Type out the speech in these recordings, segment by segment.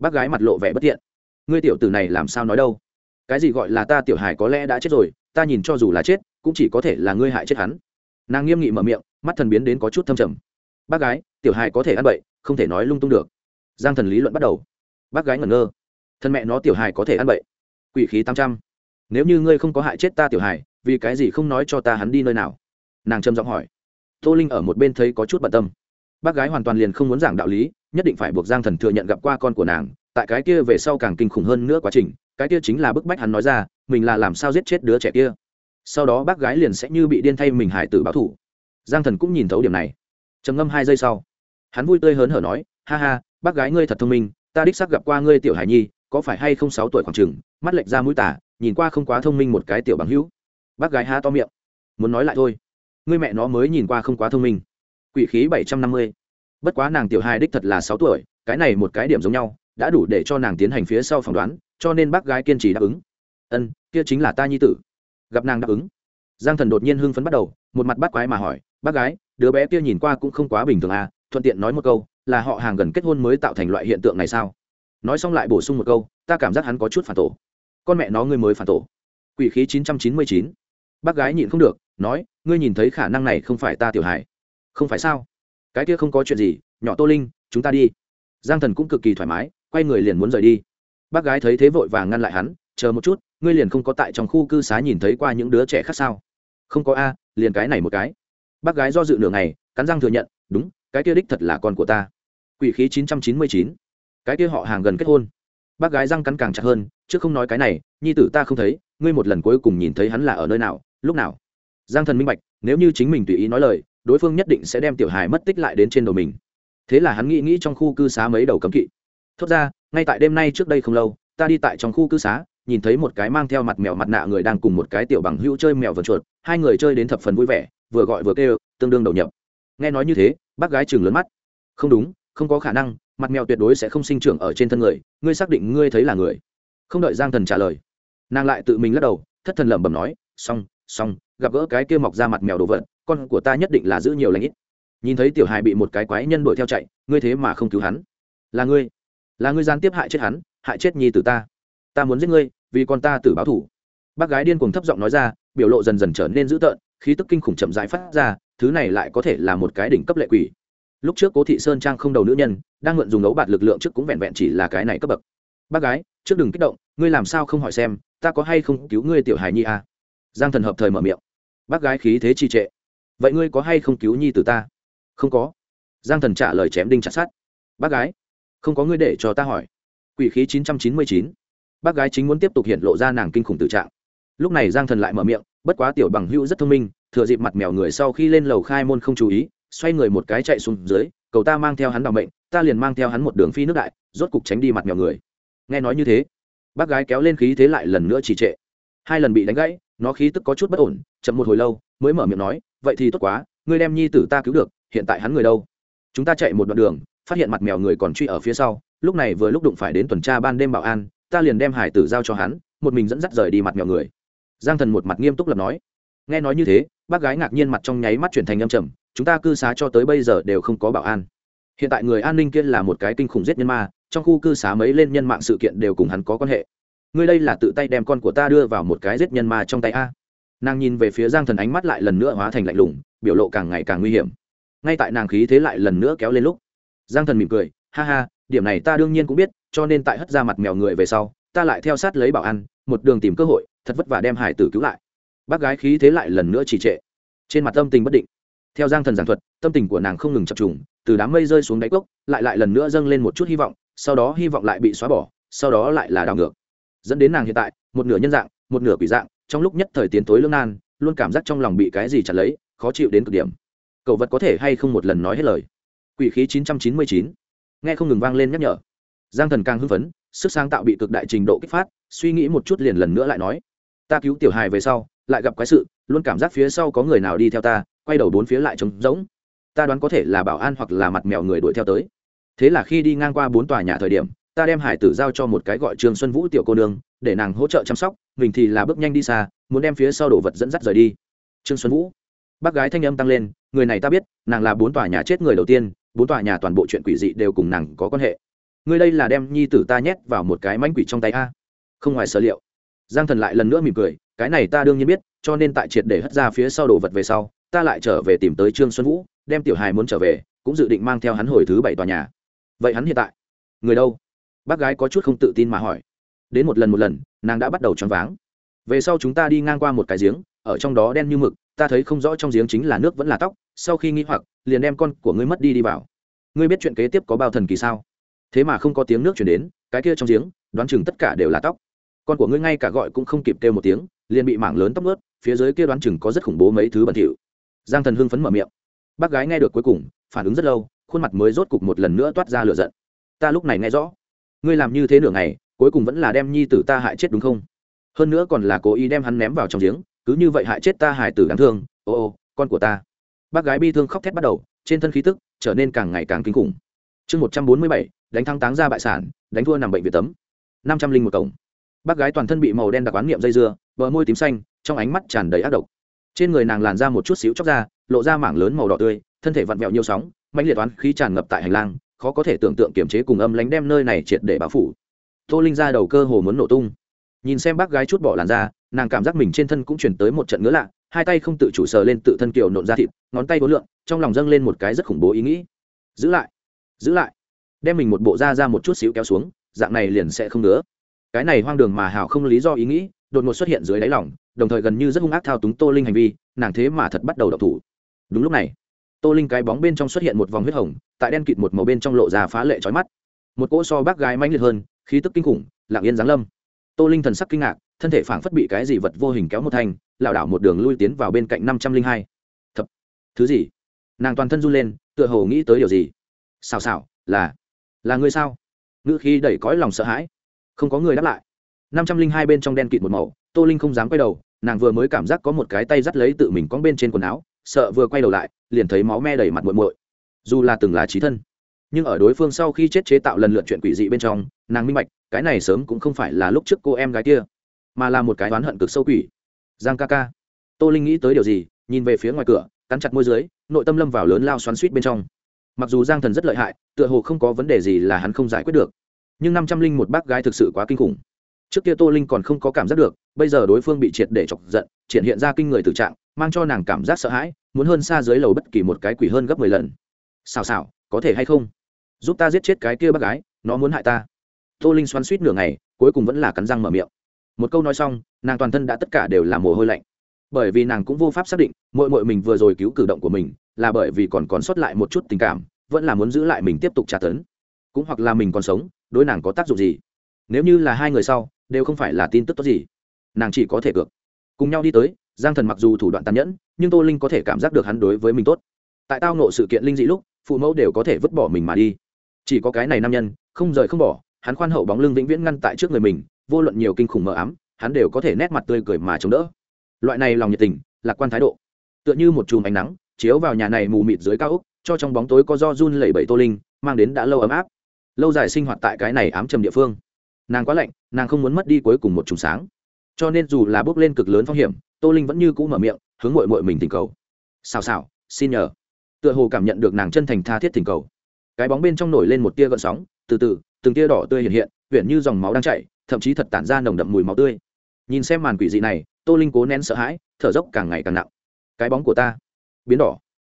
bác gái mặt lộ vẻ bất thiện. Ngươi tiểu tử này làm sao nói đâu? Cái gì gọi là ta tiểu hài có lẽ đã chết rồi, ta nhìn cho dù là chết, cũng chỉ có thể là ngươi hại chết hắn. Nàng nghiêm nghị mở miệng, mắt thần biến đến có chút thâm trầm. Bác gái, tiểu hài có thể ăn bậy, không thể nói lung tung được. Giang thần lý luận bắt đầu. Bác gái ngẩn ngơ. Thân mẹ nó tiểu hài có thể ăn bậy. Quỷ khí tám trăm. Nếu như ngươi không có hại chết ta tiểu hài, vì cái gì không nói cho ta hắn đi nơi nào? Nàng trầm giọng hỏi. Tô linh ở một bên thấy có chút bận tâm bác gái hoàn toàn liền không muốn giảng đạo lý, nhất định phải buộc giang thần thừa nhận gặp qua con của nàng, tại cái kia về sau càng kinh khủng hơn nữa quá trình, cái kia chính là bức bách hắn nói ra, mình là làm sao giết chết đứa trẻ kia. Sau đó bác gái liền sẽ như bị điên thay mình hải tử báo thủ giang thần cũng nhìn thấu điểm này. Trầm ngâm hai giây sau, hắn vui tươi hớn hở nói, ha ha, bác gái ngươi thật thông minh, ta đích xác gặp qua ngươi tiểu hải nhi, có phải hay không sáu tuổi khoảng chừng, mắt lệch ra mũi tả nhìn qua không quá thông minh một cái tiểu bằng hữu. Bác gái ha to miệng, muốn nói lại thôi, ngươi mẹ nó mới nhìn qua không quá thông minh. Quỷ khí bảy trăm năm mươi bất quá nàng tiểu hai đích thật là sáu tuổi, cái này một cái điểm giống nhau, đã đủ để cho nàng tiến hành phía sau phỏng đoán, cho nên bác gái kiên trì đáp ứng. Ân, kia chính là ta nhi tử. Gặp nàng đáp ứng, giang thần đột nhiên hưng phấn bắt đầu, một mặt bác quái mà hỏi, bác gái, đứa bé kia nhìn qua cũng không quá bình thường à thuận tiện nói một câu, là họ hàng gần kết hôn mới tạo thành loại hiện tượng này sao? Nói xong lại bổ sung một câu, ta cảm giác hắn có chút phản tổ. Con mẹ nó ngươi mới phản tổ. Quỷ khí chín trăm chín mươi chín. Bác gái nhịn không được, nói, ngươi nhìn thấy khả năng này không phải ta tiểu hải không phải sao? Cái kia không có chuyện gì, nhỏ tô linh, chúng ta đi. Giang thần cũng cực kỳ thoải mái, quay người liền muốn rời đi. Bác gái thấy thế vội vàng ngăn lại hắn, chờ một chút, ngươi liền không có tại trong khu cư xá nhìn thấy qua những đứa trẻ khác sao? Không có a, liền cái này một cái. Bác gái do dự nửa ngày, cắn răng thừa nhận, đúng, cái kia đích thật là con của ta. Quỷ khí chín trăm chín mươi chín. Cái kia họ hàng gần kết hôn. Bác gái răng cắn càng chặt hơn, chứ không nói cái này, nhi tử ta không thấy, ngươi một lần cuối cùng nhìn thấy hắn là ở nơi nào, lúc nào? Giang thần minh bạch, nếu như chính mình tùy ý nói lời đối phương nhất định sẽ đem tiểu hài mất tích lại đến trên đầu mình. Thế là hắn nghĩ nghĩ trong khu cư xá mấy đầu cấm kỵ. Thốt ra, ngay tại đêm nay trước đây không lâu, ta đi tại trong khu cư xá, nhìn thấy một cái mang theo mặt mèo mặt nạ người đang cùng một cái tiểu bằng hữu chơi mèo vần chuột. Hai người chơi đến thập phần vui vẻ, vừa gọi vừa kêu, tương đương đầu nhập. Nghe nói như thế, bác gái chừng lớn mắt. Không đúng, không có khả năng, mặt mèo tuyệt đối sẽ không sinh trưởng ở trên thân người, ngươi xác định ngươi thấy là người. Không đợi giang thần trả lời, nàng lại tự mình lắc đầu, thất thần lẩm bẩm nói, xong xong gặp gỡ cái kia mọc ra mặt mèo đồ vật, con của ta nhất định là giữ nhiều lãnh ít. Nhìn thấy tiểu hài bị một cái quái nhân đuổi theo chạy, ngươi thế mà không cứu hắn. Là ngươi là ngươi gián tiếp hại chết hắn, hại chết nhi tử ta. Ta muốn giết ngươi, vì con ta tử báo thủ bác gái điên cuồng thấp giọng nói ra, biểu lộ dần dần trở nên dữ tợn, khí tức kinh khủng chậm rãi phát ra, thứ này lại có thể là một cái đỉnh cấp lệ quỷ. Lúc trước cố thị sơn trang không đầu nữ nhân, đang mượn dùng ấu bạt lực lượng trước cũng vẹn vẹn chỉ là cái này cấp bậc. Bác gái, trước đừng kích động, ngươi làm sao không hỏi xem, ta có hay không cứu ngươi tiểu hài nhi à? giang thần hợp thời mở miệng bác gái khí thế trì trệ. Vậy ngươi có hay không cứu nhi từ ta? Không có. Giang thần trả lời chém đinh chặt sát bác gái, không có ngươi để cho ta hỏi. Quỷ khí chín trăm chín mươi chín. Bác gái chính muốn tiếp tục hiện lộ ra nàng kinh khủng tự trạng. Lúc này giang thần lại mở miệng, bất quá tiểu bằng hữu rất thông minh, thừa dịp mặt mèo người sau khi lên lầu khai môn không chú ý, xoay người một cái chạy xuống dưới, cầu ta mang theo hắn đ mệnh, ta liền mang theo hắn một đường phi nước đại, rốt cục tránh đi mặt mèo người. Nghe nói như thế, bác gái kéo lên khí thế lại lần nữa trì trệ. Hai lần bị đánh gãy nó khí tức có chút bất ổn, chậm một hồi lâu, mới mở miệng nói, vậy thì tốt quá, ngươi đem nhi tử ta cứu được, hiện tại hắn người đâu? Chúng ta chạy một đoạn đường, phát hiện mặt mèo người còn truy ở phía sau, lúc này vừa lúc đụng phải đến tuần tra ban đêm bảo an, ta liền đem hải tử giao cho hắn, một mình dẫn dắt rời đi mặt mèo người. Giang thần một mặt nghiêm túc lập nói. Nghe nói như thế, bác gái ngạc nhiên mặt trong nháy mắt chuyển thành âm trầm, chúng ta cư xá cho tới bây giờ đều không có bảo an. Hiện tại người an ninh kia là một cái kinh khủng giết nhân ma, trong khu cư xá mấy lên nhân mạng sự kiện đều cùng hắn có quan hệ ngươi đây là tự tay đem con của ta đưa vào một cái giết nhân ma trong tay a. Nàng nhìn về phía giang thần ánh mắt lại lần nữa hóa thành lạnh lùng, biểu lộ càng ngày càng nguy hiểm. Ngay tại nàng khí thế lại lần nữa kéo lên lúc, giang thần mỉm cười, ha ha, điểm này ta đương nhiên cũng biết, cho nên tại hất ra mặt mèo người về sau, ta lại theo sát lấy bảo ăn một đường tìm cơ hội, thật vất vả đem hải tử cứu lại. Bác gái khí thế lại lần nữa trì trệ. Trên mặt tâm tình bất định. Theo giang thần giảng thuật, tâm tình của nàng không ngừng chập trùng, từ đám mây rơi xuống đáy cốc, lại lại lần nữa dâng lên một chút hy vọng, sau đó hy vọng lại bị xóa bỏ, sau đó lại là đảo ngược dẫn đến nàng hiện tại, một nửa nhân dạng, một nửa quỷ dạng, trong lúc nhất thời tiến tối lương nan, luôn cảm giác trong lòng bị cái gì chặt lấy, khó chịu đến cực điểm. Cậu vật có thể hay không một lần nói hết lời? Quỷ khí chín trăm chín mươi chín. Nghe không ngừng vang lên nhắc nhở. Giang thần càng hưng phấn, sức sáng tạo bị cực đại trình độ kích phát, suy nghĩ một chút liền lần nữa lại nói. Ta cứu tiểu hài về sau, lại gặp quái sự, luôn cảm giác phía sau có người nào đi theo ta, quay đầu bốn phía lại trống rỗng. Ta đoán có thể là bảo an hoặc là mặt mèo người đuổi theo tới. Thế là khi đi ngang qua bốn tòa nhà thời điểm ta đem hải tử giao cho một cái gọi trương xuân vũ tiểu cô nương, để nàng hỗ trợ chăm sóc, mình thì là bước nhanh đi xa, muốn đem phía sau đồ vật dẫn dắt rời đi. Trương xuân vũ. Bác gái thanh âm tăng lên, người này ta biết, nàng là bốn tòa nhà chết người đầu tiên, bốn tòa nhà toàn bộ chuyện quỷ dị đều cùng nàng có quan hệ. Ngươi đây là đem nhi tử ta nhét vào một cái mánh quỷ trong tay a. Không ngoài sở liệu. Giang thần lại lần nữa mỉm cười, cái này ta đương nhiên biết, cho nên tại triệt để hất ra phía sau đồ vật về sau, ta lại trở về tìm tới trương xuân vũ, đem tiểu hài muốn trở về, cũng dự định mang theo hắn hồi thứ bảy tòa nhà. Vậy hắn hiện tại, người đâu? Bác gái có chút không tự tin mà hỏi. Đến một lần một lần, nàng đã bắt đầu choáng váng. Về sau chúng ta đi ngang qua một cái giếng, ở trong đó đen như mực, ta thấy không rõ trong giếng chính là nước vẫn là tóc, sau khi nghĩ hoặc, liền đem con của ngươi mất đi đi vào. Ngươi biết chuyện kế tiếp có bao thần kỳ sao? Thế mà không có tiếng nước chuyển đến, cái kia trong giếng, đoán chừng tất cả đều là tóc. Con của ngươi ngay cả gọi cũng không kịp kêu một tiếng, liền bị mảng lớn tóc ướt, phía dưới kia đoán chừng có rất khủng bố mấy thứ bẩn thỉu. Giang thần hưng phấn mở miệng. Bác gái nghe được cuối cùng, phản ứng rất lâu, khuôn mặt mới rốt cục một lần nữa toát ra lửa giận. Ta lúc này nghe rõ ngươi làm như thế nửa ngày, cuối cùng vẫn là đem nhi tử ta hại chết đúng không? Hơn nữa còn là cố ý đem hắn ném vào trong giếng, cứ như vậy hại chết ta hài tử đáng thương, ô ô, con của ta. Bác gái bi thương khóc thét bắt đầu, trên thân khí tức trở nên càng ngày càng kinh khủng. Chương một trăm bốn mươi bảy, đánh thắng táng ra bại sản, đánh thua nằm bệnh việt tấm. năm trăm linh một cổng. Bác gái toàn thân bị màu đen đặc quán niệm dây dưa, bờ môi tím xanh, trong ánh mắt tràn đầy ác độc. Trên người nàng làn ra một chút xíu chóc ra, lộ ra mảng lớn màu đỏ tươi, thân thể vặn vẹo nhiều sóng mạnh liệt oán khí tràn ngập tại hành lang khó có thể tưởng tượng kiểm chế cùng âm lánh đem nơi này triệt để báo phủ. Tô linh ra đầu cơ hồ muốn nổ tung. Nhìn xem bác gái chút bỏ làn da, nàng cảm giác mình trên thân cũng chuyển tới một trận ngứa lạ, hai tay không tự chủ sờ lên tự thân kiều nộn ra thịt, ngón tay vốn lượn, trong lòng dâng lên một cái rất khủng bố ý nghĩ. Giữ lại giữ lại. Đem mình một bộ da ra một chút xíu kéo xuống, dạng này liền sẽ không nữa cái này hoang đường mà hào không lý do ý nghĩ, đột ngột xuất hiện dưới đáy lòng, đồng thời gần như rất hung ác thao túng tô linh hành vi, nàng thế mà thật bắt đầu độc thủ. Đúng lúc này tô linh cái bóng bên trong xuất hiện một vòng huyết hồng, tại đen kịt một màu bên trong lộ ra phá lệ trói mắt. Một cỗ so bác gái manh liệt hơn, khí tức kinh khủng lạng yên giáng lâm. Tô linh thần sắc kinh ngạc, thân thể phảng phất bị cái gì vật vô hình kéo một thành, lảo đảo một đường lui tiến vào bên cạnh năm trăm linh hai. Thập. Thứ gì? Nàng toàn thân run lên, tựa hồ nghĩ tới điều gì? Xào xào, là là người sao? Ngữ khi đẩy cõi lòng sợ hãi. Không có người đáp lại. năm trăm linh hai bên trong đen kịt một màu, tô linh không dám quay đầu, nàng vừa mới cảm giác có một cái tay dắt lấy tự mình cong bên trên quần áo sợ vừa quay đầu lại, liền thấy máu me đầy mặt muội muội. Dù là từng là trí thân, nhưng ở đối phương sau khi chết chế tạo lần lượt chuyện quỷ dị bên trong, nàng minh bạch, cái này sớm cũng không phải là lúc trước cô em gái kia, mà là một cái oán hận cực sâu quỷ. Giang ca ca. Tô linh nghĩ tới điều gì, nhìn về phía ngoài cửa, cắn chặt môi dưới, nội tâm lâm vào lớn lao xoắn suýt bên trong. Mặc dù giang thần rất lợi hại, tựa hồ không có vấn đề gì là hắn không giải quyết được, nhưng năm trăm linh một bác gái thực sự quá kinh khủng. Trước kia tô linh còn không có cảm giác được, bây giờ đối phương bị triệt để chọc giận, triển hiện ra kinh người tử trạng mang cho nàng cảm giác sợ hãi, muốn hơn xa dưới lầu bất kỳ một cái quỷ hơn gấp mười lần. Xào xào, có thể hay không? Giúp ta giết chết cái kia bác gái, nó muốn hại ta. Tô linh xoắn suýt nửa ngày, cuối cùng vẫn là cắn răng mở miệng. Một câu nói xong, nàng toàn thân đã tất cả đều là mồ hôi lạnh. Bởi vì nàng cũng vô pháp xác định mội mội mình vừa rồi cứu cử động của mình, là bởi vì còn còn sót lại một chút tình cảm, vẫn là muốn giữ lại mình tiếp tục trả tấn. Cũng hoặc là mình còn sống, đối nàng có tác dụng gì? Nếu như là hai người sau, đều không phải là tin tức tốt gì. Nàng chỉ có thể cược. Cùng nhau đi tới giang thần mặc dù thủ đoạn tàn nhẫn, nhưng tô linh có thể cảm giác được hắn đối với mình tốt. Tại tao nộ sự kiện linh dị lúc, phụ mẫu đều có thể vứt bỏ mình mà đi. Chỉ có cái này nam nhân, không rời không bỏ, hắn khoan hậu bóng lưng vĩnh viễn ngăn tại trước người mình, vô luận nhiều kinh khủng mờ ám, hắn đều có thể nét mặt tươi cười mà chống đỡ. Loại này lòng nhiệt tình, lạc quan thái độ. Tựa như một chùm ánh nắng, chiếu vào nhà này mù mịt dưới cao úc cho trong bóng tối có do run lẩy bẩy tô linh, mang đến đã lâu ấm áp. Lâu dài sinh hoạt tại cái này ám trầm địa phương. Nàng quá lạnh, nàng không muốn mất đi cuối cùng một chùm sáng. Cho nên dù là bước lên cực lớn phong hiểm tô linh vẫn như cũ mở miệng, hướng mội mội mình tình cầu. Xào xào, xin nhờ. Tựa hồ cảm nhận được nàng chân thành tha thiết tình cầu. Cái bóng bên trong nổi lên một tia gợn sóng, từ từ, từng tia đỏ tươi hiện hiện, huyện như dòng máu đang chảy, thậm chí thật tản ra nồng đậm mùi máu tươi. Nhìn xem màn quỷ dị này, tô linh cố nén sợ hãi, thở dốc càng ngày càng nặng. Cái bóng của ta, biến đỏ.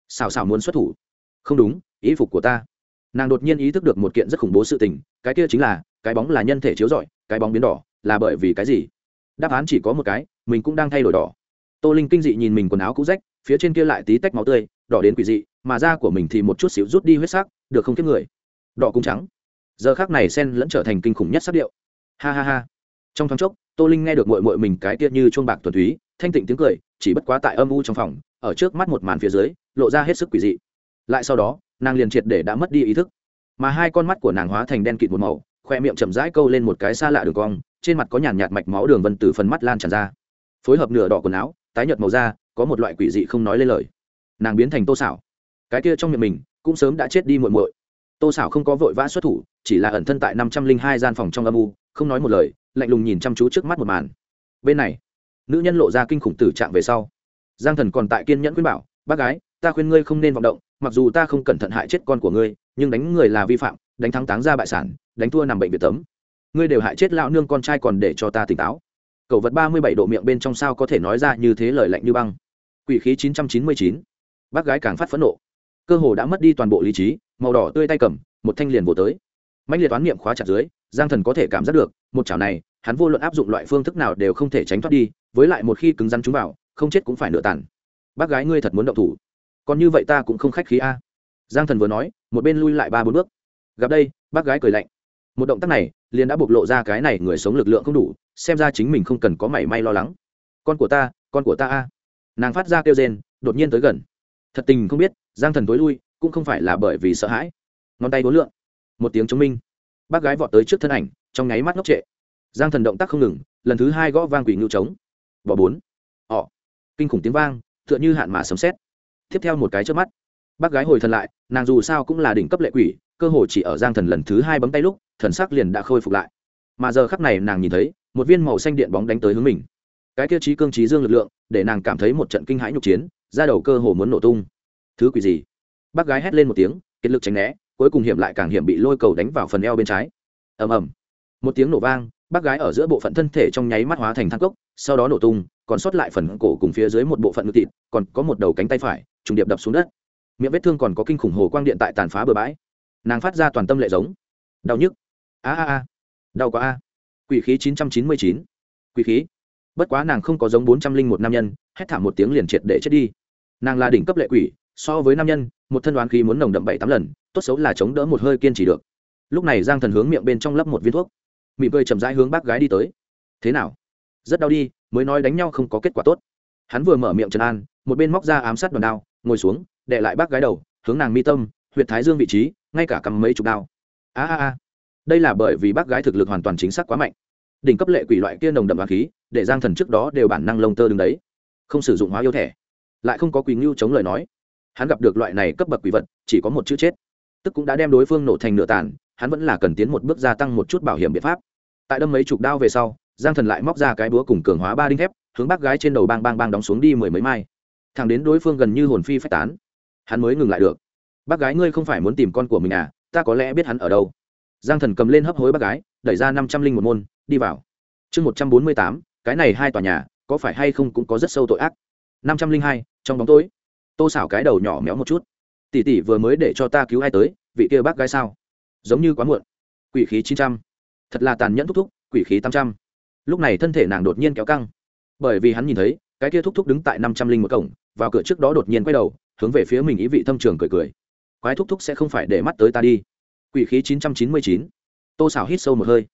Xào xào muốn xuất thủ. Không đúng ý phục của ta. Nàng đột nhiên ý thức được một kiện rất khủng bố sự tình, cái kia chính là, cái bóng là nhân thể chiếu rọi, cái bóng biến đỏ, là bởi vì cái gì? Đáp án chỉ có một cái mình cũng đang thay đổi đỏ. Tô linh kinh dị nhìn mình quần áo cũ rách, phía trên kia lại tí tách máu tươi, đỏ đến quỷ dị, mà da của mình thì một chút xíu rút đi huyết sắc, được không kiếp người? Đỏ cũng trắng. Giờ khác này sen lẫn trở thành kinh khủng nhất sắc điệu. Ha ha ha. Trong thoáng chốc, tô linh nghe được mội mội mình cái kia như chuông bạc thuần túy, thanh tịnh tiếng cười, chỉ bất quá tại âm u trong phòng, ở trước mắt một màn phía dưới, lộ ra hết sức quỷ dị. Lại sau đó, nàng liền triệt để đã mất đi ý thức. Mà hai con mắt của nàng hóa thành đen kịt một màu, khoe miệng chậm rãi câu lên một cái xa lạ đường cong, trên mặt có nhàn nhạt mạch máu đường vân từ phần mắt lan tràn ra phối hợp nửa đỏ quần áo, tái nhợt màu da, có một loại quỷ dị không nói lên lời. Nàng biến thành tô xảo cái kia trong miệng mình, cũng sớm đã chết đi muộn muội. Tô xảo không có vội vã xuất thủ, chỉ là ẩn thân tại năm trăm linh hai gian phòng trong âm u, không nói một lời, lạnh lùng nhìn chăm chú trước mắt một màn. Bên này, nữ nhân lộ ra kinh khủng tử trạng về sau. Giang thần còn tại kiên nhẫn khuyên bảo, bác gái, ta khuyên ngươi không nên vọng động, mặc dù ta không cẩn thận hại chết con của ngươi, nhưng đánh người là vi phạm, đánh thắng táng ra bại sản, đánh thua nằm bệnh việt tấm. Ngươi đều hại chết lão nương con trai còn để cho ta tỉnh táo cậu vật ba mươi bảy độ miệng bên trong sao có thể nói ra như thế lời lạnh như băng. Quỷ khí chín trăm chín mươi chín. Bác gái càng phát phẫn nộ. Cơ hồ đã mất đi toàn bộ lý trí, màu đỏ tươi tay cầm, một thanh liền vỗ tới. Mạnh liệt toán niệm khóa chặt dưới, giang thần có thể cảm giác được, một chảo này, hắn vô luận áp dụng loại phương thức nào đều không thể tránh thoát đi, với lại một khi cứng rắn chúng vào, không chết cũng phải nửa tàn. Bác gái ngươi thật muốn động thủ. Còn như vậy ta cũng không khách khí a. Giang thần vừa nói, một bên lui lại ba bốn bước. Gặp đây, bác gái cười lạnh một động tác này liền đã bộc lộ ra cái này người sống lực lượng không đủ xem ra chính mình không cần có mảy may lo lắng. Con của ta con của ta a. Nàng phát ra kêu rên đột nhiên tới gần. Thật tình không biết giang thần tối lui cũng không phải là bởi vì sợ hãi. Ngón tay vốn lượng. Một tiếng chống minh. Bác gái vọt tới trước thân ảnh trong nháy mắt ngốc trệ. Giang thần động tác không ngừng lần thứ hai gõ vang quỷ ngưu trống. Bỏ bốn. Ọ, kinh khủng tiếng vang tựa như hạn mà sấm xét tiếp theo một cái trước mắt bác gái hồi thần lại nàng dù sao cũng là đỉnh cấp lệ quỷ cơ hồ chỉ ở giang thần lần thứ hai bấm tay lúc thần sắc liền đã khôi phục lại. Mà giờ khắc này nàng nhìn thấy, một viên màu xanh điện bóng đánh tới hướng mình. Cái tiêu chí cương trí dương lực lượng, để nàng cảm thấy một trận kinh hãi nhục chiến ra đầu cơ hồ muốn nổ tung. Thứ quỷ gì? Bác gái hét lên một tiếng, kiệt lực tránh né, cuối cùng hiểm lại càng hiểm bị lôi cầu đánh vào phần eo bên trái. Ầm ầm. Một tiếng nổ vang, bác gái ở giữa bộ phận thân thể trong nháy mắt hóa thành thang cốc, sau đó nổ tung, còn sót lại phần cổ cùng phía dưới một bộ phận ngực thịt, còn có một đầu cánh tay phải, trùng điệp đập xuống đất. Miệng vết thương còn có kinh khủng hồ quang điện tại tàn phá bừa bãi. Nàng phát ra toàn tâm lệ giống. Đau nhức a a a. Đau quá a. Quỷ khí chín trăm chín mươi chín. Quỷ khí. Bất quá nàng không có giống bốn trăm linh một nam nhân, hét thảm một tiếng liền triệt để chết đi. Nàng là đỉnh cấp lệ quỷ, so với nam nhân, một thân đoán khí muốn nồng đậm bảy tám lần, tốt xấu là chống đỡ một hơi kiên trì được. Lúc này giang thần hướng miệng bên trong lấp một viên thuốc. Mỉm cười chậm rãi hướng bác gái đi tới. Thế nào? Rất đau đi, mới nói đánh nhau không có kết quả tốt. Hắn vừa mở miệng trần an, một bên móc ra ám sát đòn đao, ngồi xuống đệ lại bác gái đầu, hướng nàng mi tâm huyện thái dương vị trí, ngay cả cầm mấy chục đao. A a a đây là bởi vì bác gái thực lực hoàn toàn chính xác quá mạnh. Đỉnh cấp lệ quỷ loại kia nồng đậm hoàng khí, để giang thần trước đó đều bản năng lông tơ đứng đấy. Không sử dụng hóa yêu thẻ. Lại không có quỳ ngưu chống lời nói. Hắn gặp được loại này cấp bậc quỷ vật, chỉ có một chữ chết. Tức cũng đã đem đối phương nổ thành nửa tàn, hắn vẫn là cần tiến một bước gia tăng một chút bảo hiểm biện pháp. Tại đâm mấy chục đao về sau, giang thần lại móc ra cái búa cùng cường hóa ba đinh thép, hướng bác gái trên đầu bang bang bang đóng xuống đi mười mấy mai. Thằng đến đối phương gần như hồn phi phách tán, hắn mới ngừng lại được. Bác gái ngươi không phải muốn tìm con của mình à? Ta có lẽ biết hắn ở đâu giang thần cầm lên hấp hối bác gái, đẩy ra năm trăm linh một môn, đi vào. Chương một trăm bốn mươi tám, cái này hai tòa nhà, có phải hay không cũng có rất sâu tội ác? năm trăm linh hai, trong bóng tối. Tô xảo cái đầu nhỏ méo một chút. Tỷ tỷ vừa mới để cho ta cứu ai tới, vị kia bác gái sao? Giống như quá muộn. Quỷ khí chín trăm. Thật là tàn nhẫn thúc thúc, quỷ khí tám trăm. Lúc này thân thể nàng đột nhiên kéo căng. Bởi vì hắn nhìn thấy, cái kia thúc thúc đứng tại năm trăm linh một cổng, vào cửa trước đó đột nhiên quay đầu, hướng về phía mình ý vị thâm trường cười cười. Quái thúc thúc sẽ không phải để mắt tới ta đi quỷ khí chín trăm chín mươi chín. Tô xảo hít sâu một hơi,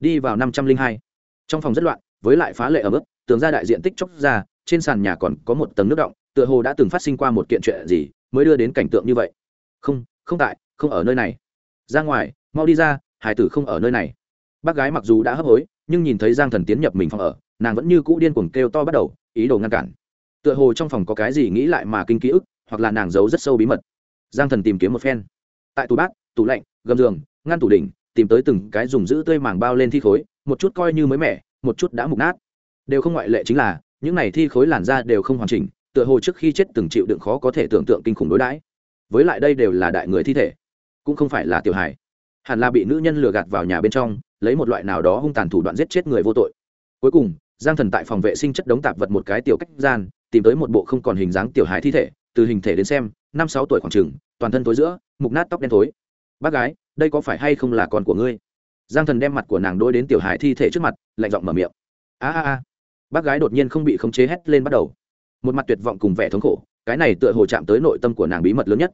đi vào năm trăm linh hai. Trong phòng rất loạn, với lại phá lệ ở mức tường ra đại diện tích chóc ra, trên sàn nhà còn có một tầng nước động, tựa hồ đã từng phát sinh qua một kiện chuyện gì mới đưa đến cảnh tượng như vậy. Không không tại, không ở nơi này. Ra ngoài, mau đi ra, hải tử không ở nơi này. Bác gái mặc dù đã hấp hối, nhưng nhìn thấy giang thần tiến nhập mình phòng ở, nàng vẫn như cũ điên cuồng kêu to bắt đầu, ý đồ ngăn cản. Tựa hồ trong phòng có cái gì nghĩ lại mà kinh ký ức, hoặc là nàng giấu rất sâu bí mật. Giang thần tìm kiếm một phen. Tại tủ bát tủ lạnh, gầm giường, ngăn tủ đỉnh, tìm tới từng cái dùng giữ tươi màng bao lên thi khối, một chút coi như mới mẻ, một chút đã mục nát. Đều không ngoại lệ chính là, những này thi khối làn da đều không hoàn chỉnh, tựa hồ trước khi chết từng chịu đựng khó có thể tưởng tượng kinh khủng đối đãi. Với lại đây đều là đại người thi thể, cũng không phải là tiểu hài. Hẳn là bị nữ nhân lừa gạt vào nhà bên trong, lấy một loại nào đó hung tàn thủ đoạn giết chết người vô tội. Cuối cùng, giang thần tại phòng vệ sinh chất đống tạp vật một cái tiểu cách gian, tìm tới một bộ không còn hình dáng tiểu hài thi thể, từ hình thể đến xem, năm sáu tuổi khoảng trừng toàn thân tối giữa, mục nát tóc đen tối bác gái, đây có phải hay không là con của ngươi? Giang thần đem mặt của nàng đôi đến tiểu Hải thi thể trước mặt, lạnh giọng mở miệng. A a a. Bác gái đột nhiên không bị khống chế hét lên bắt đầu. Một mặt tuyệt vọng cùng vẻ thống khổ, cái này tựa hồ chạm tới nội tâm của nàng bí mật lớn nhất.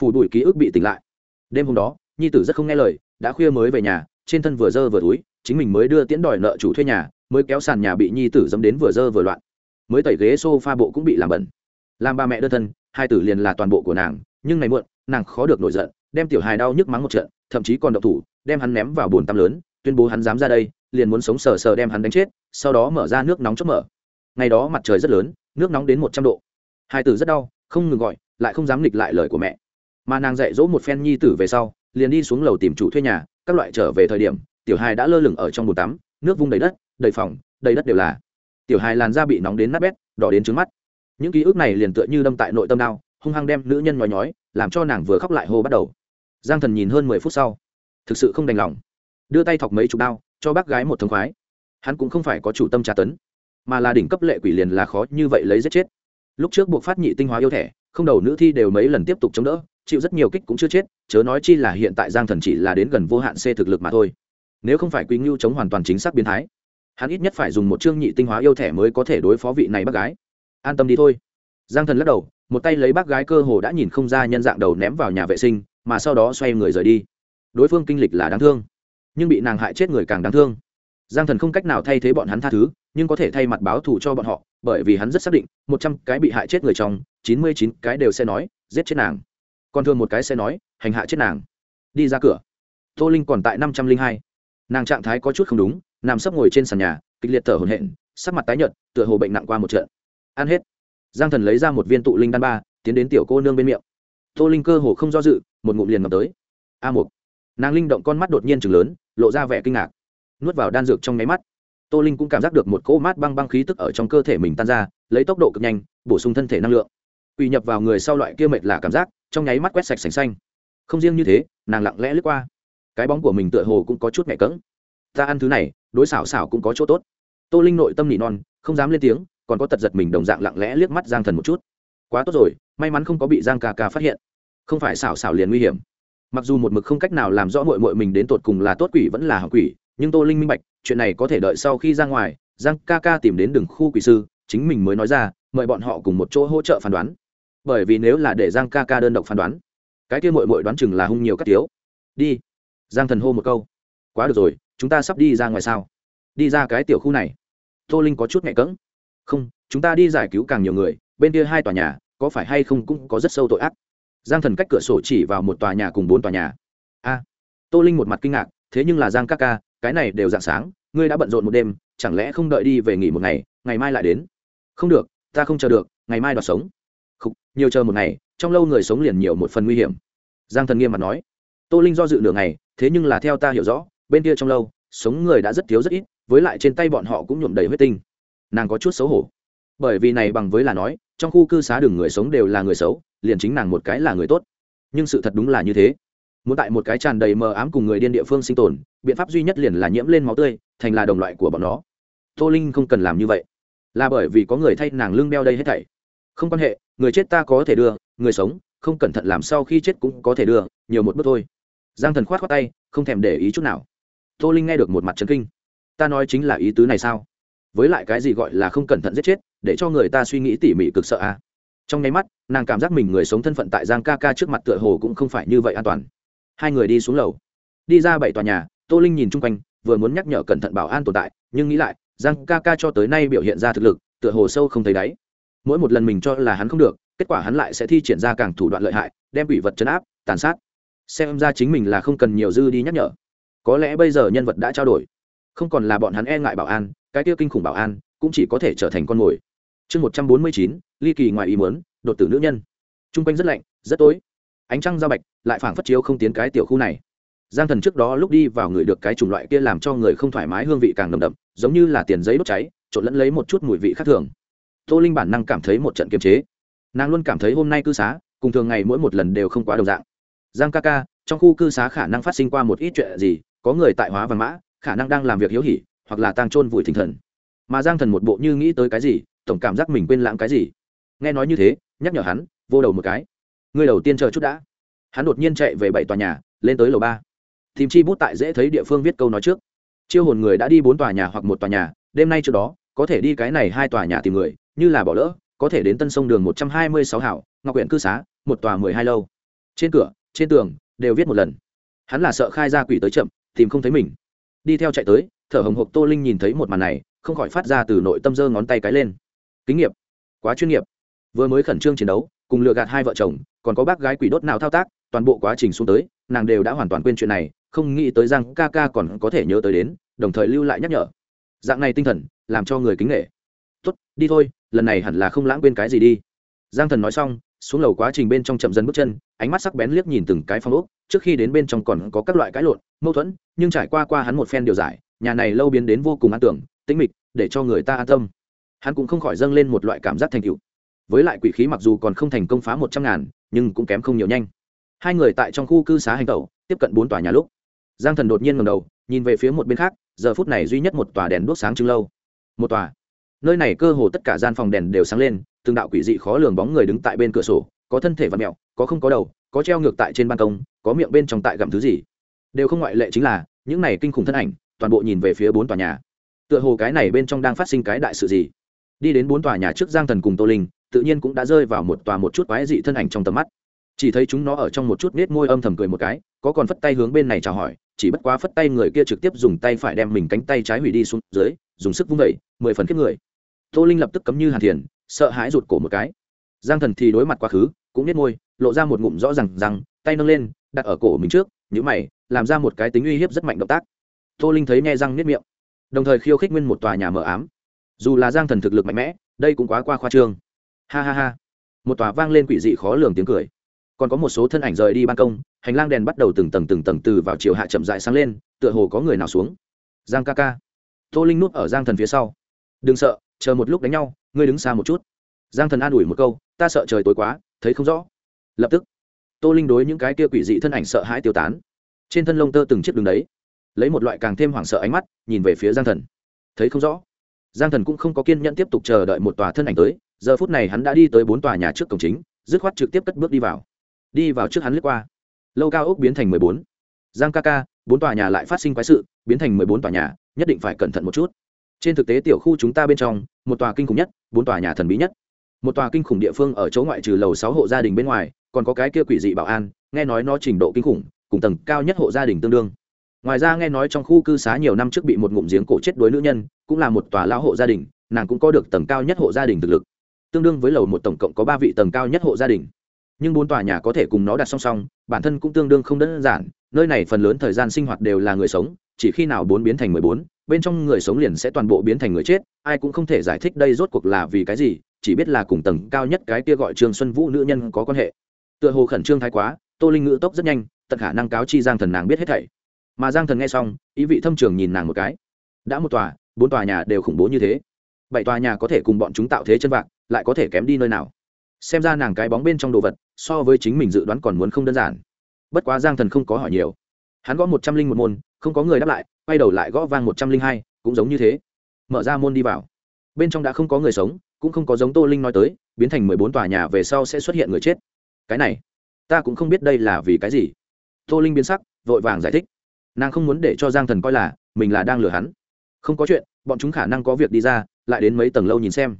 Phủ đuổi ký ức bị tỉnh lại. Đêm hôm đó, nhi tử rất không nghe lời, đã khuya mới về nhà, trên thân vừa dơ vừa túi, chính mình mới đưa tiễn đòi nợ chủ thuê nhà, mới kéo sàn nhà bị nhi tử dẫm đến vừa dơ vừa loạn. Mới tẩy ghế s o f a bộ cũng bị làm bẩn. Làm ba mẹ đơn thân, hai tử liền là toàn bộ của nàng, nhưng ngày muộn, nàng khó được nổi giận đem tiểu hài đau nhức mắng một trận, thậm chí còn độc thủ, đem hắn ném vào bồn tắm lớn, tuyên bố hắn dám ra đây, liền muốn sống sờ sờ đem hắn đánh chết, sau đó mở ra nước nóng chốc mở. Ngày đó mặt trời rất lớn, nước nóng đến một trăm độ. Hai tử rất đau, không ngừng gọi, lại không dám nghịch lại lời của mẹ. Mà nàng dạy dỗ một phen nhi tử về sau, liền đi xuống lầu tìm chủ thuê nhà, các loại trở về thời điểm, tiểu hài đã lơ lửng ở trong bồn tắm, nước vung đầy đất, đầy phòng, đầy đất đều là. Tiểu hài làn da bị nóng đến nát bét, đỏ đến trứng mắt. Những ký ức này liền tựa như đâm tại nội tâm đau, hung hăng đem nữ nhân nhói nhói, làm cho nàng vừa khóc lại hô bắt đầu giang thần nhìn hơn mười phút sau, thực sự không đành lòng. Đưa tay thọc mấy chục đao, cho bác gái một thống khoái. Hắn cũng không phải có chủ tâm tra tấn, mà là đỉnh cấp lệ quỷ liền là khó như vậy lấy giết chết. Lúc trước buộc phát nhị tinh hóa yêu thẻ, không đầu nữ thi đều mấy lần tiếp tục chống đỡ, chịu rất nhiều kích cũng chưa chết, chớ nói chi là hiện tại giang thần chỉ là đến gần vô hạn c thực lực mà thôi. Nếu không phải quý ngưu chống hoàn toàn chính xác biến thái, hắn ít nhất phải dùng một chương nhị tinh hóa yêu thẻ mới có thể đối phó vị này bác gái. An tâm đi thôi. Giang thần lắc đầu, một tay lấy bác gái cơ hồ đã nhìn không ra nhân dạng đầu ném vào nhà vệ sinh mà sau đó xoay người rời đi. Đối phương kinh lịch là đáng thương, nhưng bị nàng hại chết người càng đáng thương. Giang thần không cách nào thay thế bọn hắn tha thứ, nhưng có thể thay mặt báo thù cho bọn họ, bởi vì hắn rất xác định, một trăm cái bị hại chết người trong, chín mươi chín cái đều sẽ nói, giết chết nàng. Còn thường một cái sẽ nói, hành hạ chết nàng. Đi ra cửa. Tô linh còn tại năm trăm linh hai. Nàng trạng thái có chút không đúng, nằm sấp ngồi trên sàn nhà, kịch liệt thở hổn hển, sắc mặt tái nhợt, tựa hồ bệnh nặng qua một trận. Ăn hết. Giang thần lấy ra một viên tụ linh đan ba, tiến đến tiểu cô nương bên miệng tô linh cơ hồ không do dự, một ngụm liền ngập tới. A một nàng linh động con mắt đột nhiên chừng lớn, lộ ra vẻ kinh ngạc. Nuốt vào đan dược trong nháy mắt, tô linh cũng cảm giác được một cỗ mát băng băng khí tức ở trong cơ thể mình tan ra, lấy tốc độ cực nhanh, bổ sung thân thể năng lượng. Quỳ nhập vào người sau loại kia mệt là cảm giác, trong nháy mắt quét sạch sành xanh. Không riêng như thế, nàng lặng lẽ lướt qua. Cái bóng của mình tựa hồ cũng có chút nhẹ cỡng ta ăn thứ này, đối xảo xảo cũng có chỗ tốt. Tô linh nội tâm nỉ non, không dám lên tiếng, còn có tật giật mình đồng dạng lặng lẽ liếc mắt giang thần một chút quá tốt rồi, may mắn không có bị giang ca ca phát hiện. Không phải xảo xảo liền nguy hiểm. Mặc dù một mực không cách nào làm rõ mội mội mình đến tột cùng là tốt quỷ vẫn là hỏng quỷ, nhưng tô linh minh bạch, chuyện này có thể đợi sau khi ra ngoài, giang ca ca tìm đến đường khu quỷ sư, chính mình mới nói ra, mời bọn họ cùng một chỗ hỗ trợ phán đoán. Bởi vì nếu là để giang ca ca đơn độc phán đoán, cái kia mội mội đoán chừng là hung nhiều các tiếu đi. Giang thần hô một câu. Quá được rồi, chúng ta sắp đi ra ngoài sao? Đi ra cái tiểu khu này. Tô linh có chút nhẹ cỡng không, chúng ta đi giải cứu càng nhiều người bên kia hai tòa nhà, có phải hay không cũng có rất sâu tội ác. Giang thần cách cửa sổ chỉ vào một tòa nhà cùng bốn tòa nhà. A, tô linh một mặt kinh ngạc, thế nhưng là giang ca ca, cái này đều dạng sáng, ngươi đã bận rộn một đêm, chẳng lẽ không đợi đi về nghỉ một ngày ngày mai lại đến? Không được, ta không chờ được, ngày mai đoạt sống. Không nhiều chờ một ngày, trong lâu người sống liền nhiều một phần nguy hiểm. Giang thần nghiêm mặt nói. Tô linh do dự nửa ngày, thế nhưng là theo ta hiểu rõ, bên kia trong lâu, sống người đã rất thiếu rất ít, với lại trên tay bọn họ cũng nhuộm đầy huyết tinh. Nàng có chút xấu hổ. Bởi vì này bằng với là nói trong khu cư xá đường người sống đều là người xấu, liền chính nàng một cái là người tốt. Nhưng sự thật đúng là như thế. Muốn tại một cái tràn đầy mờ ám cùng người điên địa phương sinh tồn, biện pháp duy nhất liền là nhiễm lên máu tươi, thành là đồng loại của bọn nó. Tô linh không cần làm như vậy. Là bởi vì có người thay nàng lưng đeo đây hết thảy. Không quan hệ, người chết ta có thể đưa, người sống, không cẩn thận làm sau khi chết cũng có thể đưa, nhiều một bước thôi. Giang thần khoát khoát tay, không thèm để ý chút nào. Tô linh nghe được một mặt trấn kinh. Ta nói chính là ý tứ này sao? Với lại cái gì gọi là không cẩn thận giết chết, để cho người ta suy nghĩ tỉ mỉ cực sợ à? Trong nháy mắt, nàng cảm giác mình người sống thân phận tại giang ca ca trước mặt tựa hồ cũng không phải như vậy an toàn. Hai người đi xuống lầu. Đi ra bảy tòa nhà, tô linh nhìn chung quanh, vừa muốn nhắc nhở cẩn thận bảo an tồn tại, nhưng nghĩ lại, giang ca ca cho tới nay biểu hiện ra thực lực, tựa hồ sâu không thấy đáy. Mỗi một lần mình cho là hắn không được, kết quả hắn lại sẽ thi triển ra càng thủ đoạn lợi hại, đem quỷ vật chấn áp, tàn sát. Xem ra chính mình là không cần nhiều dư đi nhắc nhở. Có lẽ bây giờ nhân vật đã trao đổi không còn là bọn hắn e ngại bảo an, cái tiêu kinh khủng bảo an cũng chỉ có thể trở thành con mồi. Chương một trăm bốn mươi chín, ly kỳ ngoài ý muốn, đột tử nữ nhân. T r u n g quanh rất lạnh, rất tối. Ánh trăng giao bạch, lại phảng phất chiếu không tiến cái tiểu khu này. Giang thần trước đó lúc đi vào người được cái chủng loại kia làm cho người không thoải mái hương vị càng nồng đậm, giống như là tiền giấy đốt cháy, trộn lẫn lấy một chút mùi vị khác thường. Tô linh bản năng cảm thấy một trận kiềm chế. Nàng luôn cảm thấy hôm nay cư xá, cùng thường ngày mỗi một lần đều không quá đồng dạng. Giang ca ca, trong khu cư xá khả năng phát sinh qua một ít chuyện gì, có người tại hóa văn mã khả năng đang làm việc hiếu hỉ, hoặc là tang trôn vùi thỉnh thần. Mà giang thần một bộ như nghĩ tới cái gì, tổng cảm giác mình quên lãng cái gì. Nghe nói như thế, nhắc nhở hắn, vô đầu một cái. Người đầu tiên chờ chút đã. Hắn đột nhiên chạy về bảy tòa nhà, lên tới lầu ba. Tìm chi bút tại dễ thấy địa phương viết câu nói trước. Chiêu hồn người đã đi bốn tòa nhà hoặc một tòa nhà, đêm nay trước đó, có thể đi cái này hai tòa nhà tìm người, như là bỏ lỡ, có thể đến tân sông đường một trăm hai mươi sáu hảo, ngọc huyện cư xá, một tòa mười hai lâu. Trên cửa, trên tường, đều viết một lần. Hắn là sợ khai ra quỷ tới chậm, tìm không thấy mình đi theo chạy tới, thở hồng hộc tô linh nhìn thấy một màn này, không khỏi phát ra từ nội tâm giơ ngón tay cái lên. Kinh nghiệp, quá chuyên nghiệp. Vừa mới khẩn trương chiến đấu, cùng lừa gạt hai vợ chồng, còn có bác gái quỷ đốt nào thao tác, toàn bộ quá trình xuống tới, nàng đều đã hoàn toàn quên chuyện này, không nghĩ tới rằng ca ca còn có thể nhớ tới đến, đồng thời lưu lại nhắc nhở. Dạng này tinh thần, làm cho người kính nghệ tốt, đi thôi, lần này hẳn là không lãng quên cái gì đi. Giang thần nói xong xuống lầu quá trình bên trong chậm dần bước chân, ánh mắt sắc bén liếc nhìn từng cái phong ốc, trước khi đến bên trong còn có các loại cãi lộn, mâu thuẫn, nhưng trải qua qua hắn một phen điều giải, nhà này lâu biến đến vô cùng an tưởng, tĩnh mịch, để cho người ta an tâm. Hắn cũng không khỏi dâng lên một loại cảm giác thành cựu với lại quỷ khí mặc dù còn không thành công phá một trăm ngàn, nhưng cũng kém không nhiều nhanh. Hai người tại trong khu cư xá hành tẩu, tiếp cận bốn tòa nhà lúc. Giang thần đột nhiên ngầm đầu, nhìn về phía một bên khác, giờ phút này duy nhất một tòa đèn đốt sáng trưng lâu. Một tòa. Nơi này cơ hồ tất cả gian phòng đèn đều sáng lên từng đạo quỷ dị khó lường bóng người đứng tại bên cửa sổ, có thân thể và mẹo, có không có đầu, có treo ngược tại trên ban công, có miệng bên trong tại gặm thứ gì. Đều không ngoại lệ chính là, những này kinh khủng thân ảnh, toàn bộ nhìn về phía bốn tòa nhà. Tựa hồ cái này bên trong đang phát sinh cái đại sự gì. Đi đến bốn tòa nhà trước giang thần cùng tô linh, tự nhiên cũng đã rơi vào một tòa một chút quái dị thân ảnh trong tầm mắt. Chỉ thấy chúng nó ở trong một chút nết môi âm thầm cười một cái, có còn phất tay hướng bên này chào hỏi, chỉ bất quá phất tay người kia trực tiếp dùng tay phải đem mình cánh tay trái hủy đi xuống dưới, dùng sức vung vẩy mười phần kiếp người. Tô linh lập tức cấm như hàn thiền sợ hãi rụt cổ một cái. Giang thần thì đối mặt quá khứ, cũng nhét môi, lộ ra một ngụm rõ rằng rằng, tay nâng lên, đặt ở cổ mình trước nhữ mày, làm ra một cái tính uy hiếp rất mạnh động tác. Tô linh thấy nghe răng nhét miệng, đồng thời khiêu khích nguyên một tòa nhà mờ ám. Dù là giang thần thực lực mạnh mẽ, đây cũng quá qua khoa trương. Ha ha ha. Một tòa vang lên quỷ dị khó lường tiếng cười. Còn có một số thân ảnh rời đi ban công, hành lang đèn bắt đầu từng tầng từng tầng từ vào chiều hạ chậm dại sáng lên, tựa hồ có người nào xuống. Giang ca ca. Tô linh núp ở giang thần phía sau. Đừng sợ chờ một lúc đánh nhau, ngươi đứng xa một chút. Giang thần an ủi một câu, ta sợ trời tối quá, thấy không rõ. Lập tức, tô linh đối những cái kia quỷ dị thân ảnh sợ hãi tiêu tán. Trên thân lông tơ từng chiếc đường đấy, lấy một loại càng thêm hoảng sợ ánh mắt, nhìn về phía giang thần. Thấy không rõ. Giang thần cũng không có kiên nhẫn tiếp tục chờ đợi một tòa thân ảnh tới, giờ phút này hắn đã đi tới bốn tòa nhà trước cổng chính, dứt khoát trực tiếp cất bước đi vào. Đi vào trước hắn lướt qua. Lâu cao ốc biến thành mười bốn. Giang ca ca, bốn tòa nhà lại phát sinh quái sự, biến thành mười bốn tòa nhà, nhất định phải cẩn thận một chút trên thực tế tiểu khu chúng ta bên trong, một tòa kinh khủng nhất, bốn tòa nhà thần bí nhất. Một tòa kinh khủng địa phương ở chỗ ngoại trừ lầu sáu hộ gia đình bên ngoài, còn có cái kia quỷ dị bảo an, nghe nói nó trình độ kinh khủng, cùng tầng cao nhất hộ gia đình tương đương. Ngoài ra nghe nói trong khu cư xá nhiều năm trước bị một ngụm giếng cổ chết đuối nữ nhân, cũng là một tòa lao hộ gia đình, nàng cũng có được tầng cao nhất hộ gia đình thực lực. Tương đương với lầu một tổng cộng có ba vị tầng cao nhất hộ gia đình. Nhưng bốn tòa nhà có thể cùng nó đặt song song, bản thân cũng tương đương không đơn giản, nơi này phần lớn thời gian sinh hoạt đều là người sống chỉ khi nào bốn biến thành mười bốn, bên trong người sống liền sẽ toàn bộ biến thành người chết, ai cũng không thể giải thích đây rốt cuộc là vì cái gì, chỉ biết là cùng tầng cao nhất cái kia gọi trương xuân vũ nữ nhân có quan hệ. Tựa hồ khẩn trương thái quá, tô linh ngữ tốc rất nhanh, tận khả năng cáo chi giang thần nàng biết hết thảy. Mà giang thần nghe xong, ý vị thâm trường nhìn nàng một cái. Đã một tòa, bốn tòa nhà đều khủng bố như thế. Bảy tòa nhà có thể cùng bọn chúng tạo thế chân vạc, lại có thể kém đi nơi nào? Xem ra nàng cái bóng bên trong đồ vật, so với chính mình dự đoán còn muốn không đơn giản. Bất quá giang thần không có hỏi nhiều. Hắn gõ một trăm linh một môn không có người đáp lại, quay đầu lại gõ vang một trăm linh hai, cũng giống như thế. Mở ra môn đi vào. Bên trong đã không có người sống, cũng không có giống tô linh nói tới, biến thành mười bốn tòa nhà về sau sẽ xuất hiện người chết. Cái này, ta cũng không biết đây là vì cái gì. Tô linh biến sắc, vội vàng giải thích. Nàng không muốn để cho giang thần coi là mình là đang lừa hắn. Không có chuyện, bọn chúng khả năng có việc đi ra, lại đến mấy tầng lâu nhìn xem.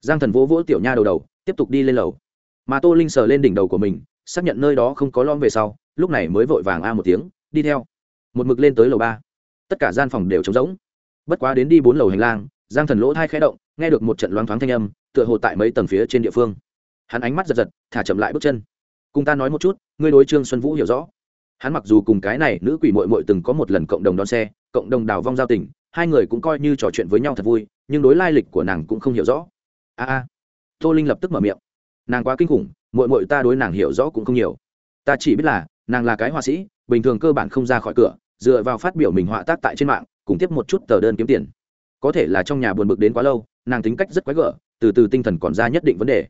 Giang thần vỗ vỗ tiểu nha đầu đầu, tiếp tục đi lên lầu. Mà tô linh sờ lên đỉnh đầu của mình, xác nhận nơi đó không có lom về sau, lúc này mới vội vàng a một tiếng, đi theo một mực lên tới lầu ba. Tất cả gian phòng đều trống rỗng. Bất quá đến đi bốn lầu hành lang, giang thần lỗ thai khẽ động, nghe được một trận loáng thoáng thanh âm, tựa hồ tại mấy tầng phía trên địa phương. Hắn ánh mắt giật giật, thả chậm lại bước chân. Cùng ta nói một chút, ngươi đối trương xuân vũ hiểu rõ. Hắn mặc dù cùng cái này nữ quỷ mội mội từng có một lần cộng đồng đón xe, cộng đồng đào vong giao tình, hai người cũng coi như trò chuyện với nhau thật vui, nhưng đối lai lịch của nàng cũng không hiểu rõ. A a. Tô linh lập tức mở miệng. Nàng quá kinh khủng mội mội ta đối nàng hiểu rõ cũng không nhiều. Ta chỉ biết là nàng là cái họa sĩ, bình thường cơ bản không ra khỏi cửa, dựa vào phát biểu mình họa tác tại trên mạng, cùng tiếp một chút tờ đơn kiếm tiền. Có thể là trong nhà buồn bực đến quá lâu, nàng tính cách rất quái gở, từ từ tinh thần còn ra nhất định vấn đề.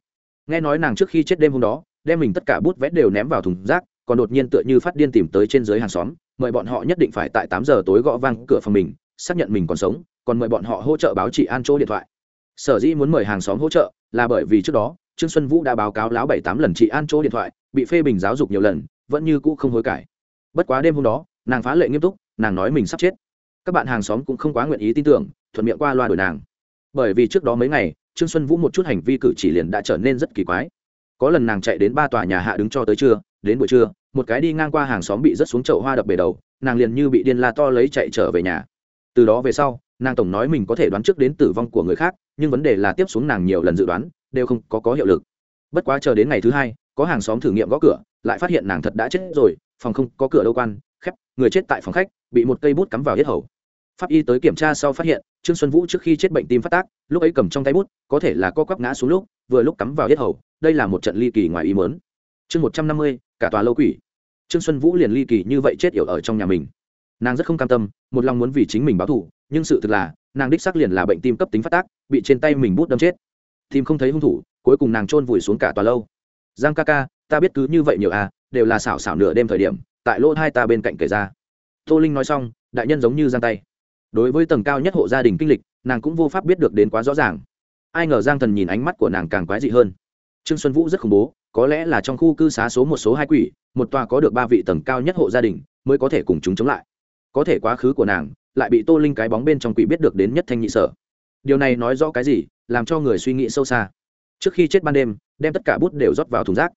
Nghe nói nàng trước khi chết đêm hôm đó, đem mình tất cả bút vẽ đều ném vào thùng rác, còn đột nhiên tựa như phát điên tìm tới trên dưới hàng xóm, mời bọn họ nhất định phải tại tám giờ tối gõ vang cửa phòng mình, xác nhận mình còn sống, còn mời bọn họ hỗ trợ báo chị an chỗ điện thoại. Sở dĩ muốn mời hàng xóm hỗ trợ là bởi vì trước đó, trương xuân vũ đã báo cáo láo bảy tám lần chị an chỗ điện thoại, bị phê bình giáo dục nhiều lần vẫn như cũ không hối cải. Bất quá đêm hôm đó, nàng phá lệ nghiêm túc, nàng nói mình sắp chết. Các bạn hàng xóm cũng không quá nguyện ý tin tưởng, thuận miệng qua loa đổi nàng. Bởi vì trước đó mấy ngày, trương xuân vũ một chút hành vi cử chỉ liền đã trở nên rất kỳ quái. Có lần nàng chạy đến ba tòa nhà hạ đứng cho tới trưa, đến buổi trưa, một cái đi ngang qua hàng xóm bị rớt xuống chậu hoa đập bể đầu, nàng liền như bị điên la to lấy chạy trở về nhà. Từ đó về sau, nàng tổng nói mình có thể đoán trước đến tử vong của người khác, nhưng vấn đề là tiếp xuống nàng nhiều lần dự đoán, đều không có có hiệu lực. Bất quá chờ đến ngày thứ hai, có hàng xóm thử nghiệm gõ cửa lại phát hiện nàng thật đã chết rồi, phòng không có cửa đâu quan, khép, người chết tại phòng khách, bị một cây bút cắm vào hết hầu. Pháp y tới kiểm tra sau phát hiện, trương xuân vũ trước khi chết bệnh tim phát tác, lúc ấy cầm trong tay bút, có thể là co quắp ngã xuống lúc, vừa lúc cắm vào hết hầu, đây là một trận ly kỳ ngoài ý mớn chương một trăm năm mươi, cả tòa lâu quỷ. Trương xuân vũ liền ly kỳ như vậy chết yểu ở trong nhà mình. Nàng rất không cam tâm, một lòng muốn vì chính mình báo thù, nhưng sự thực là, nàng đích xác liền là bệnh tim cấp tính phát tác, bị trên tay mình bút đâm chết. Tìm không thấy hung thủ, cuối cùng nàng chôn vùi xuống cả tòa lâu. Giang ca ca ta biết cứ như vậy nhiều à đều là xảo xảo nửa đêm thời điểm, tại lỗ hai ta bên cạnh kể ra. Tô linh nói xong, đại nhân giống như giang tay. Đối với tầng cao nhất hộ gia đình kinh lịch, nàng cũng vô pháp biết được đến quá rõ ràng. Ai ngờ giang thần nhìn ánh mắt của nàng càng quái dị hơn. Trương xuân vũ rất khủng bố, có lẽ là trong khu cư xá số một số hai quỷ, một tòa có được ba vị tầng cao nhất hộ gia đình, mới có thể cùng chúng chống lại. Có thể quá khứ của nàng, lại bị tô linh cái bóng bên trong quỷ biết được đến nhất thanh nhị sở. Điều này nói rõ cái gì, làm cho người suy nghĩ sâu xa. Trước khi chết ban đêm, đem tất cả bút đều rót vào thùng rác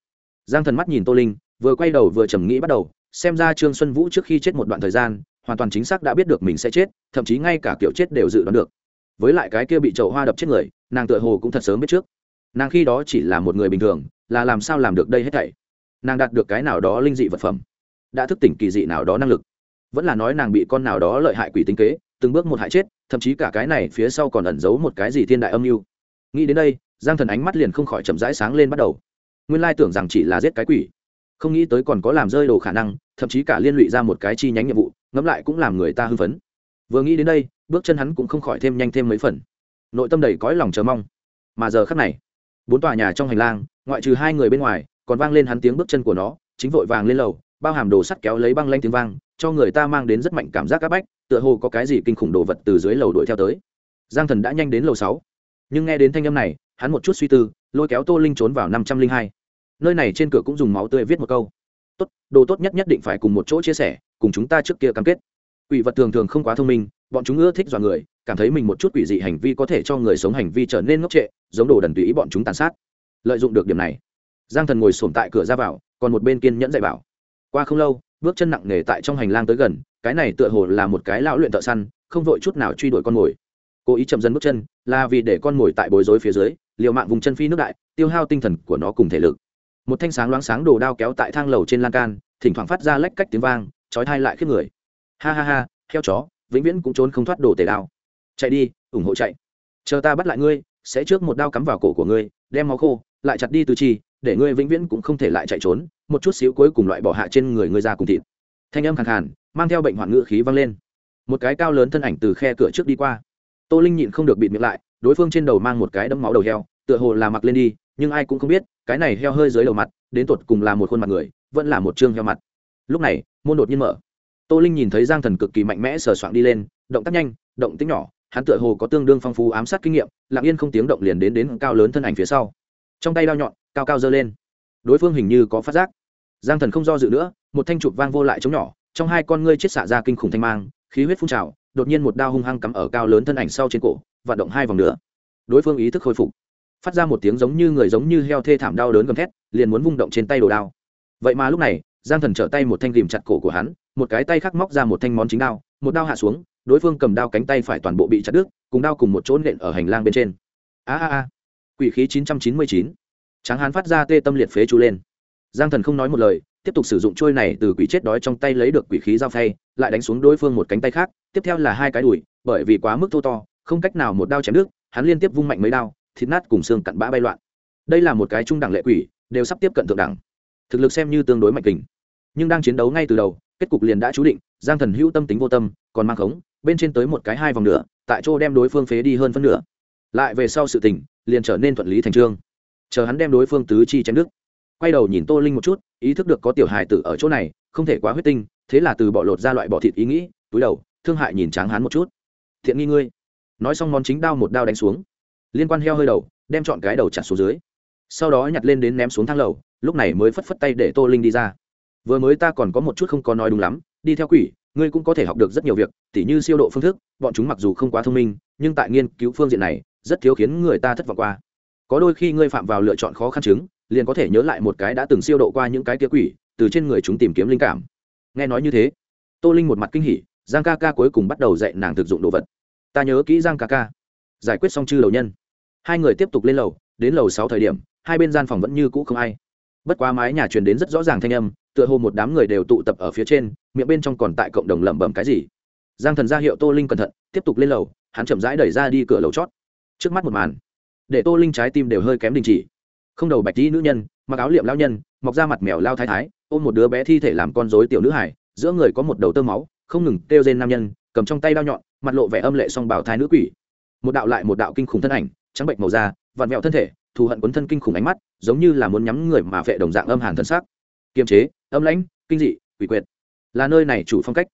giang thần mắt nhìn tô linh, vừa quay đầu vừa trầm nghĩ bắt đầu, xem ra trương xuân vũ trước khi chết một đoạn thời gian, hoàn toàn chính xác đã biết được mình sẽ chết, thậm chí ngay cả kiểu chết đều dự đoán được. Với lại cái kia bị chậu hoa đập chết người, nàng tựa hồ cũng thật sớm biết trước. Nàng khi đó chỉ là một người bình thường, là làm sao làm được đây hết thảy? Nàng đạt được cái nào đó linh dị vật phẩm? Đã thức tỉnh kỳ dị nào đó năng lực? Vẫn là nói nàng bị con nào đó lợi hại quỷ tính kế, từng bước một hại chết, thậm chí cả cái này phía sau còn ẩn giấu một cái gì thiên đại âm mưu. Nghĩ đến đây, giang thần ánh mắt liền không khỏi chậm rãi sáng lên bắt đầu nguyên lai tưởng rằng chỉ là giết cái quỷ. Không nghĩ tới còn có làm rơi đồ khả năng, thậm chí cả liên lụy ra một cái chi nhánh nhiệm vụ, ngẫm lại cũng làm người ta hưng phấn. Vừa nghĩ đến đây, bước chân hắn cũng không khỏi thêm nhanh thêm mấy phần. Nội tâm đầy cõi lòng chờ mong. Mà giờ khắc này, bốn tòa nhà trong hành lang, ngoại trừ hai người bên ngoài, còn vang lên hắn tiếng bước chân của nó, chính vội vàng lên lầu, bao hàm đồ sắt kéo lấy băng lanh tiếng vang, cho người ta mang đến rất mạnh cảm giác áp bách, tựa hồ có cái gì kinh khủng đồ vật từ dưới lầu đuổi theo tới. Giang thần đã nhanh đến lầu sáu. Nhưng nghe đến thanh âm này hắn một chút suy tư, lôi kéo tô linh trốn vào năm trăm linh hai. Nơi này trên cửa cũng dùng máu tươi viết một câu. Tốt, đồ tốt nhất nhất định phải cùng một chỗ chia sẻ, cùng chúng ta trước kia cam kết. Quỷ vật thường thường không quá thông minh, bọn chúng ưa thích dọa người, cảm thấy mình một chút quỷ dị hành vi có thể cho người sống hành vi trở nên ngốc trệ, giống đồ đần tùy ý bọn chúng tàn sát. Lợi dụng được điểm này, giang thần ngồi sổm tại cửa ra vào, còn một bên kiên nhẫn dạy bảo. Qua không lâu, bước chân nặng nề tại trong hành lang tới gần, cái này tựa hồ là một cái lão luyện thợ săn, không vội chút nào truy đuổi con mồi. Cố ý chậm dần bước chân, là vì để con mồi tại bối rối phía dưới liều mạng vùng chân phi nước đại, tiêu hao tinh thần của nó cùng thể lực. Một thanh sáng loáng sáng đồ đao kéo tại thang lầu trên lan can, thỉnh thoảng phát ra lách cách tiếng vang, chói thai lại khiếp người. Ha ha ha theo chó, vĩnh viễn cũng trốn không thoát đồ tề đao. Chạy đi, ủng hộ chạy. Chờ ta bắt lại ngươi, sẽ trước một đao cắm vào cổ của ngươi, đem máu khô, lại chặt đi từ chi, để ngươi vĩnh viễn cũng không thể lại chạy trốn, một chút xíu cuối cùng loại bỏ hạ trên người ngươi ra cùng thịt. Thanh âm khàn khàn, mang theo bệnh hoạn ngữ khí vang lên. Một cái cao lớn thân ảnh từ khe cửa trước đi qua. Tô linh nhịn không được bịt miệng lại đối phương trên đầu mang một cái đấm máu đầu heo, tựa hồ là mặc lên đi, nhưng ai cũng không biết, cái này heo hơi dưới đầu mặt, đến tột cùng là một khuôn mặt người, vẫn là một chương heo mặt. Lúc này, môn đột nhiên mở. Tô linh nhìn thấy giang thần cực kỳ mạnh mẽ sờ soạng đi lên, động tác nhanh, động tính nhỏ, hắn tựa hồ có tương đương phong phú ám sát kinh nghiệm, lặng yên không tiếng động liền đến đến cao lớn thân ảnh phía sau. Trong tay đao nhọn, cao cao giơ lên. Đối phương hình như có phát giác. Giang thần không do dự nữa, một thanh chụp vang vô lại chống nhỏ, trong hai con ngươi chết xạ ra kinh khủng thanh mang, khí huyết phun trào, đột nhiên một đao hung hăng cắm ở cao lớn thân ảnh sau trên cổ vận động hai vòng nữa. Đối phương ý thức khôi phục. Phát ra một tiếng giống như người giống như heo thê thảm đau đớn gầm thét, liền muốn vung động trên tay đồ đao. Vậy mà lúc này, giang thần trở tay một thanh rìm chặt cổ của hắn, một cái tay khác móc ra một thanh món chính đao, một đao hạ xuống, đối phương cầm đao cánh tay phải toàn bộ bị chặt đứt, cùng đao cùng một chỗ nện ở hành lang bên trên. A a a. Quỷ khí chín trăm chín mươi chín. Tráng hán phát ra tê tâm liệt phế chú lên. Giang thần không nói một lời, tiếp tục sử dụng trôi này từ quỷ chết đói trong tay lấy được quỷ khí giao thay lại đánh xuống đối phương một cánh tay khác, tiếp theo là hai cái đùi, bởi vì quá mức thô to không cách nào một đao chém nước, hắn liên tiếp vung mạnh mấy đao thịt nát cùng xương cặn bã bay loạn. Đây là một cái trung đẳng lệ quỷ đều sắp tiếp cận thượng đẳng. Thực lực xem như tương đối mạnh kình. Nhưng đang chiến đấu ngay từ đầu kết cục liền đã chú định giang thần hữu tâm tính vô tâm còn mang khống bên trên tới một cái hai vòng nữa tại chỗ đem đối phương phế đi hơn phân nửa. Lại về sau sự tình liền trở nên thuận lý thành trương. Chờ hắn đem đối phương tứ chi chém đức quay đầu nhìn tô linh một chút ý thức được có tiểu hài tử ở chỗ này không thể quá huyết tinh thế là từ bỏ lột ra loại bỏ thịt ý nghĩ túi đầu thương hại nhìn tráng hắn một chút. Thiện nghi ngươi nói xong món chính đao một đao đánh xuống. Liên quan heo hơi đầu, đem chọn cái đầu chặt xuống dưới. Sau đó nhặt lên đến ném xuống thang lầu, lúc này mới phất phất tay để tô linh đi ra. Vừa mới ta còn có một chút không có nói đúng lắm, đi theo quỷ, ngươi cũng có thể học được rất nhiều việc, tỉ như siêu độ phương thức, bọn chúng mặc dù không quá thông minh, nhưng tại nghiên cứu phương diện này, rất thiếu khiến người ta thất vọng qua. Có đôi khi ngươi phạm vào lựa chọn khó khăn chứng, liền có thể nhớ lại một cái đã từng siêu độ qua những cái kia quỷ, từ trên người chúng tìm kiếm linh cảm. Nghe nói như thế, tô linh một mặt kinh hỉ, giang ca ca cuối cùng bắt đầu dạy nàng thực dụng đồ vật ta nhớ kỹ giang ca ca. Giải quyết xong chư đầu nhân. Hai người tiếp tục lên lầu, đến lầu sáu thời điểm, hai bên gian phòng vẫn như cũ không ai. Bất quá mái nhà truyền đến rất rõ ràng thanh âm, tựa hồ một đám người đều tụ tập ở phía trên, miệng bên trong còn tại cộng đồng lẩm bẩm cái gì. Giang thần ra hiệu tô linh cẩn thận, tiếp tục lên lầu, hắn chậm rãi đẩy ra đi cửa lầu chót. Trước mắt một màn, để tô linh trái tim đều hơi kém đình chỉ. Không đầu bạch tí nữ nhân, mặc áo liệm lao nhân, mọc ra mặt mèo lao thái thái, ôm một đứa bé thi thể làm con dối tiểu nữ hải giữa người có một đầu tơ máu, không ngừng kêu rên nam nhân cầm trong tay đao nhọn, mặt lộ vẻ âm lệ song bảo thai nữ quỷ. Một đạo lại một đạo kinh khủng thân ảnh, trắng bệnh màu da, vặn vẹo thân thể, thù hận quấn thân kinh khủng ánh mắt, giống như là muốn nhắm người mà vệ đồng dạng âm hàn thân xác kiềm chế, âm lãnh, kinh dị, quỷ quyệt. Là nơi này chủ phong cách.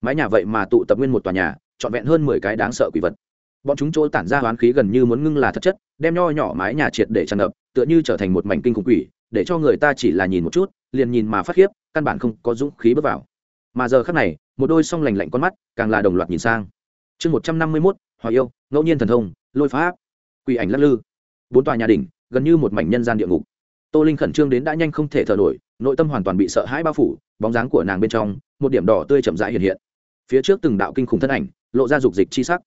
Mái nhà vậy mà tụ tập nguyên một tòa nhà, trọn vẹn hơn mười cái đáng sợ quỷ vật. Bọn chúng chỗ tản ra hoán khí gần như muốn ngưng là thật chất, đem nho nhỏ mái nhà triệt để tràn ngập, tựa như trở thành một mảnh kinh khủng quỷ, để cho người ta chỉ là nhìn một chút, liền nhìn mà phát khiếp, căn bản không có dũng khí bước vào. Mà giờ khác này một đôi song lành lạnh con mắt, càng là đồng loạt nhìn sang. Chương một trăm năm mươi mốt, hòa yêu, ngẫu nhiên thần thông, lôi phá quỷ ảnh lắc lư. Bốn tòa nhà đỉnh, gần như một mảnh nhân gian địa ngục. Tô linh khẩn trương đến đã nhanh không thể thở nổi, nội tâm hoàn toàn bị sợ hãi bao phủ, bóng dáng của nàng bên trong, một điểm đỏ tươi chậm rãi hiện hiện. Phía trước từng đạo kinh khủng thân ảnh, lộ ra dục dịch chi sắc.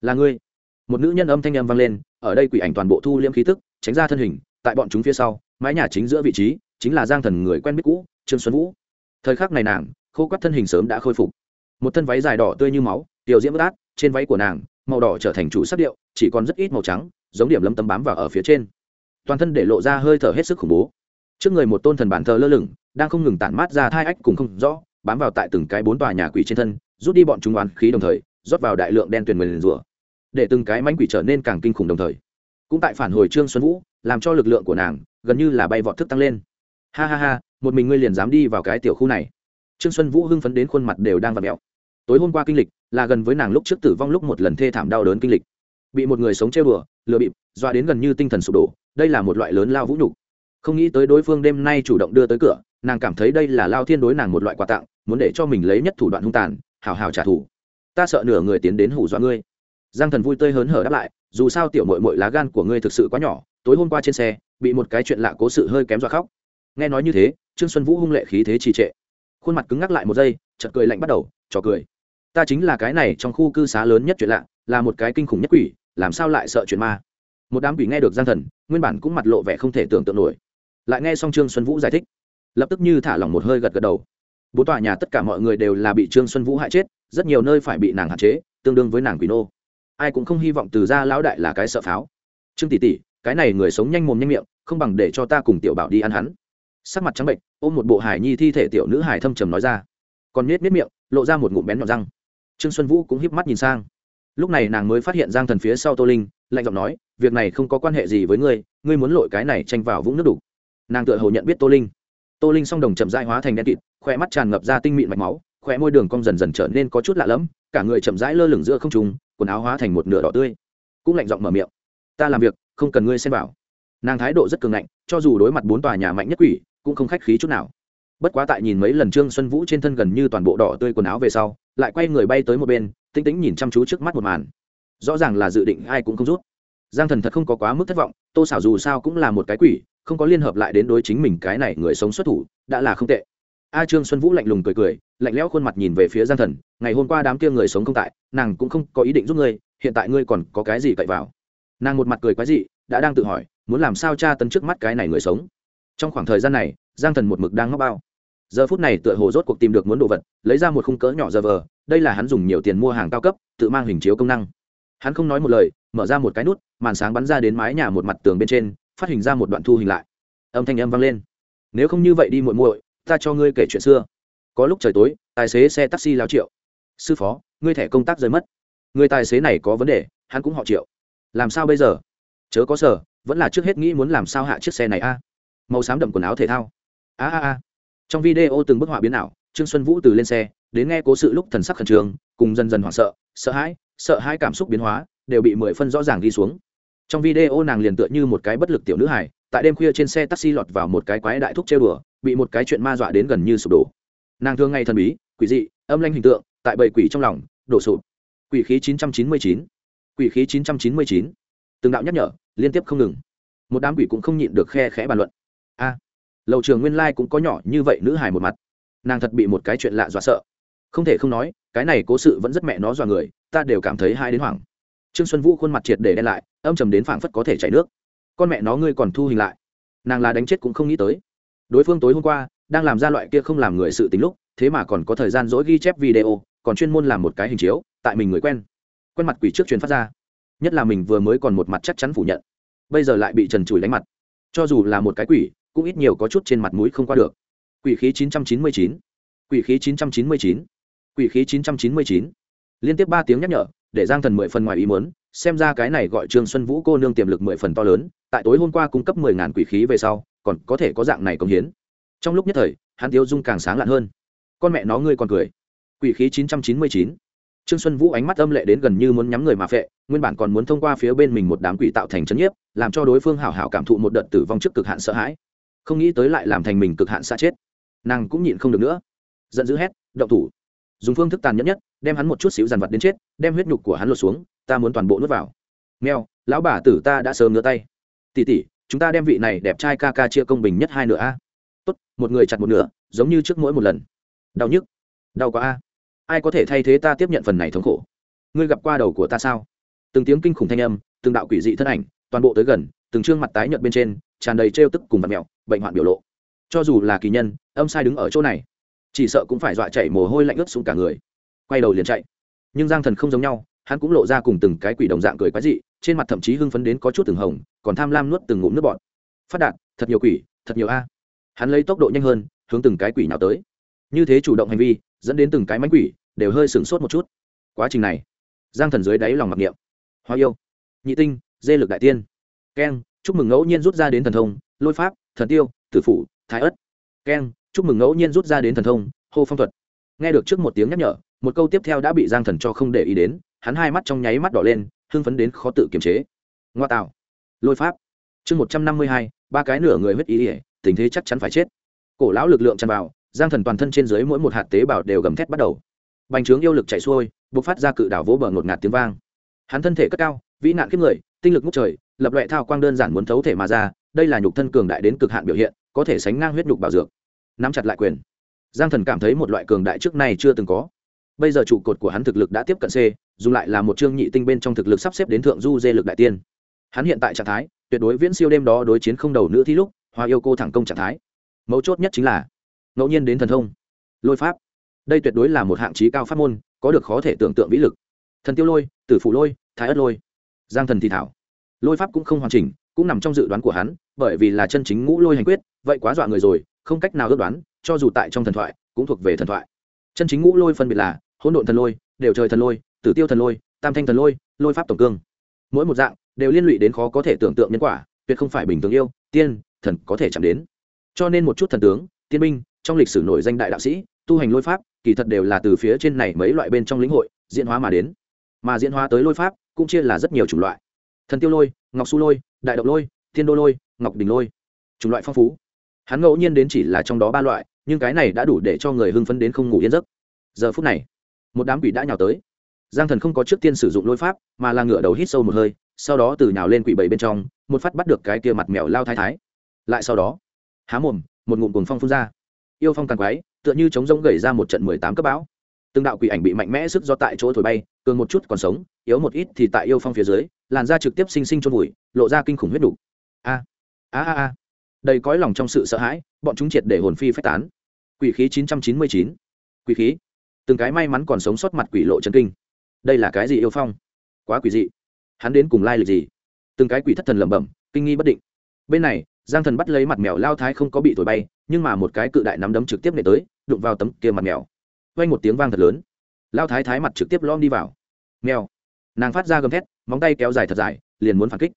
Là ngươi? Một nữ nhân âm thanh âm vang lên, ở đây quỷ ảnh toàn bộ thu liễm khí tức, tránh ra thân hình, tại bọn chúng phía sau, mái nhà chính giữa vị trí, chính là giang thần người quen biết cũ, trương xuân vũ. Thời khắc này nàng khô quắt thân hình sớm đã khôi phục. Một thân váy dài đỏ tươi như máu, tiểu diễm bất át, trên váy của nàng, màu đỏ trở thành chủ sắc điệu, chỉ còn rất ít màu trắng, giống điểm lâm tấm bám vào ở phía trên. Toàn thân để lộ ra hơi thở hết sức khủng bố. Trước người một tôn thần bản thờ lơ lửng, đang không ngừng tản mát ra thai ách cùng không rõ, bám vào tại từng cái bốn tòa nhà quỷ trên thân, rút đi bọn chúng oán khí đồng thời, rót vào đại lượng đen tuyền nguyền rủa, để từng cái mánh quỷ trở nên càng kinh khủng đồng thời. Cũng tại phản hồi trương xuân vũ, làm cho lực lượng của nàng gần như là bay vọt thức tăng lên. Ha ha ha, một mình ngươi liền dám đi vào cái tiểu khu này trương xuân vũ hưng phấn đến khuôn mặt đều đang v ặ mẹo tối hôm qua kinh lịch, là gần với nàng lúc trước tử vong lúc một lần thê thảm đau đớn kinh lịch. Bị một người sống trêu đùa, lừa bịp doa đến gần như tinh thần sụp đổ, đây là một loại lớn lao vũ nhục. Không nghĩ tới đối phương đêm nay chủ động đưa tới cửa, nàng cảm thấy đây là lao thiên đối nàng một loại quà tặng, muốn để cho mình lấy nhất thủ đoạn hung tàn, hào hào trả thù. Ta sợ nửa người tiến đến hủ dọa ngươi. Giang thần vui tươi hớn hở đáp lại, dù sao tiểu mội mội lá gan của ngươi thực sự quá nhỏ, tối hôm qua trên xe, bị một cái chuyện lạ cố sự hơi kém dọa khóc. Nghe nói như thế, trương xuân vũ hung lệ khí thế trì trệ khuôn mặt cứng ngắc lại một giây chật cười lạnh bắt đầu, trò cười. Ta chính là cái này trong khu cư xá lớn nhất chuyện lạ, là một cái kinh khủng nhất quỷ, làm sao lại sợ chuyện ma? Một đám quỷ nghe được giang thần, nguyên bản cũng mặt lộ vẻ không thể tưởng tượng nổi. Lại nghe xong trương xuân vũ giải thích, lập tức như thả lỏng một hơi gật gật đầu. Bốn tòa nhà tất cả mọi người đều là bị trương xuân vũ hại chết, rất nhiều nơi phải bị nàng hạn chế, tương đương với nàng quỷ nô. Ai cũng không hy vọng từ gia lão đại là cái sợ pháo. Trương tỷ tỷ, cái này người sống nhanh mồm nhanh miệng, không bằng để cho ta cùng tiểu bảo đi ăn hắn sắc mặt trắng bệnh, ôm một bộ hải nhi thi thể tiểu nữ hải thâm trầm nói ra. Còn nết nết miệng, lộ ra một ngụm bén nhọn răng. Trương xuân vũ cũng híp mắt nhìn sang. Lúc này nàng mới phát hiện giang thần phía sau tô linh, lạnh giọng nói, việc này không có quan hệ gì với ngươi ngươi muốn lội cái này tranh vào vũng nước đủ. Nàng tựa hồ nhận biết tô linh. Tô linh song đồng chậm rãi hóa thành đen kịt, khỏe mắt tràn ngập ra tinh mịn mạch máu, khỏe môi đường cong dần dần trở nên có chút lạ lẫm, cả người chậm rãi lơ lửng giữa không trung, quần áo hóa thành một nửa đỏ tươi. Cũng lạnh giọng mở miệng, ta làm việc, không cần ngươi xem vào. Nàng thái độ rất cường ngạnh, cho dù đối mặt bốn tòa nhà mạnh nhất quỷ cũng không khách khí chút nào. Bất quá tại nhìn mấy lần trương xuân vũ trên thân gần như toàn bộ đỏ tươi quần áo về sau, lại quay người bay tới một bên tinh tĩnh nhìn chăm chú trước mắt một màn. Rõ ràng là dự định ai cũng không rút. Giang thần thật không có quá mức thất vọng, tô xảo dù sao cũng là một cái quỷ, không có liên hợp lại đến đối chính mình cái này người sống xuất thủ, đã là không tệ. A trương xuân vũ lạnh lùng cười cười, lạnh lẽo khuôn mặt nhìn về phía giang thần, ngày hôm qua đám kia người sống không tại, nàng cũng không có ý định giúp ngươi, hiện tại ngươi còn có cái gì cậy vào? Nàng một mặt cười quái dị, đã đang tự hỏi, muốn làm sao tra tấn trước mắt cái này người sống? Trong khoảng thời gian này, giang thần một mực đang ngóc bao. Giờ phút này tựa hồ rốt cuộc tìm được muốn đồ vật, lấy ra một khung cỡ nhỏ giờ vờ đây là hắn dùng nhiều tiền mua hàng cao cấp, tự mang hình chiếu công năng. Hắn không nói một lời, mở ra một cái nút, màn sáng bắn ra đến mái nhà một mặt tường bên trên, phát hình ra một đoạn thu hình lại. Âm thanh âm vang lên. Nếu không như vậy đi muội muội, ta cho ngươi kể chuyện xưa. Có lúc trời tối, tài xế xe taxi lao triệu. Sư phó, ngươi thẻ công tác rơi mất. Người tài xế này có vấn đề, hắn cũng họ triệu. Làm sao bây giờ? Chớ có sở vẫn là trước hết nghĩ muốn làm sao hạ chiếc xe này a màu xám đậm quần áo thể thao. A a a. Trong video từng bức họa biến ảo trương xuân vũ từ lên xe đến nghe cố sự lúc thần sắc khẩn trương cùng dần dần hoảng sợ sợ hãi sợ hãi cảm xúc biến hóa đều bị mười phân rõ ràng đi xuống. Trong video nàng liền tựa như một cái bất lực tiểu nữ hải tại đêm khuya trên xe taxi lọt vào một cái quái đại thúc chơi đùa bị một cái chuyện ma dọa đến gần như sụp đổ. Nàng thương ngày thần bí quỷ dị âm lanh hình tượng tại bầy quỷ trong lòng đổ sụp. Quỷ khí 999, quỷ khí 999, từng đạo nhắc nhở liên tiếp không ngừng. Một đám quỷ cũng không nhịn được khe khẽ bàn luận a. Lầu trường nguyên lai cũng có nhỏ như vậy nữ hài một mặt. Nàng thật bị một cái chuyện lạ dọa sợ. Không thể không nói, cái này cố sự vẫn rất mẹ nó dọa người, ta đều cảm thấy hai đến hoảng. Trương xuân vũ khuôn mặt triệt để đen lại, âm trầm đến phảng phất có thể chảy nước. Con mẹ nó ngươi còn thu hình lại. Nàng là đánh chết cũng không nghĩ tới. Đối phương tối hôm qua, đang làm ra loại kia không làm người sự tính lúc, thế mà còn có thời gian dỗi ghi chép video, còn chuyên môn làm một cái hình chiếu, tại mình người quen. Quen mặt quỷ trước truyền phát ra. Nhất là mình vừa mới còn một mặt chắc chắn phủ nhận. Bây giờ lại bị trần trùi đánh mặt. Cho dù là một cái quỷ cũng ít nhiều có chút trên mặt mũi không qua được. Quỷ khí 999, quỷ khí 999, quỷ khí 999. liên tiếp ba tiếng nhắc nhở để giang thần mười phần ngoài ý muốn xem ra cái này gọi trương xuân vũ cô nương tiềm lực mười phần to lớn tại tối hôm qua cung cấp mười ngàn quỷ khí về sau còn có thể có dạng này công hiến. Trong lúc nhất thời hắn tiêu dung càng sáng lạn hơn. Con mẹ nó ngươi còn cười. Quỷ khí chín trăm chín mươi chín. Trương xuân vũ ánh mắt âm lệ đến gần như muốn nhắm người mà phệ nguyên bản còn muốn thông qua phía bên mình một đám quỷ tạo thành chấn nhiếp làm cho đối phương hảo hảo cảm thụ một đợt tử vong trước cực hạn sợ hãi không nghĩ tới lại làm thành mình cực hạn xa chết. Nàng cũng nhịn không được nữa. Giận dữ hét, động thủ. Dùng phương thức tàn nhẫn nhất, đem hắn một chút xíu dàn vật đến chết, đem huyết nhục của hắn lột xuống, ta muốn toàn bộ nuốt vào. Mèo, lão bà tử ta đã sớm ngửa tay. Tỉ tỉ chúng ta đem vị này đẹp trai ca ca chia công bình nhất hai nửa a. Tốt, một người chặt một nửa, giống như trước mỗi một lần. Đau nhức, đau quá a. Ai có thể thay thế ta tiếp nhận phần này thống khổ? Ngươi gặp qua đầu của ta sao? Từng tiếng kinh khủng thanh âm, từng đạo quỷ dị thân ảnh, toàn bộ tới gần, từng trương mặt tái nhợt bên trên, tràn đầy trêu tức cùng vật mẹo bệnh hoạn biểu lộ. Cho dù là kỳ nhân, âm sai đứng ở chỗ này, chỉ sợ cũng phải dọa chảy mồ hôi lạnh ướt xuống cả người. Quay đầu liền chạy. Nhưng giang thần không giống nhau, hắn cũng lộ ra cùng từng cái quỷ đồng dạng cười quái dị, trên mặt thậm chí hưng phấn đến có chút từng hồng, còn tham lam nuốt từng ngụm nước bọt. Phát đạt, thật nhiều quỷ, thật nhiều a. Hắn lấy tốc độ nhanh hơn, hướng từng cái quỷ nào tới. Như thế chủ động hành vi, dẫn đến từng cái mánh quỷ, đều hơi sửng sốt một chút. Quá trình này, giang thần dưới đáy lòng mặc niệm. Hoa yêu, nhị tinh, dê lực đại tiên. Keng, chúc mừng ngẫu nhiên rút ra đến thần thông lôi pháp, thần tiêu, tử phủ, thái ất keng, chúc mừng ngẫu nhiên rút ra đến thần thông, hô phong thuật. Nghe được trước một tiếng nhắc nhở, một câu tiếp theo đã bị giang thần cho không để ý đến, hắn hai mắt trong nháy mắt đỏ lên, hưng phấn đến khó tự kiềm chế. Ngoa tạo. Lôi pháp. Chương một trăm năm mươi hai, ba cái nửa người huyết ý ỉa, tình thế chắc chắn phải chết. Cổ lão lực lượng tràn vào, giang thần toàn thân trên dưới mỗi một hạt tế bào đều gầm thét bắt đầu. Bành trướng yêu lực chạy xuôi b ộ c phát ra cự đảo vỗ bờ ngột ngạt tiếng vang. Hắn thân thể cất cao, vĩ nạn kiếp người, tinh lực ngút trời, lập loại thao quang đơn giản muốn thấu thể mà ra đây là nhục thân cường đại đến cực hạn biểu hiện, có thể sánh ngang huyết nhục bảo dược. Nắm chặt lại quyền. Giang thần cảm thấy một loại cường đại trước nay chưa từng có. Bây giờ trụ cột của hắn thực lực đã tiếp cận c dù lại là một chương nhị tinh bên trong thực lực sắp xếp đến thượng du dê lực đại tiên. Hắn hiện tại trạng thái, tuyệt đối viễn siêu đêm đó đối chiến không đầu nữ thi lúc, hoa yêu cô thẳng công trạng thái. Mấu chốt nhất chính là, ngẫu nhiên đến thần thông. Lôi pháp. Đây tuyệt đối là một hạng trí cao pháp môn, có được khó thể tưởng tượng vĩ lực. Thần tiêu lôi, tử phụ lôi, thái ất lôi. Giang thần thì thảo. Lôi pháp cũng không hoàn chỉnh cũng nằm trong dự đoán của hắn, bởi vì là chân chính ngũ lôi hành quyết, vậy quá dọa người rồi, không cách nào ước đoán, cho dù tại trong thần thoại, cũng thuộc về thần thoại. Chân chính ngũ lôi phân biệt là hỗn độn thần lôi, đều trời thần lôi, tử tiêu thần lôi, tam thanh thần lôi lôi pháp tổng cương. Mỗi một dạng đều liên lụy đến khó có thể tưởng tượng nhân quả, tuyệt không phải bình thường yêu, tiên, thần có thể chạm đến. Cho nên một chút thần tướng, tiên binh, trong lịch sử nổi danh đại đạo sĩ, tu hành lôi pháp, kỳ thật đều là từ phía trên này mấy loại bên trong lĩnh hội, diễn hóa mà đến. Mà diễn hóa tới lôi pháp, cũng chia là rất nhiều chủng loại. Thần tiêu lôi ngọc su lôi, đại động lôi, thiên đô lôi, ngọc đình lôi. Chủng loại phong phú. Hắn ngẫu nhiên đến chỉ là trong đó ba loại, nhưng cái này đã đủ để cho người hưng phấn đến không ngủ yên giấc. Giờ phút này, một đám quỷ đã nhào tới. Giang thần không có trước tiên sử dụng lôi pháp, mà là ngựa đầu hít sâu một hơi, sau đó từ nhào lên quỷ bảy bên trong, một phát bắt được cái kia mặt mèo lao thái thái. Lại sau đó, há mồm, một ngụm cồn phong phun ra. Yêu phong càng quái, tựa như chống rông gầy ra một trận mười tám cấp bão từng đạo quỷ ảnh bị mạnh mẽ sức do tại chỗ thổi bay, cường một chút còn sống, yếu một ít thì tại yêu phong phía dưới, làn da trực tiếp sinh sinh trôn vùi, lộ ra kinh khủng huyết đủ. a a a a. Đầy cõi lòng trong sự sợ hãi, bọn chúng triệt để hồn phi phách tán. Quỷ khí chín trăm chín mươi chín. Quỷ khí. Từng cái may mắn còn sống sót mặt quỷ lộ chân kinh. Đây là cái gì yêu phong? Quá quỷ dị. Hắn đến cùng lai lịch gì? Từng cái quỷ thất thần lẩm bẩm, kinh nghi bất định. Bên này, giang thần bắt lấy mặt mèo lao thái không có bị thổi bay, nhưng mà một cái cự đại nắm đấm trực tiếp nệ tới, đụng vào tấm kia mặt mèo vang một tiếng vang thật lớn. Lao thái thái mặt trực tiếp lom đi vào. Mèo. Nàng phát ra gầm thét, móng tay kéo dài thật dài, liền muốn phản kích.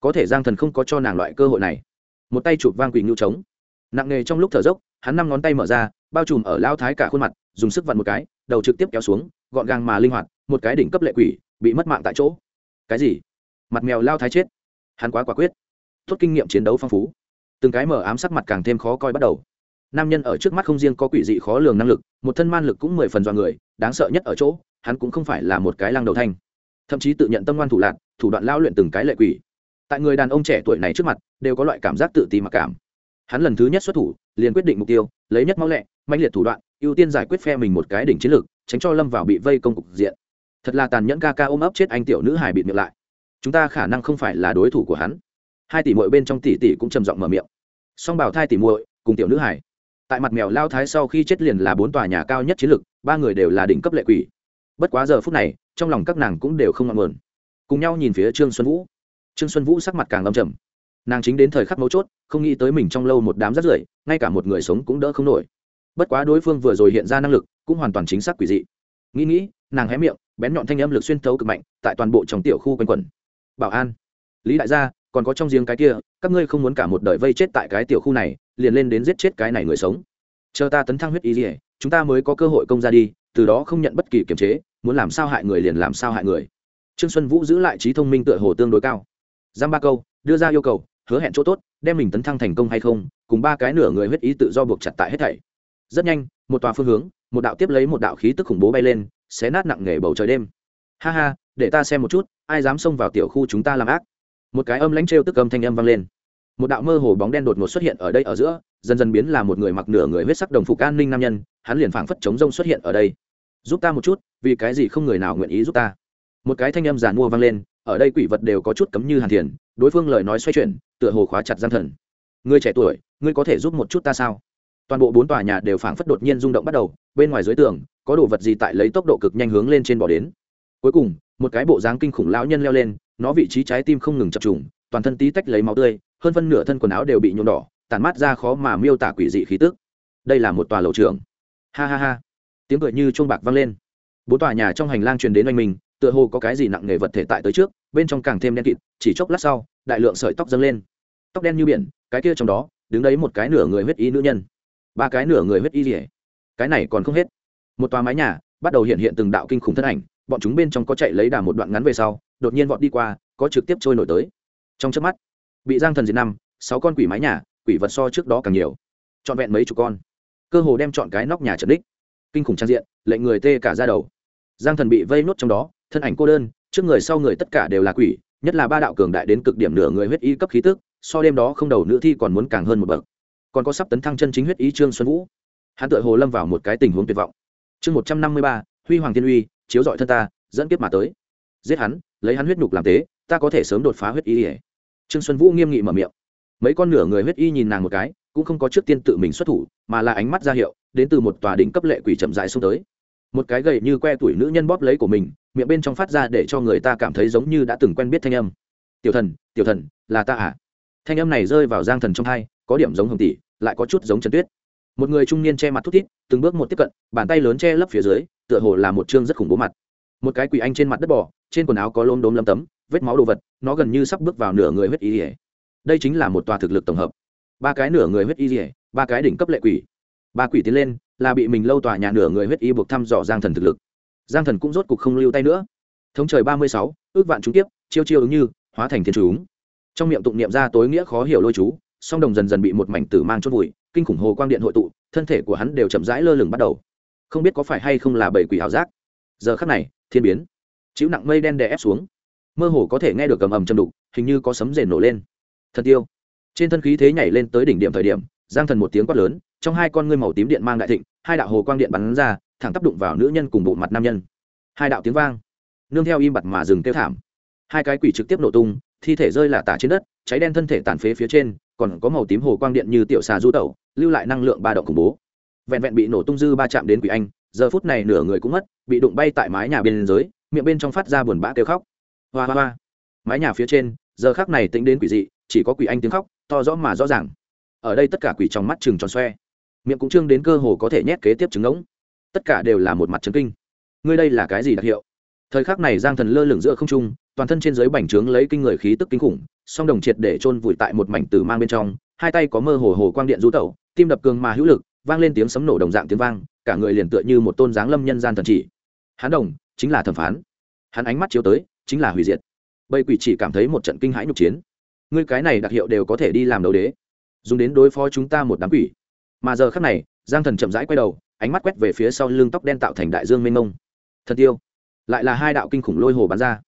Có thể giang thần không có cho nàng loại cơ hội này. Một tay chụp vang quỷ ngưu trống. Nặng nề trong lúc thở dốc, hắn năm ngón tay mở ra, bao trùm ở lao thái cả khuôn mặt, dùng sức vặn một cái, đầu trực tiếp kéo xuống, gọn gàng mà linh hoạt, một cái đỉnh cấp lệ quỷ, bị mất mạng tại chỗ. Cái gì? Mặt mèo lao thái chết. Hắn quá quả quyết. Tốt kinh nghiệm chiến đấu phong phú. Từng cái mở ám sắc mặt càng thêm khó coi bắt đầu nam nhân ở trước mắt không riêng có quỷ dị khó lường năng lực, một thân man lực cũng mười phần do người, đáng sợ nhất ở chỗ, hắn cũng không phải là một cái lăng đầu thanh. Thậm chí tự nhận tâm ngoan thủ lạc thủ đoạn lao luyện từng cái lệ quỷ. Tại người đàn ông trẻ tuổi này trước mặt, đều có loại cảm giác tự ti mặc cảm. Hắn lần thứ nhất xuất thủ, liền quyết định mục tiêu, lấy nhất máu lẹ mạnh liệt thủ đoạn, ưu tiên giải quyết phe mình một cái đỉnh chiến lược, tránh cho lâm vào bị vây công cục diện. Thật là tàn nhẫn ca ca ôm ấp chết anh tiểu nữ hải bịt miệng lại. Chúng ta khả năng không phải là đối thủ của hắn. Hai tỷ muội bên trong tỷ tỷ cũng trầm giọng mở miệng. Song bảo thai tỷ muội, cùng tiểu nữ hải tại mặt mèo lao thái sau khi chết liền là bốn tòa nhà cao nhất chiến lực ba người đều là đỉnh cấp lệ quỷ. Bất quá giờ phút này, trong lòng các nàng cũng đều không ngọn nguồn cùng nhau nhìn phía trương xuân vũ. Trương xuân vũ sắc mặt càng lâm trầm. Nàng chính đến thời khắc mấu chốt, không nghĩ tới mình trong lâu một đám rất rưởi, ngay cả một người sống cũng đỡ không nổi. Bất quá đối phương vừa rồi hiện ra năng lực, cũng hoàn toàn chính xác quỷ dị. Nghĩ nghĩ, nàng hé miệng, bén nhọn thanh âm lực xuyên thấu cực mạnh, tại toàn bộ trong tiểu khu quanh quẩn. Bảo an. Lý đại gia còn có trong giếng cái kia, các ngươi không muốn cả một đời vây chết tại cái tiểu khu này, liền lên đến giết chết cái này người sống. Chờ ta tấn thăng huyết ý gì chúng ta mới có cơ hội công ra đi, từ đó không nhận bất kỳ kiềm chế, muốn làm sao hại người liền làm sao hại người. Trương xuân vũ giữ lại trí thông minh tựa hồ tương đối cao. Giam ba câu, đưa ra yêu cầu, hứa hẹn chỗ tốt, đem mình tấn thăng thành công hay không, cùng ba cái nửa người huyết ý tự do buộc chặt tại hết thảy. Rất nhanh, một tòa phương hướng, một đạo tiếp lấy một đạo khí tức khủng bố bay lên, xé nát nặng nề bầu trời đêm. Ha ha, để ta xem một chút, ai dám xông vào tiểu khu chúng ta làm ác? Một cái âm lãnh trêu tức âm thanh âm vang lên. Một đạo mơ hồ bóng đen đột ngột xuất hiện ở đây ở giữa, dần dần biến là một người mặc nửa người huyết sắc đồng phục an ninh nam nhân, hắn liền phảng phất chống rông xuất hiện ở đây. Giúp ta một chút, vì cái gì không người nào nguyện ý giúp ta? Một cái thanh âm giàn mua vang lên, ở đây quỷ vật đều có chút cấm như hàn thiền, đối phương lời nói xoay chuyển, tựa hồ khóa chặt gian thần. Người trẻ tuổi, ngươi có thể giúp một chút ta sao? Toàn bộ bốn tòa nhà đều phảng phất đột nhiên rung động bắt đầu, bên ngoài dưới tường, có đồ vật gì tại lấy tốc độ cực nhanh hướng lên trên bỏ đến. Cuối cùng, một cái bộ dáng kinh khủng lão nhân leo lên nó vị trí trái tim không ngừng chập trùng, toàn thân tí tách lấy máu tươi, hơn phân nửa thân quần áo đều bị nhuộm đỏ tàn mát ra khó mà miêu tả quỷ dị khí tức. Đây là một tòa lầu trưởng. ha ha ha. Tiếng cười như chuông bạc vang lên. Bốn tòa nhà trong hành lang truyền đến oanh mình tựa hồ có cái gì nặng nề vật thể tại tới trước, bên trong càng thêm đen kịt, chỉ chốc lát sau, đại lượng sợi tóc dâng lên. Tóc đen như biển, cái kia trong đó, đứng đấy một cái nửa người huyết y nữ nhân. Ba cái nửa người huyết y rỉa. Cái này còn không hết. Một tòa mái nhà, bắt đầu hiện hiện từng đạo kinh khủng thân ảnh, bọn chúng bên trong có chạy lấy đà một đoạn ngắn về sau đột nhiên vọt đi qua, có trực tiếp trôi nổi tới. Trong chớp mắt, bị giang thần diệt năm, sáu con quỷ mái nhà, quỷ vật so trước đó càng nhiều. Trọn vẹn mấy chục con. Cơ hồ đem chọn cái nóc nhà trấn đích. Kinh khủng trang diện, lệnh người tê cả ra đầu. Giang thần bị vây nốt trong đó, thân ảnh cô đơn, trước người sau người tất cả đều là quỷ, nhất là ba đạo cường đại đến cực điểm nửa người huyết y cấp khí tức, so đêm đó không đầu nữ thi còn muốn càng hơn một bậc. Còn có sắp tấn thăng chân chính huyết y trương xuân vũ. Hắn tự hồ lâm vào một cái tình huống tuyệt vọng. Chương một trăm năm mươi ba, huy hoàng thiên uy, chiếu dọi thân ta, dẫn kiếp mà tới. Giết hắn lấy hắn huyết nhục làm tế, ta có thể sớm đột phá huyết y ỉa trương xuân vũ nghiêm nghị mở miệng. Mấy con nửa người huyết y nhìn nàng một cái, cũng không có trước tiên tự mình xuất thủ, mà là ánh mắt ra hiệu, đến từ một tòa đỉnh cấp lệ quỷ chậm dại xuống tới. Một cái gầy như que tuổi nữ nhân bóp lấy của mình, miệng bên trong phát ra để cho người ta cảm thấy giống như đã từng quen biết thanh âm. Tiểu thần tiểu thần, là ta à? Thanh âm này rơi vào giang thần trong hai, có điểm giống hồng tỷ, lại có chút giống trần tuyết. Một người trung niên che mặt thút thít, từng bước một tiếp cận, bàn tay lớn che lấp phía dưới, tựa hồ là một chương rất khủng bố mặt. Một cái quỷ anh trên mặt đất bỏ trên quần áo có lốm đốm lấm tấm, vết máu đồ vật, nó gần như sắp bước vào nửa người huyết y ỉa đây chính là một tòa thực lực tổng hợp. Ba cái nửa người huyết y ỉa ba cái đỉnh cấp lệ quỷ. Ba quỷ tiến lên, là bị mình lâu tòa nhà nửa người huyết y buộc thăm dò giang thần thực lực. Giang thần cũng rốt cục không lưu tay nữa. Thống trời ba mươi sáu, ước vạn chúng tiếp chiêu chiêu ứng như, hóa thành thiên chúng. Trong miệng tụng niệm ra tối nghĩa khó hiểu lôi chú, song đồng dần dần bị một mảnh tử mang chốt vùi, kinh khủng hồ quang điện hội tụ, thân thể của hắn đều chậm rãi lơ lửng bắt đầu. Không biết có phải hay không là bảy quỷ ảo giác. Giờ khắc này, thiên biến chịu nặng mây đen đè ép xuống. Mơ hồ có thể nghe được cầm ầm châm đục, hình như có sấm rền nổ lên. Thần tiêu. Trên thân khí thế nhảy lên tới đỉnh điểm thời điểm, giang thần một tiếng quát lớn, trong hai con ngươi màu tím điện mang đại thịnh, hai đạo hồ quang điện bắn ra, thẳng tác đụng vào nữ nhân cùng bộ mặt nam nhân. Hai đạo tiếng vang. Nương theo im bặt mà dừng kêu thảm. Hai cái quỷ trực tiếp nổ tung, thi thể rơi là tả trên đất, cháy đen thân thể tàn phế phía trên, còn có màu tím hồ quang điện như tiểu xà du tẩu, lưu lại năng lượng ba động khủng bố. Vẹn vẹn bị nổ tung dư ba chạm đến quỷ anh, giờ phút này nửa người cũng mất, bị đụng bay tại mái nhà bên dưới miệng bên trong phát ra buồn bã kêu khóc. Hoa hoa hoa. Mái nhà phía trên, giờ khác này tính đến quỷ dị, chỉ có quỷ anh tiếng khóc, to rõ mà rõ ràng. Ở đây tất cả quỷ trong mắt chừng tròn xoe. Miệng cũng trương đến cơ hồ có thể nhét kế tiếp trứng ngỗng. Tất cả đều là một mặt trấn kinh. Ngươi đây là cái gì đặc hiệu? Thời khắc này giang thần lơ lửng giữa không trung, toàn thân trên dưới bành trướng lấy kinh người khí tức kinh khủng, song đồng triệt để chôn vùi tại một mảnh tử mang bên trong, hai tay có mơ hồ hồ quang điện rú tẩu, tim đập cường mà hữu lực, vang lên tiếng sấm nổ đồng dạng tiếng vang, cả người liền tựa như một tôn dáng lâm nhân gian thần chỉ. Hắn đồng chính là thẩm phán. Hắn ánh mắt chiếu tới, chính là hủy diệt. Bầy quỷ chỉ cảm thấy một trận kinh hãi nhục chiến. Ngươi cái này đặc hiệu đều có thể đi làm đấu đế. Dùng đến đối phó chúng ta một đám quỷ. Mà giờ khắc này, giang thần chậm rãi quay đầu, ánh mắt quét về phía sau lưng tóc đen tạo thành đại dương mênh mông. Thần tiêu. Lại là hai đạo kinh khủng lôi hồ bắn ra.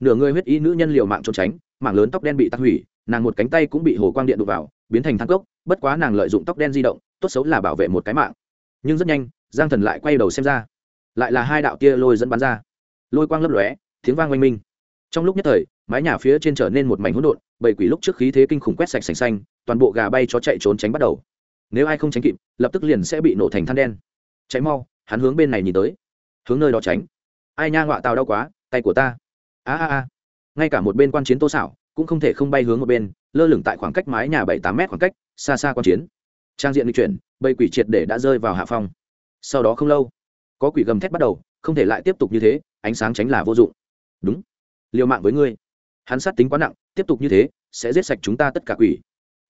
Nửa người huyết y nữ nhân liều mạng trốn tránh, mảng lớn tóc đen bị tắc hủy, nàng một cánh tay cũng bị hồ quang điện đụt vào, biến thành thang cốc, bất quá nàng lợi dụng tóc đen di động, tốt xấu là bảo vệ một cái mạng. Nhưng rất nhanh, giang thần lại quay đầu xem ra lại là hai đạo kia lôi dẫn bắn ra. Lôi quang lấp lóe, tiếng vang oanh minh. Trong lúc nhất thời, mái nhà phía trên trở nên một mảnh hỗn độn, bảy quỷ lúc trước khí thế kinh khủng quét sạch sành xanh, toàn bộ gà bay chó chạy trốn tránh bắt đầu. Nếu ai không tránh kịp, lập tức liền sẽ bị nổ thành than đen. Cháy mau, hắn hướng bên này nhìn tới. Hướng nơi đó tránh. Ai nha ngọa tàu đau quá, tay của ta. A a a. Ngay cả một bên quan chiến tô xảo, cũng không thể không bay hướng một bên, lơ lửng tại khoảng cách mái nhà bảy tám mét khoảng cách, xa xa quan chiến. Trang diện lịch chuyển bầy quỷ triệt để đã rơi vào hạ phong. Sau đó không lâu có quỷ gầm thét bắt đầu, không thể lại tiếp tục như thế, ánh sáng tránh là vô dụng. Đúng. Liều mạng với ngươi. Hắn sát tính quá nặng, tiếp tục như thế, sẽ giết sạch chúng ta tất cả quỷ.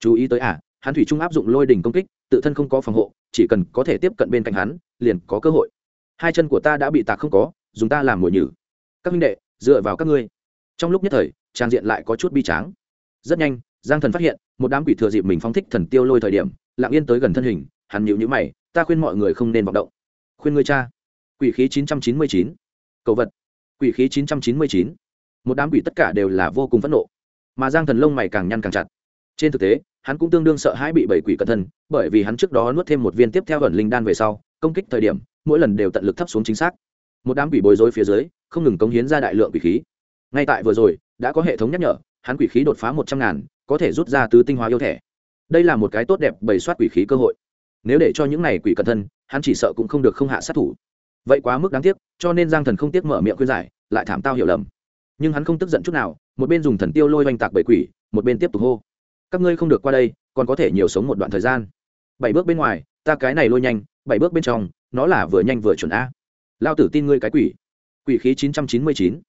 Chú ý tới à hắn thủy trung áp dụng lôi đỉnh công kích, tự thân không có phòng hộ, chỉ cần có thể tiếp cận bên cạnh hắn, liền có cơ hội. Hai chân của ta đã bị tạc không có, dùng ta làm mồi nhử. Các minh đệ, dựa vào các ngươi. Trong lúc nhất thời, trang diện lại có chút bi tráng. Rất nhanh, giang thần phát hiện, một đám quỷ thừa dịp mình phóng thích thần tiêu lôi thời điểm, lặng yên tới gần thân hình, hắn nhịu nhữ mày, ta khuyên mọi người không nên vọng động. Khuyên ngươi cha quỷ khí chín trăm chín mươi chín. Cầu vật. Quỷ khí chín trăm chín mươi chín. Một đám quỷ tất cả đều là vô cùng phẫn nộ. Mà giang thần lông mày càng nhăn càng chặt. Trên thực tế, hắn cũng tương đương sợ hãi bị bảy quỷ cẩn thân bởi vì hắn trước đó nuốt thêm một viên tiếp theo gần linh đan về sau, công kích thời điểm, mỗi lần đều tận lực thấp xuống chính xác. Một đám quỷ bối rối phía dưới, không ngừng cống hiến ra đại lượng quỷ khí. Ngay tại vừa rồi, đã có hệ thống nhắc nhở, hắn quỷ khí đột phá một trăm ngàn, có thể rút ra từ tinh hóa yêu thẻ đây là một cái tốt đẹp bày soát quỷ khí cơ hội. Nếu để cho những này quỷ cẩn thân hắn chỉ sợ cũng không được không hạ sát thủ vậy quá mức đáng tiếc, cho nên giang thần không tiếc mở miệng khuyên giải, lại thảm tao hiểu lầm. Nhưng hắn không tức giận chút nào, một bên dùng thần tiêu lôi oanh tạc bảy quỷ, một bên tiếp tục hô. Các ngươi không được qua đây, còn có thể nhiều sống một đoạn thời gian. Bảy bước bên ngoài, ta cái này lôi nhanh, bảy bước bên trong, nó là vừa nhanh vừa chuẩn a. Lao tử tin ngươi cái quỷ. Quỷ khí chín trăm chín mươi chín.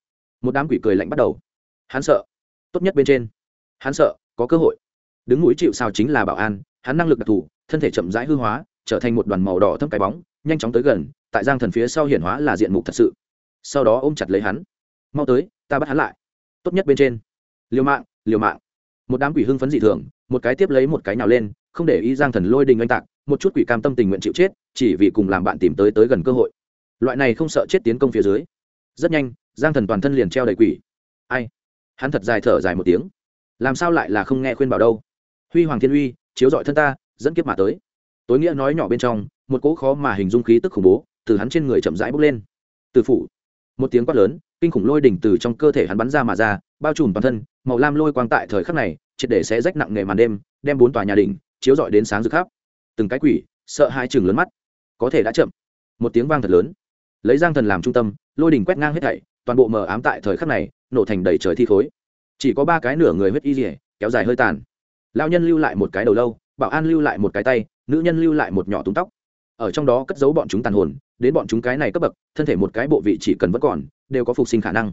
Một đám quỷ cười lạnh bắt đầu. Hắn sợ. Tốt nhất bên trên. Hắn sợ, có cơ hội. Đứng mũi chịu sao chính là bảo an, hắn năng lực đặc thù, thân thể chậm rãi hư hóa, trở thành một đoàn màu đỏ thâm cái bóng, nhanh chóng tới gần tại giang thần phía sau hiển hóa là diện mục thật sự. Sau đó ôm chặt lấy hắn. Mau tới, ta bắt hắn lại. Tốt nhất bên trên. Liều mạng liều mạng. Một đám quỷ hưng phấn dị thường, một cái tiếp lấy một cái nào lên, không để ý giang thần lôi đình oanh tạc, một chút quỷ cam tâm tình nguyện chịu chết, chỉ vì cùng làm bạn tìm tới tới gần cơ hội. Loại này không sợ chết tiến công phía dưới. Rất nhanh, giang thần toàn thân liền treo đầy quỷ. Ai? Hắn thật dài thở dài một tiếng. Làm sao lại là không nghe khuyên bảo đâu? Huy hoàng thiên uy, chiếu dọi thân ta, dẫn kiếp mà tới. Tối nghĩa nói nhỏ bên trong, một cỗ khó mà hình dung khí tức khủng bố từ hắn trên người chậm rãi bốc lên. Từ phủ, một tiếng quát lớn, kinh khủng lôi đỉnh từ trong cơ thể hắn bắn ra mà ra, bao trùm toàn thân, màu lam lôi quang tại thời khắc này, triệt để sẽ rách nặng nghề màn đêm, đem bốn tòa nhà đỉnh chiếu rọi đến sáng rực khắp. Từng cái quỷ, sợ hai chừng lớn mắt. Có thể đã chậm. Một tiếng vang thật lớn. Lấy giang thần làm trung tâm, lôi đỉnh quét ngang hết thảy, toàn bộ mờ ám tại thời khắc này, nổ thành đầy trời thi khối. Chỉ có ba cái nửa người huyết y rỉa kéo dài hơi tàn. Lao nhân lưu lại một cái đầu lâu, bảo an lưu lại một cái tay, nữ nhân lưu lại một nhỏ túng tóc. Ở trong đó cất giấu bọn chúng tàn hồn đến bọn chúng cái này cấp bậc, thân thể một cái bộ vị chỉ cần vẫn còn, đều có phục sinh khả năng.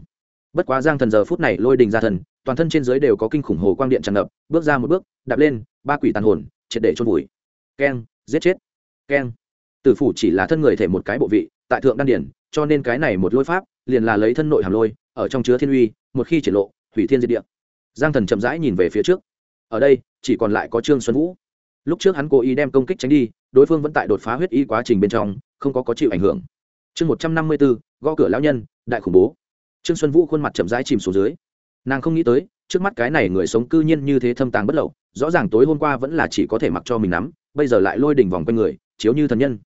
Bất quá giang thần giờ phút này lôi đình ra thần, toàn thân trên dưới đều có kinh khủng hồ quang điện tràn ngập, bước ra một bước, đạp lên, ba quỷ tàn hồn, triệt để chôn vùi. Keng, giết chết. Keng. Tử phủ chỉ là thân người thể một cái bộ vị, tại thượng đan điển, cho nên cái này một lôi pháp, liền là lấy thân nội hàm lôi, ở trong chứa thiên uy, một khi triển lộ, hủy thiên diệt địa. Giang thần chậm rãi nhìn về phía trước. Ở đây, chỉ còn lại có trương xuân vũ lúc trước hắn cố ý đem công kích tránh đi, đối phương vẫn tại đột phá huyết y quá trình bên trong, không có có chịu ảnh hưởng. Chương một trăm năm mươi bốn, gõ cửa lão nhân, đại khủng bố. Trương xuân vũ khuôn mặt chậm rãi chìm xuống dưới. Nàng không nghĩ tới, trước mắt cái này người sống cư nhiên như thế thâm tàng bất lậu, rõ ràng tối hôm qua vẫn là chỉ có thể mặc cho mình nắm, bây giờ lại lôi đỉnh vòng quanh người, chiếu như thần nhân.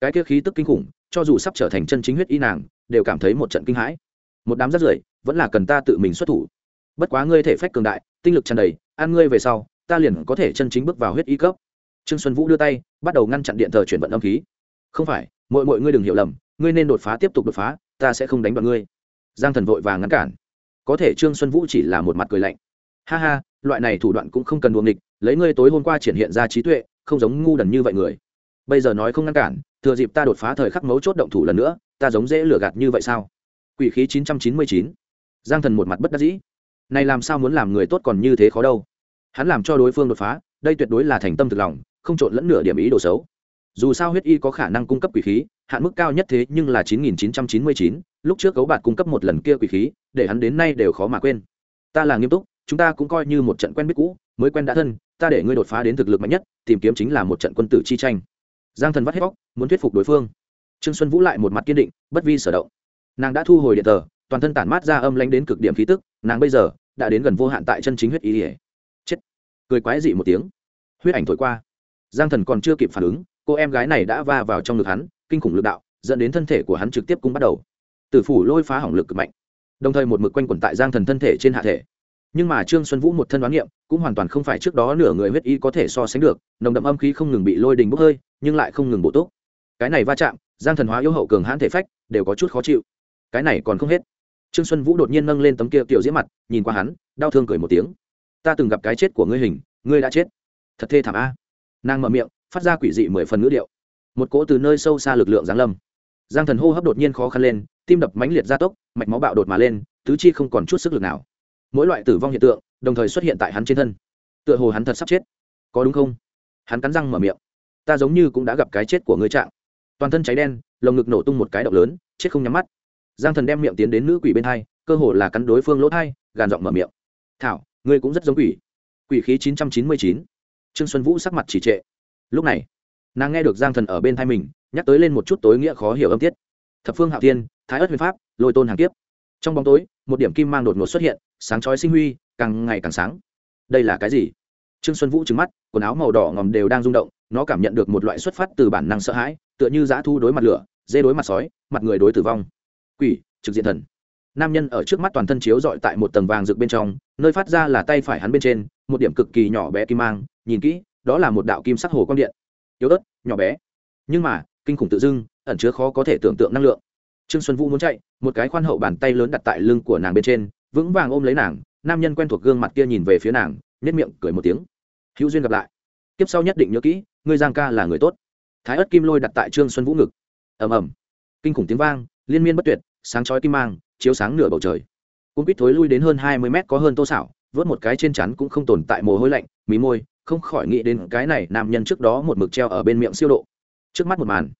Cái kia khí tức kinh khủng, cho dù sắp trở thành chân chính huyết y nàng, đều cảm thấy một trận kinh hãi. Một đám rắt rưởi, vẫn là cần ta tự mình xuất thủ. Bất quá ngươi thể phách cường đại, tinh lực tràn đầy, ăn ngươi về sau ta liền có thể chân chính bước vào huyết y cấp. Trương xuân vũ đưa tay, bắt đầu ngăn chặn điện thờ chuyển vận âm khí. Không phải mọi mọi ngươi đừng hiểu lầm, ngươi nên đột phá tiếp tục đột phá, ta sẽ không đánh bọn ngươi. Giang thần vội và ngăn cản. Có thể trương xuân vũ chỉ là một mặt cười lạnh. Ha ha, loại này thủ đoạn cũng không cần đuồng địch lấy ngươi tối hôm qua triển hiện ra trí tuệ, không giống ngu đần như vậy người. Bây giờ nói không ngăn cản, thừa dịp ta đột phá thời khắc mấu chốt động thủ lần nữa, ta giống dễ lừa gạt như vậy sao? Quỷ khí chín trăm chín mươi chín. Giang thần một mặt bất đắc dĩ. Này làm sao muốn làm người tốt còn như thế khó đâu hắn làm cho đối phương đột phá, đây tuyệt đối là thành tâm thực lòng, không trộn lẫn nửa điểm ý đồ xấu. Dù sao huyết y có khả năng cung cấp quỷ khí, hạn mức cao nhất thế nhưng là chín nghìn chín trăm chín mươi chín, lúc trước gấu bạt cung cấp một lần kia quỷ khí, để hắn đến nay đều khó mà quên. Ta là nghiêm túc, chúng ta cũng coi như một trận quen biết cũ, mới quen đã thân, ta để ngươi đột phá đến thực lực mạnh nhất, tìm kiếm chính là một trận quân tử chi tranh. Giang thần vắt hết bóc muốn thuyết phục đối phương. Trương xuân vũ lại một mặt kiên định, bất vi sở động. Nàng đã thu hồi điện tờ toàn thân tản mát ra âm lánh đến cực điểm khí tức, nàng bây giờ đã đến gần vô hạn tại chân chính huyết y. ỉa cười quái dị một tiếng. Huyết ảnh thổi qua. Giang thần còn chưa kịp phản ứng, cô em gái này đã va vào trong ngực hắn, kinh khủng lực đạo, dẫn đến thân thể của hắn trực tiếp cũng bắt đầu. Tử phủ lôi phá hỏng lực cực mạnh. Đồng thời một mực quanh quẩn tại giang thần thân thể trên hạ thể. Nhưng mà trương xuân vũ một thân đoán niệm cũng hoàn toàn không phải trước đó nửa người huyết y có thể so sánh được, nồng đậm âm khí không ngừng bị lôi đình bốc hơi, nhưng lại không ngừng bổ túc. Cái này va chạm, giang thần hóa yêu hậu cường hãn thể phách, đều có chút khó chịu. Cái này còn không hết. Trương xuân vũ đột nhiên nâng lên tấm kia tiểu diễn mặt, nhìn qua hắn, đau thương cười một tiếng ta từng gặp cái chết của ngươi hình, ngươi đã chết. Thật thê thảm a. Nàng mở miệng, phát ra quỷ dị mười phần ngữ điệu. Một cỗ từ nơi sâu xa lực lượng giáng lâm. Giang thần hô hấp đột nhiên khó khăn lên, tim đập mãnh liệt gia tốc, mạch máu bạo đột mà lên, tứ chi không còn chút sức lực nào. Mỗi loại tử vong hiện tượng, đồng thời xuất hiện tại hắn trên thân. Tựa hồ hắn thật sắp chết. Có đúng không? Hắn cắn răng mở miệng. Ta giống như cũng đã gặp cái chết của ngươi trạng. Toàn thân cháy đen, lồng ngực nổ tung một cái động lớn, chết không nhắm mắt. Giang thần đem miệng tiến đến nữ quỷ bên hai, cơ hồ là cắn đối phương lỗ thai, gàn giọng mở miệng. Thảo ngươi cũng rất giống quỷ. Quỷ khí chín trăm chín mươi chín. Trương xuân vũ sắc mặt chỉ trệ. Lúc này, nàng nghe được giang thần ở bên thai mình, nhắc tới lên một chút tối nghĩa khó hiểu âm tiết. Thập phương hạo tiên thái ất huyền pháp, lôi tôn hàng kiếp. Trong bóng tối, một điểm kim mang đột ngột xuất hiện, sáng chói sinh huy, càng ngày càng sáng. Đây là cái gì? Trương xuân vũ trứng mắt, quần áo màu đỏ ngòm đều đang rung động, nó cảm nhận được một loại xuất phát từ bản năng sợ hãi, tựa như dã thu đối mặt lửa, dê đối mặt sói, mặt người đối tử vong. Quỷ, trực diện thần nam nhân ở trước mắt toàn thân chiếu dọi tại một tầng vàng rực bên trong, nơi phát ra là tay phải hắn bên trên, một điểm cực kỳ nhỏ bé kim mang, nhìn kỹ, đó là một đạo kim sắc hồ quang điện. Yếu ớt, nhỏ bé. Nhưng mà, kinh khủng tự dưng, ẩn chứa khó có thể tưởng tượng năng lượng. Trương xuân vũ muốn chạy, một cái khoan hậu bàn tay lớn đặt tại lưng của nàng bên trên, vững vàng ôm lấy nàng, nam nhân quen thuộc gương mặt kia nhìn về phía nàng nếp miệng cười một tiếng. Hữu duyên gặp lại. Tiếp sau nhất định nhớ kỹ, ngươi giang ca là người tốt. Thái ớt kim lôi đặt tại trương xuân vũ ngực. Ầm ầm. Kinh khủng tiếng vang, liên miên bất tuyệt, sáng chói kim mang chiếu sáng nửa bầu trời. Cung quýt thối lui đến hơn hai mươi mét có hơn tô xảo, vớt một cái trên chắn cũng không tồn tại mồ hôi lạnh, mí môi, không khỏi nghĩ đến cái này nam nhân trước đó một mực treo ở bên miệng siêu độ. Trước mắt một màn,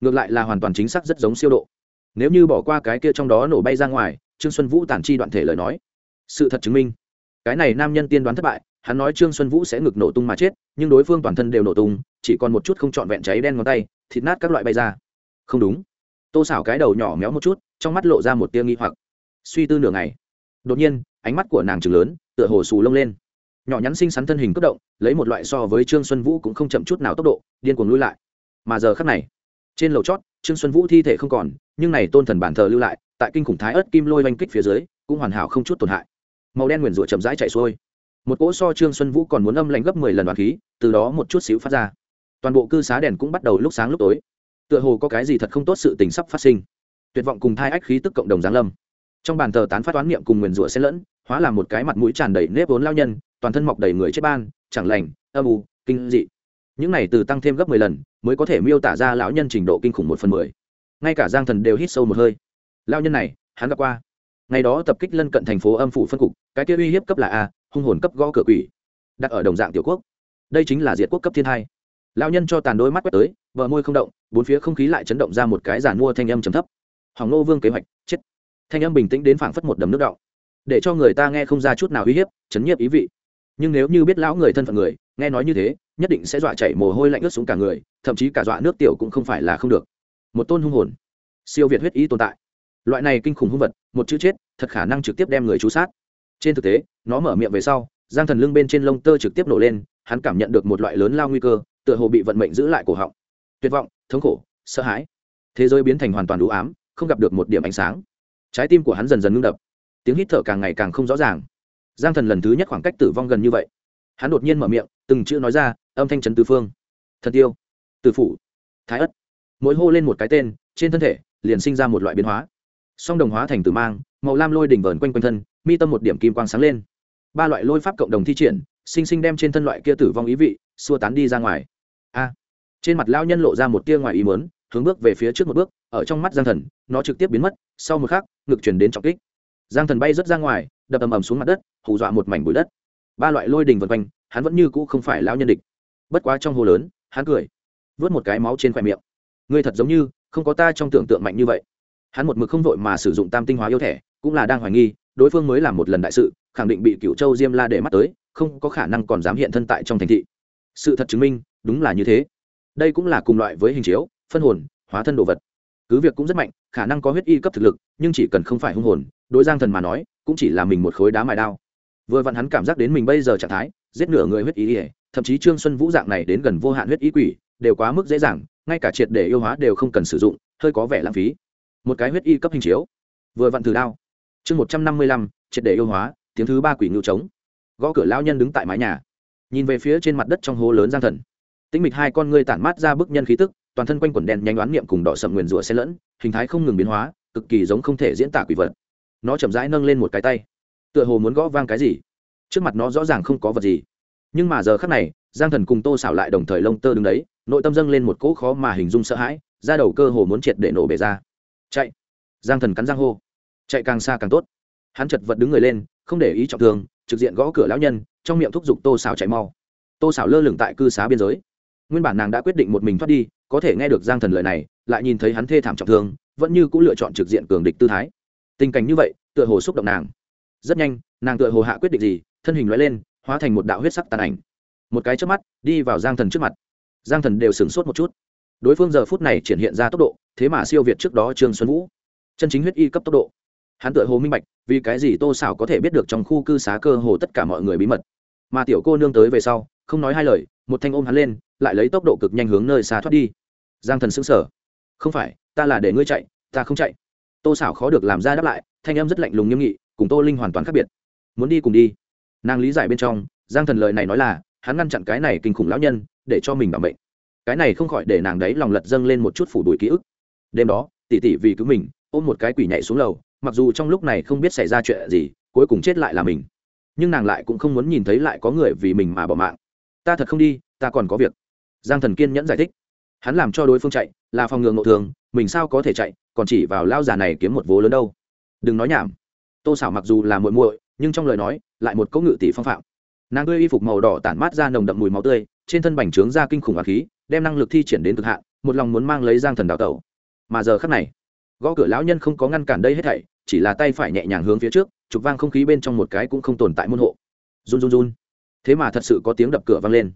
ngược lại là hoàn toàn chính xác rất giống siêu độ. Nếu như bỏ qua cái kia trong đó nổ bay ra ngoài, trương xuân vũ tản chi đoạn thể lời nói. Sự thật chứng minh, cái này nam nhân tiên đoán thất bại, hắn nói trương xuân vũ sẽ ngực nổ tung mà chết, nhưng đối phương toàn thân đều nổ tung, chỉ còn một chút không trọn vẹn cháy đen ngón tay, thịt nát các loại bay ra. Không đúng tô xảo cái đầu nhỏ méo một chút, trong mắt lộ ra một tia nghi hoặc. Suy tư nửa ngày, đột nhiên, ánh mắt của nàng trừng lớn, tựa hồ xù lông lên. Nhỏ nhắn xinh xắn thân hình cất động, lấy một loại so với trương xuân vũ cũng không chậm chút nào tốc độ, điên cuồng lui lại. Mà giờ khắc này, trên lầu chót, trương xuân vũ thi thể không còn, nhưng này tôn thần bản thờ lưu lại, tại kinh khủng thái ớt kim lôi oanh kích phía dưới, cũng hoàn hảo không chút tổn hại. Màu đen nguyền rủa chậm rãi chạy xuôi. Một cỗ so trương xuân vũ còn muốn âm lạnh gấp mười lần đoàn khí, từ đó một chút xíu phát ra. Toàn bộ cư xá đèn cũng bắt đầu lúc sáng lúc tối tựa hồ có cái gì thật không tốt sự tình sắp phát sinh. Tuyệt vọng cùng thai ách khí tức cộng đồng giáng lâm. Trong bàn thờ tán phát toán niệm cùng nguyền rủa xen lẫn, hóa làm một cái mặt mũi tràn đầy nếp vốn lao nhân, toàn thân mọc đầy người chết ban, chẳng lành, âm u, kinh dị. Những này từ tăng thêm gấp mười lần, mới có thể miêu tả ra lão nhân trình độ kinh khủng một phần mười. Ngay cả giang thần đều hít sâu một hơi. Lao nhân này, hắn gặp qua. Ngày đó tập kích lân cận thành phố âm phủ phân cục, cái kia uy hiếp cấp là a, hung hồn cấp gõ cửa quỷ. Đặt ở đồng dạng tiểu quốc. Đây chính là diệt quốc cấp thiên hai lao nhân cho tàn đôi mắt quét tới vợ môi không động, bốn phía không khí lại chấn động ra một cái giàn mua thanh âm trầm thấp. Hỏng nô vương kế hoạch, chết. Thanh âm bình tĩnh đến phảng phất một đầm nước đọng. Để cho người ta nghe không ra chút nào uy hiếp, chấn nhiếp ý vị. Nhưng nếu như biết lão người thân phận người, nghe nói như thế, nhất định sẽ dọa chảy mồ hôi lạnh ướt xuống cả người, thậm chí cả dọa nước tiểu cũng không phải là không được. Một tôn hung hồn. Siêu việt huyết ý tồn tại. Loại này kinh khủng hung vật, một chữ chết, thật khả năng trực tiếp đem người chú sát. Trên thực tế, nó mở miệng về sau, giang thần lưng bên trên lông tơ trực tiếp nổ lên, hắn cảm nhận được một loại lớn lao nguy cơ tựa hồ bị vận mệnh giữ lại cổ họng. Tuyệt vọng, thống khổ, sợ hãi. Thế giới biến thành hoàn toàn đủ ám, không gặp được một điểm ánh sáng. Trái tim của hắn dần dần ngưng đập. Tiếng hít thở càng ngày càng không rõ ràng. Giang thần lần thứ nhất khoảng cách tử vong gần như vậy. Hắn đột nhiên mở miệng, từng chữ nói ra, âm thanh trấn tứ phương. Thần tiêu, tử phủ, thái ất. Mỗi hô lên một cái tên, trên thân thể, liền sinh ra một loại biến hóa. Song đồng hóa thành tử mang, màu lam lôi đỉnh vờn quanh quanh thân, mi tâm một điểm kim quang sáng lên. Ba loại lôi pháp cộng đồng thi triển, sinh sinh đem trên thân loại kia tử vong ý vị xua tán đi ra ngoài. A. Trên mặt lao nhân lộ ra một tia ngoài ý mớn hướng bước về phía trước một bước, ở trong mắt giang thần, nó trực tiếp biến mất, sau một khắc, ngực chuyển đến trọng kích. Giang thần bay rớt ra ngoài, đập ầm ầm xuống mặt đất, hù dọa một mảnh bụi đất. Ba loại lôi đình vân quanh, hắn vẫn như cũ không phải lão nhân địch. Bất quá trong hồ lớn, hắn cười, vớt một cái máu trên khoe miệng. Ngươi thật giống như, không có ta trong tưởng tượng mạnh như vậy. Hắn một mực không vội mà sử dụng tam tinh hóa yêu thẻ cũng là đang hoài nghi, đối phương mới làm một lần đại sự, khẳng định bị cựu châu diêm la để mắt tới, không có khả năng còn dám hiện thân tại trong thành thị sự thật chứng minh, đúng là như thế. Đây cũng là cùng loại với hình chiếu, phân hồn, hóa thân đồ vật. Cứ việc cũng rất mạnh, khả năng có huyết y cấp thực lực, nhưng chỉ cần không phải hung hồn, đối giang thần mà nói, cũng chỉ là mình một khối đá mài đao. Vừa vặn hắn cảm giác đến mình bây giờ trạng thái, giết nửa người huyết y ỉa thậm chí trương xuân vũ dạng này đến gần vô hạn huyết y quỷ, đều quá mức dễ dàng, ngay cả triệt để yêu hóa đều không cần sử dụng, hơi có vẻ lãng phí. Một cái huyết y cấp hình chiếu. Vừa vặn thử đao. Chương một trăm năm mươi lăm, triệt để yêu hóa, tiếng thứ ba quỷ ngưu trống. Gõ cửa lao nhân đứng tại mái nhà nhìn về phía trên mặt đất trong hố lớn giang thần. Tĩnh mịch hai con ngươi tản mát ra bức nhân khí tức, toàn thân quanh quần đen nhanh đoán niệm cùng đỏ sậm nguyền rủa xen lẫn, hình thái không ngừng biến hóa, cực kỳ giống không thể diễn tả quỷ vật. Nó chậm rãi nâng lên một cái tay. Tựa hồ muốn gõ vang cái gì. Trước mặt nó rõ ràng không có vật gì. Nhưng mà giờ khắc này, giang thần cùng tô xảo lại đồng thời lông tơ đứng đấy, nội tâm dâng lên một cỗ khó mà hình dung sợ hãi ra đầu cơ hồ muốn triệt để nổ bể ra. Chạy. Giang thần cắn giang hô. Chạy càng xa càng tốt. Hắn chật vật đứng người lên, không để ý trọng thương trực diện gõ cửa lão nhân, trong miệng thúc giục tô xảo chạy mau. Tô xảo lơ lửng tại cư xá biên giới. Nguyên bản nàng đã quyết định một mình thoát đi, có thể nghe được giang thần lời này, lại nhìn thấy hắn thê thảm trọng thương, vẫn như cũng lựa chọn trực diện cường địch tư thái. Tình cảnh như vậy, tựa hồ xúc động nàng. Rất nhanh, nàng tựa hồ hạ quyết định gì, thân hình loại lên, hóa thành một đạo huyết sắc tàn ảnh. Một cái trước mắt, đi vào giang thần trước mặt. Giang thần đều sửng sốt một chút. Đối phương giờ phút này triển hiện ra tốc độ, thế mà siêu việt trước đó trương xuân vũ. Chân chính huyết y cấp tốc độ hắn tựa hồ minh bạch, vì cái gì tô xảo có thể biết được trong khu cư xá cơ hồ tất cả mọi người bí mật. Mà tiểu cô nương tới về sau, không nói hai lời, một thanh ôm hắn lên, lại lấy tốc độ cực nhanh hướng nơi xa thoát đi. Giang thần sững sờ. Không phải, ta là để ngươi chạy, ta không chạy. Tô xảo khó được làm ra đáp lại, thanh âm rất lạnh lùng nghiêm nghị, cùng tô linh hoàn toàn khác biệt. Muốn đi cùng đi. Nàng lý giải bên trong, giang thần lời này nói là, hắn ngăn chặn cái này kinh khủng lão nhân, để cho mình bảo mệnh. Cái này không khỏi để nàng đấy lòng lật dâng lên một chút phủ đuổi ký ức. Đêm đó tỉ tỉ vì cứu mình, ôm một cái quỷ nhảy xuống lầu mặc dù trong lúc này không biết xảy ra chuyện gì, cuối cùng chết lại là mình. Nhưng nàng lại cũng không muốn nhìn thấy lại có người vì mình mà bỏ mạng. Ta thật không đi, ta còn có việc. Giang thần kiên nhẫn giải thích. Hắn làm cho đối phương chạy, là phòng ngừa ngộ thường, mình sao có thể chạy, còn chỉ vào lao già này kiếm một vố lớn đâu. Đừng nói nhảm. Tô xảo mặc dù là muội muội, nhưng trong lời nói, lại một câu ngự tỷ phong phạm. Nàng đưa y phục màu đỏ tản mát ra nồng đậm mùi máu tươi, trên thân bành trướng ra kinh khủng ác khí, đem năng lực thi triển đến cực hạn, một lòng muốn mang lấy giang thần đào tẩu. Mà giờ khắc này, gõ cửa lão nhân không có ngăn cản đây hết thảy chỉ là tay phải nhẹ nhàng hướng phía trước, chụp vang không khí bên trong một cái cũng không tồn tại môn hộ. Run run run. Thế mà thật sự có tiếng đập cửa vang lên.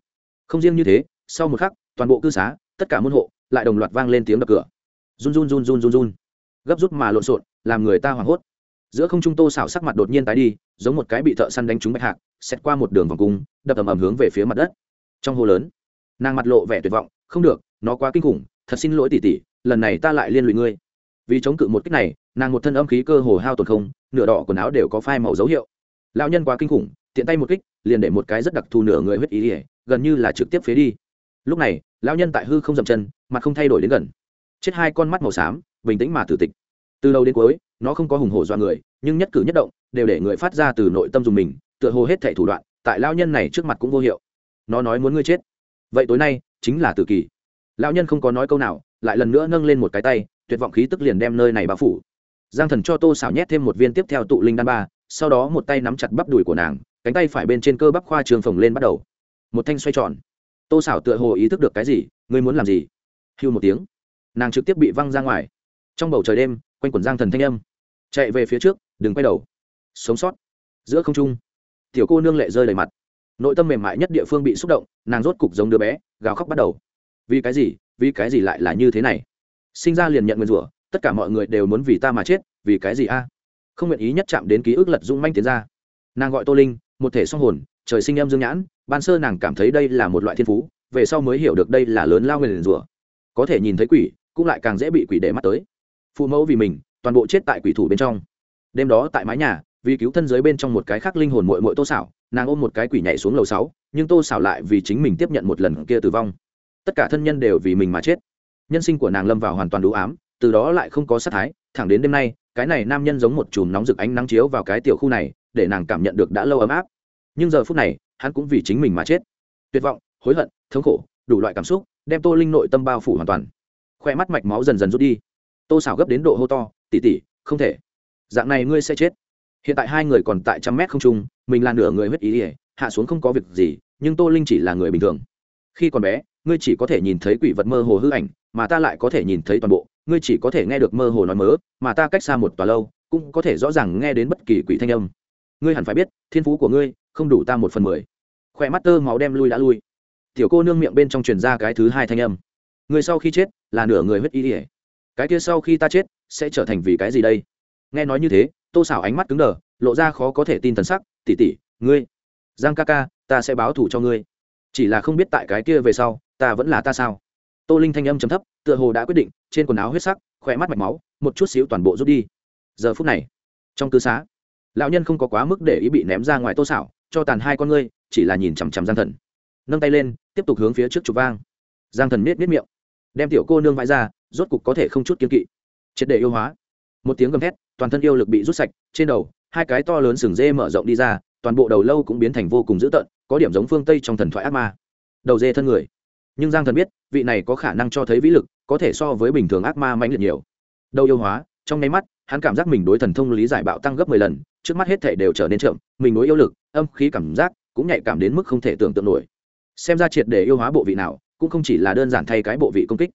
Không riêng như thế, sau một khắc, toàn bộ cư xá, tất cả môn hộ lại đồng loạt vang lên tiếng đập cửa. Run run run run run run. Gấp rút mà lộn xộn, làm người ta hoảng hốt. Giữa không trung tô xảo sắc mặt đột nhiên tái đi, giống một cái bị thợ săn đánh trúng bạch hạc xét qua một đường vòng cung, đập ầm ầm hướng về phía mặt đất. Trong hồ lớn, nàng mặt lộ vẻ tuyệt vọng, không được, nó quá kinh khủng, thật xin lỗi tỉ tỉ lần này ta lại liên lụy ngươi. Vì chống cự một cách này nàng một thân âm khí cơ hồ hao tổn không, nửa đỏ quần áo đều có phai màu dấu hiệu. Lão nhân quá kinh khủng, tiện tay một kích, liền để một cái rất đặc thù nửa người huyết ý ỉa gần như là trực tiếp phế đi. Lúc này, lão nhân tại hư không dậm chân, mặt không thay đổi đến gần. Chết hai con mắt màu xám, bình tĩnh mà tử tịch. Từ đầu đến cuối, nó không có hùng hổ dọa người, nhưng nhất cử nhất động, đều để người phát ra từ nội tâm dùng mình, tựa hồ hết thảy thủ đoạn, tại lão nhân này trước mặt cũng vô hiệu. Nó nói muốn ngươi chết. Vậy tối nay, chính là tử kỳ. Lão nhân không có nói câu nào, lại lần nữa nâng lên một cái tay, tuyệt vọng khí tức liền đem nơi này bao phủ giang thần cho tô xảo nhét thêm một viên tiếp theo tụ linh đan ba, sau đó một tay nắm chặt bắp đùi của nàng, cánh tay phải bên trên cơ bắp khoa trường phồng lên bắt đầu. Một thanh xoay tròn. Tô xảo tựa hồ ý thức được cái gì, ngươi muốn làm gì? Hưu một tiếng. Nàng trực tiếp bị văng ra ngoài. Trong bầu trời đêm, quanh quần giang thần thanh âm. Chạy về phía trước, đừng quay đầu. Sống sót. Giữa không trung, tiểu cô nương lệ rơi đầy mặt. Nội tâm mềm mại nhất địa phương bị xúc động, nàng rốt cục giống đứa bé, gào khóc bắt đầu. Vì cái gì? Vì cái gì lại là như thế này? Sinh ra liền nhận nguyên rủa tất cả mọi người đều muốn vì ta mà chết, vì cái gì a? Không nguyện ý nhất chạm đến ký ức lật dung manh tiến ra. Nàng gọi tô linh, một thể song hồn, trời sinh em dương nhãn, ban sơ nàng cảm thấy đây là một loại thiên phú, về sau mới hiểu được đây là lớn lao người liền rủa. Có thể nhìn thấy quỷ, cũng lại càng dễ bị quỷ để mắt tới. Phụ mẫu vì mình, toàn bộ chết tại quỷ thủ bên trong. Đêm đó tại mái nhà, vì cứu thân giới bên trong một cái khác linh hồn mội mội tô xảo nàng ôm một cái quỷ nhảy xuống lầu sáu, nhưng tô xảo lại vì chính mình tiếp nhận một lần kia tử vong. Tất cả thân nhân đều vì mình mà chết. Nhân sinh của nàng lâm vào hoàn toàn đủ ám từ đó lại không có sát thái, thẳng đến đêm nay, cái này nam nhân giống một chùm nóng rực ánh nắng chiếu vào cái tiểu khu này, để nàng cảm nhận được đã lâu ấm áp. Nhưng giờ phút này, hắn cũng vì chính mình mà chết. Tuyệt vọng, hối hận, thống khổ, đủ loại cảm xúc, đem tô linh nội tâm bao phủ hoàn toàn. Khoe mắt mạch máu dần dần rút đi. Tô xảo gấp đến độ hô to tỉ tỉ không thể. Dạng này ngươi sẽ chết. Hiện tại hai người còn tại trăm mét không trung, mình là nửa người huyết ý ỉa hạ xuống không có việc gì, nhưng tô linh chỉ là người bình thường. Khi còn bé, ngươi chỉ có thể nhìn thấy quỷ vật mơ hồ hư ảnh mà ta lại có thể nhìn thấy toàn bộ, ngươi chỉ có thể nghe được mơ hồ nói mớ, mà ta cách xa một tòa lâu, cũng có thể rõ ràng nghe đến bất kỳ quỷ thanh âm. Ngươi hẳn phải biết, thiên phú của ngươi, không đủ ta một phần mười. Khỏe mắt tơ máu đem lui đã lui. Tiểu cô nương miệng bên trong truyền ra cái thứ hai thanh âm. Người sau khi chết, là nửa người huyết y ỉa cái kia sau khi ta chết, sẽ trở thành vì cái gì đây? Nghe nói như thế, tô xảo ánh mắt cứng đờ, lộ ra khó có thể tin thần sắc. Tỉ tỉ ngươi, giang ca ca, ta sẽ báo thủ cho ngươi. Chỉ là không biết tại cái kia về sau, ta vẫn là ta sao? Tô linh thanh âm chấm thấp, tựa hồ đã quyết định, trên quần áo huyết sắc khỏe mắt mạch máu, một chút xíu toàn bộ rút đi. Giờ phút này, trong cư xá, lão nhân không có quá mức để ý bị ném ra ngoài tô xảo, cho tàn hai con ngươi, chỉ là nhìn chằm chằm giang thần. Nâng tay lên, tiếp tục hướng phía trước chụp vang. Giang thần miết miết miệng, đem tiểu cô nương vãi ra, rốt cục có thể không chút kiên kỵ. Triệt để yêu hóa. Một tiếng gầm thét, toàn thân yêu lực bị rút sạch, trên đầu, hai cái to lớn sừng dê mở rộng đi ra, toàn bộ đầu lâu cũng biến thành vô cùng dữ tợn, có điểm giống phương tây trong thần thoại ác ma. Đầu dê thân người nhưng giang thần biết, vị này có khả năng cho thấy vĩ lực, có thể so với bình thường ác ma mãnh liệt nhiều. Đâu yêu hóa, trong nháy mắt, hắn cảm giác mình đối thần thông lý giải bạo tăng gấp mười lần, trước mắt hết thể đều trở nên chậm, mình đối yêu lực, âm khí cảm giác cũng nhạy cảm đến mức không thể tưởng tượng nổi. Xem ra triệt để yêu hóa bộ vị nào, cũng không chỉ là đơn giản thay cái bộ vị công kích.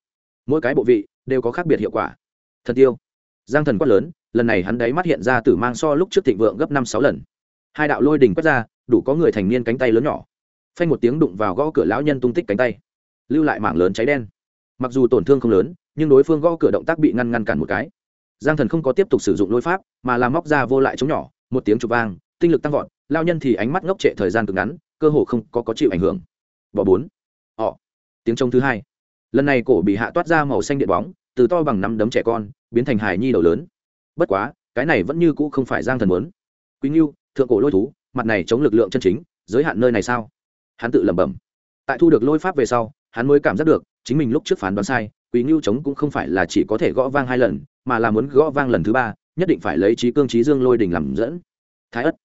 Mỗi cái bộ vị đều có khác biệt hiệu quả. Thần tiêu. Giang thần quát lớn, lần này hắn đáy mắt hiện ra tử mang so lúc trước thịnh vượng gấp năm sáu lần. Hai đạo lôi đỉnh quét ra, đủ có người thành niên cánh tay lớn nhỏ. Phanh một tiếng đụng vào gõ cửa lão nhân tung tích cánh tay lưu lại mảng lớn cháy đen. Mặc dù tổn thương không lớn nhưng đối phương gõ cửa động tác bị ngăn ngăn cản một cái. Giang thần không có tiếp tục sử dụng lôi pháp mà làm móc ra vô lại chống nhỏ một tiếng chụp vang tinh lực tăng vọt lao nhân thì ánh mắt ngốc trệ thời gian cực ngắn cơ hồ không có, có chịu ảnh hưởng. Bỏ bốn. Họ tiếng trông thứ hai. Lần này cổ bị hạ toát ra màu xanh điện bóng từ to bằng năm đấm trẻ con biến thành hài nhi đầu lớn. Bất quá cái này vẫn như cũ không phải giang thần muốn. Quý ngưu thượng cổ lôi thú mặt này chống lực lượng chân chính giới hạn nơi này sao? Hắn tự lẩm bẩm. Tại thu được lôi pháp về sau hắn mới cảm giác được, chính mình lúc trước phán đoán sai quý ngưu chống cũng không phải là chỉ có thể gõ vang hai lần, mà là muốn gõ vang lần thứ ba, nhất định phải lấy trí cương trí dương lôi đình làm dẫn. Thái ất.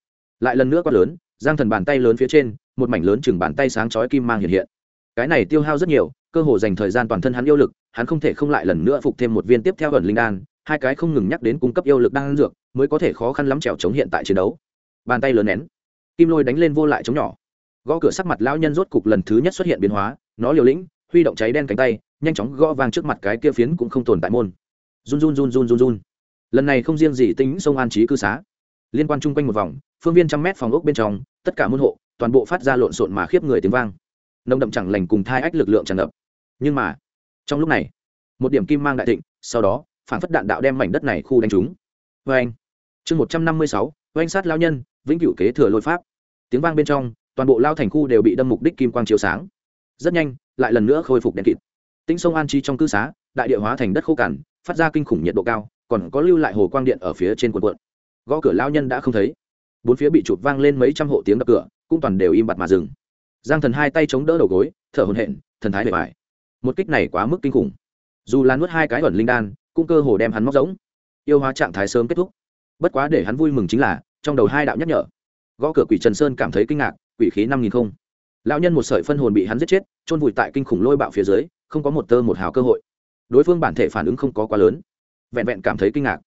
Lại lần nữa quát lớn, giang thần bàn tay lớn phía trên, một mảnh lớn chừng bàn tay sáng chói kim mang hiện hiện. Cái này tiêu hao rất nhiều, cơ hồ dành thời gian toàn thân hắn yêu lực, hắn không thể không lại lần nữa phục thêm một viên tiếp theo ẩn linh đan, hai cái không ngừng nhắc đến cung cấp yêu lực đan dược, mới có thể khó khăn lắm trèo chống hiện tại chiến đấu. Bàn tay lớn nén, kim lôi đánh lên vô lại chống nhỏ. Gõ cửa sắc mặt lão nhân rốt cục lần thứ nhất xuất hiện biến hóa nó liều lĩnh, huy động cháy đen cánh tay, nhanh chóng gõ vang trước mặt cái kia phiến cũng không tồn tại môn. Run run run run run run. Lần này không riêng gì tính sông an trí cư xá. Liên quan chung quanh một vòng, phương viên trăm mét phòng ốc bên trong, tất cả môn hộ, toàn bộ phát ra lộn xộn mà khiếp người tiếng vang. Nồng đậm chẳng lành cùng thai ách lực lượng tràn ngập. Nhưng mà, trong lúc này, một điểm kim mang đại thịnh, sau đó, phản phất đạn đạo đem mảnh đất này khu đánh trúng. Vê anh, chương một trăm năm mươi sáu, oanh sát lao nhân, vĩnh cửu kế thừa lôi pháp. Tiếng vang bên trong, toàn bộ lao thành khu đều bị đâm mục đích kim quang chiếu sáng rất nhanh, lại lần nữa khôi phục đèn kịt. Tĩnh sông an chi trong cư xá, đại địa hóa thành đất khô cằn, phát ra kinh khủng nhiệt độ cao, còn có lưu lại hồ quang điện ở phía trên quần quận. Gõ cửa lao nhân đã không thấy. Bốn phía bị chụp vang lên mấy trăm hộ tiếng đập cửa, cũng toàn đều im bặt mà dừng. Giang thần hai tay chống đỡ đầu gối, thở hồn hện thần thái bề bài một kích này quá mức kinh khủng. Dù là nuốt hai cái ẩn linh đan, cũng cơ hồ đem hắn móc giống. Yêu hóa trạng thái sớm kết thúc. Bất quá để hắn vui mừng chính là, trong đầu hai đạo nhắc nhở. Gõ cửa quỷ trần sơn cảm thấy kinh ngạc, quỷ khí năm nghìn không lão nhân một sợi phân hồn bị hắn giết chết trôn vùi tại kinh khủng lôi bạo phía dưới, không có một tơ một hào cơ hội. Đối phương bản thể phản ứng không có quá lớn. Vẹn vẹn cảm thấy kinh ngạc.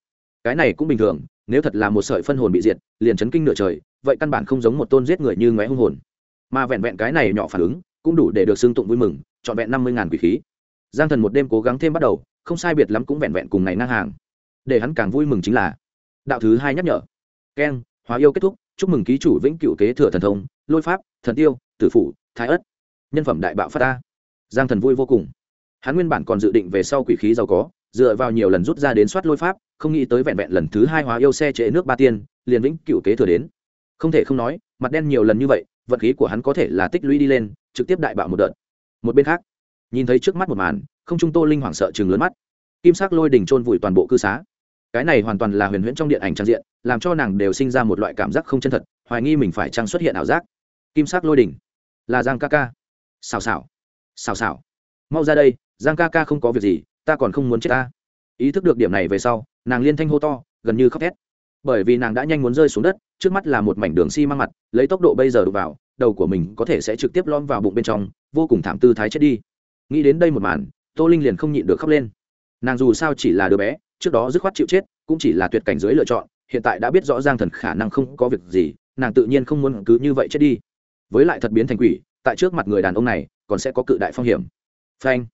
Cái này cũng bình thường, nếu thật là một sợi phân hồn bị diệt, liền chấn kinh nửa trời, vậy căn bản không giống một tôn giết người như ngoé hung hồn. Mà vẹn vẹn cái này nhỏ phản ứng, cũng đủ để được xưng tụng vui mừng, trọn vẹn năm mươi ngàn quỷ khí. Giang thần một đêm cố gắng thêm bắt đầu, không sai biệt lắm cũng vẹn vẹn cùng này ngang hàng. Để hắn càng vui mừng chính là, đạo thứ hai nhắc nhở. Keng, hóa yêu kết thúc, chúc mừng ký chủ vĩnh cựu kế thừa thần thông, lôi pháp, thần tiêu tử phủ, thái ất nhân phẩm đại bạo phát ta. Giang thần vui vô cùng. Hắn nguyên bản còn dự định về sau quỷ khí giàu có, dựa vào nhiều lần rút ra đến soát lôi pháp, không nghĩ tới vẹn vẹn lần thứ hai hóa yêu xe trễ nước ba tiên, liền vĩnh cựu kế thừa đến. Không thể không nói, mặt đen nhiều lần như vậy, vận khí của hắn có thể là tích lũy đi lên, trực tiếp đại bạo một đợt. Một bên khác, nhìn thấy trước mắt một màn, không trung tô linh hoảng sợ chừng lớn mắt. Kim sắc lôi đỉnh trôn vùi toàn bộ cư xá. Cái này hoàn toàn là huyền huyễn trong điện ảnh trang diện, làm cho nàng đều sinh ra một loại cảm giác không chân thật, hoài nghi mình phải trang xuất hiện ảo giác. Kim sắc lôi đỉnh là giang ca ca. Xào xào. Xào xào. Mau ra đây, giang ca ca không có việc gì, ta còn không muốn chết ta. Ý thức được điểm này về sau, nàng liên thanh hô to, gần như khóc thét. Bởi vì nàng đã nhanh muốn rơi xuống đất, trước mắt là một mảnh đường xi măng mặt, lấy tốc độ bây giờ đục vào, đầu của mình có thể sẽ trực tiếp lom vào bụng bên trong, vô cùng thảm tư thái chết đi. Nghĩ đến đây một màn, tô linh liền không nhịn được khóc lên. Nàng dù sao chỉ là đứa bé, trước đó dứt khoát chịu chết, cũng chỉ là tuyệt cảnh dưới lựa chọn, hiện tại đã biết rõ giang thần khả năng không có việc gì, nàng tự nhiên không muốn cứ như vậy chết đi với lại thật biến thành quỷ, tại trước mặt người đàn ông này, còn sẽ có cự đại phong hiểm. Phanh.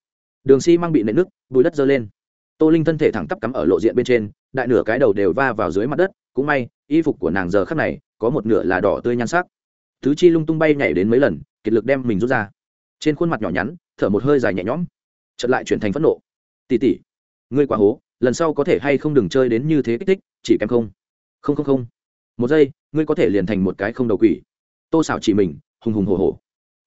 Đường xi bị nện nứt, bùi đất dơ lên. Tô linh thân thể thẳng tắp cắm ở lộ diện bên trên, đại nửa cái đầu đều va vào dưới mặt đất, cũng may, y phục của nàng giờ khắc này, có một nửa là đỏ tươi nhan sắc. Thứ chi lung tung bay nhảy đến mấy lần, kiệt lực đem mình rút ra. Trên khuôn mặt nhỏ nhắn, thở một hơi dài nhẹ nhõm. Chật lại chuyển thành phẫn nộ. Tỉ tỉ ngươi quá hố, lần sau có thể hay không đừng chơi đến như thế kích thích, chỉ kém không? Không không không. Một giây, ngươi có thể liền thành một cái không đầu quỷ tô xảo chỉ mình, hùng hùng hồ hồ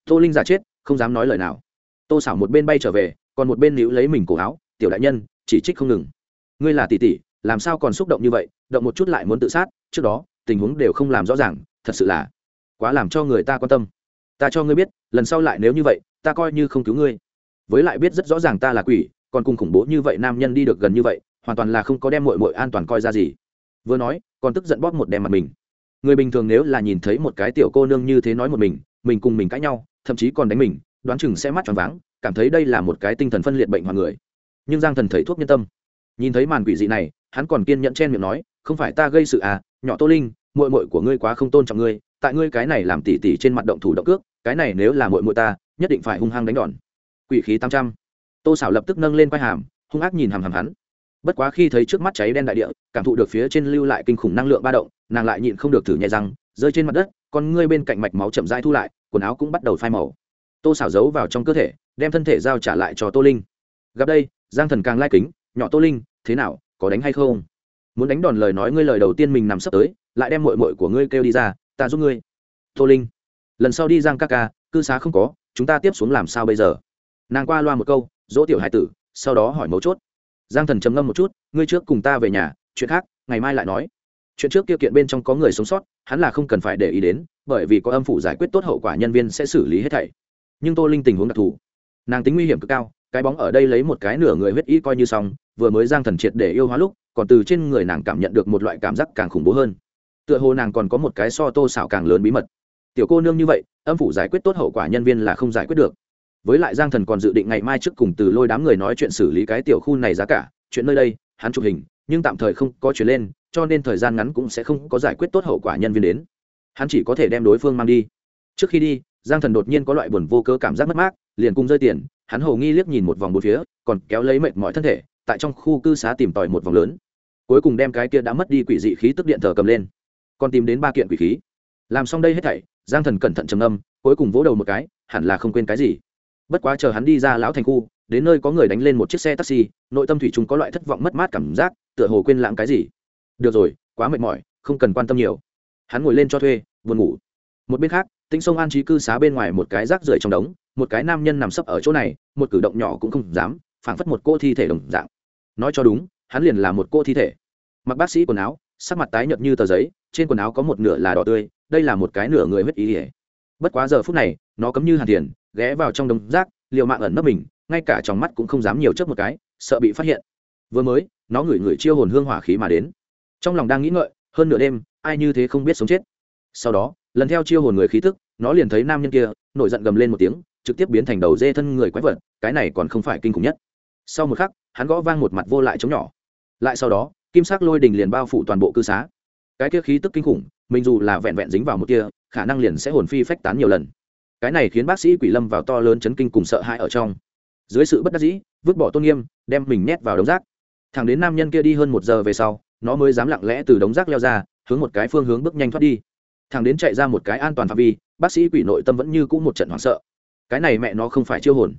tô linh giả chết, không dám nói lời nào. Tô xảo một bên bay trở về, còn một bên níu lấy mình cổ áo, tiểu đại nhân, chỉ trích không ngừng. Ngươi là tỷ tỷ, làm sao còn xúc động như vậy, động một chút lại muốn tự sát, trước đó, tình huống đều không làm rõ ràng, thật sự là quá làm cho người ta quan tâm. Ta cho ngươi biết, lần sau lại nếu như vậy, ta coi như không cứu ngươi. Với lại biết rất rõ ràng ta là quỷ, còn cùng khủng bố như vậy nam nhân đi được gần như vậy, hoàn toàn là không có đem mội mội an toàn coi ra gì. Vừa nói, còn tức giận bóp một đèn mặt mình người bình thường nếu là nhìn thấy một cái tiểu cô nương như thế nói một mình mình cùng mình cãi nhau, thậm chí còn đánh mình, đoán chừng sẽ mắt tròn váng, cảm thấy đây là một cái tinh thần phân liệt bệnh hoàng người. Nhưng giang thần thấy thuốc nhân tâm. Nhìn thấy màn quỷ dị này, hắn còn kiên nhẫn chen miệng nói, không phải ta gây sự à nhỏ tô linh mội mội của ngươi quá không tôn trọng ngươi, tại ngươi cái này làm tỉ tỉ trên mặt động thủ động cước, cái này nếu là mội mội ta, nhất định phải hung hăng đánh đòn. Quỷ khí tám trăm. Tô xảo lập tức nâng lên quai hàm, hung ác nhìn hàm hàm hắn bất quá khi thấy trước mắt cháy đen đại địa, cảm thụ được phía trên lưu lại kinh khủng năng lượng ba động, nàng lại nhịn không được thử nhẹ răng, rơi trên mặt đất, con ngươi bên cạnh mạch máu chậm rãi thu lại, quần áo cũng bắt đầu phai màu. Tô xảo giấu vào trong cơ thể, đem thân thể giao trả lại cho tô linh. Gặp đây, giang thần càng lai kính, nhỏ tô linh, thế nào, có đánh hay không? Muốn đánh đòn lời nói ngươi lời đầu tiên mình nằm sấp tới, lại đem mội mội của ngươi kêu đi ra, ta giúp ngươi. Tô linh, lần sau đi giang ca ca, cư xá không có, chúng ta tiếp xuống làm sao bây giờ? Nàng qua loa một câu, dỗ tiểu hải tử, sau đó hỏi mấu chốt giang thần trầm ngâm một chút, ngươi trước cùng ta về nhà, chuyện khác, ngày mai lại nói. Chuyện trước kia kiện bên trong có người sống sót, hắn là không cần phải để ý đến, bởi vì có âm phủ giải quyết tốt hậu quả nhân viên sẽ xử lý hết thảy. Nhưng tô linh tình huống đặc thù, nàng tính nguy hiểm cực cao, cái bóng ở đây lấy một cái nửa người huyết y coi như xong, vừa mới giang thần triệt để yêu hóa lúc, còn từ trên người nàng cảm nhận được một loại cảm giác càng khủng bố hơn. Tựa hồ nàng còn có một cái so tô xảo càng lớn bí mật. Tiểu cô nương như vậy, âm phủ giải quyết tốt hậu quả nhân viên là không giải quyết được với lại giang thần còn dự định ngày mai trước cùng từ lôi đám người nói chuyện xử lý cái tiểu khu này giá cả, chuyện nơi đây, hắn chụp hình, nhưng tạm thời không có chuyện lên, cho nên thời gian ngắn cũng sẽ không có giải quyết tốt hậu quả nhân viên đến. Hắn chỉ có thể đem đối phương mang đi. Trước khi đi, giang thần đột nhiên có loại buồn vô cơ cảm giác mất mát, liền cùng rơi tiền, hắn hầu nghi liếc nhìn một vòng bốn phía, còn kéo lấy mệt mọi thân thể, tại trong khu cư xá tìm tòi một vòng lớn. Cuối cùng đem cái kia đã mất đi quỷ dị khí tức điện thờ cầm lên. Còn tìm đến ba kiện quỷ khí. Làm xong đây hết thảy, giang thần cẩn thận trầm âm cuối cùng vỗ đầu một cái, hẳn là không quên cái gì bất quá chờ hắn đi ra lão thành khu, đến nơi có người đánh lên một chiếc xe taxi, nội tâm thủy chúng có loại thất vọng mất mát cảm giác, tựa hồ quên lãng cái gì. Được rồi, quá mệt mỏi, không cần quan tâm nhiều. Hắn ngồi lên cho thuê, buồn ngủ. Một bên khác, tĩnh sông an trí cư xá bên ngoài một cái rác rưởi trong đống, một cái nam nhân nằm sấp ở chỗ này, một cử động nhỏ cũng không dám, phảng phất một cô thi thể đồng dạng. Nói cho đúng, hắn liền là một cô thi thể. Mặc bác sĩ quần áo, sắc mặt tái nhợt như tờ giấy, trên quần áo có một nửa là đỏ tươi, đây là một cái nửa người huyết ý ỉa bất quá giờ phút này, nó cấm như hàn tiền ghé vào trong đống rác, liều mạng ẩn nấp mình, ngay cả trong mắt cũng không dám nhiều chớp một cái, sợ bị phát hiện. Vừa mới, nó ngửi ngửi chiêu hồn hương hỏa khí mà đến. Trong lòng đang nghĩ ngợi, hơn nửa đêm, ai như thế không biết sống chết. Sau đó, lần theo chiêu hồn người khí tức, nó liền thấy nam nhân kia, nổi giận gầm lên một tiếng, trực tiếp biến thành đầu dê thân người quái vật, cái này còn không phải kinh khủng nhất. Sau một khắc, hắn gõ vang một mặt vô lại chống nhỏ. Lại sau đó, kim sắc lôi đình liền bao phủ toàn bộ cư xá. Cái kia khí tức kinh khủng, mình dù là vẹn vẹn dính vào một kia, khả năng liền sẽ hồn phi phách tán nhiều lần cái này khiến bác sĩ quỷ lâm vào to lớn chấn kinh cùng sợ hãi ở trong. Dưới sự bất đắc dĩ, vứt bỏ tôn nghiêm, đem mình nhét vào đống rác. Thằng đến nam nhân kia đi hơn một giờ về sau, nó mới dám lặng lẽ từ đống rác leo ra, hướng một cái phương hướng bước nhanh thoát đi. Thằng đến chạy ra một cái an toàn phạm vi, bác sĩ quỷ nội tâm vẫn như cũ một trận hoảng sợ. Cái này mẹ nó không phải chiêu hồn.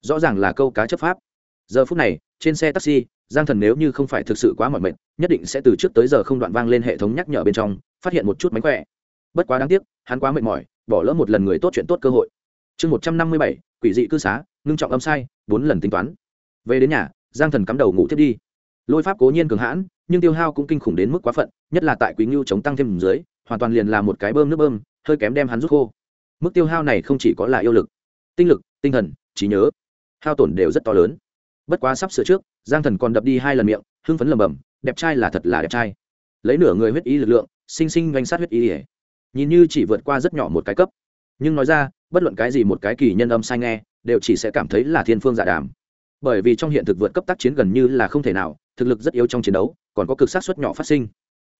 Rõ ràng là câu cá chấp pháp. Giờ phút này, trên xe taxi, giang thần nếu như không phải thực sự quá mỏi mệt, nhất định sẽ từ trước tới giờ không đoạn vang lên hệ thống nhắc nhở bên trong, phát hiện một chút mánh khỏe. Bất quá đáng tiếc, hắn quá mệt mỏi bỏ lỡ một lần người tốt chuyện tốt cơ hội. Chương một trăm năm mươi bảy, quỷ dị cư xá, ngưng trọng âm sai, bốn lần tính toán. Về đến nhà, giang thần cắm đầu ngủ tiếp đi. Lôi pháp cố nhiên cường hãn, nhưng tiêu hao cũng kinh khủng đến mức quá phận, nhất là tại quý ngưu chống tăng thêm dưới, hoàn toàn liền là một cái bơm nước bơm, hơi kém đem hắn rút khô. Mức tiêu hao này không chỉ có là yêu lực, tinh lực, tinh thần, trí nhớ, hao tổn đều rất to lớn. Bất quá sắp sửa trước, giang thần còn đập đi hai lần miệng, hưng phấn lầm bầm đẹp trai là thật là đẹp trai. Lấy nửa người huyết y lực lượng, sinh sinh doanh sát huyết y ỉa nhìn như chỉ vượt qua rất nhỏ một cái cấp. Nhưng nói ra, bất luận cái gì một cái kỳ nhân âm sai nghe, đều chỉ sẽ cảm thấy là thiên phương giả đàm. Bởi vì trong hiện thực vượt cấp tác chiến gần như là không thể nào, thực lực rất yếu trong chiến đấu, còn có cực sát xuất nhỏ phát sinh.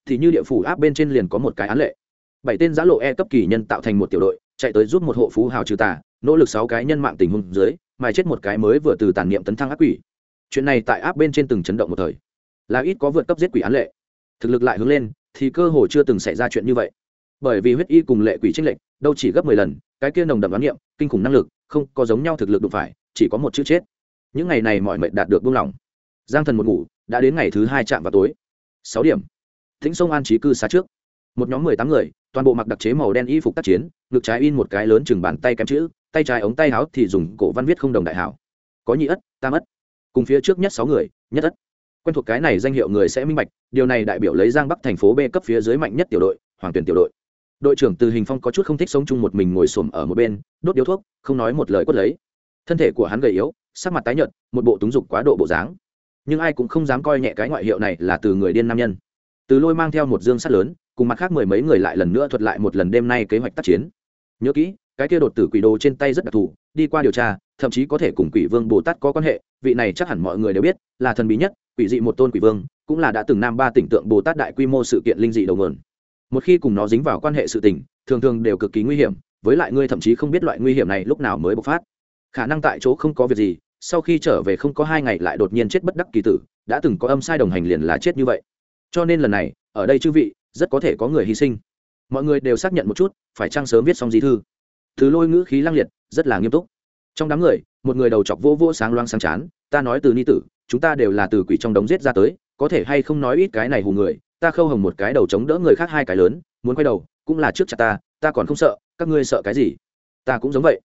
Thì như địa phủ áp bên trên liền có một cái án lệ. Bảy tên giã lộ e cấp kỳ nhân tạo thành một tiểu đội, chạy tới giúp một hộ phú hào trừ tà, nỗ lực sáu cái nhân mạng tình huống dưới mà chết một cái mới vừa từ tàn niệm tấn thăng ác quỷ. Chuyện này tại áp bên trên từng chấn động một thời. Là ít có vượt cấp giết quỷ án lệ. Thực lực lại hướng lên, thì cơ hồ chưa từng xảy ra chuyện như vậy bởi vì huyết y cùng lệ quỷ tranh lệch, đâu chỉ gấp mười lần, cái kia nồng đậm đoán niệm, kinh khủng năng lực, không có giống nhau thực lực đụng phải, chỉ có một chữ chết. Những ngày này mọi mệnh đạt được buông lỏng. Giang thần một ngủ, đã đến ngày thứ hai chạm vào tối. Sáu điểm. Thính sông an trí cư xá trước. Một nhóm mười tám người, toàn bộ mặc đặc chế màu đen y phục tác chiến, ngực trái in một cái lớn chừng bàn tay kém chữ, tay trái ống tay áo thì dùng cổ văn viết không đồng đại hảo. Có nhị ất, tam ất. Cùng phía trước nhất sáu người, nhất ất. Quen thuộc cái này danh hiệu người sẽ minh bạch, điều này đại biểu lấy giang bắc thành phố b cấp phía dưới mạnh nhất tiểu đội, hoàng tuyển tiểu đội đội trưởng từ hình phong có chút không thích sống chung một mình ngồi xổm ở một bên, đốt điếu thuốc, không nói một lời quất lấy. Thân thể của hắn gầy yếu, sắc mặt tái nhợt, một bộ túng dục quá độ bộ dáng. Nhưng ai cũng không dám coi nhẹ cái ngoại hiệu này là từ người điên nam nhân. Từ lôi mang theo một dương sắt lớn, cùng mặt khác mười mấy người lại lần nữa thuật lại một lần đêm nay kế hoạch tác chiến. Nhớ kỹ, cái kia đột tử quỷ đồ trên tay rất đặc thù, đi qua điều tra, thậm chí có thể cùng quỷ vương bồ tát có quan hệ, vị này chắc hẳn mọi người đều biết, là thần bí nhất, quỷ dị một tôn quỷ vương, cũng là đã từng nam ba tỉnh tượng bồ tát đại quy mô sự kiện linh dị đầu nguồn một khi cùng nó dính vào quan hệ sự tình, thường thường đều cực kỳ nguy hiểm, với lại ngươi thậm chí không biết loại nguy hiểm này lúc nào mới bộc phát. Khả năng tại chỗ không có việc gì, sau khi trở về không có hai ngày lại đột nhiên chết bất đắc kỳ tử, đã từng có âm sai đồng hành liền là chết như vậy. Cho nên lần này, ở đây chư vị, rất có thể có người hy sinh. Mọi người đều xác nhận một chút, phải trang sớm viết xong di thư? Thứ lôi ngữ khí lăng liệt, rất là nghiêm túc. Trong đám người, một người đầu chọc vô vô sáng loang sáng chán, ta nói từ ni tử, chúng ta đều là từ quỷ trong đống giết ra tới, có thể hay không nói ít cái này hù người ta khâu hồng một cái đầu chống đỡ người khác hai cái lớn, muốn quay đầu, cũng là trước chặt ta ta còn không sợ, các ngươi sợ cái gì? Ta cũng giống vậy.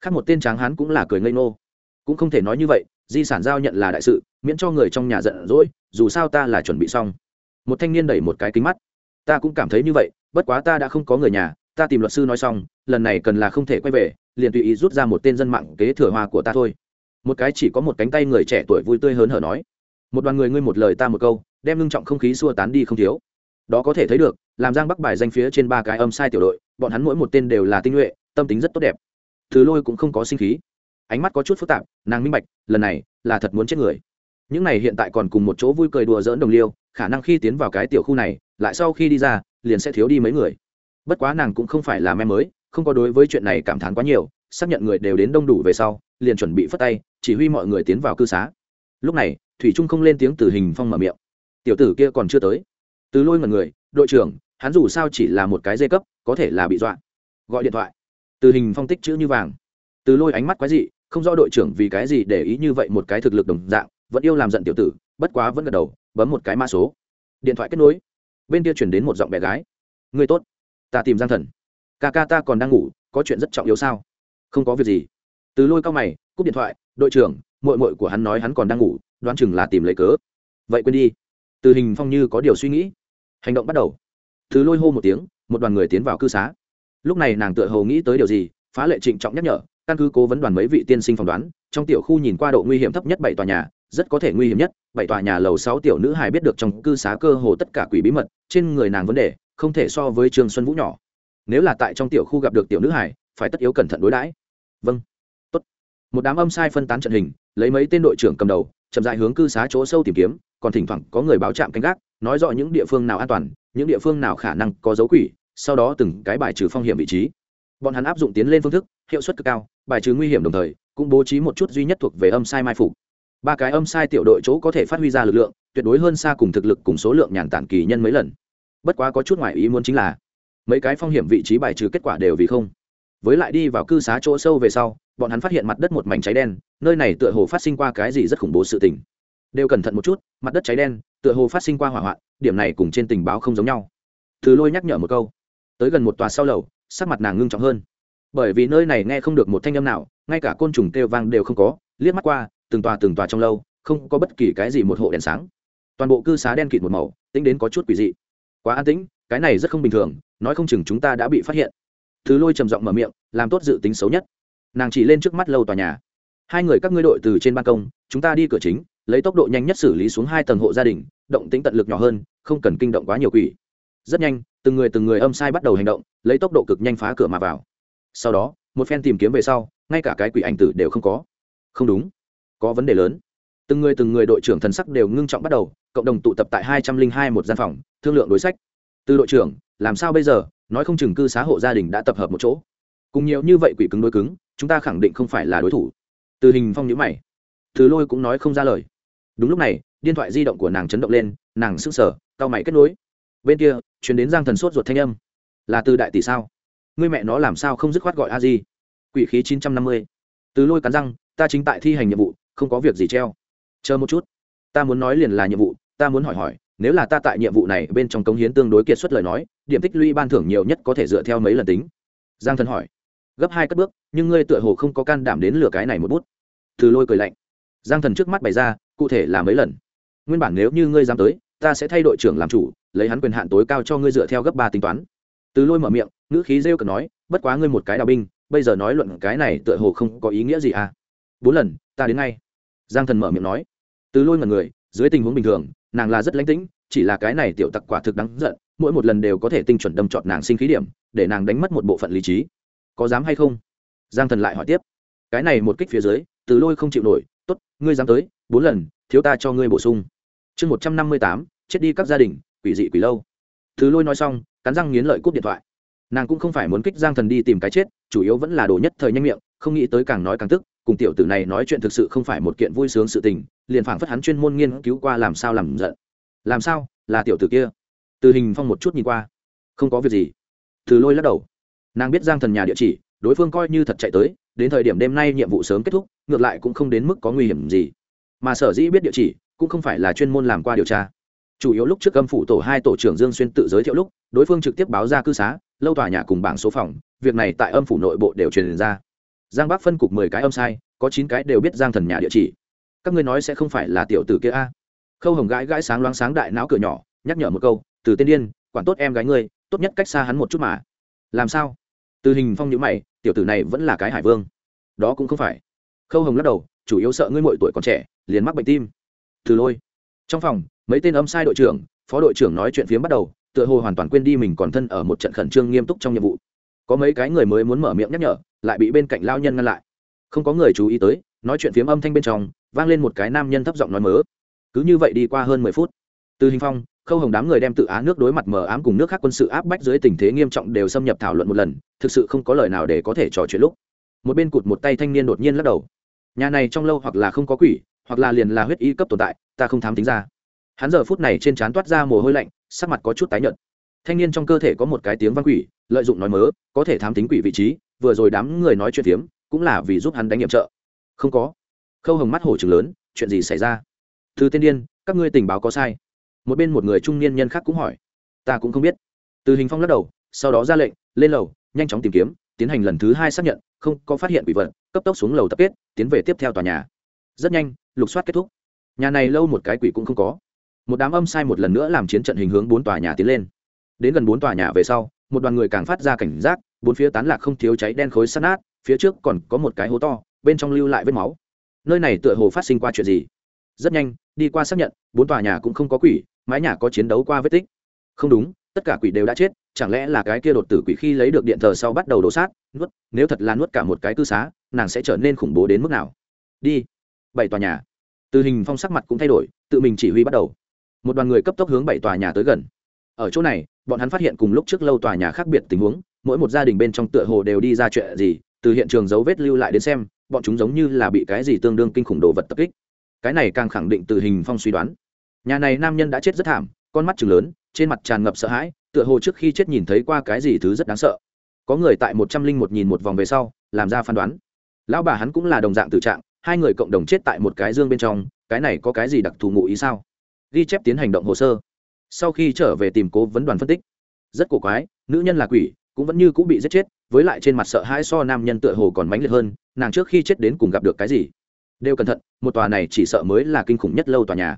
Khác một tên tráng hán cũng là cười ngây ngô. Cũng không thể nói như vậy, di sản giao nhận là đại sự, miễn cho người trong nhà giận dỗi, dù sao ta là chuẩn bị xong. Một thanh niên đẩy một cái kính mắt. Ta cũng cảm thấy như vậy, bất quá ta đã không có người nhà, ta tìm luật sư nói xong, lần này cần là không thể quay về, liền tùy ý rút ra một tên dân mạng kế thừa hoa của ta thôi. Một cái chỉ có một cánh tay người trẻ tuổi vui tươi hớn hở nói một đoàn người ngươi một lời ta một câu, đem ngưng trọng không khí xua tán đi không thiếu. Đó có thể thấy được, làm giang bắc bài danh phía trên ba cái âm sai tiểu đội, bọn hắn mỗi một tên đều là tinh nhuệ, tâm tính rất tốt đẹp. Thứ lôi cũng không có sinh khí. Ánh mắt có chút phức tạp, nàng minh bạch, lần này là thật muốn chết người. Những này hiện tại còn cùng một chỗ vui cười đùa dỡn đồng liêu, khả năng khi tiến vào cái tiểu khu này, lại sau khi đi ra, liền sẽ thiếu đi mấy người. Bất quá nàng cũng không phải là me mới, không có đối với chuyện này cảm thán quá nhiều, xác nhận người đều đến đông đủ về sau, liền chuẩn bị phất tay, chỉ huy mọi người tiến vào cư xá. Lúc này thủy trung không lên tiếng từ hình phong mở miệng. Tiểu tử kia còn chưa tới. Từ lôi ngần người, đội trưởng, hắn dù sao chỉ là một cái dây cấp, có thể là bị dọa. Gọi điện thoại. Từ hình phong tích chữ như vàng. Từ lôi ánh mắt quái dị, không rõ đội trưởng vì cái gì để ý như vậy một cái thực lực đồng dạng, vẫn yêu làm giận tiểu tử, bất quá vẫn gật đầu, bấm một cái mã số. Điện thoại kết nối. Bên kia chuyển đến một giọng bé gái. Người tốt, ta tìm giang thần. Ca ca ta còn đang ngủ, có chuyện rất trọng yếu sao? Không có việc gì. Từ lôi cao mày, cúp điện thoại, đội trưởng mội mội của hắn nói hắn còn đang ngủ đoán chừng là tìm lấy cớ. Vậy quên đi. Từ hình phong như có điều suy nghĩ. Hành động bắt đầu. Thứ lôi hô một tiếng, một đoàn người tiến vào cư xá. Lúc này nàng tựa hầu nghĩ tới điều gì, phá lệ trịnh trọng nhắc nhở, căn cứ cố vấn đoàn mấy vị tiên sinh phỏng đoán, trong tiểu khu nhìn qua độ nguy hiểm thấp nhất bảy tòa nhà, rất có thể nguy hiểm nhất, bảy tòa nhà lầu sáu tiểu nữ hài biết được trong cư xá cơ hồ tất cả quỷ bí mật, trên người nàng vấn đề, không thể so với trương xuân vũ nhỏ. Nếu là tại trong tiểu khu gặp được tiểu nữ hải phải tất yếu cẩn thận đối đãi. Vâng. Tốt. một đám âm sai phân tán trận hình, lấy mấy tên đội trưởng cầm đầu chậm dại hướng cư xá chỗ sâu tìm kiếm, còn thỉnh thoảng có người báo trạm canh gác, nói rõ những địa phương nào an toàn, những địa phương nào khả năng có dấu quỷ, sau đó từng cái bài trừ phong hiểm vị trí. Bọn hắn áp dụng tiến lên phương thức, hiệu suất cực cao, bài trừ nguy hiểm đồng thời, cũng bố trí một chút duy nhất thuộc về âm sai mai phục. Ba cái âm sai tiểu đội chỗ có thể phát huy ra lực lượng, tuyệt đối hơn xa cùng thực lực cùng số lượng nhàn tản kỳ nhân mấy lần. Bất quá có chút ngoại ý muốn chính là, mấy cái phong hiểm vị trí bài trừ kết quả đều vì không. Với lại đi vào cư xá chỗ sâu về sau bọn hắn phát hiện mặt đất một mảnh cháy đen, nơi này tựa hồ phát sinh qua cái gì rất khủng bố sự tình. Đều cẩn thận một chút, mặt đất cháy đen, tựa hồ phát sinh qua hỏa hoạn, điểm này cùng trên tình báo không giống nhau. Thứ lôi nhắc nhở một câu. Tới gần một tòa sau lầu, sắc mặt nàng ngưng trọng hơn. Bởi vì nơi này nghe không được một thanh âm nào, ngay cả côn trùng kêu vang đều không có, liếc mắt qua, từng tòa từng tòa trong lâu, không có bất kỳ cái gì một hộ đèn sáng. Toàn bộ cư xá đen kịt một màu, tính đến có chút quỷ dị. Quá an tĩnh, cái này rất không bình thường, nói không chừng chúng ta đã bị phát hiện. Thứ lôi trầm giọng mở miệng, làm tốt dự tính xấu nhất nàng chỉ lên trước mắt lâu tòa nhà. Hai người các ngươi đội từ trên ban công, chúng ta đi cửa chính, lấy tốc độ nhanh nhất xử lý xuống hai tầng hộ gia đình, động tính tận lực nhỏ hơn, không cần kinh động quá nhiều quỷ. Rất nhanh, từng người từng người âm sai bắt đầu hành động, lấy tốc độ cực nhanh phá cửa mà vào. Sau đó, một phen tìm kiếm về sau, ngay cả cái quỷ ảnh tử đều không có. Không đúng. Có vấn đề lớn. Từng người từng người đội trưởng thần sắc đều ngưng trọng bắt đầu, cộng đồng tụ tập tại hai trăm linh hai một gian phòng, thương lượng đối sách. Từ đội trưởng, làm sao bây giờ? Nói không chừng cư xá hộ gia đình đã tập hợp một chỗ cùng nhiều như vậy quỷ cứng đối cứng, chúng ta khẳng định không phải là đối thủ. Từ hình phong nhữ mày. Từ lôi cũng nói không ra lời. Đúng lúc này, điện thoại di động của nàng chấn động lên, nàng s ư n g sở cao mày kết nối. Bên kia chuyển đến giang thần sốt ruột thanh âm. Là từ đại tỷ sao? Ngươi mẹ nó làm sao không dứt khoát gọi a di? Quỷ khí chín trăm năm mươi. Từ lôi cắn răng, ta chính tại thi hành nhiệm vụ, không có việc gì treo. Chờ một chút. Ta muốn nói liền là nhiệm vụ, ta muốn hỏi hỏi, nếu là ta tại nhiệm vụ này bên trong cống hiến tương đối kiệt xuất lời nói, điểm tích lũy ban thưởng nhiều nhất có thể dựa theo mấy lần tính? Giang thần hỏi gấp hai cất bước, nhưng ngươi tựa hồ không có can đảm đến lửa cái này một bút. Từ lôi cười lạnh. Giang thần trước mắt bày ra, cụ thể là mấy lần? Nguyên bản nếu như ngươi dám tới, ta sẽ thay đội trưởng làm chủ, lấy hắn quyền hạn tối cao cho ngươi dựa theo gấp ba tính toán. Từ lôi mở miệng, ngữ khí rêu cần nói, bất quá ngươi một cái đào binh, bây giờ nói luận cái này tựa hồ không có ý nghĩa gì à? Bốn lần, ta đến ngay. Giang thần mở miệng nói. Từ lôi ngần người, dưới tình huống bình thường, nàng là rất lánh tĩnh, chỉ là cái này tiểu tặc quả thực đáng giận, mỗi một lần đều có thể tinh chuẩn đâm trọt nàng sinh khí điểm, để nàng đánh mất một bộ phận lý trí có dám hay không? Giang thần lại hỏi tiếp. Cái này một kích phía dưới, từ lôi không chịu nổi t ố t ngươi dám tới, bốn lần, thiếu ta cho ngươi bổ sung. Chương một trăm năm mươi tám, chết đi các gia đình, quỷ dị quỷ lâu. Từ lôi nói xong, cắn răng nghiến lợi cúp điện thoại. Nàng cũng không phải muốn kích giang thần đi tìm cái chết, chủ yếu vẫn là đồ nhất thời nhanh miệng, không nghĩ tới càng nói càng tức, cùng tiểu tử này nói chuyện thực sự không phải một kiện vui sướng sự tình, liền phảng phất hắn chuyên môn nghiên cứu qua làm sao làm giận. Làm sao? Là tiểu tử kia. Từ hình phong một chút nhìn qua. Không có việc gì. Từ lôi lắc đầu nàng biết giang thần nhà địa chỉ, đối phương coi như thật chạy tới, đến thời điểm đêm nay nhiệm vụ sớm kết thúc, ngược lại cũng không đến mức có nguy hiểm gì. Mà sở dĩ biết địa chỉ, cũng không phải là chuyên môn làm qua điều tra. Chủ yếu lúc trước âm phủ tổ hai tổ trưởng dương xuyên tự giới thiệu lúc, đối phương trực tiếp báo ra cư xá, lâu tòa nhà cùng bảng số phòng, việc này tại âm phủ nội bộ đều truyền ra. Giang bắc phân cục mười cái âm sai, có chín cái đều biết giang thần nhà địa chỉ. Các ngươi nói sẽ không phải là tiểu tử kia a? Khâu hồng gãi gãi sáng loáng sáng đại não cửa nhỏ, nhắc nhở một câu, từ tên điên, quản tốt em gái ngươi, tốt nhất cách xa hắn một chút mà. Làm sao? Từ hình phong nhữ mày, tiểu tử này vẫn là cái hải vương. Đó cũng không phải. Khâu hồng lắc đầu, chủ yếu sợ ngươi mội tuổi còn trẻ, liền mắc bệnh tim. Từ lôi. Trong phòng, mấy tên âm sai đội trưởng, phó đội trưởng nói chuyện phiếm bắt đầu, tựa hồ hoàn toàn quên đi mình còn thân ở một trận khẩn trương nghiêm túc trong nhiệm vụ. Có mấy cái người mới muốn mở miệng nhắc nhở, lại bị bên cạnh lao nhân ngăn lại. Không có người chú ý tới, nói chuyện phiếm âm thanh bên trong, vang lên một cái nam nhân thấp giọng nói mớ. Cứ như vậy đi qua hơn mười phút. Từ hình phong khâu hồng đám người đem tự á nước đối mặt mờ ám cùng nước khác quân sự áp bách dưới tình thế nghiêm trọng đều xâm nhập thảo luận một lần, thực sự không có lời nào để có thể trò chuyện lúc. Một bên cụt một tay thanh niên đột nhiên lắc đầu. Nhà này trong lâu hoặc là không có quỷ, hoặc là liền là huyết y cấp tồn tại, ta không thám tính ra. Hắn giờ phút này trên trán toát ra mồ hôi lạnh, sắc mặt có chút tái nhợt. Thanh niên trong cơ thể có một cái tiếng văn quỷ, lợi dụng nói mớ, có thể thám tính quỷ vị trí, vừa rồi đám người nói chuyện tiếm cũng là vì giúp hắn đánh nhiệm trợ. Không có. Khâu hồng mắt hổ trừng lớn, chuyện gì xảy ra? Từ tiên điên, các ngươi tình báo có sai một bên một người trung niên nhân khác cũng hỏi. Ta cũng không biết. Từ hình phong lắc đầu, sau đó ra lệnh, lên lầu, nhanh chóng tìm kiếm, tiến hành lần thứ hai xác nhận, không có phát hiện quỷ vật, cấp tốc xuống lầu tập kết, tiến về tiếp theo tòa nhà. Rất nhanh, lục soát kết thúc. Nhà này lâu một cái quỷ cũng không có. Một đám âm sai một lần nữa làm chiến trận hình hướng bốn tòa nhà tiến lên. Đến gần bốn tòa nhà về sau, một đoàn người càng phát ra cảnh giác, bốn phía tán lạc không thiếu cháy đen khối sắt nát, phía trước còn có một cái hố to, bên trong lưu lại vết máu. Nơi này tựa hồ phát sinh qua chuyện gì? Rất nhanh, đi qua xác nhận, bốn tòa nhà cũng không có quỷ mái nhà có chiến đấu qua vết tích. Không đúng, tất cả quỷ đều đã chết, chẳng lẽ là cái kia đột tử quỷ khi lấy được điện thờ sau bắt đầu đổ sát, nuốt, nếu thật là nuốt cả một cái cư xá, nàng sẽ trở nên khủng bố đến mức nào? Đi, bảy tòa nhà. Từ hình phong sắc mặt cũng thay đổi, tự mình chỉ huy bắt đầu. Một đoàn người cấp tốc hướng bảy tòa nhà tới gần. Ở chỗ này, bọn hắn phát hiện cùng lúc trước lâu tòa nhà khác biệt tình huống, mỗi một gia đình bên trong tựa hồ đều đi ra chuyện gì, từ hiện trường dấu vết lưu lại đến xem, bọn chúng giống như là bị cái gì tương đương kinh khủng đồ vật tập kích. Cái này càng khẳng định từ hình phong suy đoán nhà này nam nhân đã chết rất thảm, con mắt chừng lớn, trên mặt tràn ngập sợ hãi, tựa hồ trước khi chết nhìn thấy qua cái gì thứ rất đáng sợ. Có người tại một trăm linh một nhìn một vòng về sau, làm ra phán đoán. Lão bà hắn cũng là đồng dạng tự trạng, hai người cộng đồng chết tại một cái dương bên trong, cái này có cái gì đặc thù ngụ ý sao? Ghi chép tiến hành động hồ sơ. Sau khi trở về tìm cố vấn đoàn phân tích. Rất cổ quái, nữ nhân là quỷ, cũng vẫn như cũng bị giết chết, với lại trên mặt sợ hãi so nam nhân tựa hồ còn mãnh liệt hơn, nàng trước khi chết đến cùng gặp được cái gì? Đều cẩn thận, một tòa này chỉ sợ mới là kinh khủng nhất lâu tòa nhà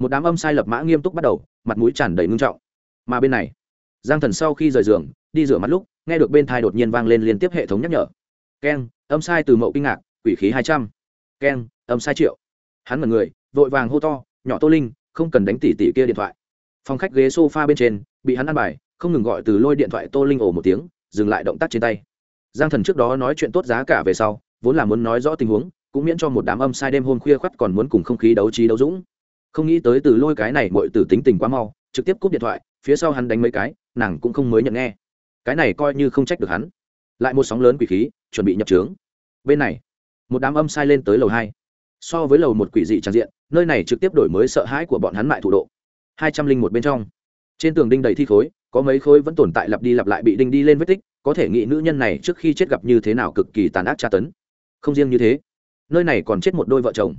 một đám âm sai lập mã nghiêm túc bắt đầu, mặt mũi tràn đầy ngưng trọng. Mà bên này, giang thần sau khi rời giường, đi rửa mặt lúc, nghe được bên thai đột nhiên vang lên liên tiếp hệ thống nhắc nhở. Keng, âm sai từ mậu kinh ngạc, quỷ khí hai trăm. Keng, âm sai triệu. Hắn mật người, vội vàng hô to, nhỏ tô linh, không cần đánh tỉ tỉ kia điện thoại. Phòng khách ghế s o f a bên trên, bị hắn ăn bài, không ngừng gọi từ lôi điện thoại tô linh ổ một tiếng, dừng lại động tác trên tay. Giang thần trước đó nói chuyện tốt giá cả về sau, vốn là muốn nói rõ tình huống, cũng miễn cho một đám âm sai đêm hôm khuya khoắt còn muốn cùng không khí đấu trí đấu dũng không nghĩ tới từ lôi cái này mọi từ tính tình quá mau, trực tiếp cúp điện thoại, phía sau hắn đánh mấy cái, nàng cũng không mới nhận nghe. Cái này coi như không trách được hắn. Lại một sóng lớn quỷ khí, chuẩn bị nhập trướng. Bên này, một đám âm sai lên tới lầu hai. So với lầu một quỷ dị tràn diện, nơi này trực tiếp đổi mới sợ hãi của bọn hắn mại thủ độ. hai trăm linh một bên trong. Trên tường đinh đầy thi khối, có mấy khối vẫn tồn tại lặp đi lặp lại bị đinh đi lên vết tích, có thể nghĩ nữ nhân này trước khi chết gặp như thế nào cực kỳ tàn ác tra tấn. Không riêng như thế, nơi này còn chết một đôi vợ chồng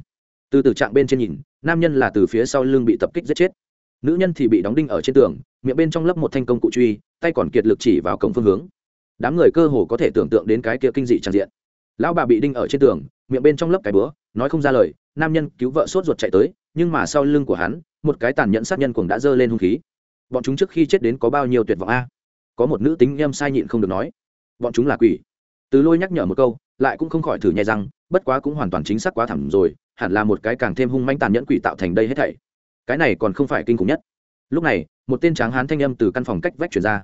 từ từ trạng bên trên nhìn, nam nhân là từ phía sau lưng bị tập kích giết chết. Nữ nhân thì bị đóng đinh ở trên tường, miệng bên trong lấp một thanh công cụ truy, tay còn kiệt lực chỉ vào cổng phương hướng. Đám người cơ hồ có thể tưởng tượng đến cái kia kinh dị tràn diện. Lão bà bị đinh ở trên tường, miệng bên trong lấp cái bữa nói không ra lời, nam nhân cứu vợ sốt ruột chạy tới, nhưng mà sau lưng của hắn, một cái tàn nhẫn sát nhân cũng đã giơ lên hung khí. Bọn chúng trước khi chết đến có bao nhiêu tuyệt vọng a? Có một nữ tính em sai nhịn không được nói. Bọn chúng là quỷ. Từ lôi nhắc nhở một câu, lại cũng không khỏi thử nhai rằng bất quá cũng hoàn toàn chính xác quá thẳm rồi, hẳn là một cái càng thêm hung manh tàn nhẫn quỷ tạo thành đây hết thảy. Cái này còn không phải kinh khủng nhất. Lúc này, một tên tráng hán thanh âm từ căn phòng cách vách chuyển ra.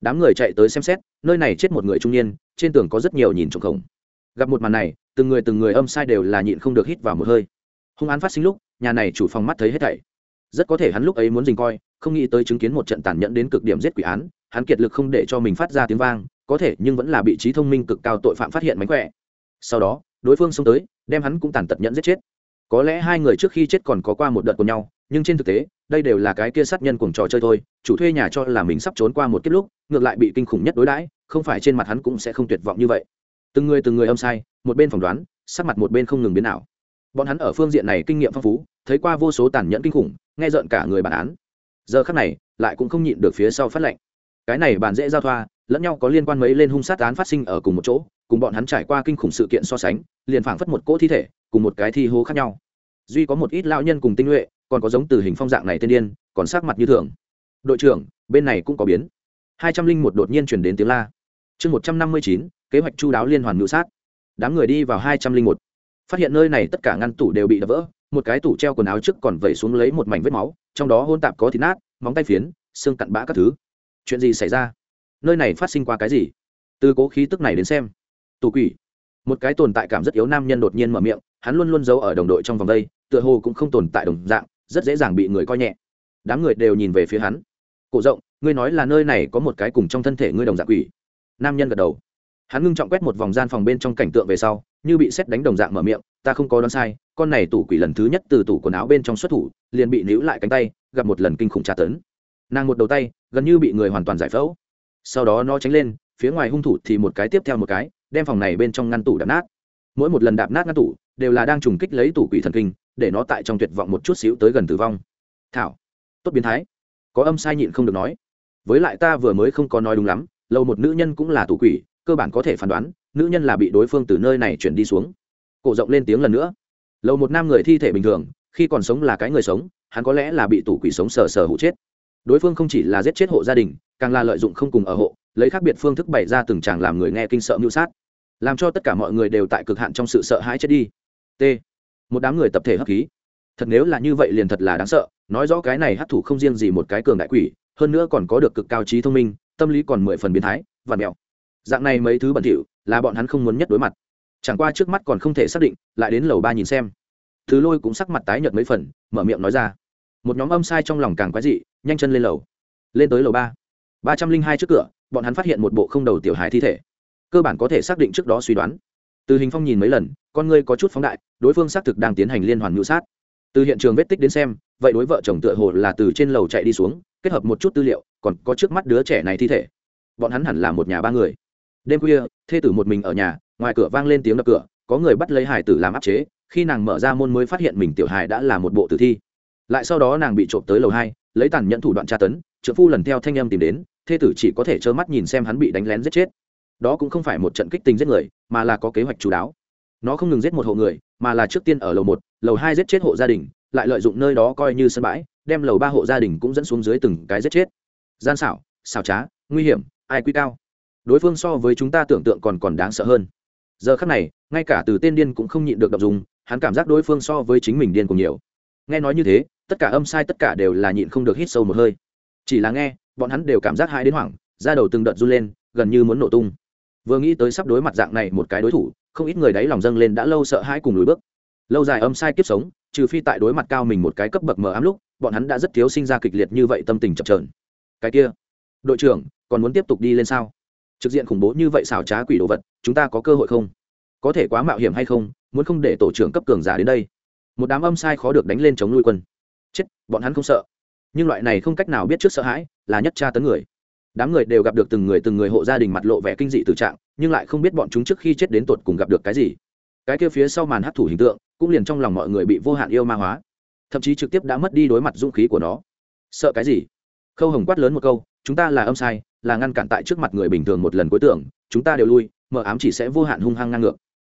Đám người chạy tới xem xét, nơi này chết một người trung niên, trên tường có rất nhiều nhìn trộm khổng. Gặp một màn này, từng người từng người âm sai đều là nhịn không được hít vào một hơi. Hung án phát sinh lúc, nhà này chủ phòng mắt thấy hết thảy. Rất có thể hắn lúc ấy muốn dình coi, không nghĩ tới chứng kiến một trận tàn nhẫn đến cực điểm giết quỷ án, hắn kiệt lực không để cho mình phát ra tiếng vang, có thể nhưng vẫn là bị trí thông minh cực cao tội phạm phát hiện mánh khỏe. Sau đó đối phương xông tới, đem hắn cũng tàn tật nhận giết chết. Có lẽ hai người trước khi chết còn có qua một đợt của nhau, nhưng trên thực tế, đây đều là cái kia sát nhân cùng trò chơi thôi, chủ thuê nhà cho là mình sắp trốn qua một kiếp lúc, ngược lại bị kinh khủng nhất đối đãi, không phải trên mặt hắn cũng sẽ không tuyệt vọng như vậy. Từng người từng người âm sai, một bên phỏng đoán, sắc mặt một bên không ngừng biến ảo. Bọn hắn ở phương diện này kinh nghiệm phong phú, thấy qua vô số tàn nhẫn kinh khủng, nghe rợn cả người bản án. Giờ khắc này, lại cũng không nhịn được phía sau phát lệnh. Cái này bàn dễ giao thoa lẫn nhau có liên quan mấy lên hung sát án phát sinh ở cùng một chỗ, cùng bọn hắn trải qua kinh khủng sự kiện so sánh, liền phảng phất một cỗ thi thể, cùng một cái thi hố khác nhau. Duy có một ít lao nhân cùng tinh nhuệ, còn có giống từ hình phong dạng này tiên điên, còn sắc mặt như thường. Đội trưởng, bên này cũng có biến. Hai trăm linh một đột nhiên chuyển đến tiếng la. Chương một trăm năm mươi chín, kế hoạch chu đáo liên hoàn ngữ sát. Đám người đi vào hai trăm linh một. Phát hiện nơi này tất cả ngăn tủ đều bị đập vỡ, một cái tủ treo quần áo trước còn vẩy xuống lấy một mảnh vết máu, trong đó hôn tạp có thịt nát, móng tay phiến, xương cặn bã các thứ. Chuyện gì xảy ra? Nơi này phát sinh qua cái gì? Từ cố khí tức này đến xem. Tù quỷ. Một cái tồn tại cảm rất yếu nam nhân đột nhiên mở miệng, hắn luôn luôn giấu ở đồng đội trong vòng đây, tựa hồ cũng không tồn tại đồng dạng, rất dễ dàng bị người coi nhẹ. Đám người đều nhìn về phía hắn. Cổ rộng, ngươi nói là nơi này có một cái cùng trong thân thể ngươi đồng dạng quỷ? Nam nhân gật đầu. Hắn ngưng trọng quét một vòng gian phòng bên trong cảnh tượng về sau, như bị xét đánh đồng dạng mở miệng, ta không có đoán sai, con này tủ quỷ lần thứ nhất từ tủ quần áo bên trong xuất thủ, liền bị níu lại cánh tay, gặp một lần kinh khủng tra tấn. Nàng một đầu tay, gần như bị người hoàn toàn giải phẫu sau đó nó tránh lên, phía ngoài hung thủ thì một cái tiếp theo một cái, đem phòng này bên trong ngăn tủ đạp nát. Mỗi một lần đạp nát ngăn tủ, đều là đang trùng kích lấy tủ quỷ thần kinh, để nó tại trong tuyệt vọng một chút xíu tới gần tử vong. Thảo, tốt biến thái. Có âm sai nhịn không được nói. Với lại ta vừa mới không có nói đúng lắm, lâu một nữ nhân cũng là tủ quỷ, cơ bản có thể phán đoán, nữ nhân là bị đối phương từ nơi này chuyển đi xuống. Cổ rộng lên tiếng lần nữa. Lâu một nam người thi thể bình thường, khi còn sống là cái người sống, hắn có lẽ là bị tủ quỷ sống sờ sờ hụ chết đối phương không chỉ là giết chết hộ gia đình, càng là lợi dụng không cùng ở hộ, lấy khác biệt phương thức bày ra từng chàng làm người nghe kinh sợ mưu sát. Làm cho tất cả mọi người đều tại cực hạn trong sự sợ hãi chết đi. T. Một đám người tập thể hấp khí. Thật nếu là như vậy liền thật là đáng sợ, nói rõ cái này hấp thủ không riêng gì một cái cường đại quỷ, hơn nữa còn có được cực cao trí thông minh, tâm lý còn mười phần biến thái, và mèo dạng này mấy thứ bẩn thỉu, là bọn hắn không muốn nhất đối mặt. Chẳng qua trước mắt còn không thể xác định, lại đến lầu ba nhìn xem. Thứ lôi cũng sắc mặt tái nhợt mấy phần, mở miệng nói ra. Một nhóm âm sai trong lòng càng quái dị nhanh chân lên lầu. Lên tới lầu ba. Ba trăm linh hai trước cửa, bọn hắn phát hiện một bộ không đầu tiểu hài thi thể. Cơ bản có thể xác định trước đó suy đoán. Từ hình phong nhìn mấy lần, con ngươi có chút phóng đại, đối phương xác thực đang tiến hành liên hoàn ngữ sát. Từ hiện trường vết tích đến xem, vậy đối vợ chồng tựa hồ là từ trên lầu chạy đi xuống, kết hợp một chút tư liệu, còn có trước mắt đứa trẻ này thi thể. Bọn hắn hẳn là một nhà ba người. Đêm khuya, thê tử một mình ở nhà, ngoài cửa vang lên tiếng đập cửa, có người bắt lấy hải tử làm áp chế, khi nàng mở ra môn mới phát hiện mình tiểu hài đã là một bộ tử thi. Lại sau đó nàng bị trộm tới lầu hai lấy tàn nhẫn thủ đoạn tra tấn trợ phu lần theo thanh âm tìm đến, thê tử chỉ có thể trơ mắt nhìn xem hắn bị đánh lén giết chết. Đó cũng không phải một trận kích tình giết người, mà là có kế hoạch chú đáo. Nó không ngừng giết một hộ người, mà là trước tiên ở lầu một, lầu hai giết chết hộ gia đình, lại lợi dụng nơi đó coi như sân bãi, đem lầu ba hộ gia đình cũng dẫn xuống dưới từng cái giết chết. Gian xảo xảo trá, nguy hiểm, ai quy cao. Đối phương so với chúng ta tưởng tượng còn còn đáng sợ hơn. Giờ khắc này, ngay cả từ tên điên cũng không nhịn được đ dùng hắn cảm giác đối phương so với chính mình điên cùng nhiều. Nghe nói như thế tất cả âm sai tất cả đều là nhịn không được hít sâu một hơi. Chỉ là nghe, bọn hắn đều cảm giác hai đến hoảng ra đầu từng đợt run lên, gần như muốn nổ tung. Vừa nghĩ tới sắp đối mặt dạng này một cái đối thủ, không ít người đáy lòng dâng lên đã lâu sợ hãi cùng lùi bước. Lâu dài âm sai kiếp sống, trừ phi tại đối mặt cao mình một cái cấp bậc mờ ám lúc, bọn hắn đã rất thiếu sinh ra kịch liệt như vậy tâm tình chập trờn cái kia, đội trưởng, còn muốn tiếp tục đi lên sao? Trực diện khủng bố như vậy xảo trá quỷ đồ vật, chúng ta có cơ hội không? Có thể quá mạo hiểm hay không, muốn không để tổ trưởng cấp cường giả đến đây. Một đám âm sai khó được đánh lên chống nuôi quân chết, bọn hắn không sợ. Nhưng loại này không cách nào biết trước sợ hãi, là nhất tra tấn người. Đám người đều gặp được từng người từng người hộ gia đình mặt lộ vẻ kinh dị từ trạng, nhưng lại không biết bọn chúng trước khi chết đến tột cùng gặp được cái gì. Cái kia phía sau màn hấp thủ hình tượng, cũng liền trong lòng mọi người bị vô hạn yêu ma hóa. Thậm chí trực tiếp đã mất đi đối mặt dũng khí của nó. Sợ cái gì? Khâu hồng quát lớn một câu, chúng ta là âm sai, là ngăn cản tại trước mặt người bình thường một lần cuối tưởng, chúng ta đều lui, mờ ám chỉ sẽ vô hạn hung hăng ngang ngược.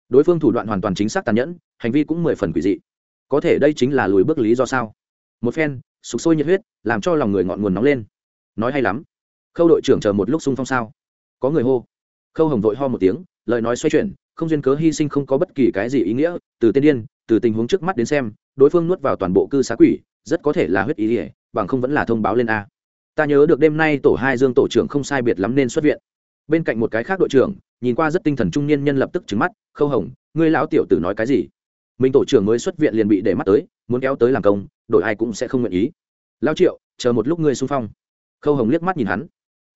Đối phương thủ đoạn hoàn toàn chính xác tàn nhẫn, hành vi cũng mười phần quỷ dị. Có thể đây chính là lùi bước lý do sao? Một phen, sục sôi nhiệt huyết, làm cho lòng người ngọn nguồn nóng lên. Nói hay lắm. Khâu đội trưởng chờ một lúc xung phong sao? Có người hô. Khâu hồng vội ho một tiếng, lời nói xoay chuyển, không duyên cớ hy sinh không có bất kỳ cái gì ý nghĩa, từ tiên điên, từ tình huống trước mắt đến xem, đối phương nuốt vào toàn bộ cư xá quỷ, rất có thể là huyết ý ỉa bằng không vẫn là thông báo lên a. Ta nhớ được đêm nay tổ hai dương tổ trưởng không sai biệt lắm nên xuất viện. Bên cạnh một cái khác đội trưởng, nhìn qua rất tinh thần trung niên nhân lập tức trứng mắt, khâu hồng, ngươi lão tiểu tử nói cái gì? Mình tổ trưởng mới xuất viện liền bị để mắt tới, muốn kéo tới làm công đổi ai cũng sẽ không nguyện ý. Lão triệu, chờ một lúc ngươi xung phong. Khâu hồng liếc mắt nhìn hắn.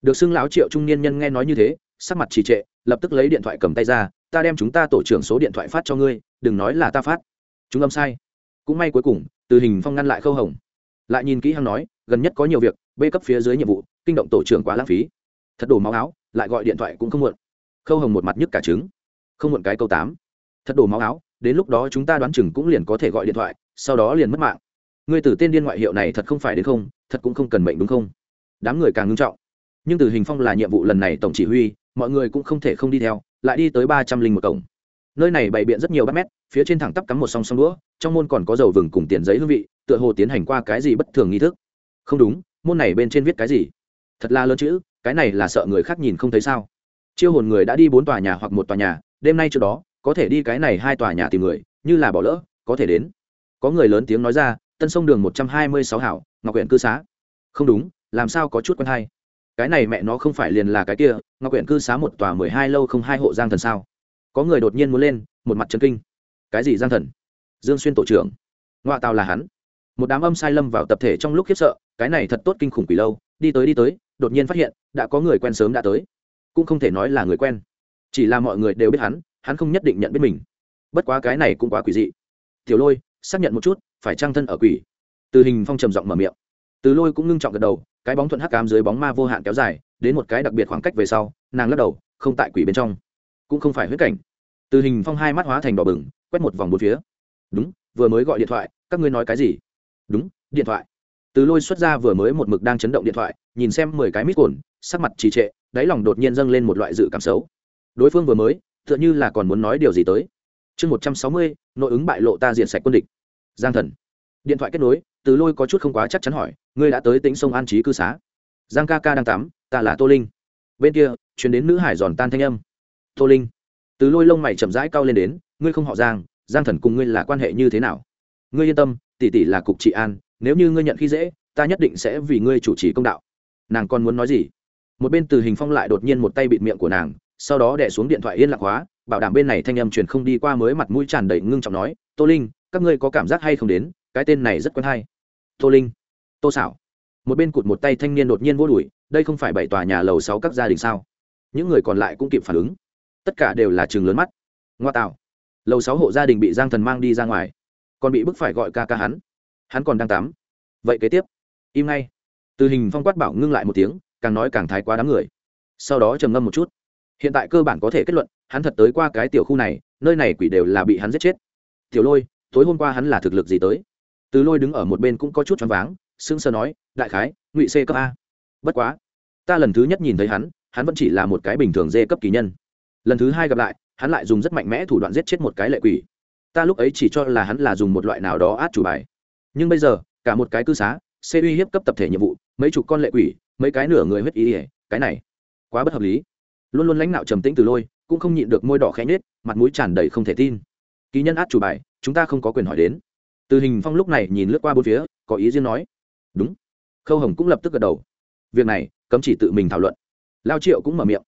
Được xưng lão triệu trung niên nhân nghe nói như thế, sắc mặt trì trệ, lập tức lấy điện thoại cầm tay ra, ta đem chúng ta tổ trưởng số điện thoại phát cho ngươi, đừng nói là ta phát. Chúng âm sai. Cũng may cuối cùng, từ hình phong ngăn lại khâu hồng. Lại nhìn kỹ hăng nói, gần nhất có nhiều việc bê cấp phía dưới nhiệm vụ, kinh động tổ trưởng quá lãng phí. Thật đổ máu áo, lại gọi điện thoại cũng không muộn. Khâu hồng một mặt nhức cả trứng. Không muộn cái câu tám. Thật đổ máu áo, đến lúc đó chúng ta đoán chừng cũng liền có thể gọi điện thoại, sau đó liền mất mạng ngươi từ tên điên ngoại hiệu này thật không phải đến không, thật cũng không cần mệnh đúng không? Đám người càng ngưng trọng. Nhưng từ hình phong là nhiệm vụ lần này tổng chỉ huy, mọi người cũng không thể không đi theo, lại đi tới ba trăm linh một cổng. Nơi này bày biện rất nhiều bát mét, phía trên thẳng tắp cắm một song song đũa, trong môn còn có dầu vừng cùng tiền giấy hương vị, tựa hồ tiến hành qua cái gì bất thường nghi thức. Không đúng, môn này bên trên viết cái gì? Thật là lớn chữ, cái này là sợ người khác nhìn không thấy sao? Chiêu hồn người đã đi bốn tòa nhà hoặc một tòa nhà, đêm nay trước đó, có thể đi cái này hai tòa nhà tìm người, như là bỏ lỡ, có thể đến. Có người lớn tiếng nói ra tân sông đường một trăm hai mươi sáu hảo, ngọc huyện cư xá. Không đúng, làm sao có chút quen hay? Cái này mẹ nó không phải liền là cái kia, ngọc huyện cư xá một tòa mười hai lâu không hai hộ giang thần sao? Có người đột nhiên muốn lên, một mặt chân kinh. Cái gì giang thần? Dương xuyên tổ trưởng. Ngoại tàu là hắn. Một đám âm sai lâm vào tập thể trong lúc khiếp sợ, cái này thật tốt kinh khủng quỷ lâu, đi tới đi tới, đột nhiên phát hiện, đã có người quen sớm đã tới. Cũng không thể nói là người quen. Chỉ là mọi người đều biết hắn hắn không nhất định nhận biết mình. Bất quá cái này cũng quá quỷ dị. Tiểu lôi, xác nhận một chút phải trang thân ở quỷ. Từ hình phong trầm giọng mở miệng. Từ lôi cũng ngưng trọng gật đầu, cái bóng thuận hắc cám dưới bóng ma vô hạn kéo dài, đến một cái đặc biệt khoảng cách về sau, nàng lắc đầu, không tại quỷ bên trong. Cũng không phải huyết cảnh. Từ hình phong hai mắt hóa thành đỏ bừng, quét một vòng bốn phía. Đúng, vừa mới gọi điện thoại, các ngươi nói cái gì? Đúng, điện thoại. Từ lôi xuất ra vừa mới một mực đang chấn động điện thoại, nhìn xem mười cái mít cồn, sắc mặt trì trệ, đáy lòng đột nhiên dâng lên một loại dự cảm xấu. Đối phương vừa mới, tựa như là còn muốn nói điều gì tới. Chương một trăm sáu mươi, nội ứng bại lộ ta diện sạch quân địch giang thần. Điện thoại kết nối, từ lôi có chút không quá chắc chắn hỏi, ngươi đã tới tính sông an trí cư xá. Giang ca ca đang tắm, ta là tô linh. Bên kia chuyển đến nữ hải giòn tan thanh âm. Tô linh. Từ lôi lông mày chậm rãi cao lên đến, ngươi không họ giang giang thần cùng ngươi là quan hệ như thế nào? Ngươi yên tâm, tỷ tỷ là cục trị an, nếu như ngươi nhận khi dễ, ta nhất định sẽ vì ngươi chủ trì công đạo. Nàng còn muốn nói gì? Một bên từ hình phong lại đột nhiên một tay bịt miệng của nàng, sau đó đẻ xuống điện thoại yên lạc hóa, bảo đảm bên này thanh âm truyền không đi qua mới mặt mũi tràn đầy ngưng trọng nói, tô linh các ngươi có cảm giác hay không đến, cái tên này rất quen hay. Tô linh, tô xảo một bên cụt một tay thanh niên đột nhiên vô đùi đây không phải bảy tòa nhà lầu sáu các gia đình sao? Những người còn lại cũng kịp phản ứng. Tất cả đều là trường lớn mắt. Ngoa tạo. Lầu sáu hộ gia đình bị giang thần mang đi ra ngoài. Còn bị bức phải gọi ca ca hắn. Hắn còn đang tắm. Vậy kế tiếp. Im ngay. Từ hình phong quát bảo ngưng lại một tiếng, càng nói càng thái quá đám người. Sau đó trầm ngâm một chút. Hiện tại cơ bản có thể kết luận, hắn thật tới qua cái tiểu khu này, nơi này quỷ đều là bị hắn giết chết. Tiểu lôi tối hôm qua hắn là thực lực gì tới? Từ lôi đứng ở một bên cũng có chút choáng váng, sững sờ nói, đại khái, ngụy c cấp a. Bất quá, ta lần thứ nhất nhìn thấy hắn hắn vẫn chỉ là một cái bình thường dê cấp kỳ nhân. Lần thứ hai gặp lại, hắn lại dùng rất mạnh mẽ thủ đoạn giết chết một cái lệ quỷ. Ta lúc ấy chỉ cho là hắn là dùng một loại nào đó át chủ bài. Nhưng bây giờ, cả một cái cư xá xê uy hiếp cấp tập thể nhiệm vụ, mấy chục con lệ quỷ, mấy cái nửa người huyết ý ỉa, cái này, quá bất hợp lý. Luôn luôn lãnh đạo trầm tĩnh từ lôi, cũng không nhịn được môi đỏ khẽ nhết mặt mũi tràn đầy không thể tin. Ký nhân át chủ bài chúng ta không có quyền hỏi đến. Từ hình phong lúc này nhìn lướt qua bốn phía, có ý riêng nói. Đúng. Khâu hồng cũng lập tức gật đầu. Việc này, cấm chỉ tự mình thảo luận. Lao triệu cũng mở miệng.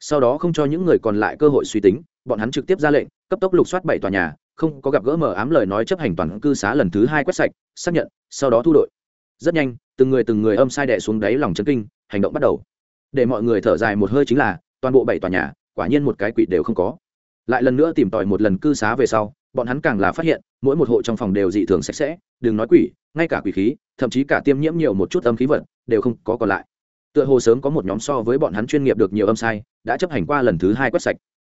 Sau đó không cho những người còn lại cơ hội suy tính, bọn hắn trực tiếp ra lệnh, cấp tốc lục soát bảy tòa nhà, không có gặp gỡ mở ám lời nói chấp hành toàn cư xá lần thứ hai quét sạch, xác nhận, sau đó thu đội. Rất nhanh, từng người từng người âm sai đẻ xuống đáy lòng chân kinh, hành động bắt đầu. Để mọi người thở dài một hơi chính là, toàn bộ bảy tòa nhà, quả nhiên một cái quỷ đều không có. Lại lần nữa tìm tòi một lần cư xá về sau bọn hắn càng là phát hiện, mỗi một hộ trong phòng đều dị thường sạch sẽ, đừng nói quỷ, ngay cả quỷ khí, thậm chí cả tiêm nhiễm nhiều một chút âm khí vật, đều không có còn lại. Tựa hồ sớm có một nhóm so với bọn hắn chuyên nghiệp được nhiều âm sai, đã chấp hành qua lần thứ hai quét sạch.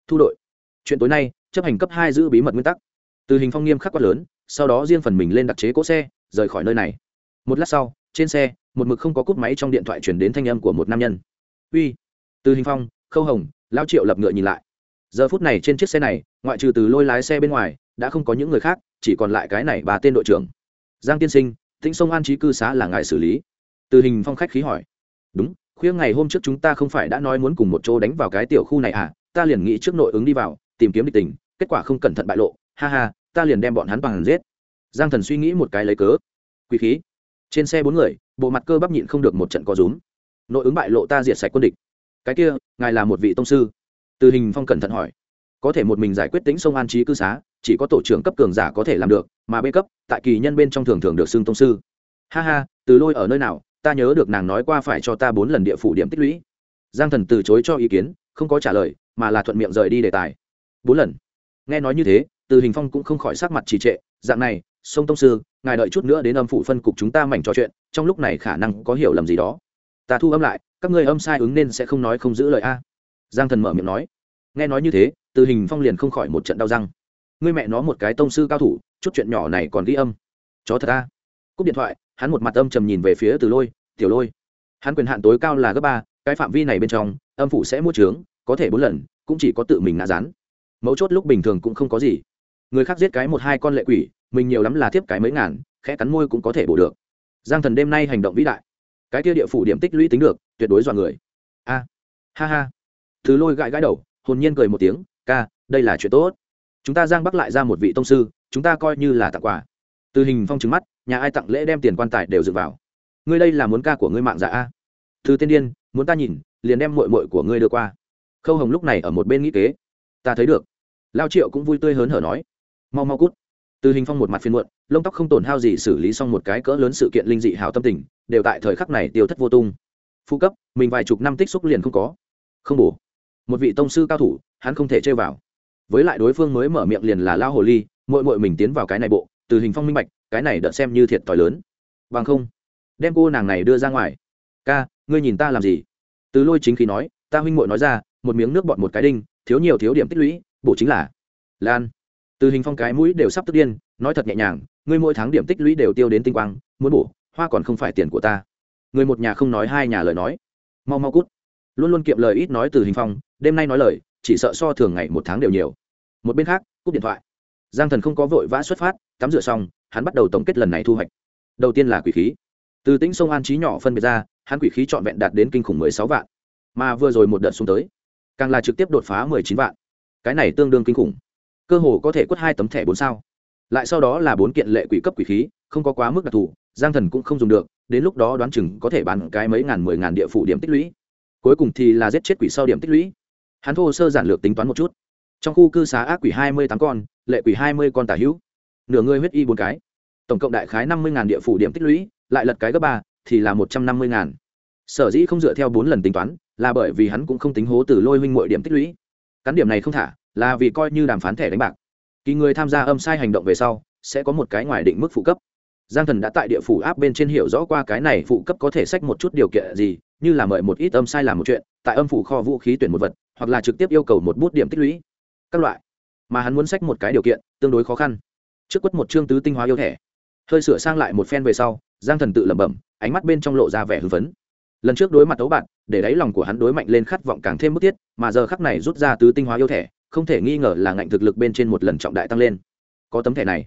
Thu đội. Chuyện tối nay, chấp hành cấp hai giữ bí mật nguyên tắc. Từ hình phong nghiêm khắc quát lớn, sau đó riêng phần mình lên đặc chế cỗ xe, rời khỏi nơi này. Một lát sau, trên xe, một mực không có cúp máy trong điện thoại chuyển đến thanh âm của một nam nhân. Uy. Từ hình phong, khâu hồng, lao triệu lập ngựa nhìn lại. Giờ phút này trên chiếc xe này, ngoại trừ từ lôi lái xe bên ngoài đã không có những người khác, chỉ còn lại cái này bà tên đội trưởng. Giang tiên sinh, tĩnh sông an trí cư xá là ngài xử lý. Từ hình phong khách khí hỏi. Đúng, khuya ngày hôm trước chúng ta không phải đã nói muốn cùng một chỗ đánh vào cái tiểu khu này à? Ta liền nghĩ trước nội ứng đi vào, tìm kiếm địch tình, kết quả không cẩn thận bại lộ. Ha ha, ta liền đem bọn hắn bằng giết. Giang thần suy nghĩ một cái lấy cớ. Quý khí. Trên xe bốn người, bộ mặt cơ bắp nhịn không được một trận có rúm. Nội ứng bại lộ ta diệt sạch quân địch. Cái kia, ngài là một vị tông sư. Từ hình phong cẩn thận hỏi có thể một mình giải quyết tính sông an trí cư xá, chỉ có tổ trưởng cấp cường giả có thể làm được, mà b cấp, tại kỳ nhân bên trong thường thường được xưng tông sư. Ha ha, từ lôi ở nơi nào? Ta nhớ được nàng nói qua phải cho ta bốn lần địa phủ điểm tích lũy. Giang thần từ chối cho ý kiến, không có trả lời, mà là thuận miệng rời đi đề tài. Bốn lần. Nghe nói như thế, từ hình phong cũng không khỏi sắc mặt trì trệ, dạng này, sông tông sư, ngài đợi chút nữa đến âm phủ phân cục chúng ta mảnh trò chuyện, trong lúc này khả năng có hiểu lầm gì đó. Ta thu âm lại, các ngươi âm sai ứng nên sẽ không nói không giữ lời a. Giang thần mở miệng nói. Nghe nói như thế từ hình phong liền không khỏi một trận đau răng. Ngươi mẹ nó một cái tông sư cao thủ, chút chuyện nhỏ này còn ghi âm. Chó thật ta cúp điện thoại, hắn một mặt âm trầm nhìn về phía từ lôi, tiểu lôi, hắn quyền hạn tối cao là gấp ba, cái phạm vi này bên trong, âm phủ sẽ mua trướng, có thể bốn lần, cũng chỉ có tự mình ngã rán. Mấu chốt lúc bình thường cũng không có gì. Người khác giết cái một hai con lệ quỷ, mình nhiều lắm là tiếp cái mấy ngàn, khẽ cắn môi cũng có thể bổ được. Giang thần đêm nay hành động vĩ đại. Cái kia địa phủ điểm tích lũy tính được, tuyệt đối dọa người. A, ha ha. Thứ lôi gãi gãi đầu, hồn nhiên cười một tiếng ca, đây là chuyện tốt. Chúng ta giang bắc lại ra một vị tông sư, chúng ta coi như là tặng quà. Từ hình phong trứng mắt, nhà ai tặng lễ đem tiền quan tài đều dựng vào. Ngươi đây là muốn ca của ngươi mạng dạ a? Thư tiên điên, muốn ta nhìn, liền đem mội mội của ngươi đưa qua. Khâu hồng lúc này ở một bên nghĩ kế. Ta thấy được. Lao triệu cũng vui tươi hớn hở nói. Mau mau cút. Từ hình phong một mặt phiên muộn, lông tóc không tổn hao gì xử lý xong một cái cỡ lớn sự kiện linh dị hào tâm tình, đều tại thời khắc này tiêu thất vô tung. Phụ cấp, mình vài chục năm tích xúc liền không có. Không bổ. Một vị tông sư cao thủ hắn không thể chơi vào. Với lại đối phương mới mở miệng liền là lao hồ ly mội mội mình tiến vào cái này bộ, từ hình phong minh bạch, cái này đợt xem như thiệt t lớn. Bằng không, đem cô nàng này đưa ra ngoài. Ca, ngươi nhìn ta làm gì? Từ lôi chính khí nói, ta huynh mội nói ra, một miếng nước bọt một cái đinh, thiếu nhiều thiếu điểm tích lũy bộ chính là lan. Từ hình phong cái mũi đều sắp tức điên, nói thật nhẹ nhàng, ngươi mỗi tháng điểm tích lũy đều tiêu đến tinh quang, muốn bổ, hoa còn không phải tiền của ta. Người một nhà không nói hai nhà lời nói. Mau mau cút. Luôn luôn kiệm lời ít nói từ hình phong, đêm nay nói lời chỉ sợ so thường ngày một tháng đều nhiều. Một bên khác, cúp điện thoại. Giang thần không có vội vã xuất phát, tắm rửa xong, hắn bắt đầu tổng kết lần này thu hoạch. Đầu tiên là quỷ khí. Từ tĩnh sông an trí nhỏ phân biệt ra, hắn quỷ khí trọn vẹn đạt đến kinh khủng mười sáu vạn. Mà vừa rồi một đợt xuống tới, càng là trực tiếp đột phá mười chín vạn. Cái này tương đương kinh khủng. Cơ hồ có thể quất hai tấm thẻ bốn sao. Lại sau đó là bốn kiện lệ quỷ cấp quỷ khí, không có quá mức đặc thù, giang thần cũng không dùng được, đến lúc đó đoán chừng có thể bán cái mấy ngàn mười ngàn địa phủ điểm tích lũy. Cuối cùng thì là giết chết quỷ sau điểm tích lũy hắn thô sơ giản lược tính toán một chút. Trong khu cư xá ác quỷ hai mươi tám con, lệ quỷ hai mươi con tả hữu. Nửa người huyết y bốn cái. Tổng cộng đại khái năm mươi địa phủ điểm tích lũy, lại lật cái gấp ba, thì là một trăm năm mươi ngàn. Sở dĩ không dựa theo bốn lần tính toán, là bởi vì hắn cũng không tính hố từ lôi huynh mọi điểm tích lũy. Cắn điểm này không thả, là vì coi như đàm phán thẻ đánh bạc. Kỳ người tham gia âm sai hành động về sau, sẽ có một cái ngoài định mức phụ cấp giang thần đã tại địa phủ áp bên trên hiểu rõ qua cái này phụ cấp có thể sách một chút điều kiện gì, như là mời một ít âm sai làm một chuyện, tại âm phủ kho vũ khí tuyển một vật, hoặc là trực tiếp yêu cầu một bút điểm tích lũy. Các loại. Mà hắn muốn sách một cái điều kiện, tương đối khó khăn. Trước quất một chương tứ tinh hóa yêu thẻ. Hơi sửa sang lại một phen về sau, giang thần tự lẩm bẩm, ánh mắt bên trong lộ ra vẻ hưng phấn. Lần trước đối mặt đấu bạn, để đáy lòng của hắn đối mạnh lên khát vọng càng thêm bức thiết, mà giờ khắc này rút ra tứ tinh hóa yêu thẻ, không thể nghi ngờ là ngạnh thực lực bên trên một lần trọng đại tăng lên. Có tấm thẻ này.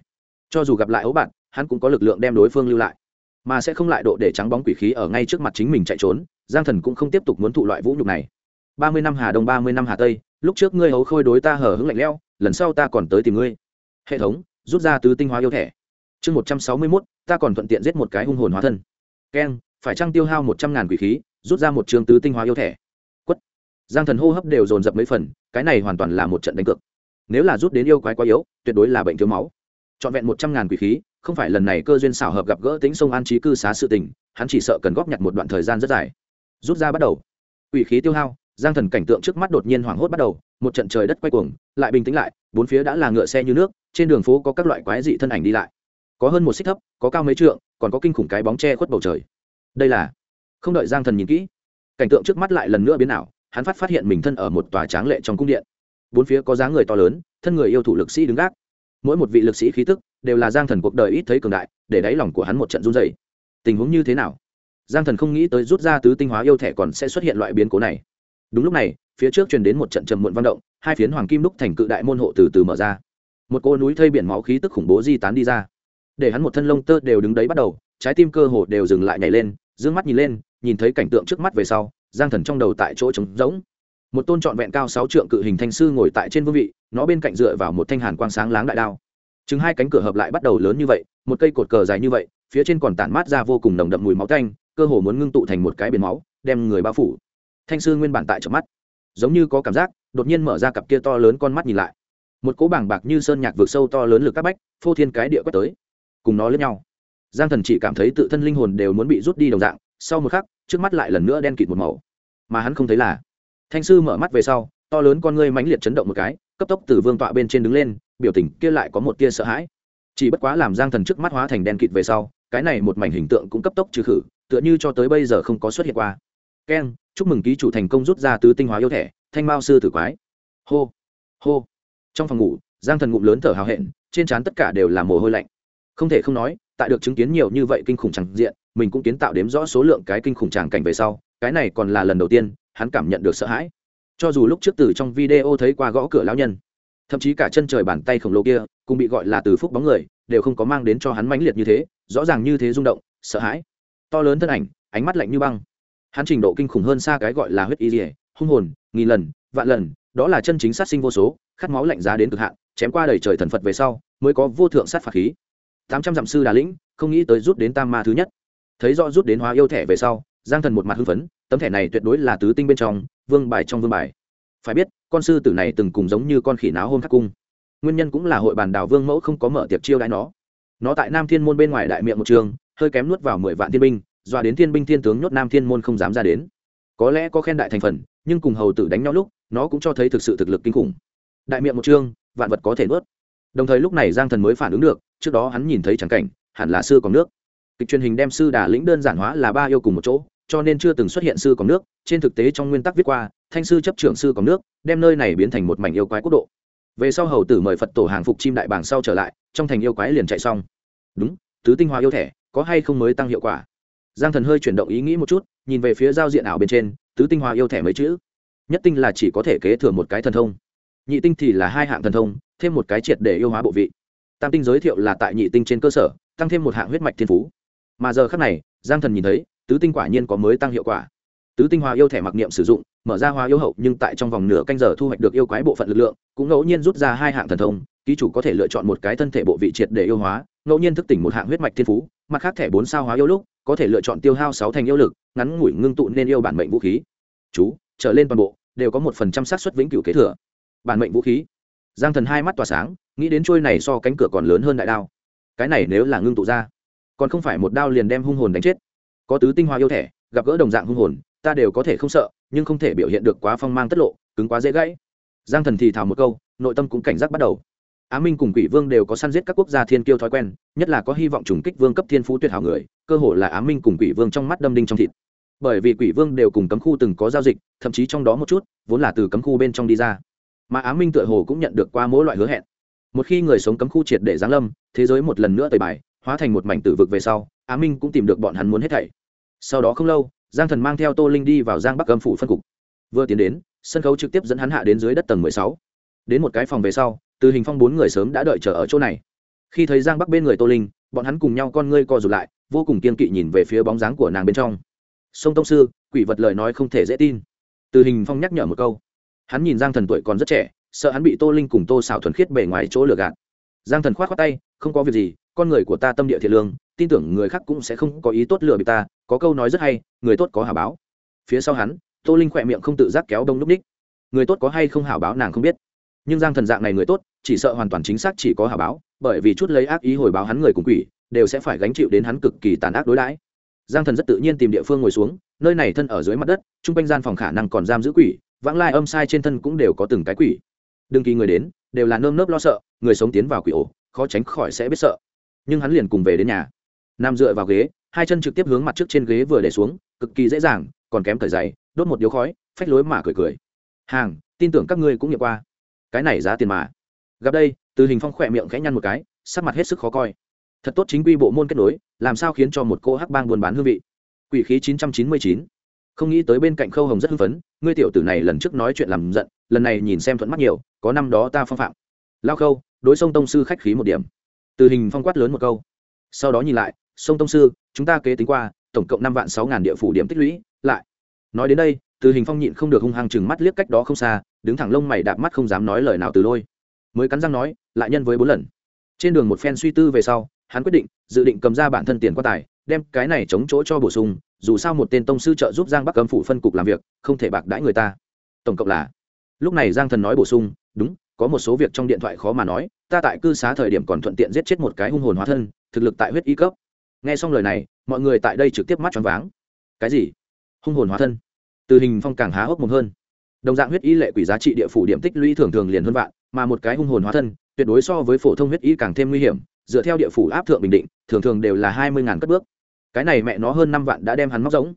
Cho dù gặp lại ấu bạn hắn cũng có lực lượng đem đối phương lưu lại. Mà sẽ không lại độ để trắng bóng quỷ khí ở ngay trước mặt chính mình chạy trốn, giang thần cũng không tiếp tục muốn thụ loại vũ nhục này. Ba mươi năm hà đông, ba mươi năm hà tây, lúc trước ngươi hấu khôi đối ta hở hứng lạnh leo lần sau ta còn tới tìm ngươi. Hệ thống, rút ra tứ tinh hóa yêu thẻ. Chương một trăm sáu mươi mốt, ta còn thuận tiện giết một cái hung hồn hóa thân. Keng, phải trăng tiêu hao một trăm ngàn quỷ khí, rút ra một trường tứ tinh hóa yêu thẻ? Quất. Giang thần hô hấp đều dồn dập mấy phần, cái này hoàn toàn là một trận đánh cược. Nếu là rút đến yêu quái quá yếu, tuyệt đối là bệnh thiếu máu trọn vẹn một trăm ngàn quỷ khí, không phải lần này cơ duyên xảo hợp gặp gỡ tính sông an trí cư xá sự tình, hắn chỉ sợ cần góp nhặt một đoạn thời gian rất dài. Rút ra bắt đầu. Quỷ khí tiêu hao, giang thần cảnh tượng trước mắt đột nhiên hoảng hốt bắt đầu, một trận trời đất quay cuồng, lại bình tĩnh lại, bốn phía đã là ngựa xe như nước, trên đường phố có các loại quái dị thân ảnh đi lại. Có hơn một xích thấp, có cao mấy trượng, còn có kinh khủng cái bóng che khuất bầu trời. Đây là không đợi giang thần nhìn kỹ, cảnh tượng trước mắt lại lần nữa biến ảo, hắn phát phát hiện mình thân ở một tòa tráng lệ trong cung điện. Bốn phía có dáng người to lớn, thân người yêu thủ lực sĩ đứng gác mỗi một vị lực sĩ khí tức đều là giang thần cuộc đời ít thấy cường đại, để đáy lòng của hắn một trận run dày tình huống như thế nào? Giang thần không nghĩ tới rút ra tứ tinh hóa yêu thẻ còn sẽ xuất hiện loại biến cố này. Đúng lúc này, phía trước truyền đến một trận trầm muộn văn động, hai phiến hoàng kim đúc thành cự đại môn hộ từ từ mở ra. Một cô núi thây biển máu khí tức khủng bố di tán đi ra. Để hắn một thân lông tơ đều đứng đấy bắt đầu, trái tim cơ hồ đều dừng lại nhảy lên d ư ơ n g mắt nhìn lên, nhìn thấy cảnh tượng trước mắt về sau, giang thần trong đầu tại chỗ trống rỗng một tôn trọn vẹn cao sáu trượng cự hình thanh sư ngồi tại trên vương vị, nó bên cạnh dựa vào một thanh hàn quang sáng láng đại đao. Chứng hai cánh cửa hợp lại bắt đầu lớn như vậy, một cây cột cờ dài như vậy, phía trên còn tản mát ra vô cùng nồng đậm mùi máu canh cơ hồ muốn ngưng tụ thành một cái biển máu, đem người bao phủ. Thanh sư nguyên bản tại trong mắt, giống như có cảm giác, đột nhiên mở ra cặp kia to lớn con mắt nhìn lại. Một cỗ bảng bạc như sơn nhạc vượt sâu to lớn lực các bách, phô thiên cái địa quét tới. Cùng nó lẫn nhau, giang thần chỉ cảm thấy tự thân linh hồn đều muốn bị rút đi đồng dạng, sau một khắc, trước mắt lại lần nữa đen kịt một màu. Mà hắn không thấy là thanh sư mở mắt về sau, to lớn con ngươi mãnh liệt chấn động một cái, cấp tốc từ vương tọa bên trên đứng lên, biểu tình kia lại có một tia sợ hãi. Chỉ bất quá làm giang thần trước mắt hóa thành đen kịt về sau, cái này một mảnh hình tượng cũng cấp tốc trừ khử, tựa như cho tới bây giờ không có xuất hiện qua. Keng chúc mừng ký chủ thành công rút ra tứ tinh hóa yêu thẻ thanh mao sư tử quái. Hô hô. Trong phòng ngủ, giang thần ngụm lớn thở hào hẹn, trên trán tất cả đều là mồ hôi lạnh. Không thể không nói, tại được chứng kiến nhiều như vậy kinh khủng chẳng diện, mình cũng kiến tạo đếm rõ số lượng cái kinh khủng tràng cảnh về sau, cái này còn là lần đầu tiên hắn cảm nhận được sợ hãi. Cho dù lúc trước từ trong video thấy qua gõ cửa lão nhân, thậm chí cả chân trời bàn tay khổng lồ kia cũng bị gọi là từ phúc bóng người, đều không có mang đến cho hắn mãnh liệt như thế, rõ ràng như thế rung động, sợ hãi. To lớn thân ảnh, ánh mắt lạnh như băng. Hắn trình độ kinh khủng hơn xa cái gọi là huyết y dỉa hung hồn, nghìn lần, vạn lần, đó là chân chính sát sinh vô số, khát máu lạnh giá đến cực hạn, chém qua đầy trời thần phật về sau, mới có vô thượng sát phạt khí. Tám trăm dặm sư đà lĩnh, không nghĩ tới rút đến tam ma thứ nhất. Thấy rõ rút đến hóa yêu thẻ về sau, giang thần một mặt hưng phấn tấm thẻ này tuyệt đối là tứ tinh bên trong, vương bài trong vương bài. Phải biết, con sư tử này từng cùng giống như con khỉ náo hôm khắc cung. Nguyên nhân cũng là hội bàn đào vương mẫu không có mở tiệc chiêu đãi nó. Nó tại nam thiên môn bên ngoài đại miệng một trường, hơi kém nuốt vào mười vạn thiên binh, dọa đến thiên binh thiên tướng nhốt nam thiên môn không dám ra đến. Có lẽ có khen đại thành phần, nhưng cùng hầu tử đánh nhau lúc, nó cũng cho thấy thực sự thực lực kinh khủng. Đại miệng một chương vạn vật có thể nuốt. Đồng thời lúc này giang thần mới phản ứng được, trước đó hắn nhìn thấy trắng cảnh, hẳn là sư còn nước. Kịch truyền hình đem sư đà lĩnh đơn giản hóa là ba yêu cùng một chỗ cho nên chưa từng xuất hiện sư còn nước, trên thực tế trong nguyên tắc viết qua, thanh sư chấp trưởng sư còn nước, đem nơi này biến thành một mảnh yêu quái quốc độ. Về sau hầu tử mời phật tổ hàng phục chim đại bảng sau trở lại, trong thành yêu quái liền chạy xong. Đúng, tứ tinh hoa yêu thẻ có hay không mới tăng hiệu quả? Giang thần hơi chuyển động ý nghĩ một chút, nhìn về phía giao diện ảo bên trên, tứ tinh hoa yêu thẻ mấy chữ. Nhất tinh là chỉ có thể kế thừa một cái thần thông. Nhị tinh thì là hai hạng thần thông, thêm một cái triệt để yêu hóa bộ vị. Tam tinh giới thiệu là tại nhị tinh trên cơ sở, tăng thêm một hạng huyết mạch thiên phú. Mà giờ khác này, giang thần nhìn thấy tứ tinh quả nhiên có mới tăng hiệu quả. Tứ tinh hoa yêu thẻ mặc niệm sử dụng, mở ra hoa yêu hậu, nhưng tại trong vòng nửa canh giờ thu hoạch được yêu quái bộ phận lực lượng, cũng ngẫu nhiên rút ra hai hạng thần thông, ký chủ có thể lựa chọn một cái thân thể bộ vị triệt để yêu hóa, ngẫu nhiên thức tỉnh một hạng huyết mạch thiên phú, mặt khác thẻ bốn sao hóa yêu lúc, có thể lựa chọn tiêu hao sáu thành yêu lực, ngắn ngủi ngưng tụ nên yêu bản mệnh vũ khí. Chú, trở lên toàn bộ, đều có một phần trăm xác suất vĩnh cửu kế thừa. Bản mệnh vũ khí. Giang thần hai mắt tỏa sáng, nghĩ đến trôi này so cánh cửa còn lớn hơn đại đao. Cái này nếu là ngưng tụ ra, còn không phải một đao liền đem hung hồn đánh chết có tứ tinh hoa yêu thẻ, gặp gỡ đồng dạng hung hồn, ta đều có thể không sợ, nhưng không thể biểu hiện được quá phong mang tất lộ, cứng quá dễ gãy. Giang thần thì thào một câu, nội tâm cũng cảnh giác bắt đầu. Á minh cùng quỷ vương đều có săn giết các quốc gia thiên kiêu thói quen, nhất là có hy vọng trùng kích vương cấp thiên phú tuyệt hảo người, cơ hội là á minh cùng quỷ vương trong mắt đâm đinh trong thịt. Bởi vì quỷ vương đều cùng cấm khu từng có giao dịch, thậm chí trong đó một chút, vốn là từ cấm khu bên trong đi ra. Mà á minh tựa hồ cũng nhận được qua mỗi loại hứa hẹn. Một khi người sống cấm khu triệt để giáng lâm, thế giới một lần nữa tời bài hóa thành một mảnh tử vực về sau, á minh cũng tìm được bọn hắn muốn hết thảy. Sau đó không lâu, giang thần mang theo tô linh đi vào giang bắc âm phủ phân cục. Vừa tiến đến, sân khấu trực tiếp dẫn hắn hạ đến dưới đất tầng mười sáu. Đến một cái phòng về sau, từ hình phong bốn người sớm đã đợi chờ ở chỗ này. Khi thấy giang bắc bên người tô linh, bọn hắn cùng nhau con ngươi co rụt lại, vô cùng kiên kỵ nhìn về phía bóng dáng của nàng bên trong. Sông tông sư, quỷ vật lời nói không thể dễ tin. Từ hình phong nhắc nhở một câu. Hắn nhìn giang thần tuổi còn rất trẻ, sợ hắn bị tô linh cùng tô xảo thuần khiết bề ngoài chỗ lừa gạt. Giang thần k h o á t khoác tay, không có việc gì con người của ta tâm địa thiện lương, tin tưởng người khác cũng sẽ không có ý tốt lừa bị ta, có câu nói rất hay, người tốt có hảo báo. Phía sau hắn, tô linh khỏe miệng không tự giác kéo đông núp ních. Người tốt có hay không hảo báo nàng không biết. Nhưng giang thần dạng này người tốt, chỉ sợ hoàn toàn chính xác chỉ có hảo báo, bởi vì chút lấy ác ý hồi báo hắn người cùng quỷ, đều sẽ phải gánh chịu đến hắn cực kỳ tàn ác đối đãi. Giang thần rất tự nhiên tìm địa phương ngồi xuống, nơi này thân ở dưới mặt đất t r u n g quanh gian phòng khả năng còn giam giữ quỷ, vãng lai âm sai trên thân cũng đều có từng cái quỷ. Đừng kỳ người đến, đều là nơm nớp lo sợ, người sống tiến vào quỷ ổ, khó tránh khỏi sẽ biết sợ nhưng hắn liền cùng về đến nhà. Nằm dựa vào ghế, hai chân trực tiếp hướng mặt trước trên ghế vừa để xuống, cực kỳ dễ dàng, còn kém thời dày đốt một điếu khói, phách lối mà cười cười. Hàng, tin tưởng các ngươi cũng nghiệm qua. Cái này giá tiền mà. Gặp đây, từ hình phong khỏe miệng khẽ nhăn một cái, sắc mặt hết sức khó coi. Thật tốt chính quy bộ môn kết nối, làm sao khiến cho một cô hắc bang buôn bán hương vị? Quỷ khí chín trăm chín mươi chín. Không nghĩ tới bên cạnh khâu hồng rất hưng phấn, ngươi tiểu tử này lần trước nói chuyện làm giận, lần này nhìn xem thuận mắt nhiều, có năm đó ta phong phạm. Lao khâu, đối sông tông sư khách khí một điểm từ hình phong quát lớn một câu. Sau đó nhìn lại, sông tông sư, chúng ta kế tính qua, tổng cộng năm vạn sáu ngàn địa phủ điểm tích lũy, lại. Nói đến đây, từ hình phong nhịn không được hung hăng chừng mắt liếc cách đó không xa, đứng thẳng lông mày đạp mắt không dám nói lời nào từ lôi. Mới cắn răng nói, lại nhân với bốn lần. Trên đường một phen suy tư về sau, hắn quyết định, dự định cầm ra bản thân tiền quan tài, đem cái này chống chỗ cho bổ sung, dù sao một tên tông sư trợ giúp giang bắc cấm phủ phân cục làm việc, không thể bạc đãi người ta. Tổng cộng là, lúc này giang thần nói bổ sung, đúng có một số việc trong điện thoại khó mà nói, ta tại cư xá thời điểm còn thuận tiện giết chết một cái hung hồn hóa thân, thực lực tại huyết y cấp. Nghe xong lời này, mọi người tại đây trực tiếp mắt choáng váng. Cái gì? Hung hồn hóa thân? Từ hình phong càng há hốc mồm hơn. Đồng dạng huyết y lệ quỷ giá trị địa phủ điểm tích lũy thường thường liền hơn vạn, mà một cái hung hồn hóa thân, tuyệt đối so với phổ thông huyết y càng thêm nguy hiểm, dựa theo địa phủ áp thượng bình định, thường thường đều là hai mươi ngàn cất bước. Cái này mẹ nó hơn năm vạn đã đem hắn móc giống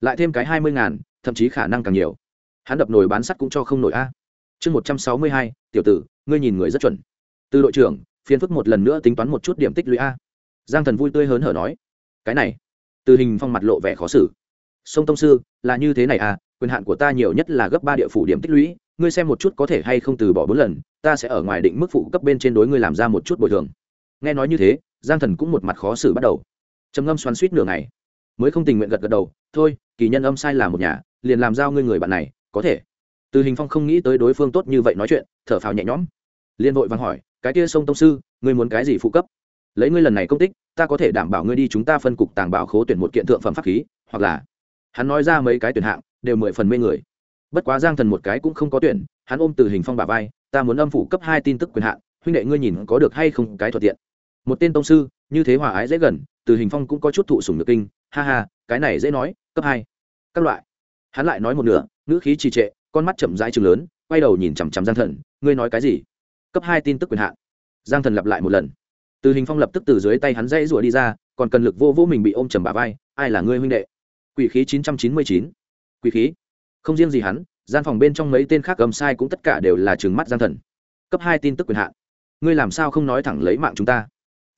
lại thêm cái hai mươi ngàn, thậm chí khả năng càng nhiều. Hắn đập nồi bán sắt cũng cho không nổi a chương một trăm sáu mươi hai, tiểu tử, ngươi nhìn người rất chuẩn. Từ đội trưởng phiến phức một lần nữa tính toán một chút điểm tích lũy a. Giang thần vui tươi hớn hở nói. Cái này, từ hình phong mặt lộ vẻ khó xử. Sông tông sư, là như thế này à quyền hạn của ta nhiều nhất là gấp ba địa phủ điểm tích lũy, ngươi xem một chút có thể hay không từ bỏ bốn lần, ta sẽ ở ngoài định mức phụ cấp bên trên đối ngươi làm ra một chút bồi thường. Nghe nói như thế, giang thần cũng một mặt khó xử bắt đầu. Trầm ngâm xoắn suýt nửa ngày. Mới không tình nguyện gật gật đầu, thôi, kỳ nhân âm sai là một nhà, liền làm giao ngươi người bạn này, có thể từ hình phong không nghĩ tới đối phương tốt như vậy nói chuyện, thở phào nhẹ nhõm. Liên vội vàng hỏi, cái kia sông tông sư, ngươi muốn cái gì phụ cấp? Lấy ngươi lần này công tích, ta có thể đảm bảo ngươi đi chúng ta phân cục tàng bảo khố tuyển một kiện thượng phẩm pháp khí, hoặc là hắn nói ra mấy cái tuyển hạng, đều mười phần mê người. Bất quá giang thần một cái cũng không có tuyển, hắn ôm từ hình phong bà vai, ta muốn âm phủ cấp hai tin tức quyền hạn, huynh đệ ngươi nhìn có được hay không cái thuận tiện. Một tên tông sư, như thế hòa ái dễ gần, từ hình phong cũng có chút thụ sùng được kinh, ha ha, cái này dễ nói, cấp hai. Các loại. Hắn lại nói một nửa, ngữ khí trì trệ con mắt chậm rãi chừng lớn, quay đầu nhìn chằm chằm giang thần, ngươi nói cái gì? Cấp hai tin tức quyền hạn. Giang thần lặp lại một lần. Từ hình phong lập tức từ dưới tay hắn dãy rủa đi ra, còn cần lực vô vô mình bị ôm chầm bà vai, ai là ngươi huynh đệ? Quỷ khí chín trăm chín mươi chín. Quỷ khí. Không riêng gì hắn, gian phòng bên trong mấy tên khác cầm sai cũng tất cả đều là trừng mắt giang thần. Cấp hai tin tức quyền hạn. Ngươi làm sao không nói thẳng lấy mạng chúng ta?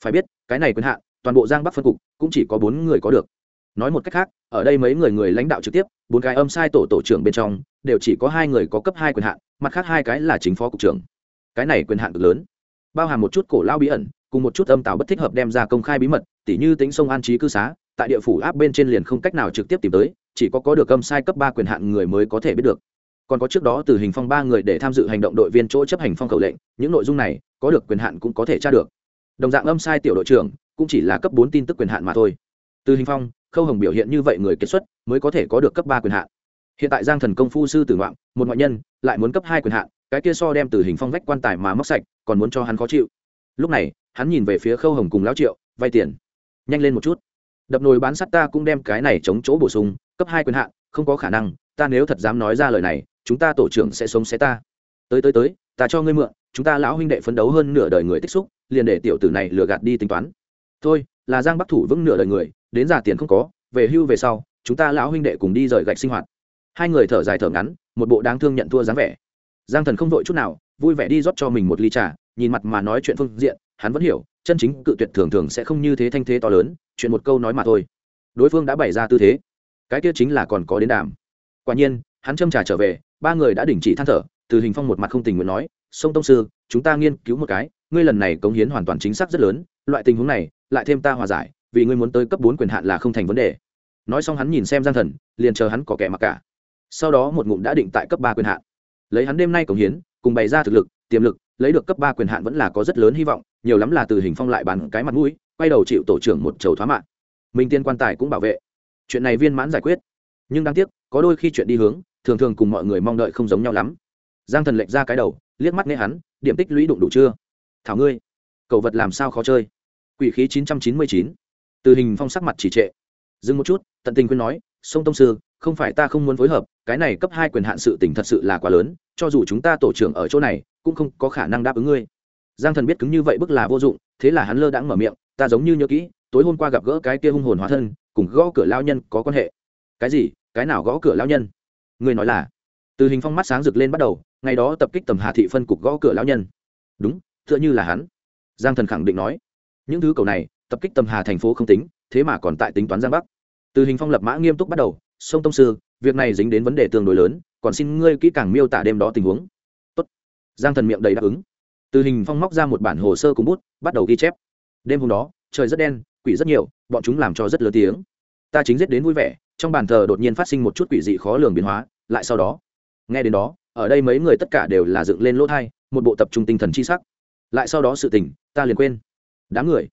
Phải biết, cái này quyền hạn, toàn bộ giang bắc phân cục, cũng chỉ có bốn người có được nói một cách khác, ở đây mấy người người lãnh đạo trực tiếp, bốn cái âm sai tổ tổ trưởng bên trong, đều chỉ có hai người có cấp hai quyền hạn, mặt khác hai cái là chính phó cục trưởng. Cái này quyền hạn cực lớn. Bao hàm một chút cổ lao bí ẩn, cùng một chút âm tạo bất thích hợp đem ra công khai bí mật, tỉ như tính sông an trí cư xá, tại địa phủ áp bên trên liền không cách nào trực tiếp tìm tới, chỉ có có được âm sai cấp ba quyền hạn người mới có thể biết được. Còn có trước đó từ hình phong ba người để tham dự hành động đội viên chỗ chấp hành phong khẩu lệnh, những nội dung này, có được quyền hạn cũng có thể tra được. Đồng dạng âm sai tiểu đội trưởng, cũng chỉ là cấp bốn tin tức quyền hạn mà thôi. Từ hình phong khâu hồng biểu hiện như vậy người kết xuất mới có thể có được cấp ba quyền hạn. Hiện tại giang thần công phu sư tử ngoạn, một ngoại nhân, lại muốn cấp hai quyền hạn, cái kia so đem từ hình phong vách quan tài mà móc sạch, còn muốn cho hắn khó chịu. Lúc này, hắn nhìn về phía khâu hồng cùng lão triệu, vay tiền. Nhanh lên một chút. Đập nồi bán sắt ta cũng đem cái này chống chỗ bổ sung, cấp hai quyền hạn, không có khả năng, ta nếu thật dám nói ra lời này, chúng ta tổ trưởng sẽ sống xé ta. Tới tới tới, ta cho ngươi mượn, chúng ta lão huynh đệ phấn đấu hơn nửa đời người tích xúc, liền để tiểu tử này lừa gạt đi tính toán. Thôi, là giang bắc thủ vững nửa đời người đến già tiền không có, về hưu về sau, chúng ta lão huynh đệ cùng đi rời gạch sinh hoạt. Hai người thở dài thở ngắn, một bộ đáng thương nhận thua dáng vẻ. Giang thần không vội chút nào, vui vẻ đi rót cho mình một ly trà, nhìn mặt mà nói chuyện phương diện, hắn vẫn hiểu, chân chính cự tuyệt thường thường sẽ không như thế thanh thế to lớn, chuyện một câu nói mà thôi. Đối phương đã bày ra tư thế. Cái kia chính là còn có đến đàm. Quả nhiên, hắn châm trà trở về, ba người đã đình chỉ than thở, từ hình phong một mặt không tình nguyện nói, sông tông sư, chúng ta nghiên cứu một cái, ngươi lần này cống hiến hoàn toàn chính xác rất lớn, loại tình huống này, lại thêm ta hòa giải vì ngươi muốn tới cấp bốn quyền hạn là không thành vấn đề. Nói xong hắn nhìn xem giang thần, liền chờ hắn có kẻ mặc cả. Sau đó một ngụm đã định tại cấp ba quyền hạn. Lấy hắn đêm nay cống hiến, cùng bày ra thực lực, tiềm lực, lấy được cấp ba quyền hạn vẫn là có rất lớn hy vọng, nhiều lắm là từ hình phong lại bàn cái mặt mũi, quay đầu chịu tổ trưởng một chầu thoá mạng. Minh tiên quan tài cũng bảo vệ. Chuyện này viên mãn giải quyết. Nhưng đáng tiếc, có đôi khi chuyện đi hướng, thường thường cùng mọi người mong đợi không giống nhau lắm. Giang thần lệch ra cái đầu, liếc mắt nghe hắn, điểm tích lũy đụng đủ chưa? Thảo ngươi, cậu vật làm sao khó chơi? Quỷ khí chín trăm chín mươi chín từ hình phong sắc mặt chỉ trệ. Dừng một chút, tận tình khuyên nói, sông tông sư, không phải ta không muốn phối hợp, cái này cấp hai quyền hạn sự tỉnh thật sự là quá lớn, cho dù chúng ta tổ trưởng ở chỗ này, cũng không có khả năng đáp ứng ngươi. Giang thần biết cứng như vậy bức là vô dụng, thế là hắn lơ đãng mở miệng, ta giống như nhớ kỹ, tối hôm qua gặp gỡ cái kia hung hồn hóa thân, cùng gõ cửa lao nhân có quan hệ. Cái gì? Cái nào gõ cửa lao nhân? Ngươi nói là, từ hình phong mắt sáng rực lên bắt đầu, ngày đó tập kích tầm hà thị phân cục gõ cửa lao nhân. Đúng, tựa như là hắn. Giang thần khẳng định nói. Những thứ cầu này tập kích tầm hà thành phố không tính, thế mà còn tại tính toán giang bắc. Từ hình phong lập mã nghiêm túc bắt đầu, sông tông sư, việc này dính đến vấn đề tương đối lớn, còn xin ngươi kỹ càng miêu tả đêm đó tình huống. Tốt. giang thần miệng đầy đáp ứng. Từ hình phong móc ra một bản hồ sơ cùng bút, bắt đầu ghi chép. Đêm hôm đó, trời rất đen, quỷ rất nhiều, bọn chúng làm cho rất lớn tiếng. Ta chính giết đến vui vẻ, trong bàn thờ đột nhiên phát sinh một chút quỷ dị khó lường biến hóa, lại sau đó, nghe đến đó, ở đây mấy người tất cả đều là dựng lên lỗ thai, một bộ tập trung tinh thần chi sắc. Lại sau đó sự tình, ta liền quên. Đám người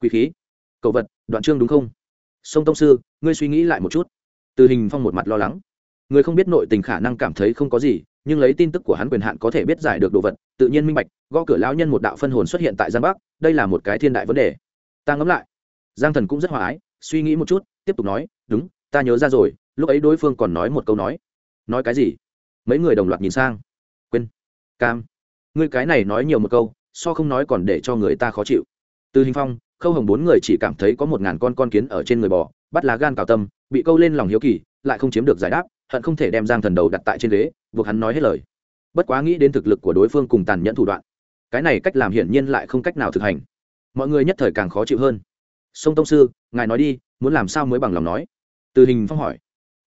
quý khí cầu vật, đoạn chương đúng không? Sông tông sư, ngươi suy nghĩ lại một chút. Từ hình phong một mặt lo lắng. Người không biết nội tình khả năng cảm thấy không có gì, nhưng lấy tin tức của hắn quyền hạn có thể biết giải được đồ vật, tự nhiên minh bạch, gõ cửa lão nhân một đạo phân hồn xuất hiện tại giang bắc, đây là một cái thiên đại vấn đề. Ta ngẫm lại. Giang thần cũng rất hòa ái, suy nghĩ một chút, tiếp tục nói, đúng, ta nhớ ra rồi, lúc ấy đối phương còn nói một câu nói. Nói cái gì? Mấy người đồng loạt nhìn sang. Quên, cam, ngươi cái này nói nhiều một câu, so không nói còn để cho người ta khó chịu. Từ hình phong khâu hồng bốn người chỉ cảm thấy có một ngàn con con kiến ở trên người bò, bắt lá gan cào tâm, bị câu lên lòng hiếu kỳ, lại không chiếm được giải đáp, hận không thể đem giang thần đầu đặt tại trên ghế, buộc hắn nói hết lời. Bất quá nghĩ đến thực lực của đối phương cùng tàn nhẫn thủ đoạn, cái này cách làm hiển nhiên lại không cách nào thực hành. Mọi người nhất thời càng khó chịu hơn. Sông tông sư, ngài nói đi, muốn làm sao mới bằng lòng nói? Từ hình phong hỏi.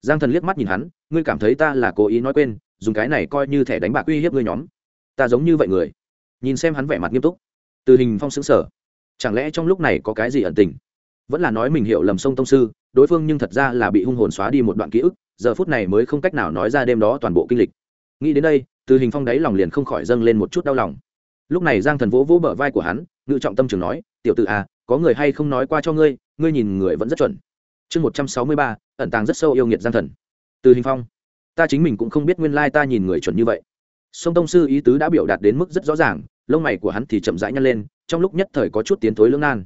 Giang thần liếc mắt nhìn hắn, ngươi cảm thấy ta là cố ý nói quên, dùng cái này coi như thẻ đánh bạc uy hiếp ngươi nhóm. Ta giống như vậy người. Nhìn xem hắn vẻ mặt nghiêm túc. Từ hình phong xứng sở chẳng lẽ trong lúc này có cái gì ẩn tình? Vẫn là nói mình hiểu lầm sông tông sư, đối phương nhưng thật ra là bị hung hồn xóa đi một đoạn ký ức, giờ phút này mới không cách nào nói ra đêm đó toàn bộ kinh lịch. Nghĩ đến đây, từ hình phong đáy lòng liền không khỏi dâng lên một chút đau lòng. Lúc này giang thần vỗ vỗ bờ vai của hắn, ngự trọng tâm trường nói, tiểu t ử à có người hay không nói qua cho ngươi ngươi nhìn người vẫn rất chuẩn. Chương một trăm sáu mươi ba, ẩn tàng rất sâu yêu nghiệt giang thần. Từ hình phong, ta chính mình cũng không biết nguyên lai ta nhìn người chuẩn như vậy. Sông tông sư ý tứ đã biểu đạt đến mức rất rõ ràng, lông mày của hắn thì chậm rãi nhăn lên trong lúc nhất thời có chút tiến thối lưỡng nan.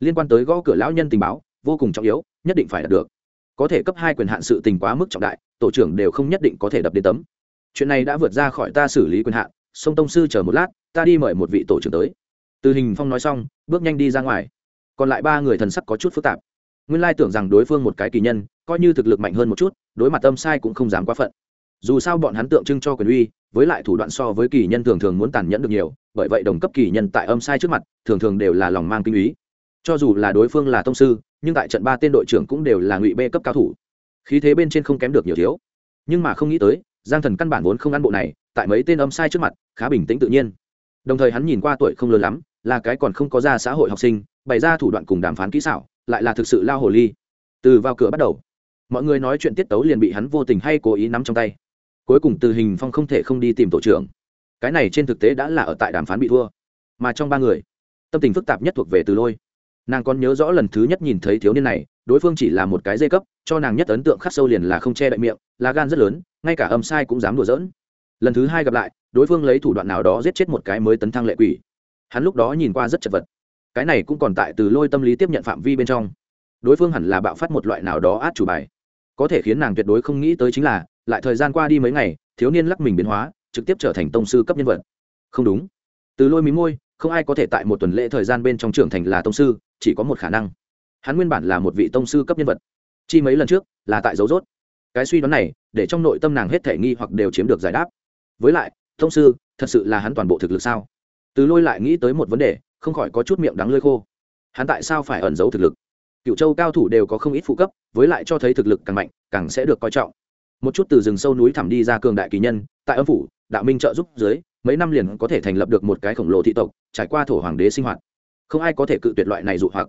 Liên quan tới gõ cửa lão nhân tình báo, vô cùng trọng yếu, nhất định phải đạt được. Có thể cấp hai quyền hạn sự tình quá mức trọng đại, tổ trưởng đều không nhất định có thể đập đến tấm. Chuyện này đã vượt ra khỏi ta xử lý quyền hạn, sông tông sư chờ một lát, ta đi mời một vị tổ trưởng tới. Từ hình phong nói xong, bước nhanh đi ra ngoài. Còn lại ba người thần sắc có chút phức tạp. Nguyên lai tưởng rằng đối phương một cái kỳ nhân, coi như thực lực mạnh hơn một chút, đối mặt âm sai cũng không dám quá phận dù sao bọn hắn tượng trưng cho quyền uy, với lại thủ đoạn so với kỳ nhân thường thường muốn tàn nhẫn được nhiều, bởi vậy đồng cấp kỳ nhân tại âm sai trước mặt, thường thường đều là lòng mang kinh ý. Cho dù là đối phương là tông sư, nhưng tại trận ba tên đội trưởng cũng đều là ngụy bê cấp cao thủ. Khí thế bên trên không kém được nhiều thiếu. Nhưng mà không nghĩ tới, giang thần căn bản vốn không ăn bộ này, tại mấy tên âm sai trước mặt, khá bình tĩnh tự nhiên. Đồng thời hắn nhìn qua tuổi không lớn lắm, là cái còn không có ra xã hội học sinh, bày ra thủ đoạn cùng đàm phán kỹ xảo, lại là thực sự lao hồ ly. Từ vào cửa bắt đầu, mọi người nói chuyện tiết tấu liền bị hắn vô tình hay cố ý nắm trong tay cuối cùng từ hình phong không thể không đi tìm tổ trưởng. Cái này trên thực tế đã là ở tại đàm phán bị thua. Mà trong ba người, tâm tình phức tạp nhất thuộc về từ lôi. Nàng còn nhớ rõ lần thứ nhất nhìn thấy thiếu niên này, đối phương chỉ là một cái dây cấp, cho nàng nhất ấn tượng khắc sâu liền là không che đậy miệng, là gan rất lớn, ngay cả âm sai cũng dám đùa giỡn. Lần thứ hai gặp lại, đối phương lấy thủ đoạn nào đó giết chết một cái mới tấn thăng lệ quỷ. Hắn lúc đó nhìn qua rất chật vật. Cái này cũng còn tại từ lôi tâm lý tiếp nhận phạm vi bên trong. Đối phương hẳn là bạo phát một loại nào đó át chủ bài có thể khiến nàng tuyệt đối không nghĩ tới chính là, lại thời gian qua đi mấy ngày, thiếu niên lắc mình biến hóa, trực tiếp trở thành tông sư cấp nhân vật. Không đúng. Từ lôi mí môi, không ai có thể tại một tuần lễ thời gian bên trong trưởng thành là tông sư, chỉ có một khả năng. Hắn nguyên bản là một vị tông sư cấp nhân vật. Chi mấy lần trước, là tại dấu dốt cái suy đoán này, để trong nội tâm nàng hết thể nghi hoặc đều chiếm được giải đáp. Với lại, tông sư, thật sự là hắn toàn bộ thực lực sao? Từ lôi lại nghĩ tới một vấn đề, không khỏi có chút miệng đắng lơi khô. Hắn tại sao phải ẩn giấu thực lực? Cựu châu cao thủ đều có không ít phụ cấp, với lại cho thấy thực lực càng mạnh, càng sẽ được coi trọng. Một chút từ rừng sâu núi thẳm đi ra cường đại kỳ nhân, tại âm phủ, đạo minh trợ giúp dưới, mấy năm liền có thể thành lập được một cái khổng lồ thị tộc, trải qua thổ hoàng đế sinh hoạt. Không ai có thể cự tuyệt loại này dụ hoặc.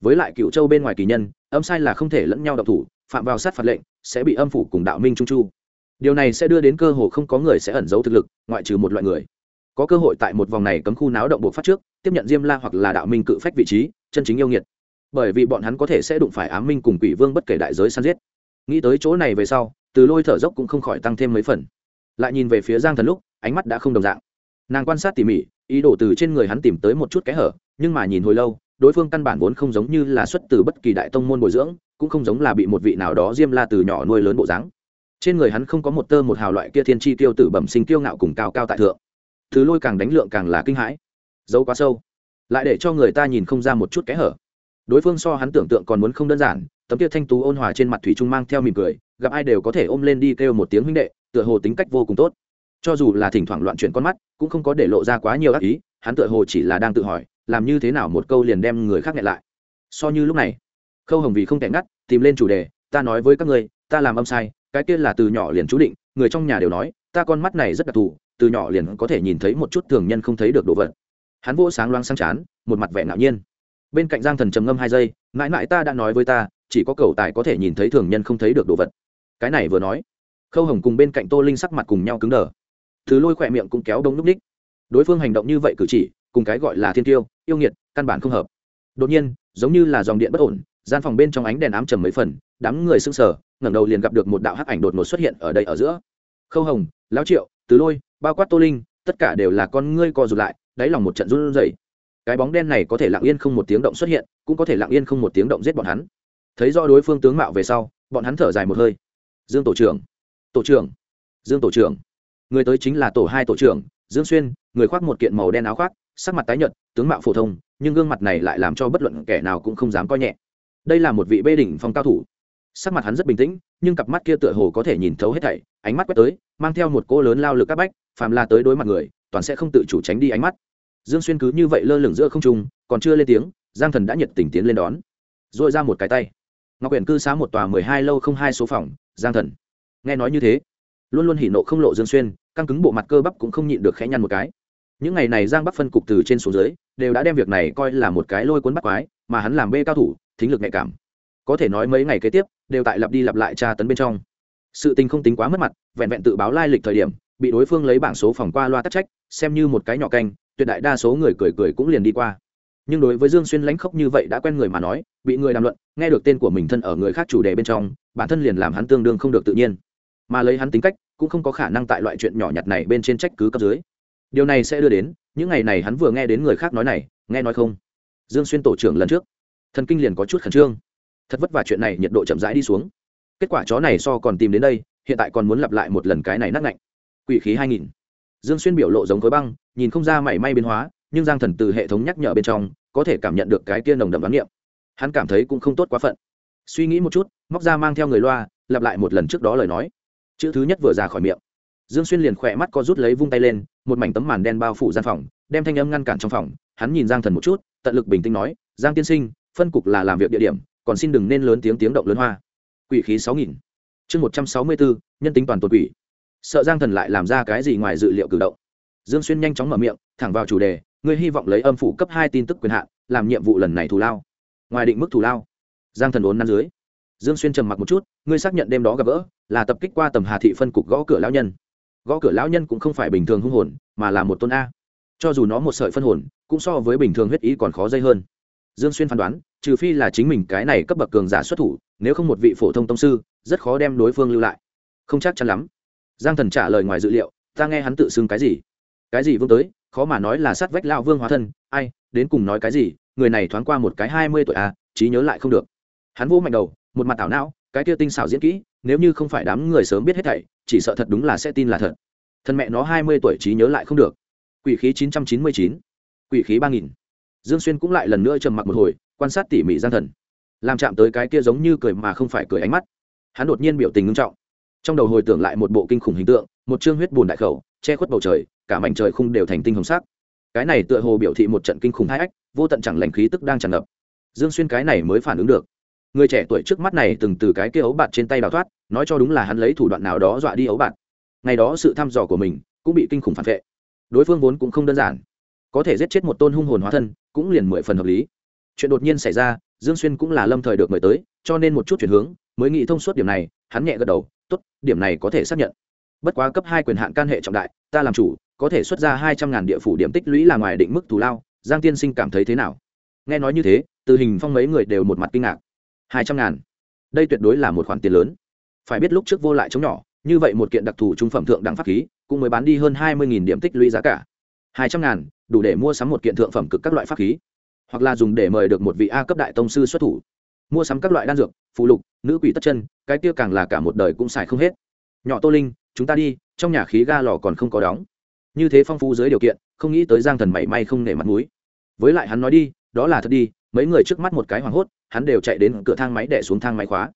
Với lại cựu châu bên ngoài kỳ nhân, âm sai là không thể lẫn nhau độc thủ, phạm vào sát phạt lệnh, sẽ bị âm phủ cùng đạo minh trung chu. Điều này sẽ đưa đến cơ hội không có người sẽ ẩn giấu thực lực, ngoại trừ một loại người. Có cơ hội tại một vòng này cấm khu náo động bộ phát trước, tiếp nhận diêm la hoặc là đạo minh cự phách vị trí, chân chính yêu nghiệt bởi vì bọn hắn có thể sẽ đụng phải ám minh cùng quỷ vương bất kể đại giới săn giết. Nghĩ tới chỗ này về sau, từ lôi thở dốc cũng không khỏi tăng thêm mấy phần. Lại nhìn về phía giang thần lúc, ánh mắt đã không đồng dạng. Nàng quan sát tỉ mỉ, ý đồ từ trên người hắn tìm tới một chút kẽ hở, nhưng mà nhìn hồi lâu, đối phương căn bản vốn không giống như là xuất từ bất kỳ đại tông môn bồi dưỡng, cũng không giống là bị một vị nào đó diêm la từ nhỏ nuôi lớn bộ dáng. Trên người hắn không có một tơ một hào loại kia thiên chi tiêu tử bẩm sinh kiêu ngạo cùng cao cao tại thượng. Thứ lôi càng đánh lượng càng là kinh hãi. Dấu quá sâu. Lại để cho người ta nhìn không ra một chút kẽ hở đối phương so hắn tưởng tượng còn muốn không đơn giản, tấm kia thanh tú ôn hòa trên mặt thủy trung mang theo mỉm cười, gặp ai đều có thể ôm lên đi kêu một tiếng huynh đệ, tựa hồ tính cách vô cùng tốt. Cho dù là thỉnh thoảng loạn chuyển con mắt, cũng không có để lộ ra quá nhiều ác ý, hắn tựa hồ chỉ là đang tự hỏi, làm như thế nào một câu liền đem người khác nghẹn lại. So như lúc này, khâu hồng vì không kẻ ngắt, tìm lên chủ đề, ta nói với các ngươi, ta làm âm sai, cái kia là từ nhỏ liền chú định, người trong nhà đều nói, ta con mắt này rất đặc thù, từ nhỏ liền có thể nhìn thấy một chút thường nhân không thấy được đồ vật. Hắn vỗ sáng loáng sang chán, một mặt vẻ ngạo nhiên bên cạnh giang thần trầm ngâm hai giây, mãi mãi ta đã nói với ta, chỉ có cầu tài có thể nhìn thấy thường nhân không thấy được đồ vật. Cái này vừa nói, khâu hồng cùng bên cạnh tô linh sắc mặt cùng nhau cứng đờ. Thứ lôi khỏe miệng cũng kéo đông núp ních. Đối phương hành động như vậy cử chỉ, cùng cái gọi là thiên tiêu, yêu nghiệt, căn bản không hợp. Đột nhiên, giống như là dòng điện bất ổn, gian phòng bên trong ánh đèn ám trầm mấy phần, đám người sưng sờ, ngẩng đầu liền gặp được một đạo hắc ảnh đột ngột xuất hiện ở đây ở giữa. Khâu hồng, lão triệu tứ lôi, bao quát tô linh, tất cả đều là con ngươi co rụt lại, đáy lòng một trận run rẩy cái bóng đen này có thể lặng yên không một tiếng động xuất hiện, cũng có thể lặng yên không một tiếng động giết bọn hắn. Thấy do đối phương tướng mạo về sau, bọn hắn thở dài một hơi. Dương tổ trưởng tổ trưởng, dương tổ trưởng. Người tới chính là tổ hai tổ trưởng, dương xuyên, người khoác một kiện màu đen áo khoác, sắc mặt tái nhợt, tướng mạo phổ thông, nhưng gương mặt này lại làm cho bất luận kẻ nào cũng không dám coi nhẹ. Đây là một vị bê đỉnh phong cao thủ. Sắc mặt hắn rất bình tĩnh, nhưng cặp mắt kia tựa hồ có thể nhìn thấu hết thảy, ánh mắt quét tới, mang theo một cỗ lớn lao lực các bách, phàm là tới đối mặt người, toàn sẽ không tự chủ tránh đi ánh mắt dương xuyên cứ như vậy lơ lửng giữa không trung, còn chưa lên tiếng, giang thần đã nhiệt tình tiến lên đón. Dội ra một cái tay. Ngọc quyển cư xá một tòa mười hai lâu không hai số phòng, giang thần. Nghe nói như thế, luôn luôn hỉ nộ không lộ dương xuyên, căng cứng bộ mặt cơ bắp cũng không nhịn được khẽ nhăn một cái. Những ngày này giang bắc phân cục từ trên xuống dưới, đều đã đem việc này coi là một cái lôi cuốn bắt quái, mà hắn làm bê cao thủ, thính lực nhạy cảm. Có thể nói mấy ngày kế tiếp, đều tại lặp đi lặp lại tra tấn bên trong. Sự tình không tính quá mất mặt, vẹn vẹn tự báo lai lịch thời điểm, bị đối phương lấy bảng số phòng qua loa tắc trách, xem như một cái nhỏ canh tuyệt đại đa số người cười cười cũng liền đi qua. Nhưng đối với dương xuyên lãnh khốc như vậy đã quen người mà nói, bị người đàm luận, nghe được tên của mình thân ở người khác chủ đề bên trong, bản thân liền làm hắn tương đương không được tự nhiên. Mà lấy hắn tính cách, cũng không có khả năng tại loại chuyện nhỏ nhặt này bên trên trách cứ cấp dưới. Điều này sẽ đưa đến, những ngày này hắn vừa nghe đến người khác nói này, nghe nói không? Dương xuyên tổ trưởng lần trước, thần kinh liền có chút khẩn trương. Thật vất vả chuyện này nhiệt độ chậm rãi đi xuống. Kết quả chó này so còn tìm đến đây, hiện tại còn muốn lặp lại một lần cái này nát ngạnh. Quỷ khí hai nghìn dương xuyên biểu lộ giống khối băng, nhìn không ra mảy may biến hóa, nhưng giang thần từ hệ thống nhắc nhở bên trong, có thể cảm nhận được cái kia nồng đậm đoán niệm. Hắn cảm thấy cũng không tốt quá phận. Suy nghĩ một chút, móc ra mang theo người loa, lặp lại một lần trước đó lời nói. Chữ thứ nhất vừa ra khỏi miệng. Dương xuyên liền khỏe mắt co rút lấy vung tay lên, một mảnh tấm màn đen bao phủ gian phòng, đem thanh âm ngăn cản trong phòng. Hắn nhìn giang thần một chút, tận lực bình tĩnh nói, giang tiên sinh, phân cục là làm việc địa điểm, còn xin đừng nên lớn tiếng tiếng động lớn hoa. Quỷ khí sáu nghìn. Chương một trăm sáu mươi bốn nhân tính toàn tột quỷ sợ giang thần lại làm ra cái gì ngoài dự liệu cử động. Dương xuyên nhanh chóng mở miệng, thẳng vào chủ đề, ngươi hy vọng lấy âm phủ cấp hai tin tức quyền hạn, làm nhiệm vụ lần này thù lao. Ngoài định mức thù lao, giang thần ốn năn dưới. Dương xuyên trầm mặc một chút, ngươi xác nhận đêm đó gặp gỡ là tập kích qua tầm hà thị phân cục gõ cửa lão nhân. Gõ cửa lão nhân cũng không phải bình thường hung hồn, mà là một tôn a. Cho dù nó một sợi phân hồn, cũng so với bình thường huyết ý còn khó dây hơn. Dương xuyên phán đoán, trừ phi là chính mình cái này cấp bậc cường giả xuất thủ, nếu không một vị phổ thông tông sư, rất khó đem đối phương lưu lại. Không chắc chắn lắm giang thần trả lời ngoài dự liệu, ta nghe hắn tự xưng cái gì? Cái gì vương tới? Khó mà nói là sát vách lao vương hóa thân. Ai, đến cùng nói cái gì? Người này thoáng qua một cái hai mươi tuổi à trí nhớ lại không được. Hắn vô mạnh đầu, một mặt tảo não, cái kia tinh xảo diễn kỹ, nếu như không phải đám người sớm biết hết thảy, chỉ sợ thật đúng là sẽ tin là thật. Thân mẹ nó hai mươi tuổi trí nhớ lại không được. Quỷ khí chín trăm chín mươi chín, quỷ khí ba nghìn. Dương xuyên cũng lại lần nữa trầm mặc một hồi, quan sát tỉ mỉ gian thần. Làm chạm tới cái kia giống như cười mà không phải cười ánh mắt. Hắn đột nhiên biểu tình ngưng trọng trong đầu hồi tưởng lại một bộ kinh khủng hình tượng, một chương huyết bùn đại khẩu, che khuất bầu trời, cả mảnh trời khung đều thành tinh hồng sắc. Cái này tựa hồ biểu thị một trận kinh khủng hai ách, vô tận chẳng lành khí tức đang tràn ngập. Dương xuyên cái này mới phản ứng được. Người trẻ tuổi trước mắt này từng từ cái kia ấu bạt trên tay đào thoát, nói cho đúng là hắn lấy thủ đoạn nào đó dọa đi ấu bạt. Ngày đó sự thăm dò của mình cũng bị kinh khủng phản vệ. Đối phương vốn cũng không đơn giản. Có thể giết chết một tôn hung hồn hóa thân cũng liền mười phần hợp lý. Chuyện đột nhiên xảy ra dương xuyên cũng là lâm thời được mời tới, cho nên một chút chuyển hướng, mới nghĩ thông suốt điểm này, hắn nhẹ gật đầu, tốt, điểm này có thể xác nhận. Bất quá cấp hai quyền hạn can hệ trọng đại, ta làm chủ, có thể xuất ra hai trăm ngàn địa phủ điểm tích lũy là ngoài định mức thù lao, giang tiên sinh cảm thấy thế nào? Nghe nói như thế, từ hình phong mấy người đều một mặt kinh ngạc. Hai trăm ngàn? Đây tuyệt đối là một khoản tiền lớn. Phải biết lúc trước vô lại chống nhỏ, như vậy một kiện đặc thù trung phẩm thượng đẳng pháp khí, cũng mới bán đi hơn hai mươi điểm tích lũy giá cả. Hai trăm ngàn, đủ để mua sắm một kiện thượng phẩm cực các loại pháp khí hoặc là dùng để mời được một vị a cấp đại tông sư xuất thủ. Mua sắm các loại đan dược phụ lục, nữ quỷ tất chân, cái kia càng là cả một đời cũng xài không hết. Nhỏ tô linh, chúng ta đi, trong nhà khí ga lò còn không có đóng. Như thế phong phú dưới điều kiện, không nghĩ tới giang thần mảy may không nể mặt mũi. Với lại hắn nói đi, đó là thật đi, mấy người trước mắt một cái hoảng hốt, hắn đều chạy đến cửa thang máy để xuống thang máy khóa.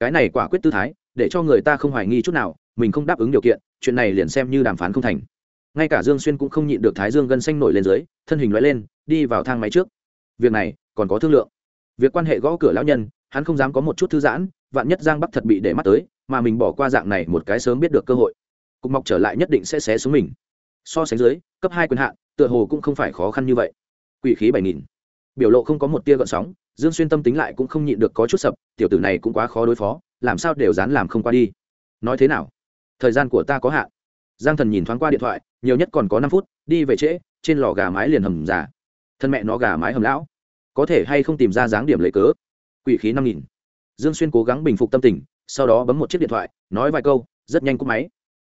Cái này quả quyết tư thái, để cho người ta không hoài nghi chút nào, mình không đáp ứng điều kiện, chuyện này liền xem như đàm phán không thành. Ngay cả dương xuyên cũng không nhịn được thái dương gân xanh nổi lên dưới, thân hình loại lên, đi vào thang máy trước việc này còn có thương lượng. Việc quan hệ gõ cửa lão nhân, hắn không dám có một chút thư giãn, vạn nhất giang bắc thật bị để mắt tới, mà mình bỏ qua dạng này một cái sớm biết được cơ hội, cục mọc trở lại nhất định sẽ xé xuống mình. So sánh dưới, cấp hai quyền hạn, tựa hồ cũng không phải khó khăn như vậy. Quỷ khí bảy nghìn. Biểu lộ không có một tia gợn sóng, dương xuyên tâm tính lại cũng không nhịn được có chút sập, tiểu tử này cũng quá khó đối phó, làm sao đều dán làm không qua đi. Nói thế nào? Thời gian của ta có hạn. Giang thần nhìn thoáng qua điện thoại, nhiều nhất còn có năm phút, đi về trễ, trên lò gà mái liền hầm già. Thân mẹ nó gà mái hầm lão có thể hay không tìm ra dáng điểm lấy cớ. Quỷ khí năm nghìn. Dương xuyên cố gắng bình phục tâm tình, sau đó bấm một chiếc điện thoại, nói vài câu, rất nhanh cúp máy.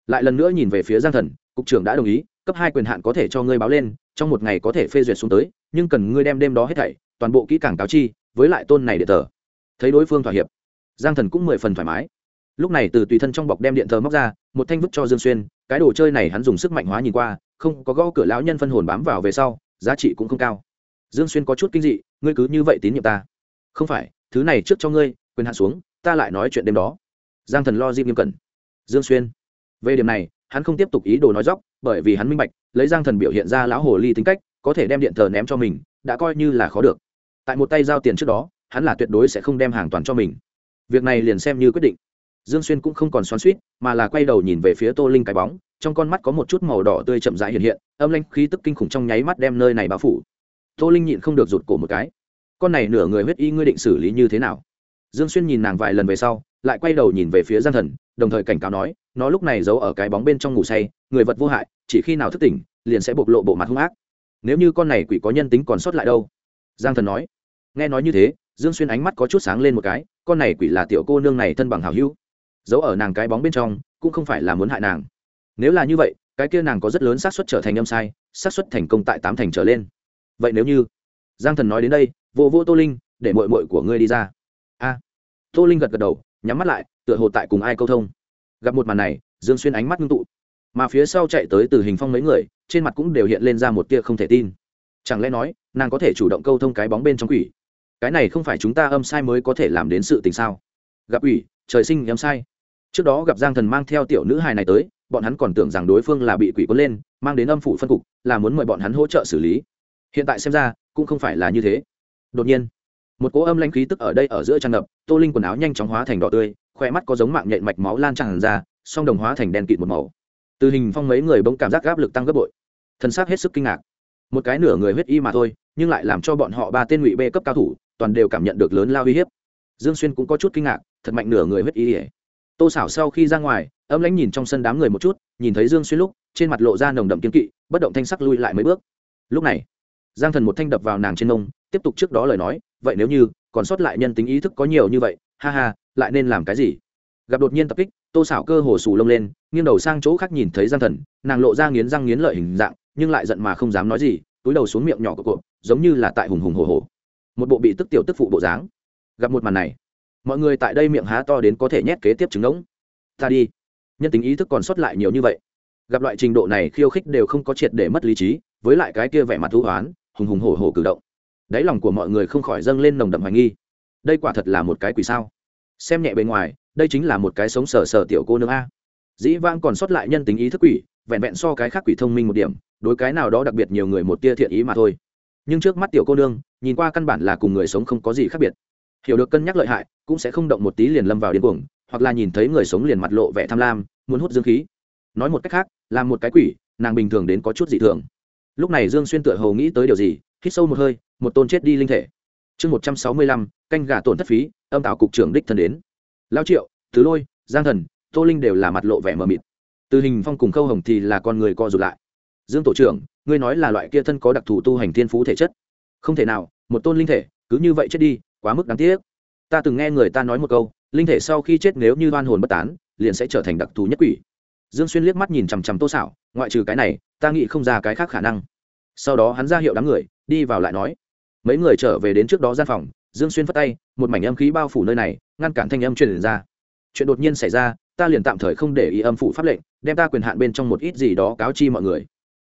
Lại lần nữa nhìn về phía giang thần, cục trưởng đã đồng ý, cấp hai quyền hạn có thể cho ngươi báo lên, trong một ngày có thể phê duyệt xuống tới, nhưng cần ngươi đem đêm đó hết thảy, toàn bộ kỹ càng cáo chi, với lại tôn này để tờ thấy đối phương thỏa hiệp, giang thần cũng mười phần thoải mái. Lúc này từ tùy thân trong bọc đem điện thờ móc ra, một thanh vứt cho dương xuyên, cái đồ chơi này hắn dùng sức mạnh hóa nhìn qua, không có gõ cửa lão nhân phân hồn bám vào về sau, giá trị cũng không cao dương xuyên có chút kinh dị, ngươi cứ như vậy tín nhiệm ta. Không phải, thứ này trước cho ngươi, quyền hạ xuống, ta lại nói chuyện đêm đó. Giang thần lo dịp nghiêm cẩn. Dương xuyên. Về điểm này, hắn không tiếp tục ý đồ nói dóc, bởi vì hắn minh bạch, lấy giang thần biểu hiện ra lão hồ ly tính cách, có thể đem điện thờ ném cho mình, đã coi như là khó được. Tại một tay giao tiền trước đó, hắn là tuyệt đối sẽ không đem hàng toàn cho mình. Việc này liền xem như quyết định. Dương xuyên cũng không còn xoắn suýt mà là quay đầu nhìn về phía tô linh cái bóng, trong con mắt có một chút màu đỏ tươi chậm rãi hiện hiện, âm lanh khí tức kinh khủng trong nháy mắt đem nơi này bao phủ tô linh nhịn không được rụt cổ một cái. Con này nửa người huyết y ngươi định xử lý như thế nào? Dương xuyên nhìn nàng vài lần về sau, lại quay đầu nhìn về phía giang thần, đồng thời cảnh cáo nói, nó lúc này giấu ở cái bóng bên trong ngủ say, người vật vô hại, chỉ khi nào thức tỉnh, liền sẽ bộc lộ bộ mặt hung ác. Nếu như con này quỷ có nhân tính còn sót lại đâu? Giang thần nói. Nghe nói như thế, dương xuyên ánh mắt có chút sáng lên một cái, con này quỷ là tiểu cô nương này thân bằng hào hữu. Giấu ở nàng cái bóng bên trong, cũng không phải là muốn hại nàng. Nếu là như vậy, cái kia nàng có rất lớn xác suất trở thành âm sai, xác suất thành công tại tám thành trở lên vậy nếu như giang thần nói đến đây, vô vô tô linh, để mội mội của ngươi đi ra. A. Tô linh gật gật đầu, nhắm mắt lại, tựa hồ tại cùng ai câu thông. Gặp một màn này, dương xuyên ánh mắt ngưng tụ. Mà phía sau chạy tới từ hình phong mấy người, trên mặt cũng đều hiện lên ra một tia không thể tin. Chẳng lẽ nói, nàng có thể chủ động câu thông cái bóng bên trong quỷ? Cái này không phải chúng ta âm sai mới có thể làm đến sự tình sao? Gặp ủy trời sinh âm sai. Trước đó gặp giang thần mang theo tiểu nữ hài này tới, bọn hắn còn tưởng rằng đối phương là bị quỷ cuốn lên, mang đến âm phủ phân cục, là muốn mời bọn hắn hỗ trợ xử lý hiện tại xem ra, cũng không phải là như thế. Đột nhiên, một cỗ âm lanh khí tức ở đây ở giữa tràn ngập, tô linh quần áo nhanh chóng hóa thành đỏ tươi khoe mắt có giống mạng nhện mạch máu lan tràn ra, song đồng hóa thành đen kịt một màu. Từ hình phong mấy người bỗng cảm giác áp lực tăng gấp bội. Thân xác hết sức kinh ngạc. Một cái nửa người huyết y mà thôi, nhưng lại làm cho bọn họ ba tên ngụy bê cấp cao thủ, toàn đều cảm nhận được lớn lao uy hiếp. Dương xuyên cũng có chút kinh ngạc, thật mạnh nửa người huyết y ỉa tô xảo sau khi ra ngoài, âm lãnh nhìn trong sân đám người một chút, nhìn thấy dương xuyên lúc, trên mặt lộ ra nồng đậm kiếm kỵ, bất động thanh sắc lui lại mấy bước. Lúc này giang thần một thanh đập vào nàng trên nông tiếp tục trước đó lời nói, vậy nếu như còn sót lại nhân tính ý thức có nhiều như vậy, ha ha, lại nên làm cái gì? Gặp đột nhiên tập kích, tô xảo cơ hồ sù lông lên, nghiêng đầu sang chỗ khác nhìn thấy giang thần, nàng lộ ra nghiến răng nghiến lợi hình dạng, nhưng lại giận mà không dám nói gì, túi đầu xuống miệng nhỏ của cộp giống như là tại hùng hùng hồ hồ một bộ bị tức tiểu tức phụ bộ dáng. Gặp một màn này, mọi người tại đây miệng há to đến có thể nhét kế tiếp trứng ngỗng. Ta đi. Nhân tính ý thức còn sót lại nhiều như vậy. Gặp loại trình độ này, khiêu khích đều không có triệt để mất lý trí, với lại cái kia vẻ mặt thú hoán hùng hùng hổ hổ cử động. Đáy lòng của mọi người không khỏi dâng lên nồng đậm hoài nghi. Đây quả thật là một cái quỷ sao? Xem nhẹ bề ngoài, đây chính là một cái sống sờ sờ tiểu cô nương a. Dĩ vãng còn sót lại nhân tính ý thức quỷ, vẹn vẹn so cái khác quỷ thông minh một điểm, đối cái nào đó đặc biệt nhiều người một tia thiện ý mà thôi. Nhưng trước mắt tiểu cô nương, nhìn qua căn bản là cùng người sống không có gì khác biệt. Hiểu được cân nhắc lợi hại, cũng sẽ không động một tí liền lâm vào điên cuồng, hoặc là nhìn thấy người sống liền mặt lộ vẻ tham lam, muốn hút dương khí. Nói một cách khác, là một cái quỷ, nàng bình thường đến có chút dị thường lúc này dương xuyên tựa hầu nghĩ tới điều gì, hít sâu một hơi, một tôn chết đi linh thể. Chương một trăm sáu mươi lăm, canh gà tổn thất phí, âm tạo cục trưởng đích thân đến. Lao triệu thứ lôi, giang thần, tô linh đều là mặt lộ vẻ mờ mịt. Từ hình phong cùng khâu hồng thì là con người co rụt lại. Dương tổ trưởng, ngươi nói là loại kia thân có đặc thù tu hành thiên phú thể chất. Không thể nào, một tôn linh thể, cứ như vậy chết đi, quá mức đáng tiếc. Ta từng nghe người ta nói một câu, linh thể sau khi chết nếu như oan hồn bất tán, liền sẽ trở thành đặc thù nhất quỷ dương xuyên liếc mắt nhìn chằm chằm tô xảo ngoại trừ cái này, ta nghĩ không ra cái khác khả năng. Sau đó hắn ra hiệu đám người, đi vào lại nói, mấy người trở về đến trước đó gian phòng. Dương xuyên phất tay, một mảnh âm khí bao phủ nơi này, ngăn cản thanh âm truyền ra. Chuyện đột nhiên xảy ra, ta liền tạm thời không để ý âm phủ pháp lệnh, đem ta quyền hạn bên trong một ít gì đó cáo chi mọi người.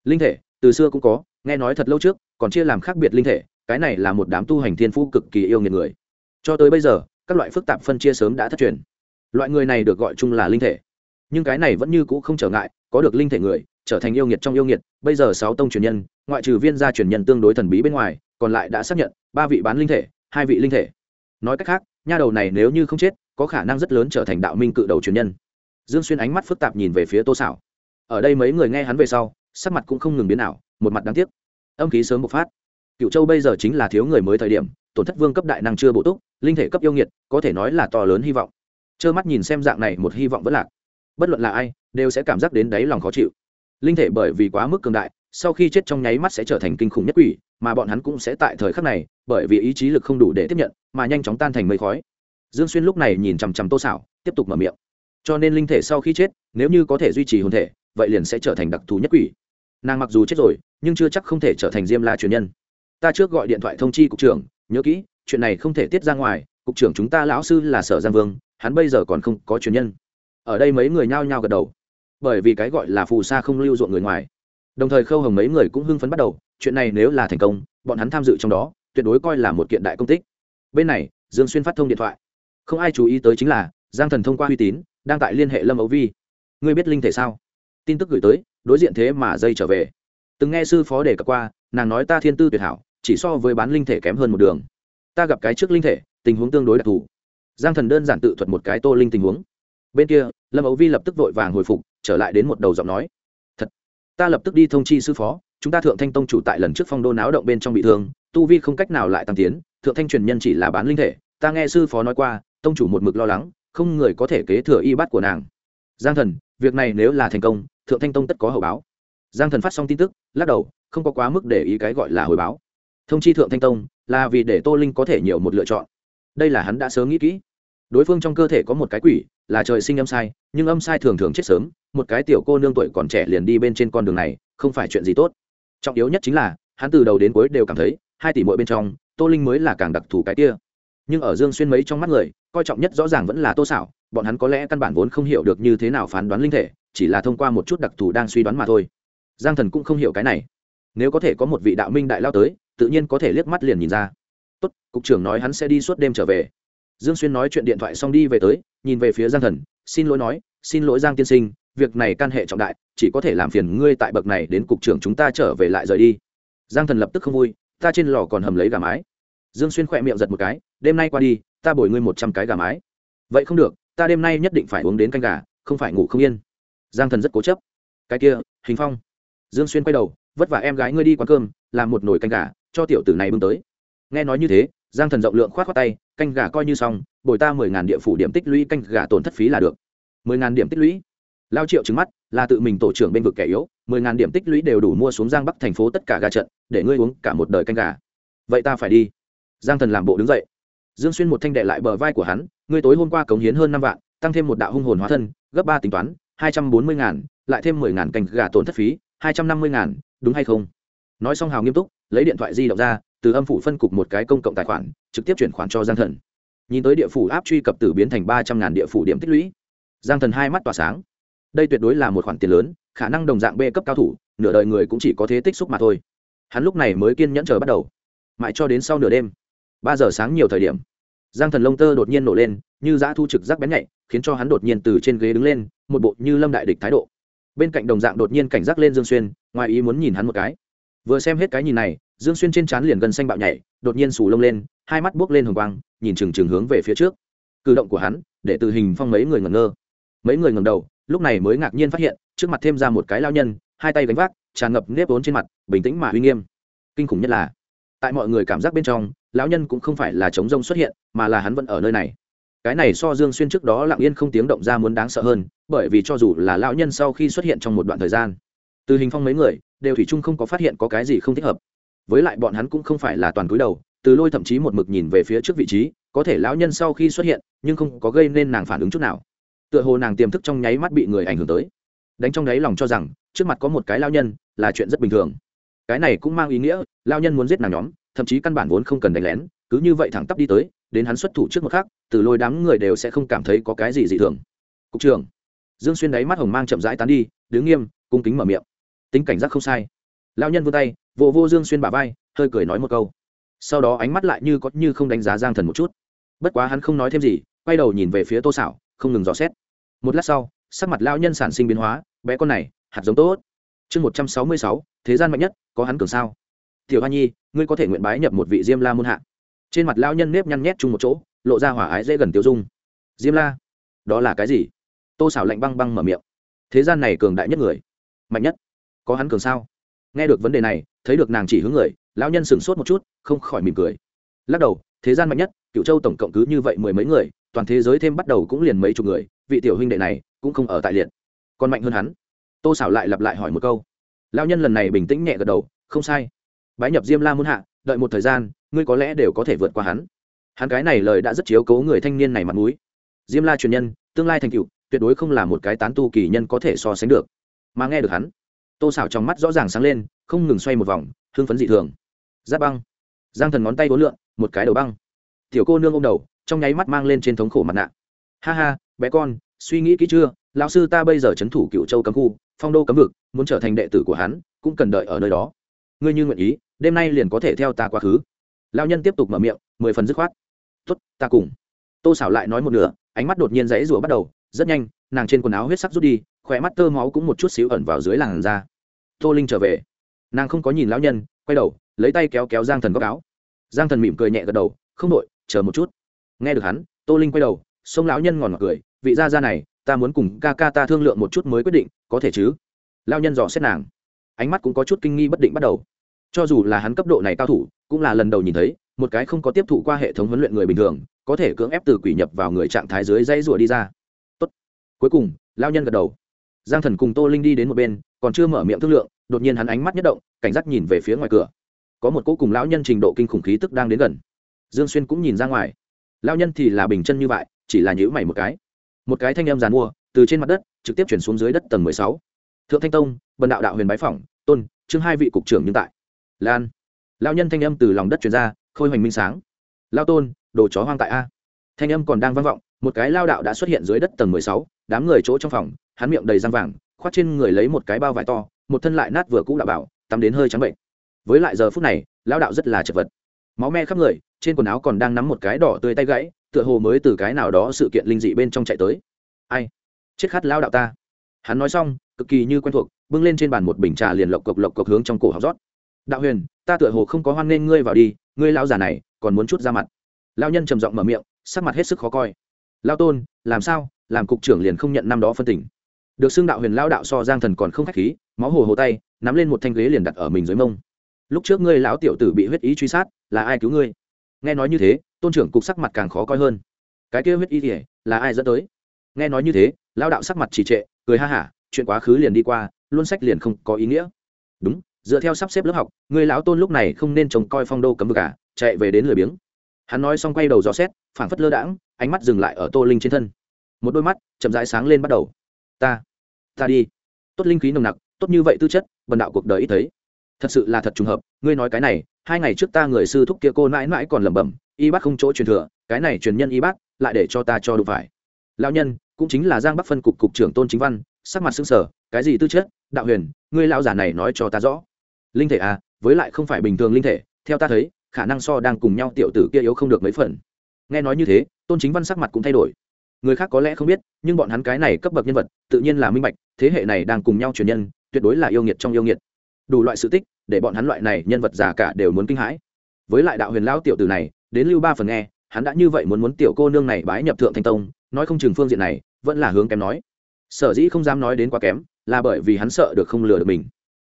Linh thể, từ xưa cũng có, nghe nói thật lâu trước, còn chia làm khác biệt linh thể, cái này là một đám tu hành thiên phú cực kỳ yêu nghiệt người. Cho tới bây giờ, các loại phức tạp phân chia sớm đã thất truyền. Loại người này được gọi chung là linh thể nhưng cái này vẫn như cũ không trở ngại, có được linh thể người, trở thành yêu nghiệt trong yêu nghiệt. Bây giờ sáu tông truyền nhân, ngoại trừ viên gia truyền nhân tương đối thần bí bên ngoài, còn lại đã xác nhận, ba vị bán linh thể, hai vị linh thể. Nói cách khác, nha đầu này nếu như không chết, có khả năng rất lớn trở thành đạo minh cự đầu truyền nhân. Dương xuyên ánh mắt phức tạp nhìn về phía tô xảo ở đây mấy người nghe hắn về sau, sắc mặt cũng không ngừng biến ảo, một mặt đáng tiếc. Âm khí sớm bộc phát. Cựu châu bây giờ chính là thiếu người mới thời điểm, tổn thất vương cấp đại năng chưa bổ túc, linh thể cấp yêu nghiệt, có thể nói là to lớn hy vọng. Trơ mắt nhìn xem dạng này, một hy vọng vẫn lạc bất luận là ai, đều sẽ cảm giác đến đáy lòng khó chịu. Linh thể bởi vì quá mức cường đại, sau khi chết trong nháy mắt sẽ trở thành kinh khủng nhất quỷ, mà bọn hắn cũng sẽ tại thời khắc này, bởi vì ý chí lực không đủ để tiếp nhận, mà nhanh chóng tan thành mây khói. Dương xuyên lúc này nhìn chằm chằm tô xảo tiếp tục mở miệng. Cho nên linh thể sau khi chết, nếu như có thể duy trì hồn thể, vậy liền sẽ trở thành đặc thù nhất quỷ. Nàng mặc dù chết rồi, nhưng chưa chắc không thể trở thành diêm la truyền nhân. Ta trước gọi điện thoại thông chi cục trưởng, nhớ kỹ, chuyện này không thể tiết ra ngoài, cục trưởng chúng ta lão sư là sở giang vương, hắn bây giờ còn không có truyền nhân ở đây mấy người nhao nhao gật đầu. Bởi vì cái gọi là phù sa không lưu ruộng người ngoài. Đồng thời khâu hồng mấy người cũng hưng phấn bắt đầu, chuyện này nếu là thành công, bọn hắn tham dự trong đó, tuyệt đối coi là một kiện đại công tích. Bên này, dương xuyên phát thông điện thoại. Không ai chú ý tới chính là, giang thần thông qua uy tín, đang tại liên hệ lâm ấu vi. Ngươi biết linh thể sao? Tin tức gửi tới, đối diện thế mà dây trở về. Từng nghe sư phó đề cập qua, nàng nói ta thiên tư tuyệt hảo, chỉ so với bán linh thể kém hơn một đường. Ta gặp cái trước linh thể, tình huống tương đối đặc thù. Giang thần đơn giản tự thuật một cái tô linh tình huống bên kia, lâm ấu vi lập tức vội vàng hồi phục, trở lại đến một đầu giọng nói. Thật, ta lập tức đi thông chi sư phó, chúng ta thượng thanh tông chủ tại lần trước phong đô náo động bên trong bị thương, tu vi không cách nào lại tăng tiến, thượng thanh truyền nhân chỉ là bán linh thể, ta nghe sư phó nói qua, tông chủ một mực lo lắng, không người có thể kế thừa y bát của nàng. Giang thần, việc này nếu là thành công, thượng thanh tông tất có hậu báo. Giang thần phát xong tin tức, lắc đầu, không có quá mức để ý cái gọi là hồi báo. Thông chi thượng thanh tông, là vì để tô linh có thể nhiều một lựa chọn. Đây là hắn đã sớm nghĩ kỹ. Đối phương trong cơ thể có một cái quỷ là trời sinh âm sai, nhưng âm sai thường thường chết sớm, một cái tiểu cô nương tuổi còn trẻ liền đi bên trên con đường này, không phải chuyện gì tốt. Trọng yếu nhất chính là, hắn từ đầu đến cuối đều cảm thấy, hai tỷ mỗi bên trong, tô linh mới là càng đặc thù cái kia. Nhưng ở dương xuyên mấy trong mắt người, coi trọng nhất rõ ràng vẫn là tô xảo bọn hắn có lẽ căn bản vốn không hiểu được như thế nào phán đoán linh thể, chỉ là thông qua một chút đặc thù đang suy đoán mà thôi. Giang thần cũng không hiểu cái này. Nếu có thể có một vị đạo minh đại lao tới, tự nhiên có thể liếc mắt liền nhìn ra. Tốt, cục trưởng nói hắn sẽ đi suốt đêm trở về dương xuyên nói chuyện điện thoại xong đi về tới, nhìn về phía giang thần, xin lỗi nói, xin lỗi giang tiên sinh, việc này can hệ trọng đại, chỉ có thể làm phiền ngươi tại bậc này đến cục trưởng chúng ta trở về lại rời đi. Giang thần lập tức không vui, ta trên lò còn hầm lấy gà mái. Dương xuyên khỏe miệng giật một cái, đêm nay qua đi, ta bồi ngươi một trăm cái gà mái. Vậy không được, ta đêm nay nhất định phải uống đến canh gà, không phải ngủ không yên. Giang thần rất cố chấp. Cái kia, hình phong. Dương xuyên quay đầu, vất vả em gái ngươi đi quán cơm, làm một nồi canh gà, cho tiểu tử này bưng tới. Nghe nói như thế giang thần rộng lượng k h o á t khoác tay, canh gà coi như xong, bồi ta mười ngàn địa phủ điểm tích lũy canh gà tổn thất phí là được. Mười ngàn điểm tích lũy? Lao triệu trứng mắt, là tự mình tổ trưởng bên vực kẻ yếu, mười ngàn điểm tích lũy đều đủ mua xuống giang bắc thành phố tất cả gà trận, để ngươi uống cả một đời canh gà. Vậy ta phải đi. Giang thần làm bộ đứng dậy. Dương xuyên một thanh đệ lại bờ vai của hắn, ngươi tối hôm qua cống hiến hơn năm vạn, tăng thêm một đạo hung hồn hóa thân, gấp ba tính toán, hai trăm bốn mươi ngàn, lại thêm mười ngàn canh gà tổn thất phí, hai trăm năm mươi ngàn, đúng hay không? Nói xong hào nghiêm túc, lấy điện thoại di động ra từ âm phủ phân cục một cái công cộng tài khoản, trực tiếp chuyển khoản cho giang thần. Nhìn tới địa phủ áp truy cập từ biến thành ba trăm ngàn địa phủ điểm tích lũy, giang thần hai mắt tỏa sáng. Đây tuyệt đối là một khoản tiền lớn, khả năng đồng dạng b cấp cao thủ, nửa đời người cũng chỉ có thế tích xúc mà thôi. Hắn lúc này mới kiên nhẫn chờ bắt đầu. Mãi cho đến sau nửa đêm, ba giờ sáng nhiều thời điểm, giang thần lông tơ đột nhiên nổ lên, như giã thu trực giác bén nhạy, khiến cho hắn đột nhiên từ trên ghế đứng lên, một bộ như lâm đại địch thái độ. Bên cạnh đồng dạng đột nhiên cảnh giác lên dương xuyên, ngoài ý muốn nhìn hắn một cái. Vừa xem hết cái nhìn này dương xuyên trên trán liền gần xanh bạo nhảy, đột nhiên sù lông lên, hai mắt buốc lên hồng quang, nhìn chừng chừng hướng về phía trước. Cử động của hắn, để từ hình phong mấy người ngẩn ngơ. Mấy người ngẩng đầu, lúc này mới ngạc nhiên phát hiện, trước mặt thêm ra một cái lao nhân, hai tay gánh vác, tràn ngập nếp vốn trên mặt, bình tĩnh mà uy nghiêm. Kinh khủng nhất là, tại mọi người cảm giác bên trong, lão nhân cũng không phải là chống rông xuất hiện, mà là hắn vẫn ở nơi này. Cái này so dương xuyên trước đó lặng yên không tiếng động ra muốn đáng sợ hơn, bởi vì cho dù là lão nhân sau khi xuất hiện trong một đoạn thời gian, từ hình phong mấy người, đều thủy chung không có phát hiện có cái gì không thích hợp với lại bọn hắn cũng không phải là toàn cúi đầu, từ lôi thậm chí một mực nhìn về phía trước vị trí, có thể lão nhân sau khi xuất hiện, nhưng không có gây nên nàng phản ứng chút nào. Tựa hồ nàng tiềm thức trong nháy mắt bị người ảnh hưởng tới. Đánh trong đáy lòng cho rằng, trước mặt có một cái lao nhân, là chuyện rất bình thường. Cái này cũng mang ý nghĩa lao nhân muốn giết nàng nhóm, thậm chí căn bản vốn không cần đánh lén, cứ như vậy thẳng tắp đi tới, đến hắn xuất thủ trước một khắc, từ lôi đám người đều sẽ không cảm thấy có cái gì dị thường. Cục trưởng. Dương xuyên đáy mắt hồng mang chậm rãi tán đi, đứng nghiêm, cung kính mở miệng. Tính cảnh giác không sai. Lao nhân vươn tay vô vô dương xuyên bà vai, hơi cười nói một câu. Sau đó ánh mắt lại như có như không đánh giá giang thần một chút. Bất quá hắn không nói thêm gì, quay đầu nhìn về phía tô xảo không ngừng dò xét. Một lát sau, sắc mặt lao nhân sản sinh biến hóa, bé con này, hạt giống tốt. Chương một trăm sáu mươi sáu, thế gian mạnh nhất, có hắn cường sao? Tiểu hoa nhi, ngươi có thể nguyện bái nhập một vị diêm la môn hạ. Trên mặt lao nhân nếp nhăn nhét chung một chỗ, lộ ra hỏa ái dễ gần tiêu dung. Diêm la, đó là cái gì? Tô xảo lạnh băng băng mở miệng. Thế gian này cường đại nhất người, mạnh nhất, có hắn cường sao? Nghe được vấn đề này thấy được nàng chỉ hướng người, lão nhân sửng sốt một chút, không khỏi mỉm cười. Lắc đầu, thế gian mạnh nhất cựu châu tổng cộng cứ như vậy mười mấy người, toàn thế giới thêm bắt đầu cũng liền mấy chục người, vị tiểu huynh đệ này cũng không ở tại liệt. Còn mạnh hơn hắn. Tô xảo lại lặp lại hỏi một câu. Lão nhân lần này bình tĩnh nhẹ gật đầu, không sai. Bái nhập diêm la muôn hạ, đợi một thời gian, ngươi có lẽ đều có thể vượt qua hắn. Hắn cái này lời đã rất chiếu cố người thanh niên này mặt mũi. Diêm la truyền nhân, tương lai thành cựu tuyệt đối không là một cái tán tu kỳ nhân có thể so sánh được. Mà nghe được hắn tô xảo trong mắt rõ ràng sáng lên, không ngừng xoay một vòng, hưng phấn dị thường. Giáp băng. Giang thần ngón tay bốn lượn, một cái đầu băng. Tiểu cô nương ô m đầu, trong nháy mắt mang lên trên thống khổ mặt nạ. Ha ha, bé con, suy nghĩ kỹ chưa? Lão sư ta bây giờ c h ấ n thủ cựu châu cấm khu, phong đô cấm vực, muốn trở thành đệ tử của hắn, cũng cần đợi ở nơi đó. Ngươi như nguyện ý, đêm nay liền có thể theo ta quá khứ. Lao nhân tiếp tục mở miệng, mười phần dứt khoát. Tuất ta cùng. Tô xảo lại nói một nửa, ánh mắt đột nhiên dãy rủa bắt đầu, rất nhanh, nàng trên quần áo huyết sắc rút đi, khỏe mắt tơ máu cũng một chút xíu ẩn vào dưới làn da tô linh trở về. Nàng không có nhìn lão nhân, quay đầu, lấy tay kéo kéo giang thần góc áo. Giang thần mỉm cười nhẹ gật đầu, không đội chờ một chút. Nghe được hắn, tô linh quay đầu sông lão nhân ngòn ngọt cười, vị gia gia này, ta muốn cùng ca ca ta thương lượng một chút mới quyết định, có thể chứ? Lao nhân dò xét nàng. Ánh mắt cũng có chút kinh nghi bất định bắt đầu. Cho dù là hắn cấp độ này cao thủ, cũng là lần đầu nhìn thấy, một cái không có tiếp thụ qua hệ thống huấn luyện người bình thường, có thể cưỡng ép từ quỷ nhập vào người trạng thái dưới dây rủa đi ra. Tốt. cuối cùng lao nhân gật đầu. Giang thần cùng tô linh đi đến một bên còn chưa mở miệng thương lượng, đột nhiên hắn ánh mắt nhất động, cảnh giác nhìn về phía ngoài cửa. Có một cô cùng lão nhân trình độ kinh khủng khí tức đang đến gần. Dương xuyên cũng nhìn ra ngoài. Lão nhân thì là bình chân như vậy, chỉ là nhữ mày một cái. Một cái thanh âm giàn mua, từ trên mặt đất, trực tiếp chuyển xuống dưới đất tầng mười sáu. Thượng thanh tông, bần đạo đạo huyền bái phỏng, tôn, chương hai vị cục trưởng nhưng tại. Lan. Lão nhân thanh âm từ lòng đất chuyển ra, khôi hoành minh sáng. Lao tôn, đồ chó hoang tại a. Thanh âm còn đang vang vọng, một cái lao đạo đã xuất hiện dưới đất tầng mười sáu, đám người chỗ trong phòng, hắn miệng đầy răng vàng khoác trên người lấy một cái bao vải to, một thân lại nát vừa cũ đạo bảo, tắm đến hơi trắng bệnh. Với lại giờ phút này, lão đạo rất là chật vật. Máu me khắp người, trên quần áo còn đang nắm một cái đỏ tươi tay gãy, tựa hồ mới từ cái nào đó sự kiện linh dị bên trong chạy tới. Ai? Chết khát lão đạo ta. Hắn nói xong, cực kỳ như quen thuộc, bưng lên trên bàn một bình trà liền lộc cộc lộc cộc hướng trong cổ học rót. Đạo huyền, ta tựa hồ không có hoan nghênh ngươi vào đi, ngươi lão già này, còn muốn chút ra mặt. Lao nhân trầm giọng mở miệng, sắc mặt hết sức khó coi. Lao tôn, làm sao? Làm cục trưởng liền không nhận năm đó phân tỉnh được xưng đạo huyền lao đạo so giang thần còn không k h á c h khí, máu hồ hồ tay, nắm lên một thanh ghế liền đặt ở mình dưới mông. Lúc trước ngươi lão tiểu tử bị huyết ý truy sát, là ai cứu ngươi? Nghe nói như thế, tôn trưởng cục sắc mặt càng khó coi hơn. Cái kia huyết ý thì là ai dẫn tới? Nghe nói như thế lao đạo sắc mặt trì trệ, cười ha hả, chuyện quá khứ liền đi qua, luôn sách liền không có ý nghĩa. Đúng, dựa theo sắp xếp lớp học người lão tôn lúc này không nên trông coi phong đô cấm vực cả chạy về đến lười biếng. Hắn nói xong quay đầu dò xét, phảng phất lơ đãng, ánh mắt dừng lại ở tô linh trên thân. Một đôi mắt chậm rãi sáng lên bắt đầu. Ta ta đi. Tốt linh khí nồng nặc, tốt như vậy tư chất, bần đạo cuộc đời ít thấy. Thật sự là thật trùng hợp, ngươi nói cái này, hai ngày trước ta người sư thúc kia cô mãi mãi còn lẩm bẩm, y bác không chỗ truyền thừa, cái này truyền nhân y bác lại để cho ta cho đủ phải. Lão nhân, cũng chính là giang bắc phân cục cục trưởng tôn chính văn, sắc mặt xương sở cái gì tư chất, đạo huyền, ngươi lão giả này nói cho ta rõ. Linh thể à với lại không phải bình thường linh thể, theo ta thấy, khả năng so đang cùng nhau tiểu tử kia yếu không được mấy phần. Nghe nói như thế, tôn chính văn sắc mặt cũng thay đổi người khác có lẽ không biết, nhưng bọn hắn cái này cấp bậc nhân vật, tự nhiên là minh bạch, thế hệ này đang cùng nhau truyền nhân, tuyệt đối là yêu nghiệt trong yêu nghiệt. Đủ loại sự tích, để bọn hắn loại này nhân vật già cả đều muốn kinh hãi. Với lại đạo huyền lão tiểu tử này, đến lưu ba phần nghe, hắn đã như vậy muốn muốn tiểu cô nương này bái nhập thượng thanh tông, nói không chừng phương diện này, vẫn là hướng kém nói. Sở dĩ không dám nói đến quá kém, là bởi vì hắn sợ được không lừa được mình.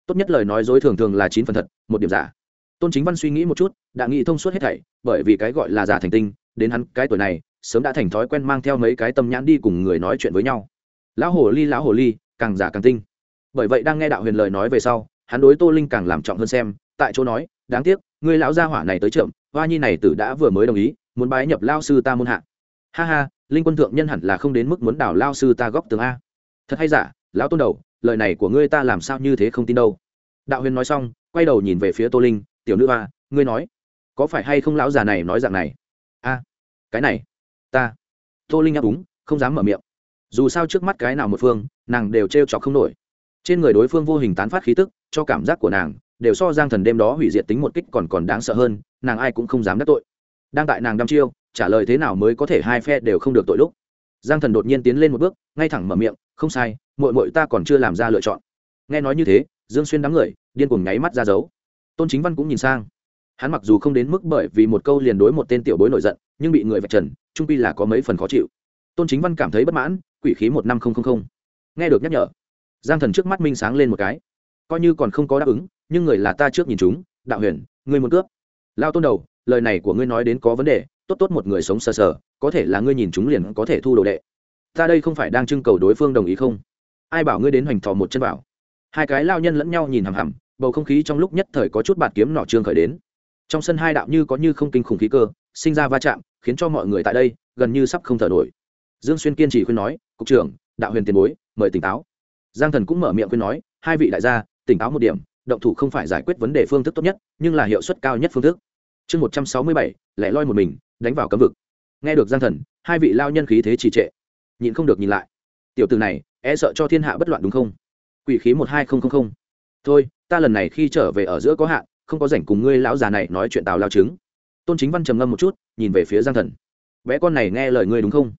Tốt nhất lời nói dối thường thường là chín phần thật, một điểm giả. Tôn chính văn suy nghĩ một chút, đã nghĩ thông suốt hết thảy, bởi vì cái gọi là giả thành tinh, đến hắn cái tuổi này sớm đã thành thói quen mang theo mấy cái tâm nhãn đi cùng người nói chuyện với nhau. Lão hồ ly, lão hồ ly, càng giả càng tinh. Bởi vậy đang nghe đạo huyền lời nói về sau, hắn đối tô linh càng làm trọng hơn xem, tại chỗ nói, đáng tiếc người lão gia hỏa này tới trượm hoa nhi này tử đã vừa mới đồng ý, muốn bái nhập lao sư ta môn hạ. Ha ha, linh quân thượng nhân hẳn là không đến mức muốn đảo lao sư ta góc tường a. Thật hay giả, lão tôn đầu, lời này của ngươi ta làm sao như thế không tin đâu. Đạo huyền nói xong, quay đầu nhìn về phía tô linh, tiểu nữ hoa, ngươi nói, có phải hay không lão già này nói dạng này? A, cái này ta. Tô linh ngáp úng, không dám mở miệng. Dù sao trước mắt cái nào một phương, nàng đều t r e o trọc không nổi. Trên người đối phương vô hình tán phát khí tức, cho cảm giác của nàng đều so giang thần đêm đó hủy diệt tính một kích còn còn đáng sợ hơn, nàng ai cũng không dám đắc tội. Đang tại nàng đăm chiêu, trả lời thế nào mới có thể hai phe đều không được tội lúc. Giang thần đột nhiên tiến lên một bước, ngay thẳng mở miệng, không sai mội mội ta còn chưa làm ra lựa chọn. Nghe nói như thế, dương xuyên đám người điên cuồng nháy mắt ra dấu. Tôn chính văn cũng nhìn sang hắn mặc dù không đến mức bởi vì một câu liền đối một tên tiểu bối nổi giận, nhưng bị người vạch trần, trung pi là có mấy phần khó chịu. Tôn chính văn cảm thấy bất mãn, quỷ khí một năm không nghe được nhắc nhở, giang thần trước mắt minh sáng lên một cái. Coi như còn không có đáp ứng, nhưng người là ta trước nhìn chúng, đạo huyền, ngươi muốn cướp. Lao tôn đầu, lời này của ngươi nói đến có vấn đề, tốt tốt một người sống sờ sờ, có thể là ngươi nhìn chúng liền có thể thu đồ đệ. Ta đây không phải đang trưng cầu đối phương đồng ý không? Ai bảo ngươi đến hoành thò một chân bảo? Hai cái lao nhân lẫn nhau nhìn hằm hằm, bầu không khí trong lúc nhất thời có chút bạt kiếm nọ trương khởi đến trong sân hai đạo như có như không kinh khủng khí cơ, sinh ra va chạm, khiến cho mọi người tại đây gần như sắp không thở nổi. Dương xuyên kiên trì khuyên nói, cục trưởng, đạo huyền tiền bối, mời tỉnh táo. Giang thần cũng mở miệng khuyên nói, hai vị đại gia, tỉnh táo một điểm, động thủ không phải giải quyết vấn đề phương thức tốt nhất, nhưng là hiệu suất cao nhất phương thức. Chương một trăm sáu mươi bảy, lẻ loi một mình, đánh vào cấm vực. Nghe được giang thần, hai vị lao nhân khí thế trì trệ, nhịn không được nhìn lại. Tiểu từ này e sợ cho thiên hạ bất loạn đúng không? Quỷ khí một hai không không không. Thôi, ta lần này khi trở về ở giữa có hạn không có rảnh cùng ngươi lão già này nói chuyện tào lao chứng. Tôn chính văn trầm ngâm một chút, nhìn về phía giang thần. Bé con này nghe lời ngươi đúng không?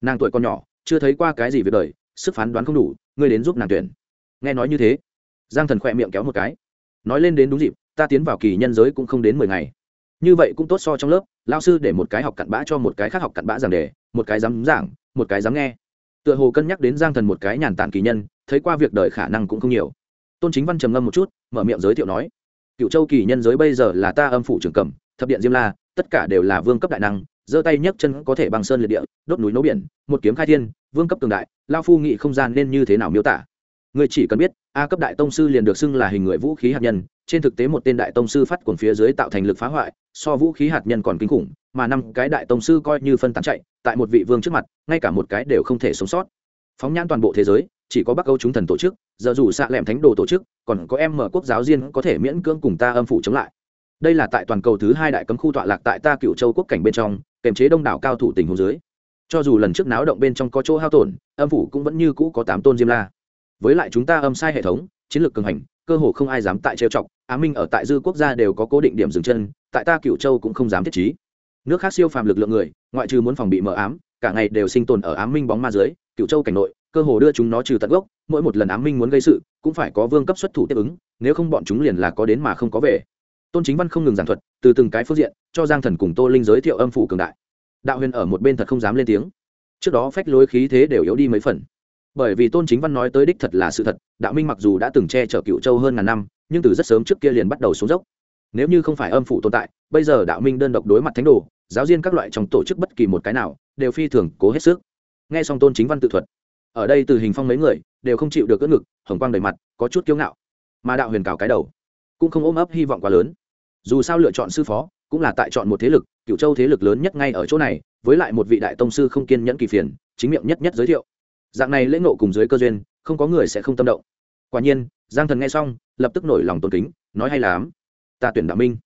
Nàng tuổi con nhỏ, chưa thấy qua cái gì việc đời, sức phán đoán không đủ, ngươi đến giúp nàng tuyển. Nghe nói như thế, giang thần khỏe miệng kéo một cái. Nói lên đến đúng dịp, ta tiến vào kỳ nhân giới cũng không đến mười ngày. Như vậy cũng tốt so trong lớp lao sư để một cái học cặn bã cho một cái khác học cặn bã giảng đề, một cái dám giảng, một cái dám nghe. Tựa hồ cân nhắc đến giang thần một cái nhàn tản kỳ nhân, thấy qua việc đời khả năng cũng không nhiều. Tôn chính văn trầm ngâm một chút, mở miệng giới thiệu nói cựu châu kỳ nhân giới bây giờ là ta âm phủ trường cầm, thập điện diêm la, tất cả đều là vương cấp đại năng, giơ tay nhấc chân có thể bằng sơn liệt địa, đốt núi nấu biển, một kiếm khai thiên, vương cấp cường đại, lao phu nghị không gian nên như thế nào miêu tả? Người chỉ cần biết, a cấp đại tông sư liền được xưng là hình người vũ khí hạt nhân, trên thực tế một tên đại tông sư phát cuồng phía dưới tạo thành lực phá hoại, so vũ khí hạt nhân còn kinh khủng, mà năm cái đại tông sư coi như phân tán chạy, tại một vị vương trước mặt, ngay cả một cái đều không thể sống sót. Phóng nhãn toàn bộ thế giới chỉ có bắc âu chúng thần tổ chức, giờ dù xạ lẻm thánh đồ tổ chức, còn có em mở quốc giáo riêng có thể miễn cưỡng cùng ta âm phủ chống lại. Đây là tại toàn cầu thứ hai đại cấm khu tọa lạc tại ta cựu châu quốc cảnh bên trong kèm chế đông đảo cao thủ tình hồ dưới. Cho dù lần trước náo động bên trong có chỗ hao tổn, âm phủ cũng vẫn như cũ có tám tôn diêm la. Với lại chúng ta âm sai hệ thống, chiến lược cường hành, cơ hồ không ai dám tại trêu chọc, á minh ở tại dư quốc gia đều có cố định điểm dừng chân, tại ta cựu châu cũng không dám thiết trí. Nước khác siêu phàm lực lượng người, ngoại trừ muốn phòng bị mờ ám, cả ngày đều sinh tồn ở ám minh bóng ma dưới, cựu châu cảnh nội cơ hồ đưa chúng nó trừ tận gốc, mỗi một lần ám minh muốn gây sự, cũng phải có vương cấp xuất thủ tiếp ứng, nếu không bọn chúng liền là có đến mà không có về. Tôn chính văn không ngừng giảng thuật, từ từng cái phương diện, cho giang thần cùng tô linh giới thiệu âm phủ cường đại. Đạo huyền ở một bên thật không dám lên tiếng. Trước đó phách lối khí thế đều yếu đi mấy phần. Bởi vì tôn chính văn nói tới đích thật là sự thật, đạo minh mặc dù đã từng che chở cựu châu hơn ngàn năm, nhưng từ rất sớm trước kia liền bắt đầu xuống dốc. Nếu như không phải âm phủ tồn tại, bây giờ đạo minh đơn độc đối mặt thánh đồ, giáo diên các loại trong tổ chức bất kỳ một cái nào, đều phi thường cố hết sức. Nghe xong tôn chính văn tự thuật ở đây từ hình phong mấy người đều không chịu được cỡ ngực, hồng quang đầy mặt, có chút kiêu ngạo. Mà đạo huyền cào cái đầu cũng không ôm ấp hy vọng quá lớn. Dù sao lựa chọn sư phó cũng là tại chọn một thế lực cựu châu thế lực lớn nhất ngay ở chỗ này, với lại một vị đại tông sư không kiên nhẫn kỳ phiền, chính miệng nhất nhất giới thiệu. Dạng này lễ nộ cùng dưới cơ duyên, không có người sẽ không tâm động. Quả nhiên, giang thần nghe xong, lập tức nổi lòng tôn kính, nói hay lắm. Ta tuyển đạo minh.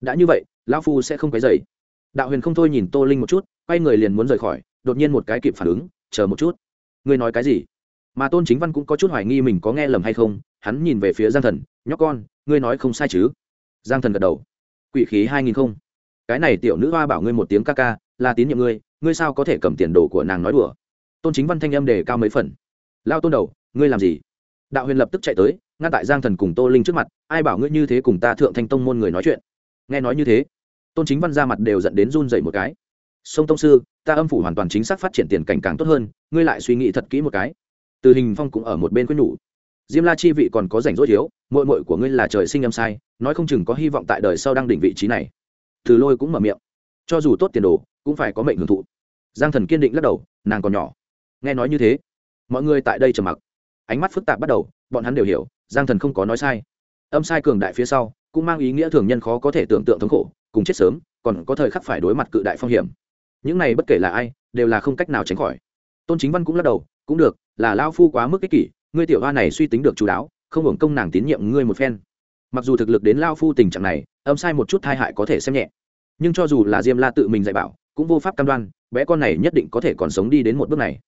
Đã như vậy, lão phu sẽ không cái dày đạo huyền không thôi nhìn tô linh một chút, quay người liền muốn rời khỏi, đột nhiên một cái kịp phản ứng, chờ một chút ngươi nói cái gì? Mà tôn chính văn cũng có chút hoài nghi mình có nghe lầm hay không, hắn nhìn về phía giang thần, nhóc con, ngươi nói không sai chứ? Giang thần gật đầu. Quỷ khí hai nghìn không. Cái này tiểu nữ hoa bảo ngươi một tiếng ca ca, là tín nhiệm ngươi ngươi sao có thể cầm tiền đồ của nàng nói đùa? Tôn chính văn thanh âm đề cao mấy phần. Lao tôn đầu, ngươi làm gì? Đạo huyền lập tức chạy tới, ngăn tại giang thần cùng tô linh trước mặt, ai bảo ngươi như thế cùng ta thượng thanh tông môn người nói chuyện? Nghe nói như thế, tôn chính văn ra mặt đều dẫn đến run dậy một cái. Sông tông sư ta âm phủ hoàn toàn chính xác phát triển tiền cảnh càng tốt hơn, ngươi lại suy nghĩ thật kỹ một cái. Từ hình phong cũng ở một bên quyết nhủ. Diêm la chi vị còn có rảnh rỗi thiếu mội mội của ngươi là trời sinh âm sai, nói không chừng có hy vọng tại đời sau đang đỉnh vị trí này. Từ lôi cũng mở miệng. Cho dù tốt tiền đồ, cũng phải có mệnh hưởng thụ. Giang thần kiên định lắc đầu, nàng còn nhỏ. Nghe nói như thế, mọi người tại đây trầm mặc. Ánh mắt phức tạp bắt đầu, bọn hắn đều hiểu, giang thần không có nói sai. Âm sai cường đại phía sau, cũng mang ý nghĩa thường nhân khó có thể tưởng tượng thống khổ, cùng chết sớm, còn có thời khắc phải đối mặt cự đại phong hiểm những này bất kể là ai, đều là không cách nào tránh khỏi. Tôn chính văn cũng lắc đầu, cũng được, là lao phu quá mức ích kỷ, ngươi tiểu hoa này suy tính được chú đáo, không hưởng công nàng tín nhiệm ngươi một phen. Mặc dù thực lực đến lao phu tình trạng này, âm sai một chút thai hại có thể xem nhẹ. Nhưng cho dù là diêm la tự mình dạy bảo, cũng vô pháp cam đoan, bé con này nhất định có thể còn sống đi đến một bước này.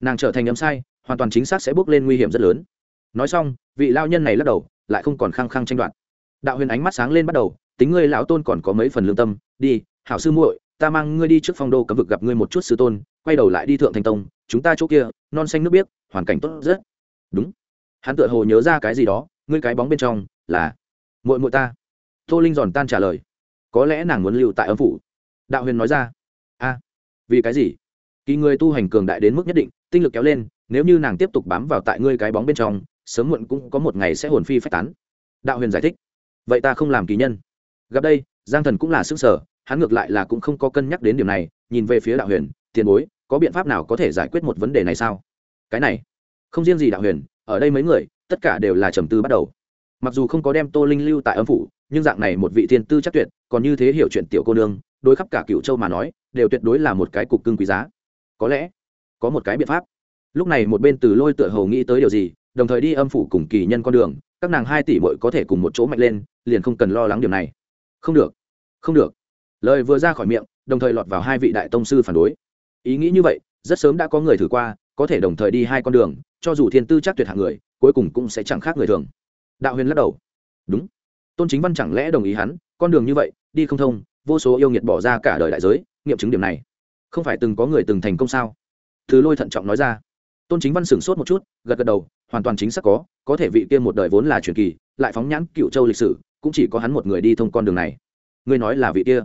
Nàng trở thành âm sai, hoàn toàn chính xác sẽ bước lên nguy hiểm rất lớn. Nói xong, vị lao nhân này lắc đầu, lại không còn khăng khăng tranh đoạt. Đạo huyền ánh mắt sáng lên bắt đầu, tính ngươi lão tôn còn có mấy phần lương tâm, đi, hảo sư muội ta mang ngươi đi trước phong đô cấm vực gặp ngươi một chút sư tôn, quay đầu lại đi thượng thành tông, chúng ta chỗ kia, non xanh nước biếc, hoàn cảnh tốt rất. Đúng. Hắn tựa hồ nhớ ra cái gì đó, ngươi cái bóng bên trong là muội muội ta. Tô linh giòn tan trả lời. Có lẽ nàng muốn lưu tại âm phủ. Đạo huyền nói ra. A, vì cái gì? Kỳ người tu hành cường đại đến mức nhất định, tinh lực kéo lên, nếu như nàng tiếp tục bám vào tại ngươi cái bóng bên trong, sớm muộn cũng có một ngày sẽ hồn phi phách tán. Đạo huyền giải thích. Vậy ta không làm kỳ nhân. Gặp đây, giang thần cũng là sức sở hắn ngược lại là cũng không có cân nhắc đến điểm này, nhìn về phía đạo huyền, tiền bối, có biện pháp nào có thể giải quyết một vấn đề này sao? Cái này, không riêng gì đạo huyền, ở đây mấy người, tất cả đều là trầm tư bắt đầu. Mặc dù không có đem tô linh lưu tại âm phủ, nhưng dạng này một vị thiên tư chắc tuyệt, còn như thế hiểu chuyện tiểu cô nương, đối khắp cả cựu châu mà nói, đều tuyệt đối là một cái cục cưng quý giá. Có lẽ, có một cái biện pháp. Lúc này một bên từ lôi tựa hầu nghĩ tới điều gì, đồng thời đi âm phủ cùng kỳ nhân con đường, các nàng hai tỷ mội có thể cùng một chỗ mạnh lên, liền không cần lo lắng điều này. Không được không được lời vừa ra khỏi miệng, đồng thời lọt vào hai vị đại tông sư phản đối. Ý nghĩ như vậy, rất sớm đã có người thử qua, có thể đồng thời đi hai con đường, cho dù thiên tư chắc tuyệt hạng người, cuối cùng cũng sẽ chẳng khác người thường. Đạo huyền lắc đầu. Đúng. Tôn chính văn chẳng lẽ đồng ý hắn, con đường như vậy, đi không thông, vô số yêu nghiệt bỏ ra cả đời đại giới, nghiệm chứng điểm này. Không phải từng có người từng thành công sao? Thứ lôi thận trọng nói ra. Tôn chính văn sửng sốt một chút, gật gật đầu, hoàn toàn chính xác có có thể vị kia một đời vốn là truyền kỳ, lại phóng nhãn cựu châu lịch sử, cũng chỉ có hắn một người đi thông con đường này. Ngươi nói là vị kia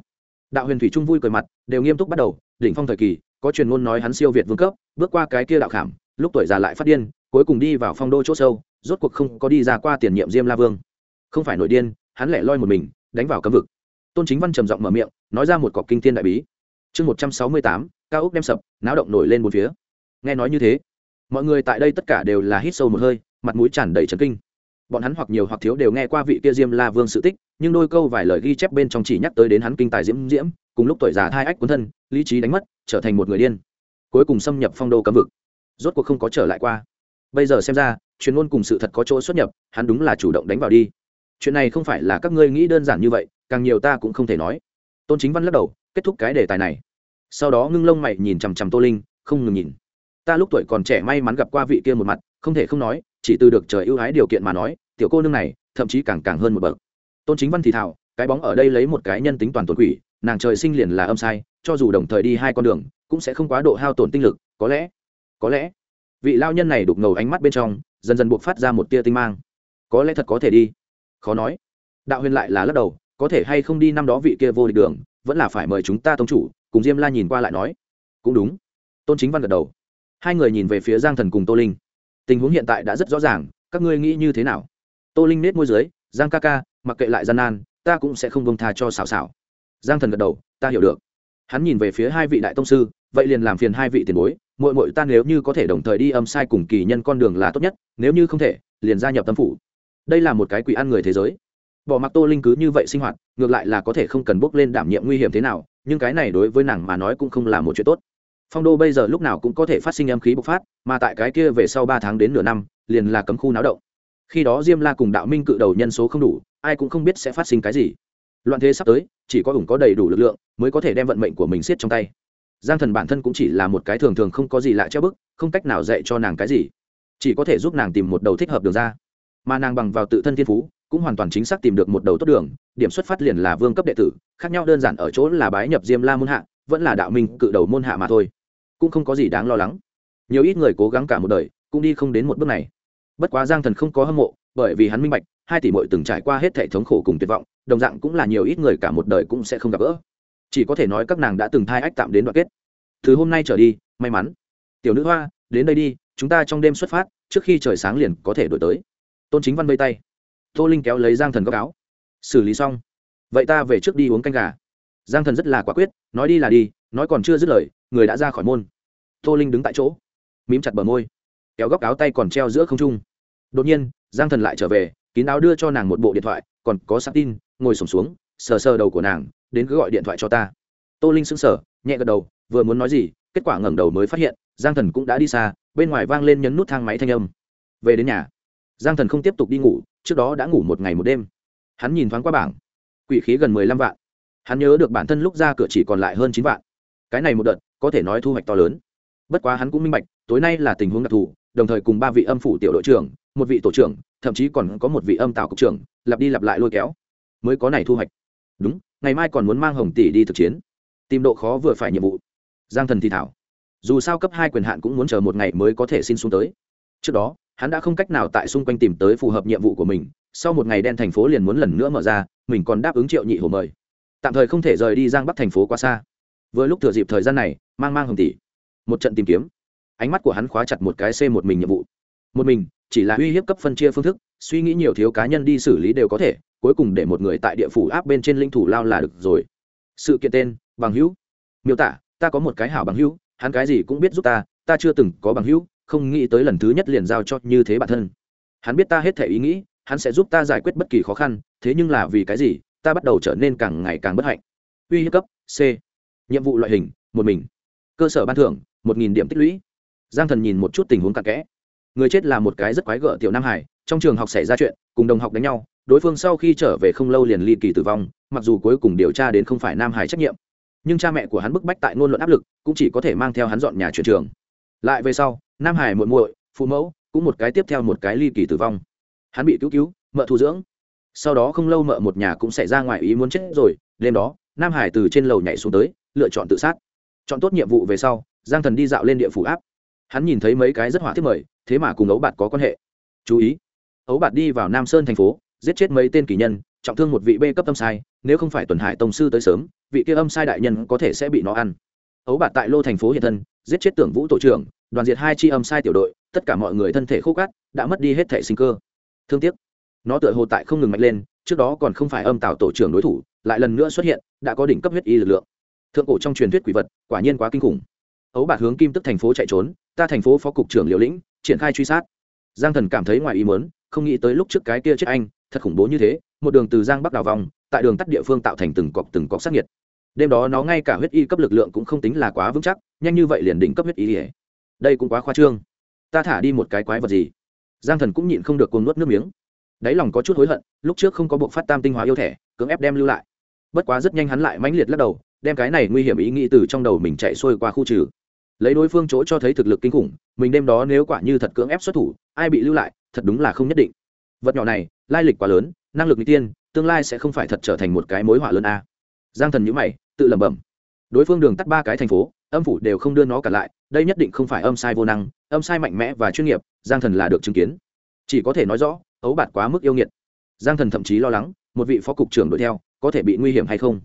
đạo huyền thủy trung vui cười mặt, đều nghiêm túc bắt đầu, đỉnh phong thời kỳ, có truyền ngôn nói hắn siêu việt vương cấp, bước qua cái kia đạo khảm, lúc tuổi già lại phát điên, cuối cùng đi vào phong đô chỗ sâu, rốt cuộc không có đi ra qua tiền nhiệm diêm la vương. Không phải nội điên, hắn lẻ loi một mình, đánh vào cấm vực. Tôn chính văn trầm giọng mở miệng, nói ra một cọc kinh thiên đại bí. Chương một trăm sáu mươi tám, cao úc đem sập, náo động nổi lên một phía. Nghe nói như thế, mọi người tại đây tất cả đều là hít sâu một hơi, mặt mũi tràn đầy trấn kinh bọn hắn hoặc nhiều hoặc thiếu đều nghe qua vị kia diêm la vương sự tích, nhưng đôi câu vài lời ghi chép bên trong chỉ nhắc tới đến hắn kinh tài diễm diễm, cùng lúc tuổi già thai ách cuốn thân, lý trí đánh mất, trở thành một người điên. Cuối cùng xâm nhập phong đô cấm vực. Rốt cuộc không có trở lại qua. Bây giờ xem ra, chuyên môn cùng sự thật có chỗ xuất nhập, hắn đúng là chủ động đánh vào đi. Chuyện này không phải là các ngươi nghĩ đơn giản như vậy, càng nhiều ta cũng không thể nói. Tôn chính văn lắc đầu, kết thúc cái đề tài này. Sau đó ngưng lông mày nhìn chằm chằm tô linh, không ngừng nhìn. Ta lúc tuổi còn trẻ may mắn gặp qua vị kia một mặt, không thể không nói chỉ từ được trời ưu ái điều kiện mà nói, tiểu cô nương này, thậm chí càng càng hơn một bậc. Tôn chính văn thì thảo cái bóng ở đây lấy một cái nhân tính toàn tổn quỷ, nàng trời sinh liền là âm sai, cho dù đồng thời đi hai con đường, cũng sẽ không quá độ hao tổn tinh lực, có lẽ có lẽ, vị lao nhân này đục ngầu ánh mắt bên trong, dần dần buộc phát ra một tia tinh mang. Có lẽ thật có thể đi. Khó nói. Đạo huyền lại là lắc đầu, có thể hay không đi năm đó vị kia vô địch đường, vẫn là phải mời chúng ta tông chủ, cùng diêm la nhìn qua lại nói. Cũng đúng. Tôn chính văn gật đầu. Hai người nhìn về phía giang thần cùng tô linh tình huống hiện tại đã rất rõ ràng, các ngươi nghĩ như thế nào? Tô linh nết môi dưới, giang ca ca, mặc kệ lại gian nan, ta cũng sẽ không bông tha cho xào xào giang thần gật đầu, ta hiểu được. Hắn nhìn về phía hai vị đại tông sư, vậy liền làm phiền hai vị tiền bối mội mội ta nếu như có thể đồng thời đi âm sai cùng kỳ nhân con đường là tốt nhất, nếu như không thể, liền gia nhập tâm phủ. Đây là một cái quỷ ăn người thế giới. Bỏ mặc tô linh cứ như vậy sinh hoạt, ngược lại là có thể không cần bước lên đảm nhiệm nguy hiểm thế nào, nhưng cái này đối với nàng mà nói cũng không là một chuyện tốt phong đô bây giờ lúc nào cũng có thể phát sinh âm khí bộc phát, mà tại cái kia về sau ba tháng đến nửa năm, liền là cấm khu náo động. Khi đó diêm la cùng đạo minh cự đầu nhân số không đủ, ai cũng không biết sẽ phát sinh cái gì. Loạn thế sắp tới, chỉ có ủng có đầy đủ lực lượng mới có thể đem vận mệnh của mình siết trong tay. Giang thần bản thân cũng chỉ là một cái thường thường không có gì lạ treo bức, không cách nào dạy cho nàng cái gì. Chỉ có thể giúp nàng tìm một đầu thích hợp đường ra. Mà nàng bằng vào tự thân thiên phú, cũng hoàn toàn chính xác tìm được một đầu tốt đường, điểm xuất phát liền là vương cấp đệ tử, khác nhau đơn giản ở chỗ là bái nhập diêm la môn hạ vẫn là đạo minh cự đầu môn hạ mà thôi. Cũng không có gì đáng lo lắng. Nhiều ít người cố gắng cả một đời, cũng đi không đến một bước này. Bất quá giang thần không có hâm mộ, bởi vì hắn minh bạch, hai tỷ mội từng trải qua hết thể thống khổ cùng tuyệt vọng, đồng dạng cũng là nhiều ít người cả một đời cũng sẽ không gặp gỡ. Chỉ có thể nói các nàng đã từng thai ách tạm đến đoạn kết. Từ hôm nay trở đi, may mắn. Tiểu nữ hoa, đến đây đi, chúng ta trong đêm xuất phát, trước khi trời sáng liền có thể đổi tới. Tôn chính văn vây tay. Tô linh kéo lấy giang thần góc áo. Xử lý xong. Vậy ta về trước đi uống canh gà giang thần rất là quả quyết, nói đi là đi, nói còn chưa dứt lời, người đã ra khỏi môn. Tô linh đứng tại chỗ, mím chặt bờ môi, kéo góc áo tay còn treo giữa không trung. Đột nhiên, giang thần lại trở về, kín áo đưa cho nàng một bộ điện thoại, còn có sạc tin, ngồi sổm xuống, sờ sờ đầu của nàng, đến cứ gọi điện thoại cho ta. Tô linh sững sờ, nhẹ gật đầu, vừa muốn nói gì, kết quả ngẩng đầu mới phát hiện, giang thần cũng đã đi xa, bên ngoài vang lên nhấn nút thang máy thanh âm. Về đến nhà, giang thần không tiếp tục đi ngủ, trước đó đã ngủ một ngày một đêm. Hắn nhìn thoáng qua bảng, quỷ khí gần mười lăm vạn hắn nhớ được bản thân lúc ra cửa chỉ còn lại hơn chín vạn. Cái này một đợt, có thể nói thu hoạch to lớn. Bất quá hắn cũng minh bạch, tối nay là tình huống đặc thù, đồng thời cùng ba vị âm phủ tiểu đội trưởng, một vị tổ trưởng, thậm chí còn có một vị âm tào cục trưởng, lặp đi lặp lại lôi kéo. Mới có này thu hoạch. Đúng, ngày mai còn muốn mang hồng tỷ đi thực chiến. Tìm độ khó vừa phải nhiệm vụ. Giang thần thì thảo. Dù sao cấp hai quyền hạn cũng muốn chờ một ngày mới có thể xin xuống tới. Trước đó, hắn đã không cách nào tại xung quanh tìm tới phù hợp nhiệm vụ của mình, sau một ngày đen thành phố liền muốn lần nữa mở ra, mình còn đáp ứng triệu nhị hồ mời tạm thời không thể rời đi giang bắc thành phố quá xa. Vừa lúc thừa dịp thời gian này, mang mang hồng tỷ, một trận tìm kiếm. Ánh mắt của hắn khóa chặt một cái c một mình nhiệm vụ. Một mình, chỉ là uy hiếp cấp phân chia phương thức, suy nghĩ nhiều thiếu cá nhân đi xử lý đều có thể, cuối cùng để một người tại địa phủ áp bên trên linh thủ lao là được rồi. Sự kiện tên, bằng hữu. Miêu tả, ta có một cái hảo bằng hữu, hắn cái gì cũng biết giúp ta ta chưa từng có bằng hữu, không nghĩ tới lần thứ nhất liền giao cho như thế bản thân. Hắn biết ta hết thể ý nghĩ, hắn sẽ giúp ta giải quyết bất kỳ khó khăn, thế nhưng là vì cái gì ta bắt đầu trở nên càng ngày càng bất hạnh. Uy hiếp cấp, c. Nhiệm vụ loại hình, một mình. Cơ sở ban thưởng, một nghìn điểm tích lũy. Giang thần nhìn một chút tình huống cặn kẽ. Người chết là một cái rất quái gở tiểu nam hải, trong trường học xảy ra chuyện, cùng đồng học đánh nhau, đối phương sau khi trở về không lâu liền ly kỳ tử vong, mặc dù cuối cùng điều tra đến không phải nam hải trách nhiệm. Nhưng cha mẹ của hắn bức bách tại ngôn luận áp lực, cũng chỉ có thể mang theo hắn dọn nhà chuyển trường. Lại về sau, nam hải muội muội, phụ mẫu, cũng một cái tiếp theo một cái ly kỳ tử vong. Hắn bị cứu cứu, mợ thu dưỡng sau đó không lâu mợ một nhà cũng xảy ra ngoài ý muốn chết rồi, đêm đó, nam hải từ trên lầu nhảy xuống tới, lựa chọn tự sát. Chọn tốt nhiệm vụ về sau, giang thần đi dạo lên địa phủ áp. Hắn nhìn thấy mấy cái rất hỏa thiết mời, thế mà cùng ấu bạt có quan hệ. Chú ý, ấu bạt đi vào nam sơn thành phố, giết chết mấy tên kỳ nhân, trọng thương một vị bê cấp âm sai, nếu không phải tuần hải tổng sư tới sớm, vị kia âm sai đại nhân có thể sẽ bị nó ăn. Ấu bạt tại lô thành phố hiện thân, giết chết tưởng vũ tổ trưởng, đoàn diệt hai chi âm sai tiểu đội, tất cả mọi người thân thể khô cát, đã mất đi hết thể sinh cơ. Thương tiếc nó tựa hồ tại không ngừng mạnh lên, trước đó còn không phải âm tạo tổ trưởng đối thủ, lại lần nữa xuất hiện, đã có đỉnh cấp huyết y lực lượng. Thượng cổ trong truyền thuyết quỷ vật, quả nhiên quá kinh khủng. Ấu bạc hướng kim tức thành phố chạy trốn, ta thành phố phó cục trưởng liều lĩnh, triển khai truy sát. Giang thần cảm thấy ngoài ý mớn không nghĩ tới lúc trước cái kia chết anh, thật khủng bố như thế, một đường từ giang bắc đào vòng, tại đường tắt địa phương tạo thành từng cọc từng cọc sát nhiệt đêm đó nó ngay cả huyết y cấp lực lượng cũng không tính là quá vững chắc, nhanh như vậy liền đỉnh cấp huyết y ỉa đây cũng quá khoa trương. Ta thả đi một cái quái vật gì? Giang thần cũng nhịn không được cuồng nuốt nước miếng đáy lòng có chút hối hận, lúc trước không có buộc phát tam tinh hóa yêu thẻ cưỡng ép đem lưu lại. Bất quá rất nhanh hắn lại mãnh liệt lắc đầu, đem cái này nguy hiểm ý nghĩ từ trong đầu mình chạy xuôi qua khu trừ. Lấy đối phương chỗ cho thấy thực lực kinh khủng, mình đêm đó nếu quả như thật cưỡng ép xuất thủ, ai bị lưu lại, thật đúng là không nhất định. Vật nhỏ này, lai lịch quá lớn, năng lực n g tiên, tương lai sẽ không phải thật trở thành một cái mối họa lớn a. Giang thần nhữ mày, tự lẩm bẩm. Đối phương đường tắt ba cái thành phố, âm phủ đều không đưa nó cả lại, đây nhất định không phải âm sai vô năng, âm sai mạnh mẽ và chuyên nghiệp, giang thần là được chứng kiến. Chỉ có thể nói rõ ấu bạt quá mức yêu nghiệt. Giang thần thậm chí lo lắng, một vị phó cục trưởng đuổi theo, có thể bị nguy hiểm hay không?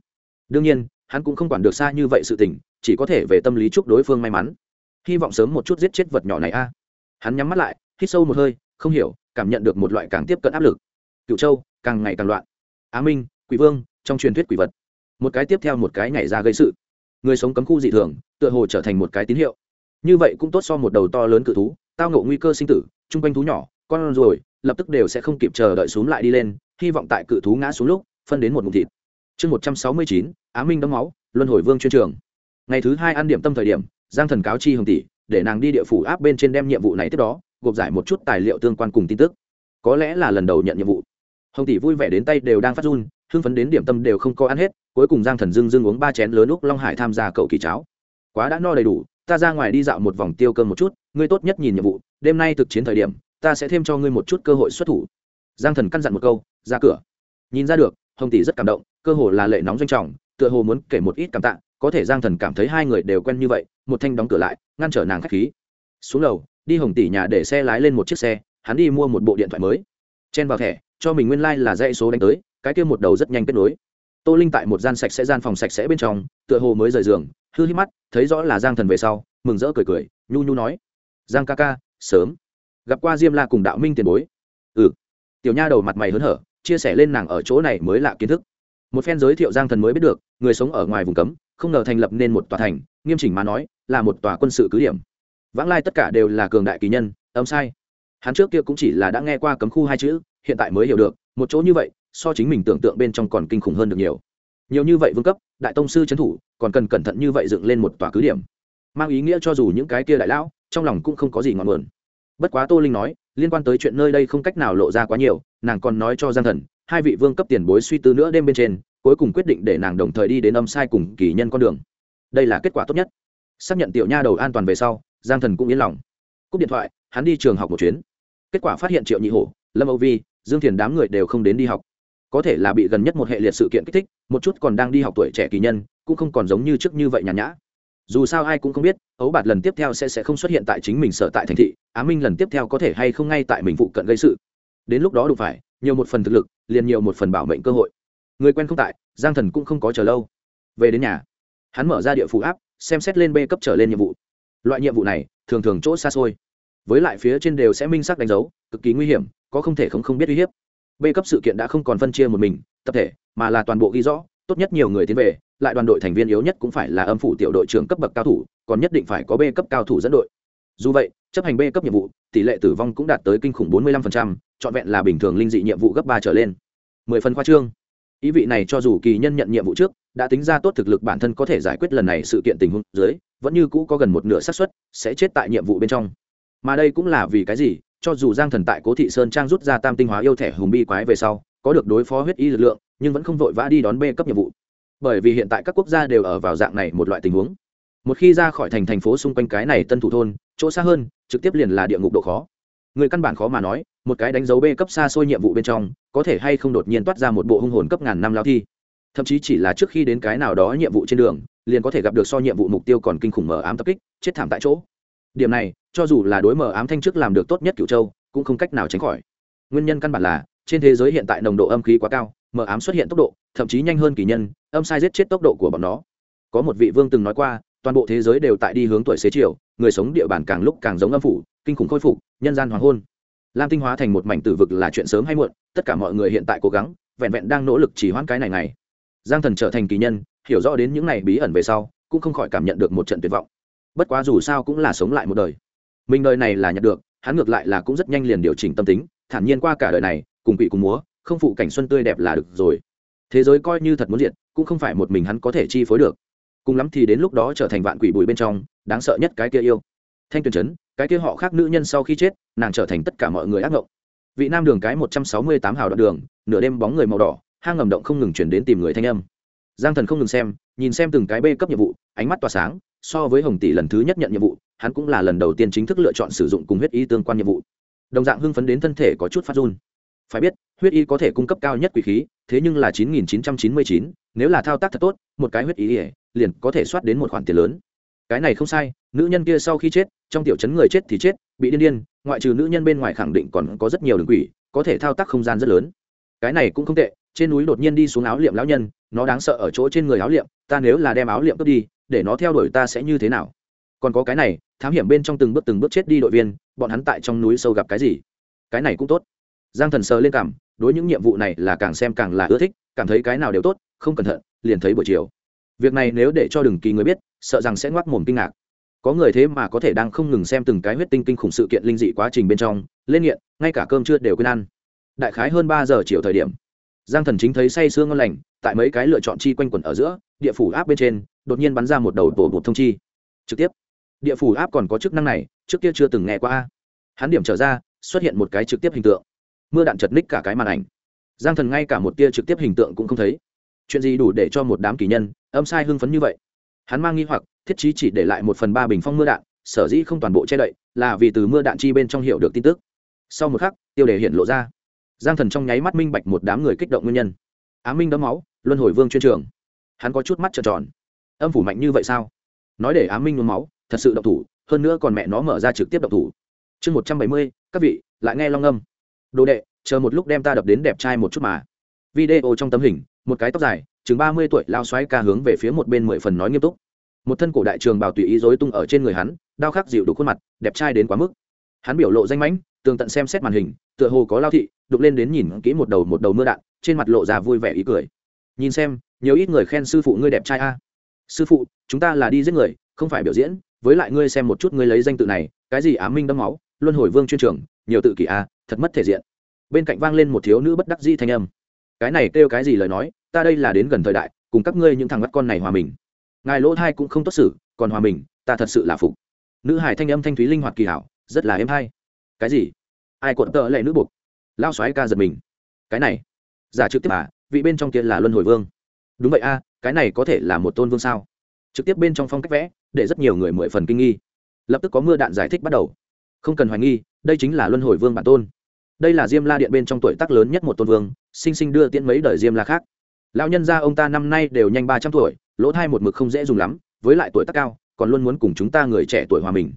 Đương nhiên, hắn cũng không quản được xa như vậy sự tình, chỉ có thể về tâm lý chúc đối phương may mắn. Hy vọng sớm một chút giết chết vật nhỏ này a. Hắn nhắm mắt lại, hít sâu một hơi, không hiểu, cảm nhận được một loại càng tiếp cận áp lực. Cựu châu, càng ngày càng loạn. Á minh, quỷ vương, trong truyền thuyết quỷ vật. Một cái tiếp theo một cái nhảy ra gây sự. Người sống cấm khu dị thường, tựa hồ trở thành một cái tín hiệu. Như vậy cũng tốt so một đầu to lớn cự thú, tao ngộ nguy cơ sinh tử, chung quanh thú nhỏ, con rồi lập tức đều sẽ không kịp chờ đợi xuống lại đi lên, hy vọng tại cự thú ngã xuống lúc, phân đến một mụn thịt. Chương một trăm sáu mươi chín, á minh đóng máu, luân hồi vương chuyên trường. Ngày thứ hai ăn điểm tâm thời điểm, giang thần cáo chi hồng tỷ, để nàng đi địa phủ áp bên trên đem nhiệm vụ này tiếp đó, gộp giải một chút tài liệu tương quan cùng tin tức. Có lẽ là lần đầu nhận nhiệm vụ. Hồng tỷ vui vẻ đến tay đều đang phát run, hưng phấn đến điểm tâm đều không có ăn hết, cuối cùng giang thần dưng dưng uống ba chén lớn úc long hải tham gia cậu kỳ cháo. Quá đã no đầy đủ, ta ra ngoài đi dạo một vòng tiêu cơm một chút, ngươi tốt nhất nhìn nhiệm vụ, đêm nay thực chiến thời điểm ta sẽ thêm cho ngươi một chút cơ hội xuất thủ. Giang thần căn dặn một câu, ra cửa. Nhìn ra được, hồng tỷ rất cảm động, cơ hồ là lệ nóng doanh trọng, tựa hồ muốn kể một ít cảm tạ, có thể giang thần cảm thấy hai người đều quen như vậy, một thanh đóng cửa lại, ngăn trở nàng k h á c h khí. Xuống lầu, đi hồng tỷ nhà để xe lái lên một chiếc xe, hắn đi mua một bộ điện thoại mới. Chen vào thẻ, cho mình nguyên lai、like、là dãy số đánh tới, cái kia một đầu rất nhanh kết nối. Tô linh tại một gian sạch sẽ gian phòng sạch sẽ bên trong, tựa hồ mới rời giường, hư hít mắt, thấy rõ là giang thần về sau, mừng rỡ cười cười, nhu nhu nói. Giang ca ca, sớm gặp qua diêm la cùng đạo minh tiền bối. Ừ. Tiểu nha đầu mặt mày hớn hở, chia sẻ lên nàng ở chỗ này mới lạ kiến thức. Một phen giới thiệu giang thần mới biết được, người sống ở ngoài vùng cấm, không ngờ thành lập nên một tòa thành, nghiêm chỉnh mà nói, là một tòa quân sự cứ điểm. Vãng lai tất cả đều là cường đại kỳ nhân, âm sai. Hắn trước kia cũng chỉ là đã nghe qua cấm khu hai chữ, hiện tại mới hiểu được, một chỗ như vậy, so chính mình tưởng tượng bên trong còn kinh khủng hơn được nhiều. Nhiều như vậy vương cấp, đại tông sư trấn thủ, còn cần cẩn thận như vậy dựng lên một tòa cứ điểm. Mang ý nghĩa cho dù những cái kia đại lão, trong lòng cũng không có gì ngọn nguồn bất quá tô linh nói, liên quan tới chuyện nơi đây không cách nào lộ ra quá nhiều, nàng còn nói cho giang thần, hai vị vương cấp tiền bối suy tư nữa đêm bên trên, cuối cùng quyết định để nàng đồng thời đi đến âm sai cùng kỳ nhân con đường. Đây là kết quả tốt nhất. Xác nhận tiểu nha đầu an toàn về sau, giang thần cũng yên lòng. Cúp điện thoại, hắn đi trường học một chuyến. Kết quả phát hiện triệu nhị hổ, lâm âu vi, dương thiền đám người đều không đến đi học. Có thể là bị gần nhất một hệ liệt sự kiện kích thích, một chút còn đang đi học tuổi trẻ kỳ nhân, cũng không còn giống như trước như vậy nhàn nhã. Dù sao ai cũng không biết, ấu bạt lần tiếp theo sẽ sẽ không xuất hiện tại chính mình sở tại thành thị á minh lần tiếp theo có thể hay không ngay tại mình phụ cận gây sự. đến lúc đó đủ phải, nhiều một phần thực lực, liền nhiều một phần bảo mệnh cơ hội. người quen không tại, giang thần cũng không có chờ lâu. về đến nhà, hắn mở ra địa phủ áp, xem xét lên b cấp trở lên nhiệm vụ. loại nhiệm vụ này, thường thường chỗ xa xôi. với lại phía trên đều sẽ minh xác đánh dấu, cực kỳ nguy hiểm, có không thể không không biết uy hiếp. b cấp sự kiện đã không còn phân chia một mình, tập thể, mà là toàn bộ ghi rõ, tốt nhất nhiều người tiến về, lại đoàn đội thành viên yếu nhất cũng phải là âm phủ tiểu đội trưởng cấp bậc cao thủ, còn nhất định phải có b cấp cao thủ dẫn đội dù vậy chấp hành b cấp nhiệm vụ tỷ lệ tử vong cũng đạt tới kinh khủng 45%, trọn vẹn là bình thường linh dị nhiệm vụ gấp ba trở lên. Mười phần khoa trương. Ý vị này cho dù kỳ nhân nhận nhiệm vụ trước đã tính ra tốt thực lực bản thân có thể giải quyết lần này sự kiện tình huống dưới vẫn như cũ có gần một nửa xác suất sẽ chết tại nhiệm vụ bên trong. Mà đây cũng là vì cái gì cho dù giang thần tại cố thị sơn trang rút ra tam tinh hóa yêu thẻ hùng bi quái về sau có được đối phó huyết y lực lượng nhưng vẫn không vội vã đi đón b cấp nhiệm vụ. Bởi vì hiện tại các quốc gia đều ở vào dạng này một loại tình huống một khi ra khỏi thành thành phố xung quanh cái này tân thủ thôn, chỗ xa hơn, trực tiếp liền là địa ngục độ khó. Người căn bản khó mà nói, một cái đánh dấu b cấp xa xôi nhiệm vụ bên trong, có thể hay không đột nhiên toát ra một bộ hung hồn cấp ngàn năm lao thi. Thậm chí chỉ là trước khi đến cái nào đó nhiệm vụ trên đường, liền có thể gặp được so nhiệm vụ mục tiêu còn kinh khủng mờ ám tập kích, chết thảm tại chỗ. Điểm này, cho dù là đối mờ ám thanh trước làm được tốt nhất cựu châu, cũng không cách nào tránh khỏi. Nguyên nhân căn bản là, trên thế giới hiện tại nồng độ âm khí quá cao, mờ ám xuất hiện tốc độ, thậm chí nhanh hơn kỳ nhân, âm sai giết chết tốc độ của bọn nó. Có một vị vương từng nói qua toàn bộ thế giới đều tại đi hướng tuổi xế chiều, người sống địa bàn càng lúc càng giống âm phủ, kinh khủng khôi phục, nhân gian hoàng hôn. Lam tinh hóa thành một mảnh tử vực là chuyện sớm hay muộn, tất cả mọi người hiện tại cố gắng, vẹn vẹn đang nỗ lực chỉ hoãn cái này này giang thần trở thành kỳ nhân, hiểu rõ đến những này bí ẩn về sau, cũng không khỏi cảm nhận được một trận tuyệt vọng. Bất quá dù sao cũng là sống lại một đời. Mình đời này là nhận được, hắn ngược lại là cũng rất nhanh liền điều chỉnh tâm tính, thản nhiên qua cả đời này, cùng quỷ cùng múa, không phụ cảnh xuân tươi đẹp là được rồi. Thế giới coi như thật muốn diệt, cũng không phải một mình hắn có thể chi phối được cùng lắm thì đến lúc đó trở thành vạn quỷ bụi bên trong, đáng sợ nhất cái kia yêu. Thanh tuyền trấn, cái kia họ khác nữ nhân sau khi chết, nàng trở thành tất cả mọi người ác ngộng. Vị nam đường cái một trăm sáu mươi tám hào đoạn đường, nửa đêm bóng người màu đỏ, hang ngầm động không ngừng chuyển đến tìm người thanh âm. Giang thần không ngừng xem, nhìn xem từng cái bê cấp nhiệm vụ, ánh mắt tỏa sáng, so với hồng tỷ lần thứ nhất nhận nhiệm vụ, hắn cũng là lần đầu tiên chính thức lựa chọn sử dụng cùng huyết y tương quan nhiệm vụ. Đồng dạng hưng phấn đến thân thể có chút phát run. Phải biết, huyết y có thể cung cấp cao nhất quỷ khí thế nhưng là chín nghìn chín trăm chín mươi chín, nếu là thao tác thật tốt, một cái huyết y liền có thể soát đến một khoản tiền lớn. Cái này không sai, nữ nhân kia sau khi chết, trong tiểu chấn người chết thì chết, bị điên điên, ngoại trừ nữ nhân bên ngoài khẳng định còn có rất nhiều đường quỷ, có thể thao tác không gian rất lớn. Cái này cũng không tệ, trên núi đột nhiên đi xuống áo liệm lão nhân, nó đáng sợ ở chỗ trên người áo liệm, ta nếu là đem áo liệm cướp đi, để nó theo đuổi ta sẽ như thế nào? Còn có cái này, thám hiểm bên trong từng bước từng bước chết đi đội viên, bọn hắn tại trong núi sâu gặp cái gì? Cái này cũng tốt. Giang thần sờ lên cảm đối những nhiệm vụ này là càng xem càng là ưa thích, cảm thấy cái nào đều tốt, không cẩn thận, liền thấy buổi chiều. Việc này nếu để cho đừng kỳ người biết, sợ rằng sẽ ngoác mồm kinh ngạc. Có người thế mà có thể đang không ngừng xem từng cái huyết tinh kinh khủng sự kiện linh dị quá trình bên trong, lên nghiện, ngay cả cơm chưa đều quên ăn. Đại khái hơn ba giờ chiều thời điểm, giang thần chính thấy say sương ngon lành, tại mấy cái lựa chọn chi quanh quẩn ở giữa, địa phủ áp bên trên, đột nhiên bắn ra một đầu tổ bột thông chi. Trực tiếp, địa phủ áp còn có chức năng này, trước kia chưa từng nghe qua. Hắn điểm trở ra, xuất hiện một cái trực tiếp hình tượng mưa đạn chật ních cả cái màn ảnh. Giang thần ngay cả một tia trực tiếp hình tượng cũng không thấy. Chuyện gì đủ để cho một đám kỳ nhân âm sai hưng phấn như vậy? Hắn mang nghi hoặc, thiết chí chỉ để lại một phần ba bình phong mưa đạn, sở dĩ không toàn bộ che đậy, là vì từ mưa đạn chi bên trong hiểu được tin tức. Sau một khắc, tiêu đề hiện lộ ra. Giang thần trong nháy mắt minh bạch một đám người kích động nguyên nhân. Á minh đấm máu, luân hồi vương chuyên trường. Hắn có chút mắt trợn tròn. Âm phủ mạnh như vậy sao? Nói để á minh nôn máu, thật sự độc thủ, hơn nữa còn mẹ nó mở ra trực tiếp độc thủ. Chương một trăm bảy mươi, các vị, lại nghe long âm đồ đệ, chờ một lúc đem ta đập đến đẹp trai một chút mà. Video trong tấm hình, một cái tóc dài, chừng ba mươi tuổi, lao xoáy ca hướng về phía một bên mười phần nói nghiêm túc. Một thân cổ đại trường bảo tùy ý dối tung ở trên người hắn đao khắc dịu đủ khuôn mặt, đẹp trai đến quá mức. Hắn biểu lộ danh mãnh, tường tận xem xét màn hình, tựa hồ có lao thị, đục lên đến nhìn kỹ một đầu một đầu mưa đạn, trên mặt lộ ra vui vẻ ý cười. Nhìn xem, nhiều ít người khen sư phụ ngươi đẹp trai a. Sư phụ, chúng ta là đi giết người, không phải biểu diễn, với lại ngươi xem một chút ngươi lấy danh tự này, cái gì ám minh đâm máu, luân hồi vương chuyên trường, nhiều tự kỷ a thật mất thể diện. Bên cạnh vang lên một thiếu nữ bất đắc di thanh âm. Cái này kêu cái gì lời nói, ta đây là đến gần thời đại, cùng các ngươi những thằng bắt con này hòa mình. Ngài lỗ thai cũng không tốt xử, còn hòa mình, ta thật sự là phục. Nữ hải thanh âm thanh thúy linh hoạt kỳ hảo, rất là êm hay. Cái gì? Ai cuộn tợ lệ nữ buộc? Lao xoáy ca giật mình. Cái này? Giả trực tiếp à vị bên trong kia là luân hồi vương. Đúng vậy a, cái này có thể là một tôn vương sao? Trực tiếp bên trong phong cách vẽ, để rất nhiều người mười phần kinh nghi. Lập tức có mưa đạn giải thích bắt đầu. Không cần hoài nghi, đây chính là luân hồi vương bản tôn đây là diêm la điện bên trong tuổi tác lớn nhất một tôn vương, sinh sinh đưa tiễn mấy đời diêm la khác. Lão nhân gia ông ta năm nay đều nhanh ba trăm tuổi, lỗ thai một mực không dễ dùng lắm, với lại tuổi tác cao, còn luôn muốn cùng chúng ta người trẻ tuổi hòa mình.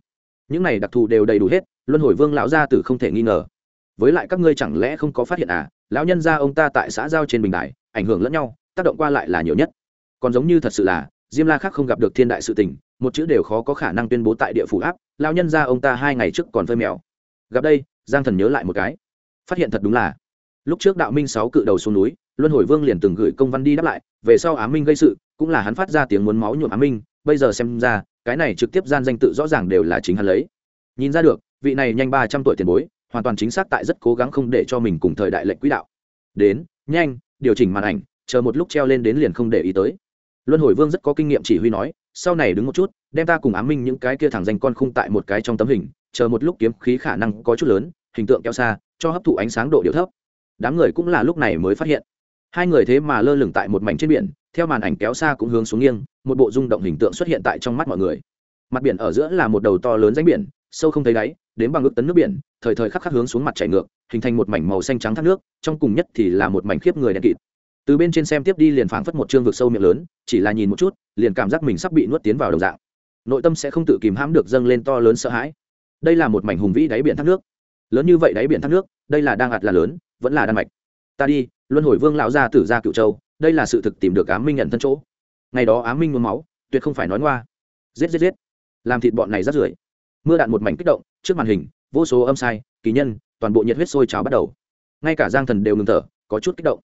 Những này đặc thù đều đầy đủ hết, luân hồi vương lão gia tử không thể nghi ngờ. Với lại các ngươi chẳng lẽ không có phát hiện à lão nhân gia ông ta tại xã giao trên bình đài, ảnh hưởng lẫn nhau, tác động qua lại là nhiều nhất. Còn giống như thật sự là, diêm la khác không gặp được thiên đại sự tình, một chữ đều khó có khả năng tuyên bố tại địa phủ áp, lão nhân gia ông ta hai ngày trước còn phơi mèo. Gặp đây, giang thần nhớ lại một cái phát hiện thật đúng là. Lúc trước đạo minh sáu cự đầu xuống núi, luân hồi vương liền từng gửi công văn đi đáp lại, về sau á minh gây sự, cũng là hắn phát ra tiếng muốn máu nhuộm á minh, bây giờ xem ra, cái này trực tiếp gian danh tự rõ ràng đều là chính hắn lấy. Nhìn ra được, vị này nhanh ba trăm tuổi tiền bối, hoàn toàn chính xác tại rất cố gắng không để cho mình cùng thời đại lệnh quỹ đạo. Đến, nhanh, điều chỉnh màn ảnh, chờ một lúc treo lên đến liền không để ý tới. Luân hồi vương rất có kinh nghiệm chỉ huy nói, sau này đứng một chút, đem ta cùng ám minh những cái kia thẳng danh con khung tại một cái trong tấm hình, chờ một lúc kiếm khí khả năng có chút lớn hình tượng kéo xa, cho hấp thụ ánh sáng độ điều thấp. Đám người cũng là lúc này mới phát hiện. Hai người thế mà lơ lửng tại một mảnh trên biển, theo màn ảnh kéo xa cũng hướng xuống nghiêng, một bộ rung động hình tượng xuất hiện tại trong mắt mọi người. Mặt biển ở giữa là một đầu to lớn ránh biển, sâu không thấy đáy, đến bằng ước tấn nước biển, thời thời khắc khắc hướng xuống mặt chảy ngược, hình thành một mảnh màu xanh trắng thác nước, trong cùng nhất thì là một mảnh khiếp người đen kịt. Từ bên trên xem tiếp đi liền phảng phất một chương vực sâu miệng lớn, chỉ là nhìn một chút, liền cảm giác mình sắp bị nuốt tiến vào đồng dạng. Nội tâm sẽ không tự kìm hãm được dâng lên to lớn sợ hãi. Đây là một mảnh hùng vĩ đáy biển thác nước lớn như vậy đáy biển thác nước, đây là đang ạt là lớn, vẫn là đan mạch. Ta đi, luân hồi vương lão gia tử gia cựu châu, đây là sự thực tìm được ám minh nhận thân chỗ. Ngày đó ám minh muốn máu, tuyệt không phải nói ngoa. Giết giết giết. Làm thịt bọn này rất rưởi. Mưa đạn một mảnh kích động, trước màn hình, vô số âm sai, kỳ nhân, toàn bộ nhiệt huyết sôi trào bắt đầu. Ngay cả giang thần đều ngừng thở, có chút kích động.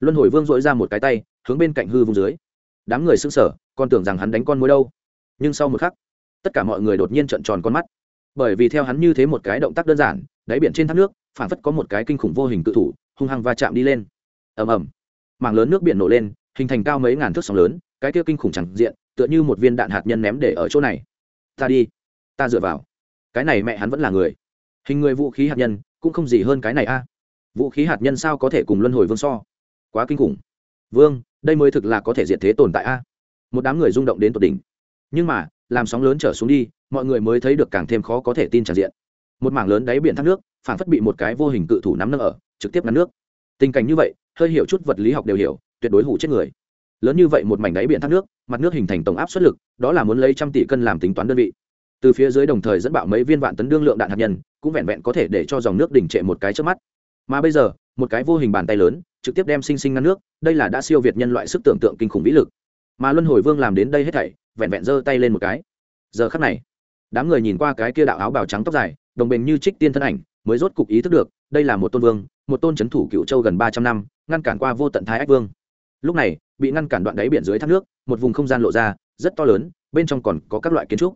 Luân hồi vương dội ra một cái tay, hướng bên cạnh hư vùng dưới. Đám người sững sờ còn tưởng rằng hắn đánh con mối đâu. Nhưng sau một khắc, tất cả mọi người đột nhiên trợn tròn con mắt. Bởi vì theo hắn như thế một cái động tác đơn giản đáy biển trên thác nước phản phất có một cái kinh khủng vô hình tự thủ, hung hăng va chạm đi lên. Ầm ầm. Mảng lớn nước biển nổ lên, hình thành cao mấy ngàn thước sóng lớn, cái kia kinh khủng chẳng diện, tựa như một viên đạn hạt nhân ném để ở chỗ này. Ta đi, ta dựa vào. Cái này mẹ hắn vẫn là người. Hình người vũ khí hạt nhân, cũng không gì hơn cái này a. Vũ khí hạt nhân sao có thể cùng luân hồi vương so? Quá kinh khủng. Vương, đây mới thực là có thể diệt thế tồn tại a. Một đám người rung động đến tột đỉnh. Nhưng mà, làm sóng lớn trở xuống đi, mọi người mới thấy được càng thêm khó có thể tin tràn diện một mảng lớn đáy biển thác nước phản phất bị một cái vô hình cự thủ nắm nâng ở, trực tiếp ngăn nước. Tình cảnh như vậy, hơi hiểu chút vật lý học đều hiểu, tuyệt đối hủ chết người. Lớn như vậy một mảnh đáy biển thác nước, mặt nước hình thành tổng áp suất lực, đó là muốn lấy trăm tỷ cân làm tính toán đơn vị. Từ phía dưới đồng thời dẫn bạo mấy viên vạn tấn đương lượng đạn hạt nhân, cũng vẹn vẹn có thể để cho dòng nước đỉnh trệ một cái trước mắt. Mà bây giờ, một cái vô hình bàn tay lớn, trực tiếp đem sinh sinh ngăn nước, đây là đã siêu việt nhân loại sức tưởng tượng kinh khủng vĩ lực. Mà luân hồi vương làm đến đây hết thảy, vẹn vẹn giơ tay lên một cái. Giờ khắc này, đám người nhìn qua cái kia đạo áo bào trắng tóc dài đồng bền như trích tiên thân ảnh, mới rốt cục ý thức được, đây là một tôn vương, một tôn c h ấ n thủ cựu châu gần ba trăm năm, ngăn cản qua vô tận thái ách vương. Lúc này, bị ngăn cản đoạn đáy biển dưới thác nước, một vùng không gian lộ ra, rất to lớn, bên trong còn có các loại kiến trúc.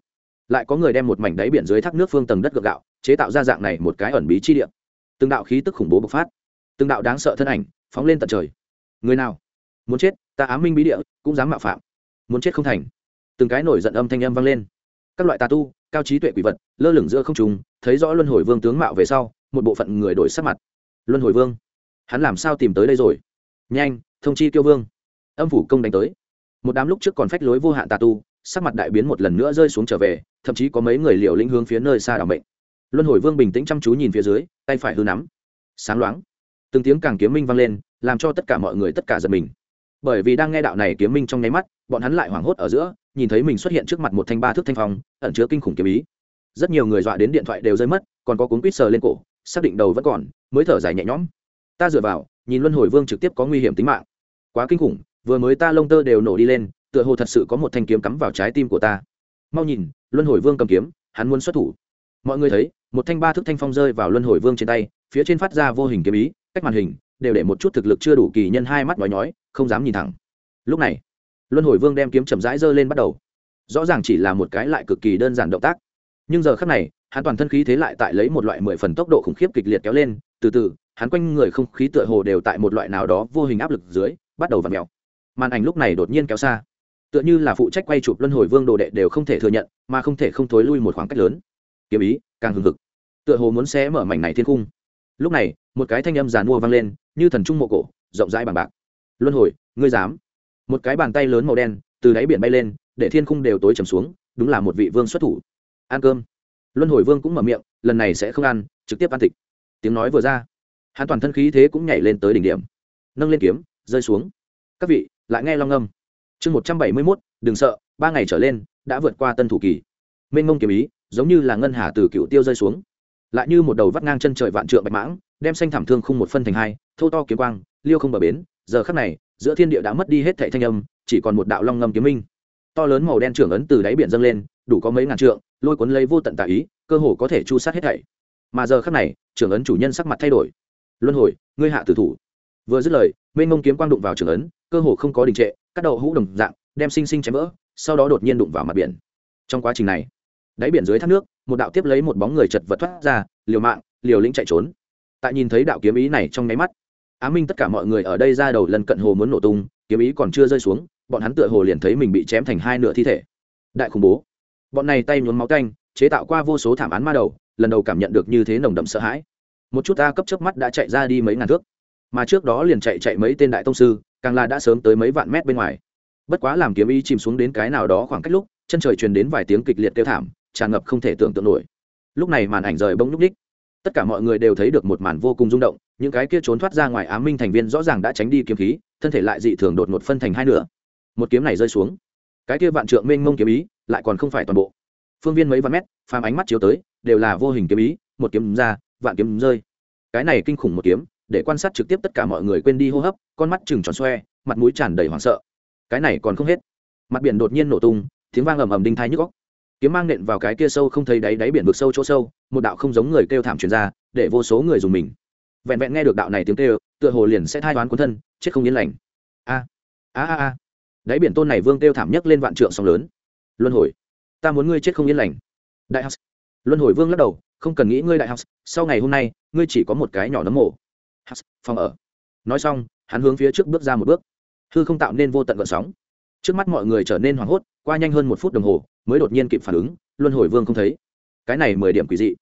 Lại có người đem một mảnh đáy biển dưới thác nước phương tầng đất gượng gạo, chế tạo ra dạng này một cái ẩn bí chi địa. Từng đạo khí tức khủng bố bộc phát. Từng đạo đáng sợ thân ảnh, phóng lên tận trời. Người nào? Muốn chết, ta ám minh bí địa, cũng dám mạo phạm. Muốn chết không thành. Từng cái nổi giận âm thanh âm vang lên. Các loại tà tu cao trí tuệ quỷ vật, lơ lửng giữa không trùng thấy rõ luân hồi vương tướng mạo về sau, một bộ phận người đổi sắc mặt. Luân hồi vương, hắn làm sao tìm tới đây rồi? Nhanh, thông chi kiêu vương. Âm phủ công đánh tới. Một đám lúc trước còn phách lối vô hạn tà tu, sắc mặt đại biến một lần nữa rơi xuống trở về, thậm chí có mấy người liều lĩnh hướng phía nơi xa đảo mệnh. Luân hồi vương bình tĩnh chăm chú nhìn phía dưới, tay phải hư nắm. Sáng loáng. Từng tiếng càng kiếm minh vang lên, làm cho tất cả mọi người tất cả giật mình bởi vì đang nghe đạo này kiếm minh trong nháy mắt, bọn hắn lại hoảng hốt ở giữa, nhìn thấy mình xuất hiện trước mặt một thanh ba thước thanh phong, ẩn chứa kinh khủng kiếm ý. Rất nhiều người dọa đến điện thoại đều rơi mất, còn có cuốn quýt sờ lên cổ, xác định đầu vẫn còn, mới thở dài nhẹ nhõm. Ta dựa vào, nhìn luân hồi vương trực tiếp có nguy hiểm tính mạng. Quá kinh khủng, vừa mới ta lông tơ đều nổ đi lên, tựa hồ thật sự có một thanh kiếm cắm vào trái tim của ta. Mau nhìn, luân hồi vương cầm kiếm, hắn muốn xuất thủ. Mọi người thấy, một thanh ba thước thanh phong rơi vào luân hồi vương trên tay, phía trên phát ra vô hình kiếm ý, cách màn hình đều để một chút thực lực chưa đủ kỳ nhân hai mắt nói nhói, không dám nhìn thẳng. Lúc này, luân hồi vương đem kiếm chậm rãi giơ lên bắt đầu. Rõ ràng chỉ là một cái lại cực kỳ đơn giản động tác. Nhưng giờ khắc này, hắn toàn thân khí thế lại tại lấy một loại mười phần tốc độ khủng khiếp kịch liệt kéo lên. Từ từ, hắn quanh người không khí tựa hồ đều tại một loại nào đó vô hình áp lực dưới, bắt đầu v ặ mèo. Màn ảnh lúc này đột nhiên kéo xa. Tựa như là phụ trách quay chụp luân hồi vương đồ đệ đều không thể thừa nhận, mà không thể không thối lui một khoảng cách lớn. Kiếm ý càng hừng hực. Tựa hồ muốn xé mở mảnh này thiên cung lúc này, một cái thanh âm giàn mua vang lên như thần trung mộ cổ, rộng rãi bằng bạc. Luân hồi, ngươi dám. Một cái bàn tay lớn màu đen, từ đáy biển bay lên, để thiên khung đều tối trầm xuống, đúng là một vị vương xuất thủ. Ăn cơm. Luân hồi vương cũng mở miệng, lần này sẽ không ăn, trực tiếp ăn thịt. Tiếng nói vừa ra, hắn toàn thân khí thế cũng nhảy lên tới đỉnh điểm. Nâng lên kiếm, rơi xuống. Các vị, lại nghe long âm. Chương một trăm bảy mươi mốt, đừng sợ, ba ngày trở lên, đã vượt qua tân thủ kỳ. Mênh mông kiếm ý, giống như là ngân hà từ cựu tiêu rơi xuống. Lại như một đầu vắt ngang chân trời vạn trượng bạch mãng, đem xanh thảm thương không một phân thành hai thâu to kiếm quang, liêu không bờ bến, giờ khắc này, giữa thiên địa đã mất đi hết thệ thanh âm, chỉ còn một đạo long ngâm kiếm minh. To lớn màu đen trưởng ấn từ đáy biển dâng lên, đủ có mấy ngàn trượng, lôi cuốn lấy vô tận tà ý, cơ hồ có thể chu sát hết thảy. Mà giờ khắc này, trưởng ấn chủ nhân sắc mặt thay đổi. Luân hồi, ngươi hạ tử thủ. Vừa dứt lời, mênh mông kiếm quang đụng vào trưởng ấn, cơ hồ không có đình trệ cắt đầu hũ đồng dạng, đem sinh sinh chém vỡ, sau đó đột nhiên đụng vào mặt biển. Trong quá trình này, đáy biển dưới thác nước, một đạo tiếp lấy một bóng người chật vật thoát ra, liều mạng, liều lĩnh chạy trốn. Tại nhìn thấy đạo kiếm ý này trong nháy mắt á minh tất cả mọi người ở đây ra đầu lần cận hồ muốn nổ tung, kiếm ý còn chưa rơi xuống, bọn hắn tựa hồ liền thấy mình bị chém thành hai nửa thi thể. Đại khủng bố. Bọn này tay nhuốm máu canh chế tạo qua vô số thảm án ma đầu, lần đầu cảm nhận được như thế nồng đậm sợ hãi. Một chút ta cấp trước mắt đã chạy ra đi mấy ngàn thước. Mà trước đó liền chạy chạy mấy tên đại tông sư, càng là đã sớm tới mấy vạn mét bên ngoài. Bất quá làm kiếm ý chìm xuống đến cái nào đó khoảng cách lúc, chân trời truyền đến vài tiếng kịch liệt kêu thảm, tràn ngập không thể tưởng tượng nổi. Lúc này màn ảnh rời bỗng nhúc ních tất cả mọi người đều thấy được một màn vô cùng rung động, những cái kia trốn thoát ra ngoài ám minh thành viên rõ ràng đã tránh đi kiếm khí, thân thể lại dị thường đột ngột phân thành hai nửa. Một kiếm này rơi xuống. Cái kia vạn trượng mênh mông kiếm ý lại còn không phải toàn bộ. Phương viên mấy vạn mét, phàm ánh mắt chiếu tới, đều là vô hình kiếm ý, một kiếm ra, vạn kiếm rơi. Cái này kinh khủng một kiếm, để quan sát trực tiếp tất cả mọi người quên đi hô hấp, con mắt chừng tròn xoe, mặt mũi tràn đầy hoảng sợ. Cái này còn không hết. Mặt biển đột nhiên nổ tung, tiếng vang ầm ầm đinh thái nhức góc kiếm mang nện vào cái kia sâu không thấy đáy đáy biển vực sâu chỗ sâu, một đạo không giống người kêu thảm truyền ra, để vô số người dùng mình. Vẹn vẹn nghe được đạo này tiếng kêu, tựa hồ liền sẽ thai đoán cuốn thân, chết không yên lành. A a a a. Đáy biển tôn này vương kêu thảm nhất lên vạn trượng sóng lớn. Luân hồi, ta muốn ngươi chết không yên lành. Đại học luân hồi vương lắc đầu, không cần nghĩ ngươi đại học sau ngày hôm nay, ngươi chỉ có một cái nhỏ nấm mổ phòng ở. Nói xong, hắn hướng phía trước bước ra một bước. Hư không tạo nên vô tận vận sóng. Trước mắt mọi người trở nên hoảng hốt qua nhanh hơn một phút đồng hồ, mới đột nhiên kịp phản ứng, luân hồi vương không thấy. Cái này mười điểm quỷ dị.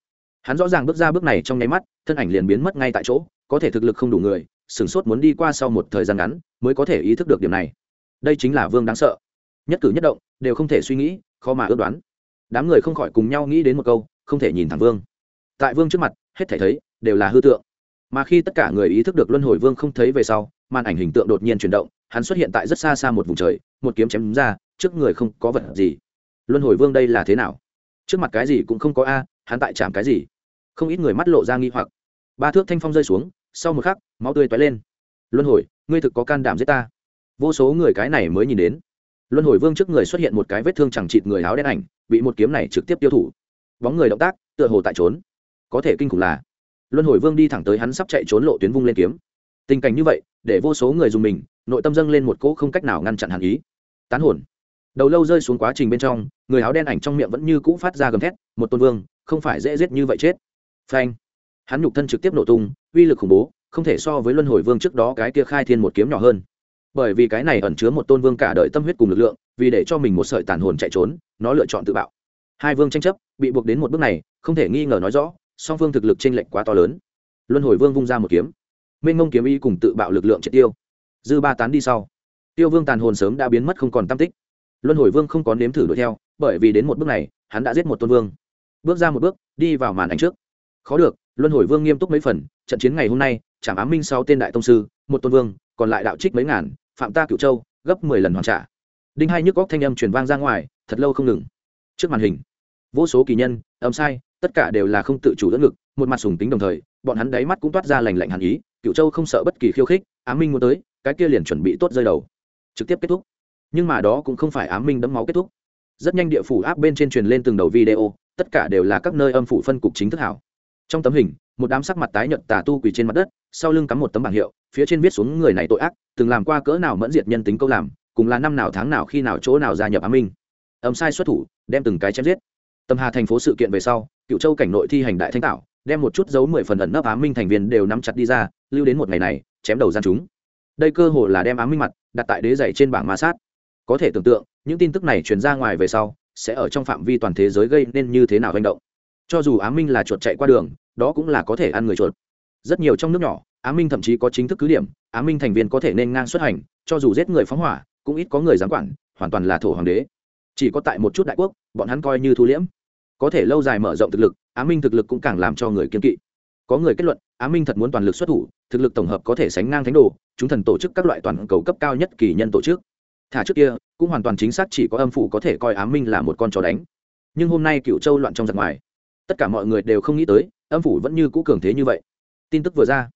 Hắn rõ ràng bước ra bước này trong nháy mắt, thân ảnh liền biến mất ngay tại chỗ, có thể thực lực không đủ người, sửng sốt muốn đi qua sau một thời gian ngắn, mới có thể ý thức được điểm này. Đây chính là vương đáng sợ. Nhất cử nhất động, đều không thể suy nghĩ, khó mà ước đoán. Đám người không khỏi cùng nhau nghĩ đến một câu, không thể nhìn thẳng vương. Tại vương trước mặt, hết thể thấy, đều là hư tượng. Mà khi tất cả người ý thức được luân hồi vương không thấy về sau, màn ảnh hình tượng đột nhiên chuyển động, hắn xuất hiện tại rất xa xa một vùng trời, một kiếm chém ra trước người không có vật gì. Luân hồi vương đây là thế nào? Trước mặt cái gì cũng không có a, hắn tại chạm cái gì? Không ít người mắt lộ ra nghi hoặc. Ba thước thanh phong rơi xuống, sau một khắc, máu tươi toái lên. Luân hồi, ngươi thực có can đảm giết ta. Vô số người cái này mới nhìn đến. Luân hồi vương trước người xuất hiện một cái vết thương chẳng chịt người áo đen ảnh, bị một kiếm này trực tiếp tiêu thủ bóng người động tác, tựa hồ tại trốn. Có thể kinh khủng là, luân hồi vương đi thẳng tới hắn sắp chạy trốn lộ tuyến vung lên kiếm. Tình cảnh như vậy, để vô số người dùng mình, nội tâm dâng lên một cỗ không cách nào ngăn chặn hàn ý. Tán hồn đầu lâu rơi xuống quá trình bên trong, người áo đen ảnh trong miệng vẫn như cũ phát ra gầm thét, một tôn vương, không phải dễ giết như vậy chết. Phanh. Hắn nhục thân trực tiếp nổ tung, uy lực khủng bố, không thể so với luân hồi vương trước đó cái kia khai thiên một kiếm nhỏ hơn. Bởi vì cái này ẩn chứa một tôn vương cả đời tâm huyết cùng lực lượng, vì để cho mình một sợi tàn hồn chạy trốn, nó lựa chọn tự bạo. Hai vương tranh chấp, bị buộc đến một bước này, không thể nghi ngờ nói rõ, song phương thực lực trên lệnh lệch quá to lớn. Luân hồi vương vung ra một kiếm. Minh ngông kiếm y cùng tự bạo lực lượng triệt tiêu. Dư ba tán đi sau. Tiêu vương tàn hồn sớm đã biến mất không còn tam tích luân hồi vương không có nếm thử đuổi theo, bởi vì đến một bước này, hắn đã giết một tôn vương. Bước ra một bước, đi vào màn ảnh trước. Khó được, luân hồi vương nghiêm túc mấy phần, trận chiến ngày hôm nay chảm ám minh sau tên đại tông sư, một tôn vương, còn lại đạo trích mấy ngàn, phạm ta cựu châu, gấp mười lần hoàn trả. Đinh hai nhức góc thanh âm truyền vang ra ngoài, thật lâu không ngừng. Trước màn hình, vô số kỳ nhân, âm sai, tất cả đều là không tự chủ đỡ ngực, một mặt sùng tính đồng thời, bọn hắn đáy mắt cũng toát ra lành lạnh hàn ý cựu châu không sợ bất kỳ khiêu khích, ám minh muốn tới, cái kia liền chuẩn bị tốt rơi đầu. Trực tiếp kết thúc nhưng mà đó cũng không phải ám minh đẫm máu kết thúc. Rất nhanh địa phủ áp bên trên truyền lên từng đầu video, tất cả đều là các nơi âm phủ phân cục chính thức hảo. Trong tấm hình, một đám sắc mặt tái nhợt tà tu quỳ trên mặt đất, sau lưng cắm một tấm bảng hiệu, phía trên viết xuống người này tội ác, từng làm qua cỡ nào mẫn diệt nhân tính câu làm, cùng là năm nào tháng nào khi nào chỗ nào gia nhập ám minh. Âm sai xuất thủ, đem từng cái chém giết. Tâm hà thành phố sự kiện về sau, cựu châu cảnh nội thi hành đại thanh tạo đem một chút dấu mười phần ẩn nấp ám minh thành viên đều nắm chặt đi ra, lưu đến một ngày này, chém đầu gian chúng. Đây cơ hồ là đem ám minh mặt, đặt tại đế dày trên bảng ma sát có thể tưởng tượng, những tin tức này truyền ra ngoài về sau, sẽ ở trong phạm vi toàn thế giới gây nên như thế nào hành động. Cho dù Á minh là chuột chạy qua đường, đó cũng là có thể ăn người chuột. Rất nhiều trong nước nhỏ, á minh thậm chí có chính thức cứ điểm, á minh thành viên có thể nên ngang xuất hành, cho dù giết người phóng hỏa, cũng ít có người dám quản, hoàn toàn là thổ hoàng đế. Chỉ có tại một chút đại quốc, bọn hắn coi như thu liễm. Có thể lâu dài mở rộng thực lực, á minh thực lực cũng càng làm cho người kiên kỵ. Có người kết luận, á minh thật muốn toàn lực xuất thủ, thực lực tổng hợp có thể sánh ngang thánh đồ, chúng thần tổ chức các loại toàn cầu cấp cao nhất kỳ nhân tổ chức thả trước kia, cũng hoàn toàn chính xác chỉ có âm phủ có thể coi ám minh là một con chó đánh. Nhưng hôm nay cựu châu loạn trong giặc ngoài, tất cả mọi người đều không nghĩ tới, âm phủ vẫn như cũ cường thế như vậy. Tin tức vừa ra,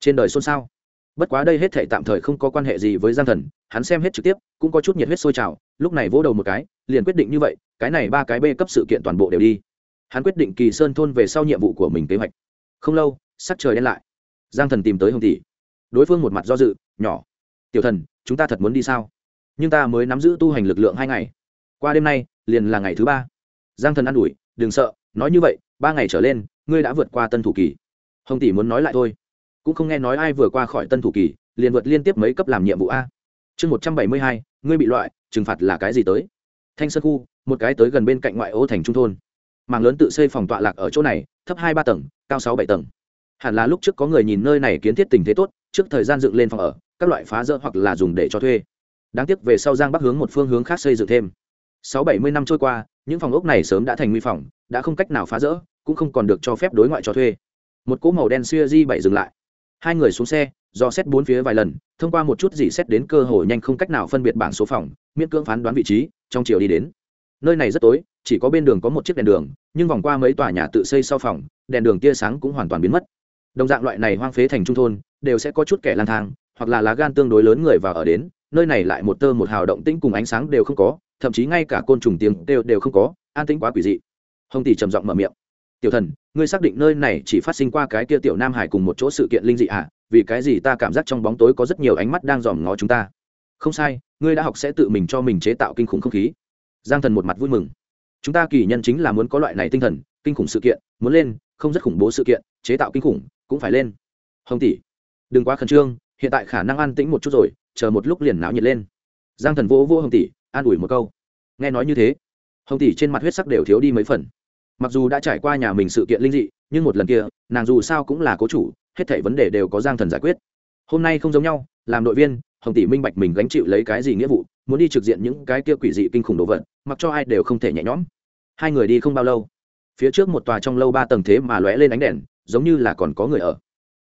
trên đời xôn xao. Bất quá đây hết thể tạm thời không có quan hệ gì với giang thần, hắn xem hết trực tiếp, cũng có chút nhiệt huyết sôi trào, lúc này vỗ đầu một cái, liền quyết định như vậy, cái này ba cái b cấp sự kiện toàn bộ đều đi. Hắn quyết định kỳ sơn thôn về sau nhiệm vụ của mình kế hoạch. Không lâu, sắc trời đen lại. Giang thần tìm tới hồng tỷ. Đối phương một mặt do dự, nhỏ, tiểu thần, chúng ta thật muốn đi sao? Nhưng ta mới nắm giữ tu hành lực lượng hai ngày. Qua đêm nay, liền là ngày thứ ba. Giang thần ă n ủi, đừng sợ, nói như vậy, ba ngày trở lên, ngươi đã vượt qua tân thủ kỳ. Hồng tỷ muốn nói lại thôi. Cũng không nghe nói ai vừa qua khỏi tân thủ kỳ, liền vượt liên tiếp mấy cấp làm nhiệm vụ a. Chương một trăm bảy mươi hai, ngươi bị loại, trừng phạt là cái gì tới? Thanh sơn khu, một cái tới gần bên cạnh ngoại ô thành trung thôn. Mạng lớn tự xây phòng tọa lạc ở chỗ này, thấp hai ba tầng, cao sáu bảy tầng. Hẳn là lúc trước có người nhìn nơi này kiến thiết tình thế tốt, trước thời gian dựng lên phòng ở, các loại phá rỡ hoặc là dùng để cho thuê đáng tiếc về sau giang bắc hướng một phương hướng khác xây dựng thêm. Sáu bảy mươi năm trôi qua, những phòng ốc này sớm đã thành nguy phòng, đã không cách nào phá rỡ, cũng không còn được cho phép đối ngoại cho thuê. Một cỗ màu đen xuya di bảy dừng lại. Hai người xuống xe, do xét bốn phía vài lần, thông qua một chút gì xét đến cơ hội nhanh không cách nào phân biệt bảng số phòng, miễn cưỡng phán đoán vị trí, trong chiều đi đến. Nơi này rất tối, chỉ có bên đường có một chiếc đèn đường, nhưng vòng qua mấy tòa nhà tự xây sau phòng, đèn đường tia sáng cũng hoàn toàn biến mất. Đồng dạng loại này hoang phế thành trung thôn, đều sẽ có chút kẻ lang thang, hoặc là lá gan tương đối lớn người vào ở đến nơi này lại một tơ một hào động tĩnh cùng ánh sáng đều không có, thậm chí ngay cả côn trùng tiếng đều đều không có, an tĩnh quá quỷ dị. Hồng tỷ trầm giọng mở miệng. Tiểu thần, ngươi xác định nơi này chỉ phát sinh qua cái kia tiểu nam hải cùng một chỗ sự kiện linh dị ạ à? vì cái gì ta cảm giác trong bóng tối có rất nhiều ánh mắt đang dòm ngó chúng ta? Không sai, ngươi đã học sẽ tự mình cho mình chế tạo kinh khủng không khí. Giang thần một mặt vui mừng. Chúng ta kỳ nhân chính là muốn có loại này tinh thần, kinh khủng sự kiện, muốn lên, không rất khủng bố sự kiện, chế tạo kinh khủng, cũng phải lên. Hồng tỷ, đừng quá khẩn trương hiện tại khả năng an tĩnh một chút rồi, chờ một lúc liền náo nhiệt lên. Giang thần vỗ vỗ hồng tỷ, an ủi một câu. Nghe nói như thế, hồng tỷ trên mặt huyết sắc đều thiếu đi mấy phần. Mặc dù đã trải qua nhà mình sự kiện linh dị, nhưng một lần kia, nàng dù sao cũng là cố chủ, hết thảy vấn đề đều có giang thần giải quyết. Hôm nay không giống nhau, làm đội viên, hồng tỷ minh bạch mình gánh chịu lấy cái gì nghĩa vụ, muốn đi trực diện những cái kia quỷ dị kinh khủng đồ vật, mặc cho ai đều không thể nhẹ nhõm. Hai người đi không bao lâu, phía trước một tòa trong lâu ba tầng thế mà lóe lên ánh đèn, giống như là còn có người ở.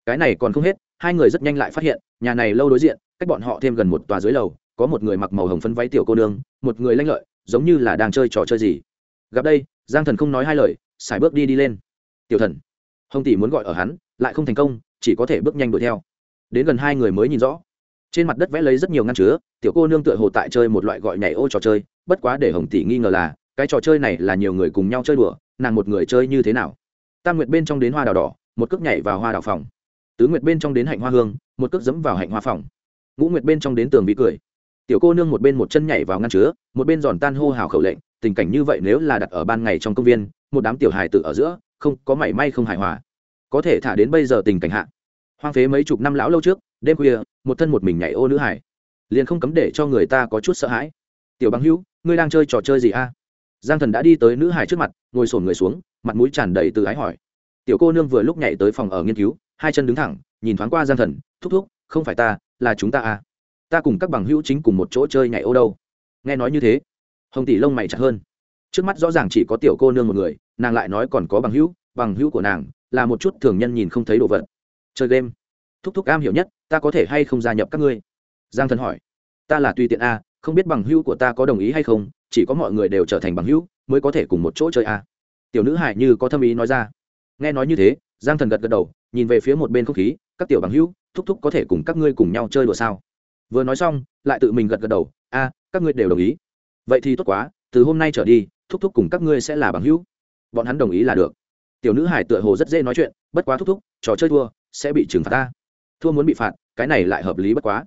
Cái này còn không hết hai người rất nhanh lại phát hiện, nhà này lâu đối diện, cách bọn họ thêm gần một tòa dưới lầu, có một người mặc màu hồng phấn váy tiểu cô nương, một người lanh lợi, giống như là đang chơi trò chơi gì. Gặp đây, giang thần không nói hai lời, xài bước đi đi lên. Tiểu thần. Hồng tỷ muốn gọi ở hắn, lại không thành công, chỉ có thể bước nhanh đuổi theo. Đến gần hai người mới nhìn rõ. Trên mặt đất vẽ lấy rất nhiều ngăn chứa, tiểu cô nương tựa hồ tại chơi một loại gọi nhảy ô trò chơi, bất quá để hồng tỷ nghi ngờ là, cái trò chơi này là nhiều người cùng nhau chơi đùa, nàng một người chơi như thế nào? Tam nguyệt bên trong đến hoa đào đỏ, một cước nhảy vào hoa đào phòng tứ nguyệt bên trong đến hạnh hoa hương, một cước dẫm vào hạnh hoa phòng. Ngũ nguyệt bên trong đến tường bị cười. Tiểu cô nương một bên một chân nhảy vào ngăn chứa, một bên giòn tan hô hào khẩu lệnh, tình cảnh như vậy nếu là đặt ở ban ngày trong công viên, một đám tiểu hài tự ở giữa, không, có mảy may không hài hòa. Có thể thả đến bây giờ tình cảnh hạ. Hoang phế mấy chục năm lão lâu trước, đêm khuya, một thân một mình nhảy ô nữ hải liền không cấm để cho người ta có chút sợ hãi. Tiểu bằng hữu, ngươi đang chơi trò chơi gì a? Giang thần đã đi tới nữ hải trước mặt, ngồi sổn người xuống, mặt mũi tràn đầy từ ái hỏi. Tiểu cô nương vừa lúc nhảy tới phòng ở nghiên cứu hai chân đứng thẳng, nhìn thoáng qua giang thần, thúc thúc, không phải ta, là chúng ta à. Ta cùng các bằng hữu chính cùng một chỗ chơi nhảy ô đâu. Nghe nói như thế, hồng tỷ lông mày chặt hơn. Trước mắt rõ ràng chỉ có tiểu cô nương một người, nàng lại nói còn có bằng hữu bằng hữu của nàng, là một chút thường nhân nhìn không thấy đồ vật. Chơi game. Thúc thúc am hiểu nhất, ta có thể hay không gia nhập các ngươi? Giang thần hỏi. Ta là tùy tiện a không biết bằng hữu của ta có đồng ý hay không, chỉ có mọi người đều trở thành bằng hữu, mới có thể cùng một chỗ chơi a tiểu nữ hải như có thâm ý nói ra. Nghe nói như thế, giang thần gật gật đầu nhìn về phía một bên không khí, các tiểu bằng hữu, thúc thúc có thể cùng các ngươi cùng nhau chơi đùa sao? Vừa nói xong, lại tự mình gật gật đầu, a, các ngươi đều đồng ý. Vậy thì tốt quá, từ hôm nay trở đi, thúc thúc cùng các ngươi sẽ là bằng hữu. Bọn hắn đồng ý là được. Tiểu nữ hải tựa hồ rất dễ nói chuyện, bất quá thúc thúc, trò chơi thua, sẽ bị trừng phạt ta. Thua muốn bị phạt, cái này lại hợp lý bất quá.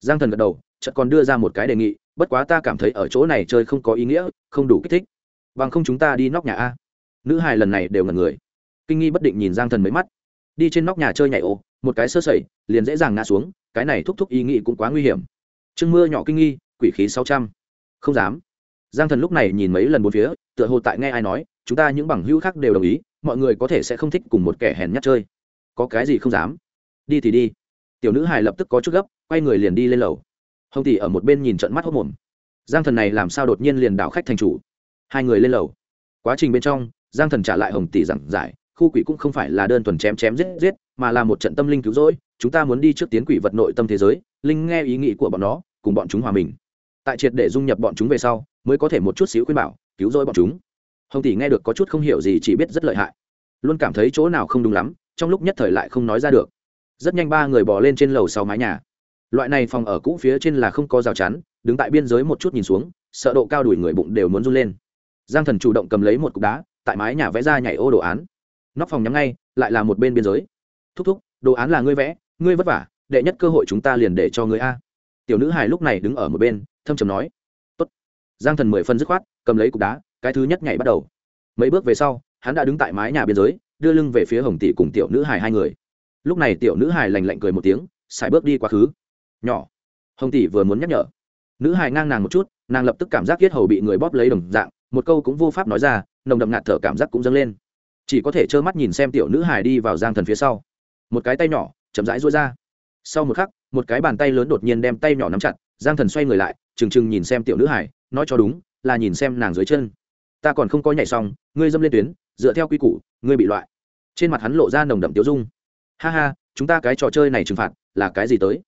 Giang thần gật đầu, chợt còn đưa ra một cái đề nghị, bất quá ta cảm thấy ở chỗ này chơi không có ý nghĩa, không đủ kích thích. Bằng không chúng ta đi nóc nhà a. Nữ hải lần này đều ngần người. Kinh nghi bất định nhìn giang thần mấy mắt đi trên nóc nhà chơi nhảy ô, một cái sơ sẩy, liền dễ dàng ngã xuống, cái này thúc thúc ý nghĩ cũng quá nguy hiểm. Trưng mưa nhỏ kinh nghi, quỷ khí sáu trăm. Không dám. Giang thần lúc này nhìn mấy lần bốn phía, tựa hồ tại nghe ai nói, chúng ta những bằng hữu khác đều đồng ý, mọi người có thể sẽ không thích cùng một kẻ hèn nhát chơi. Có cái gì không dám? Đi thì đi. Tiểu nữ hài lập tức có chút gấp, quay người liền đi lên lầu. Hồng tỷ ở một bên nhìn trận mắt hốc mồm. Giang thần này làm sao đột nhiên liền đảo khách thành chủ? Hai người lên lầu. Quá trình bên trong, giang thần trả lại hồng tỷ giảng giải khu quỷ cũng không phải là đơn thuần chém chém giết giết, mà là một trận tâm linh cứu rỗi, chúng ta muốn đi trước tiến quỷ vật nội tâm thế giới, linh nghe ý nghĩ của bọn nó, cùng bọn chúng hòa mình. Tại triệt để dung nhập bọn chúng về sau, mới có thể một chút xíu khuyên bảo, cứu rỗi bọn chúng. Hồng tỷ nghe được có chút không hiểu gì chỉ biết rất lợi hại. Luôn cảm thấy chỗ nào không đúng lắm, trong lúc nhất thời lại không nói ra được. Rất nhanh ba người bỏ lên trên lầu sau mái nhà. Loại này phòng ở cũ phía trên là không có rào chắn, đứng tại biên giới một chút nhìn xuống, sợ độ cao đuổi người bụng đều muốn run lên. Giang thần chủ động cầm lấy một cục đá, tại mái nhà vẽ ra nhảy ô đồ án nóc phòng nhắm ngay, lại là một bên biên giới. Thúc thúc, đồ án là ngươi vẽ, ngươi vất vả, đệ nhất cơ hội chúng ta liền để cho ngươi a. Tiểu nữ hài lúc này đứng ở một bên, thâm trầm nói. Tốt. giang thần mười phân dứt khoát, cầm lấy cục đá, cái thứ nhất nhảy bắt đầu. Mấy bước về sau, hắn đã đứng tại mái nhà biên giới, đưa lưng về phía hồng tỷ cùng tiểu nữ hài hai người. Lúc này tiểu nữ hài lành lạnh cười một tiếng xài bước đi quá khứ. Nhỏ. Hồng tỷ vừa muốn nhắc nhở. Nữ hài ngang nàng một chút, nàng lập tức cảm giác yết hầu bị người bóp lấy đồng dạng, một câu cũng vô pháp nói ra, nồng đậm ngạt thở cảm giác cũng dâng lên chỉ có thể trơ mắt nhìn xem tiểu nữ hài đi vào giang thần phía sau. Một cái tay nhỏ, chậm rãi rối ra. Sau một khắc, một cái bàn tay lớn đột nhiên đem tay nhỏ nắm chặt, giang thần xoay người lại, trừng trừng nhìn xem tiểu nữ hải nói cho đúng, là nhìn xem nàng dưới chân. Ta còn không có nhảy xong, ngươi dâm lên tuyến, dựa theo quy củ, ngươi bị loại. Trên mặt hắn lộ ra nồng đậm tiêu dung. Ha ha, chúng ta cái trò chơi này trừng phạt, là cái gì tới?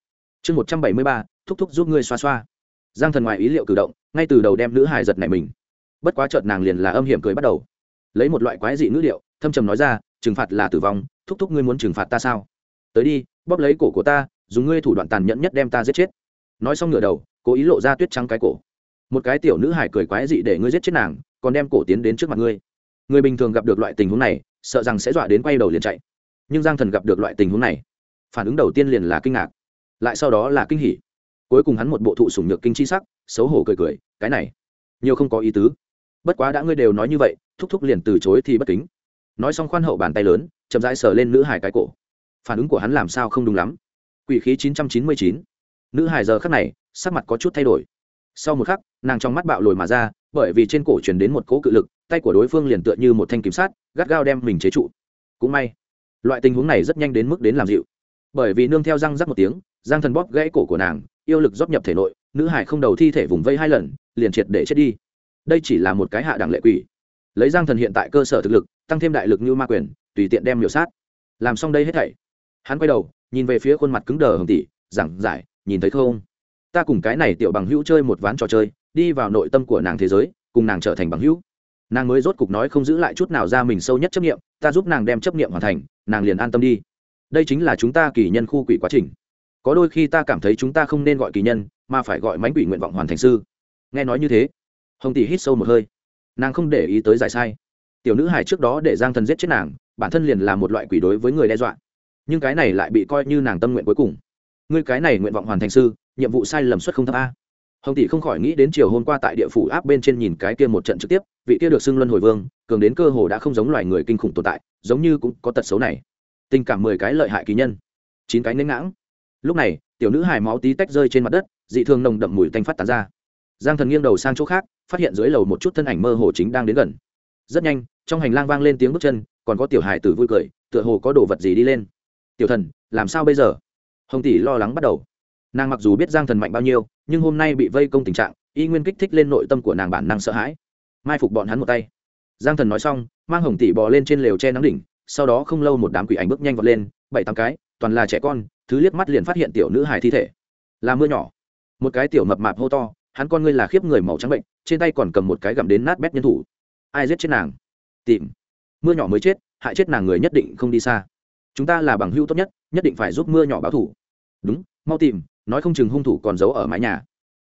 Chương một trăm bảy mươi ba, thúc thúc giúp ngươi xoa xoa. Giang thần ngoài ý liệu cử động, ngay từ đầu đem nữ hải giật này mình. Bất quá chợt nàng liền là âm hiểm cười bắt đầu lấy một loại quái dị ngữ liệu thâm trầm nói ra, trừng phạt là tử vong, thúc thúc ngươi muốn trừng phạt ta sao? Tới đi, bóp lấy cổ của ta, dùng ngươi thủ đoạn tàn nhẫn nhất đem ta giết chết. Nói xong ngửa đầu, cố ý lộ ra tuyết trắng cái cổ. Một cái tiểu nữ hải cười quái dị để ngươi giết chết nàng, còn đem cổ tiến đến trước mặt ngươi. Người bình thường gặp được loại tình huống này, sợ rằng sẽ dọa đến quay đầu liền chạy. Nhưng giang thần gặp được loại tình huống này, phản ứng đầu tiên liền là kinh ngạc. Lại sau đó là kinh hỉ. Cuối cùng hắn một bộ thụ sủng nhược kinh chi sắc, xấu hổ cười cười, cái này, nhiều không có ý tứ. Bất quá đã ngươi đều nói như vậy thúc thúc liền từ chối thì bất kính. Nói xong khoan hậu bàn tay lớn, chậm rãi sờ lên nữ hải cái cổ. Phản ứng của hắn làm sao không đúng lắm. Quỷ khí chín trăm chín mươi chín. Nữ hải giờ khắc này, sắc mặt có chút thay đổi. Sau một khắc, nàng trong mắt bạo lồi mà ra, bởi vì trên cổ chuyển đến một cỗ cự lực, tay của đối phương liền tựa như một thanh kiếm sát, gắt gao đem mình chế trụ. Cũng may, loại tình huống này rất nhanh đến mức đến làm dịu. Bởi vì nương theo răng rắc một tiếng giang thần bóp gãy cổ của nàng, yêu lực dốc nhập thể nội, nữ hải không đầu thi thể vùng vây hai lần, liền triệt để chết đi. Đây chỉ là một cái hạ đẳng lệ quỷ lấy giang thần hiện tại cơ sở thực lực, tăng thêm đại lực như ma quyền, tùy tiện đem miểu sát. Làm xong đây hết thảy, hắn quay đầu, nhìn về phía khuôn mặt cứng đờ hồng tỷ, giảng giải, nhìn thấy không? Ta cùng cái này tiểu bằng hữu chơi một ván trò chơi, đi vào nội tâm của nàng thế giới, cùng nàng trở thành bằng hữu. Nàng mới rốt cục nói không giữ lại chút nào ra mình sâu nhất chấp nghiệm ta giúp nàng đem chấp nghiệm hoàn thành, nàng liền an tâm đi. Đây chính là chúng ta kỳ nhân khu quỷ quá trình. Có đôi khi ta cảm thấy chúng ta không nên gọi kỳ nhân, mà phải gọi mánh quỷ nguyện vọng hoàn thành sư. Nghe nói như thế, hồng tỷ hít sâu một hơi nàng không để ý tới giải sai. Tiểu nữ hài trước đó để giang thần giết chết nàng, bản thân liền là một loại quỷ đối với người đe dọa. Nhưng cái này lại bị coi như nàng tâm nguyện cuối cùng. Ngươi cái này nguyện vọng hoàn thành sư, nhiệm vụ sai lầm suất không thấp a. Hồng tỷ không khỏi nghĩ đến chiều hôm qua tại địa phủ áp bên trên nhìn cái kia một trận trực tiếp, vị kia được xưng luân hồi vương, cường đến cơ hồ đã không giống loài người kinh khủng tồn tại, giống như cũng có tật xấu này. Tình cảm mười cái lợi hại kỳ nhân, chín cái nến ngãng. Lúc này, tiểu nữ hài máu tí tách rơi trên mặt đất, dị thường nồng đậm mùi tanh phát tán ra. Giang thần nghiêng đầu sang chỗ khác phát hiện dưới lầu một chút thân ảnh mơ hồ chính đang đến gần. Rất nhanh, trong hành lang vang lên tiếng bước chân, còn có tiểu hài tử vui cười, tựa hồ có đồ vật gì đi lên. Tiểu thần, làm sao bây giờ? Hồng tỷ lo lắng bắt đầu. Nàng mặc dù biết giang thần mạnh bao nhiêu, nhưng hôm nay bị vây công tình trạng, y nguyên kích thích lên nội tâm của nàng bản năng sợ hãi. Mai phục bọn hắn một tay. Giang thần nói xong, mang hồng tỷ bò lên trên lều che nắng đỉnh, sau đó không lâu một đám quỷ ảnh bước nhanh vọt lên, bảy tám cái, toàn là trẻ con, thứ liếc mắt liền phát hiện tiểu nữ hài thi thể. Là mưa nhỏ. Một cái tiểu mập mạp hô to hắn con ngươi là khiếp người màu trắng bệnh, trên tay còn cầm một cái gặm đến nát bét nhân thủ. Ai giết chết nàng? Tìm. Mưa nhỏ mới chết, hại chết nàng người nhất định không đi xa. Chúng ta là bằng hữu tốt nhất nhất định phải giúp mưa nhỏ báo thủ. Đúng, mau tìm, nói không chừng hung thủ còn giấu ở mái nhà.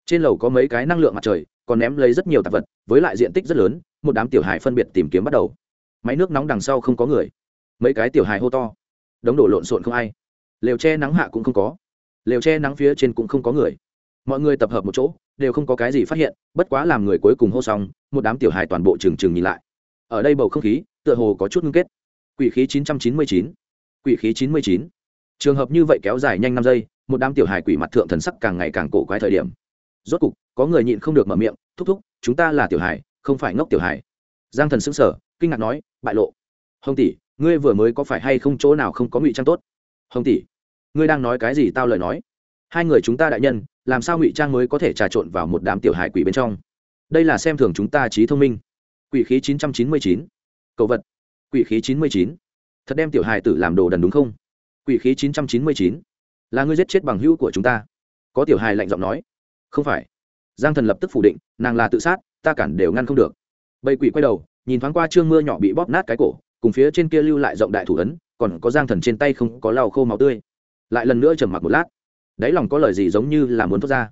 Trên lầu có mấy cái năng lượng mặt trời, còn ném lấy rất nhiều tạp vật, với lại diện tích rất lớn, một đám tiểu hài phân biệt tìm kiếm bắt đầu. Máy nước nóng đằng sau không có người. Mấy cái tiểu hài hô to. Đống đổ lộn xộn không ai. Lều che nắng hạ cũng không có. Lều che nắng phía trên cũng không có người mọi người tập hợp một chỗ, đều không có cái gì phát hiện, bất quá làm người cuối cùng hô xong, một đám tiểu hài toàn bộ trừng trừng nhìn lại. Ở đây bầu không khí, tựa hồ có chút ngưng kết. Quỷ khí 999. quỷ khí 99. trường hợp như vậy kéo dài nhanh năm giây, một đám tiểu hài quỷ mặt thượng thần sắc càng ngày càng cổ quái thời điểm. Rốt cục, có người nhịn không được mở miệng, thúc thúc, chúng ta là tiểu hài, không phải ngốc tiểu hài. Giang thần sững sờ, kinh ngạc nói, bại lộ. Hồng tỷ, ngươi vừa mới có phải hay không chỗ nào không có ngụy trang tốt? Hồng tỷ, ngươi đang nói cái gì tao lời nói? Hai người chúng ta đại nhân, làm sao ngụy trang mới có thể trà trộn vào một đám tiểu hải quỷ bên trong? Đây là xem thường chúng ta trí thông minh. Quỷ khí chín trăm chín mươi chín. Cầu vật. Quỷ khí chín mươi chín. Thật đem tiểu hải tử làm đồ đần đúng không? Quỷ khí chín trăm chín mươi chín. Là ngươi giết chết bằng hữu của chúng ta. Có tiểu hài lạnh giọng nói. Không phải. Giang thần lập tức phủ định, nàng là tự sát, ta cản đều ngăn không được. Bầy quỷ quay đầu, nhìn thoáng qua trương mưa nhỏ bị bóp nát cái cổ, cùng phía trên kia lưu lại rộng đại thủ ấn, còn có giang thần trên tay không có lau khô máu tươi. Lại lần nữa trầm mặc một lát đáy lòng có lời gì giống như là muốn thoát ra.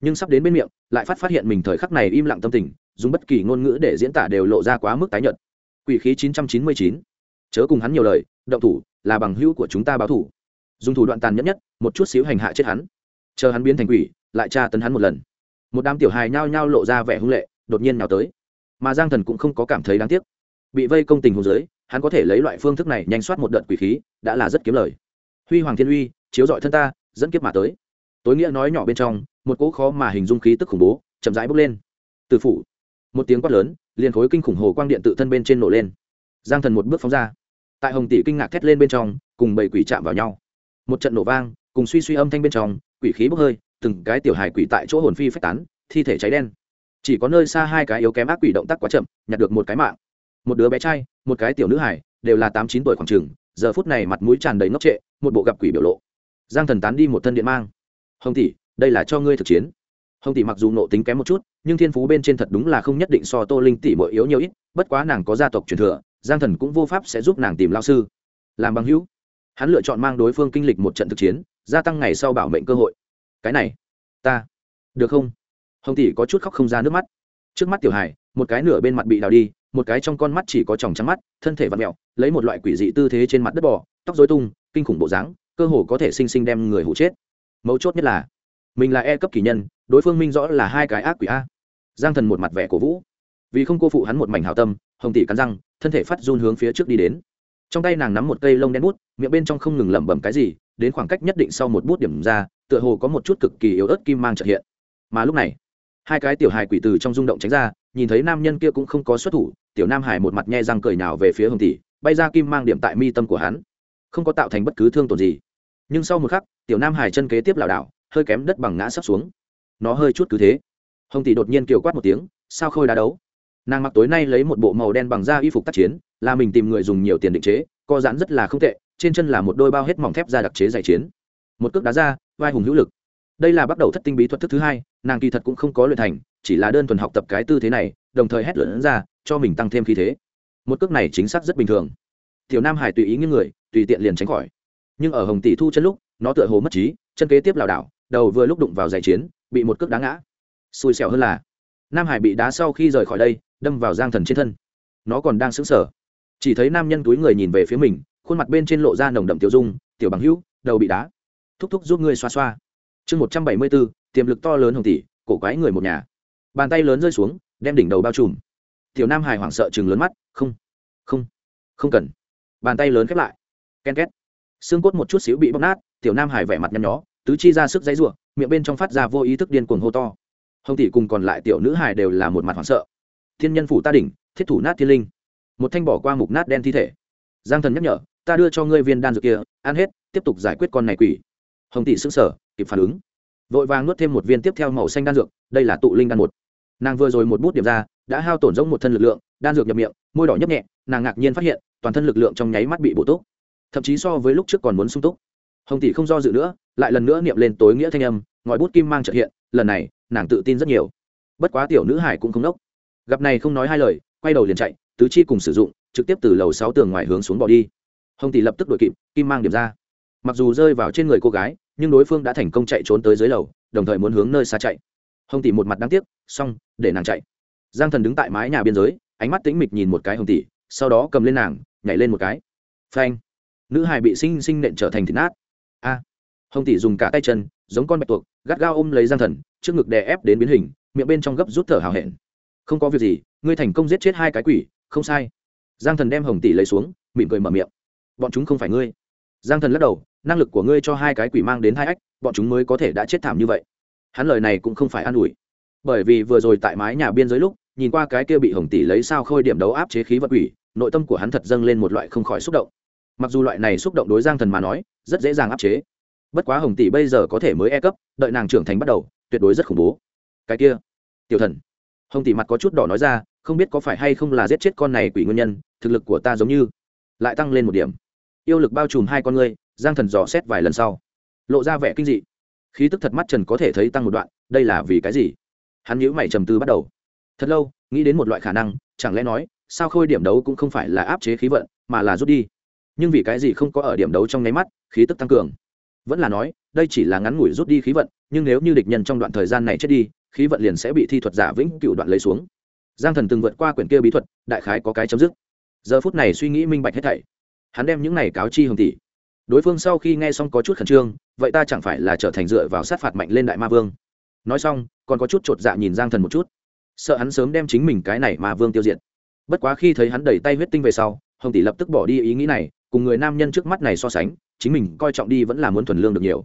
Nhưng sắp đến bên miệng, lại phát phát hiện mình thời khắc này im lặng tâm tình, dùng bất kỳ ngôn ngữ để diễn tả đều lộ ra quá mức tái nhợt. Quỷ khí chín trăm chín mươi chín, chớ cùng hắn nhiều lời, động thủ, là bằng hữu của chúng ta báo thủ. Dùng thủ đoạn tàn nhẫn nhất, một chút xíu hành hạ chết hắn. Chờ hắn biến thành quỷ, lại tra tấn hắn một lần. Một đám tiểu hài nhao nhao lộ ra vẻ hung lệ, đột nhiên nào tới. Mà giang thần cũng không có cảm thấy đáng tiếc. Bị vây công tình hồ dưới, hắn có thể lấy loại phương thức này nhanh soát một đợt quỷ khí, đã là rất kiếm lời. Huy hoàng thiên uy, chiếu dọi thân ta dẫn kiếp mà tới. Tối nghĩa nói nhỏ bên trong, một cỗ khó mà hình dung khí tức khủng bố chậm rãi bốc lên. Từ phủ, một tiếng quát lớn, liền khối kinh khủng hồ quang điện tự thân bên trên nổ lên. Giang thần một bước phóng ra. Tại hồng tỷ kinh ngạc thét lên bên trong, cùng bảy quỷ chạm vào nhau. Một trận nổ vang, cùng suy suy âm thanh bên trong, quỷ khí bốc hơi, từng cái tiểu hài quỷ tại chỗ hồn phi phách tán, thi thể cháy đen. Chỉ có nơi xa hai cái yếu kém ác quỷ động tác quá chậm, nhặt được một cái mạng. Một đứa bé trai, một cái tiểu nữ hải đều là tám chín tuổi khoảng trường, giờ phút này mặt mũi tràn đầy ngốc trệ, một bộ gặp quỷ biểu lộ giang thần tán đi một thân điện mang. Hồng tỷ, đây là cho ngươi thực chiến. Hồng tỷ mặc dù nộ tính kém một chút, nhưng thiên phú bên trên thật đúng là không nhất định so tô linh tỷ mỗi yếu nhiều ít, bất quá nàng có gia tộc truyền thừa, giang thần cũng vô pháp sẽ giúp nàng tìm lao sư. Làm bằng hữu, hắn lựa chọn mang đối phương kinh lịch một trận thực chiến, gia tăng ngày sau bảo mệnh cơ hội. Cái này, ta, được không? Hồng tỷ có chút khóc không ra nước mắt. Trước mắt tiểu hải một cái nửa bên mặt bị đào đi, một cái trong con mắt chỉ có tròng trắng mắt, thân thể vặn mẹo, lấy một loại quỷ dị tư thế trên mặt đất bò, tóc dối tung, kinh khủng bộ dáng cơ hồ có thể sinh sinh đem người hụ chết. Mấu chốt nhất là, mình là e cấp kỳ nhân, đối phương minh rõ là hai cái ác quỷ a. Giang thần một mặt vẻ cổ vũ. Vì không cô phụ hắn một mảnh hào tâm, hồng tỷ cắn răng, thân thể phát run hướng phía trước đi đến. Trong tay nàng nắm một cây lông đen bút, miệng bên trong không ngừng lẩm bẩm cái gì, đến khoảng cách nhất định sau một bút điểm ra, tựa hồ có một chút cực kỳ yếu ớt kim mang trợ hiện. Mà lúc này, hai cái tiểu hài quỷ từ trong rung động tránh ra, nhìn thấy nam nhân kia cũng không có xuất thủ, tiểu nam hải một mặt nhe răng cười nào về phía hồng tỷ, bay ra kim mang điểm tại mi tâm của hắn không có tạo thành bất cứ thương tổn gì. Nhưng sau một khắc, tiểu nam hải chân kế tiếp lảo đảo, hơi kém đất bằng ngã sắp xuống. Nó hơi chút cứ thế. Hồng tỷ đột nhiên kiều quát một tiếng, sao khôi đá đấu? Nàng mặc tối nay lấy một bộ màu đen bằng da y phục tác chiến, là mình tìm người dùng nhiều tiền định chế, co giãn rất là không tệ, trên chân là một đôi bao hết mỏng thép da đặc chế giải chiến. Một cước đá ra, vai hùng hữu lực. Đây là bắt đầu thất tinh bí thuật thức thứ hai, nàng kỳ thật cũng không có luyện thành, chỉ là đơn thuần học tập cái tư thế này, đồng thời hét lửa ra, cho mình tăng thêm khí thế. Một cước này chính xác rất bình thường. Tiểu nam hải tùy ý những người tùy tiện liền tránh khỏi. Nhưng ở hồng tỷ thu chân lúc, nó tựa hồ mất trí, chân kế tiếp lảo đảo, đầu vừa lúc đụng vào giải chiến, bị một cước đá ngã. Xui xẻo hơn là, nam hải bị đá sau khi rời khỏi đây, đâm vào giang thần trên thân. Nó còn đang sững sờ. Chỉ thấy nam nhân túi người nhìn về phía mình, khuôn mặt bên trên lộ ra nồng đậm tiểu dung, tiểu bằng hữu, đầu bị đá. Thúc thúc giúp ngươi xoa xoa. Chương một trăm bảy mươi bốn, tiềm lực to lớn hồng tỷ, cổ quái người một nhà. Bàn tay lớn rơi xuống, đem đỉnh đầu bao trùm. Tiểu nam hải hoảng sợ chừng lớn mắt, không không không cần. Bàn tay lớn khép lại ken két. Xương cốt một chút xíu bị bóc nát, tiểu nam hải vẻ mặt nhăn nhó, tứ chi ra sức dãy ruộng miệng bên trong phát ra vô ý thức điên cuồng hô to. Hồng tỷ cùng còn lại tiểu nữ hải đều là một mặt hoảng sợ. Thiên nhân phủ ta đỉnh, thiết thủ nát thiên linh. Một thanh bỏ qua mục nát đen thi thể. Giang thần nhắc nhở, ta đưa cho ngươi viên đan dược kia, ăn hết, tiếp tục giải quyết con này quỷ. Hồng tỷ sững sờ, kịp phản ứng. Vội vàng nuốt thêm một viên tiếp theo màu xanh đan dược, đây là tụ linh đan một. Nàng vừa rồi một bút điểm ra, đã hao tổn giống một thân lực lượng, đan dược nhập miệng, môi đỏ nhấp nhẹ, nàng ngạc nhiên phát hiện, toàn thân lực lượng trong nháy mắt bị bổ túc thậm chí so với lúc trước còn muốn sung túc. Hồng tỷ không do dự nữa, lại lần nữa niệm lên tối nghĩa thanh âm, ngòi bút kim mang trợ hiện, lần này, nàng tự tin rất nhiều. Bất quá tiểu nữ hải cũng không đốc. Gặp này không nói hai lời, quay đầu liền chạy, tứ chi cùng sử dụng, trực tiếp từ lầu sáu tường ngoài hướng xuống bỏ đi. Hồng tỷ lập tức đuổi kịp, kim mang điểm ra. Mặc dù rơi vào trên người cô gái, nhưng đối phương đã thành công chạy trốn tới dưới lầu, đồng thời muốn hướng nơi xa chạy. Hồng tỷ một mặt đáng tiếc, xong, để nàng chạy. Giang thần đứng tại mái nhà biên giới, ánh mắt tĩnh mịch nhìn một cái hồng tỷ, sau đó cầm lên nàng, nhảy lên một cái. Phanh nữ hài bị sinh sinh nện trở thành thịt nát. A, hồng tỷ dùng cả tay chân, giống con bạch tuộc, gắt gao ôm lấy giang thần, trước ngực đè ép đến biến hình, miệng bên trong gấp rút thở hào hẹn. Không có việc gì, ngươi thành công giết chết hai cái quỷ, không sai. Giang thần đem hồng tỷ lấy xuống, mỉm cười mở miệng. Bọn chúng không phải ngươi. Giang thần lắc đầu, năng lực của ngươi cho hai cái quỷ mang đến hai ách, bọn chúng mới có thể đã chết thảm như vậy. Hắn lời này cũng không phải an ủi. Bởi vì vừa rồi tại mái nhà biên giới lúc, nhìn qua cái kia bị hồng tỷ lấy sao khôi điểm đấu áp chế khí vật quỷ, nội tâm của hắn thật dâng lên một loại không khỏi xúc động mặc dù loại này xúc động đối giang thần mà nói, rất dễ dàng áp chế. Bất quá hồng tỷ bây giờ có thể mới e cấp, đợi nàng trưởng thành bắt đầu, tuyệt đối rất khủng bố. Cái kia, tiểu thần. Hồng tỷ mặt có chút đỏ nói ra, không biết có phải hay không là giết chết con này quỷ nguyên nhân, thực lực của ta giống như lại tăng lên một điểm. Yêu lực bao trùm hai con ngươi, giang thần dò xét vài lần sau, lộ ra vẻ kinh dị. Khí tức thật mắt trần có thể thấy tăng một đoạn, đây là vì cái gì? Hắn nhữ mày trầm tư bắt đầu. Thật lâu, nghĩ đến một loại khả năng, chẳng lẽ nói, sao khôi điểm đấu cũng không phải là áp chế khí vận, mà là rút đi? Nhưng vì cái gì không có ở điểm đấu trong nháy mắt, khí tức tăng cường. Vẫn là nói, đây chỉ là ngắn ngủi rút đi khí vận, nhưng nếu như địch nhân trong đoạn thời gian này chết đi, khí vận liền sẽ bị thi thuật giả vĩnh cựu đoạn lấy xuống. Giang thần từng vượt qua quyển kia bí thuật, đại khái có cái chấm dứt. Giờ phút này suy nghĩ minh bạch hết thảy. Hắn đem những này cáo chi hồng tỷ. Đối phương sau khi nghe xong có chút khẩn trương, vậy ta chẳng phải là trở thành dựa vào sát phạt mạnh lên đại ma vương? Nói xong, còn có chút chột dạ nhìn giang thần một chút. Sợ hắn sớm đem chính mình cái này ma vương tiêu diệt. Bất quá khi thấy hắn đẩy tay huyết tinh về sau, hồng tỷ lập tức bỏ đi ý nghĩ này cùng người nam nhân trước mắt này so sánh, chính mình coi trọng đi vẫn là muốn thuần lương được nhiều.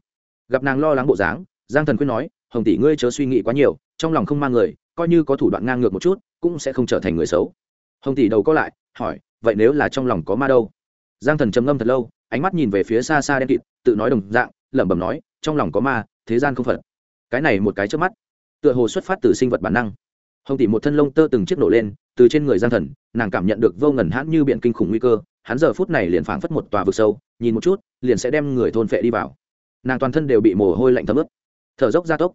Gặp nàng lo lắng bộ dáng, giang thần quyết nói, hồng tỷ ngươi chớ suy nghĩ quá nhiều, trong lòng không mang người, coi như có thủ đoạn ngang ngược một chút, cũng sẽ không trở thành người xấu. Hồng tỷ đầu có lại, hỏi, vậy nếu là trong lòng có ma đâu? Giang thần trầm ngâm thật lâu, ánh mắt nhìn về phía xa xa đen kịt, tự nói đồng dạng, lẩm bẩm nói, trong lòng có ma, thế gian không phật cái này một cái trước mắt, tựa hồ xuất phát từ sinh vật bản năng. Hồng tỷ một thân lông tơ từng chiếc nổ lên, từ trên người giang thần, nàng cảm nhận được vô ngần hãn như biện kinh khủng nguy cơ hắn giờ phút này liền phảng phất một tòa vực sâu, nhìn một chút, liền sẽ đem người thôn phệ đi vào. Nàng toàn thân đều bị mồ hôi lạnh thấm ướt. Thở dốc ra tốc.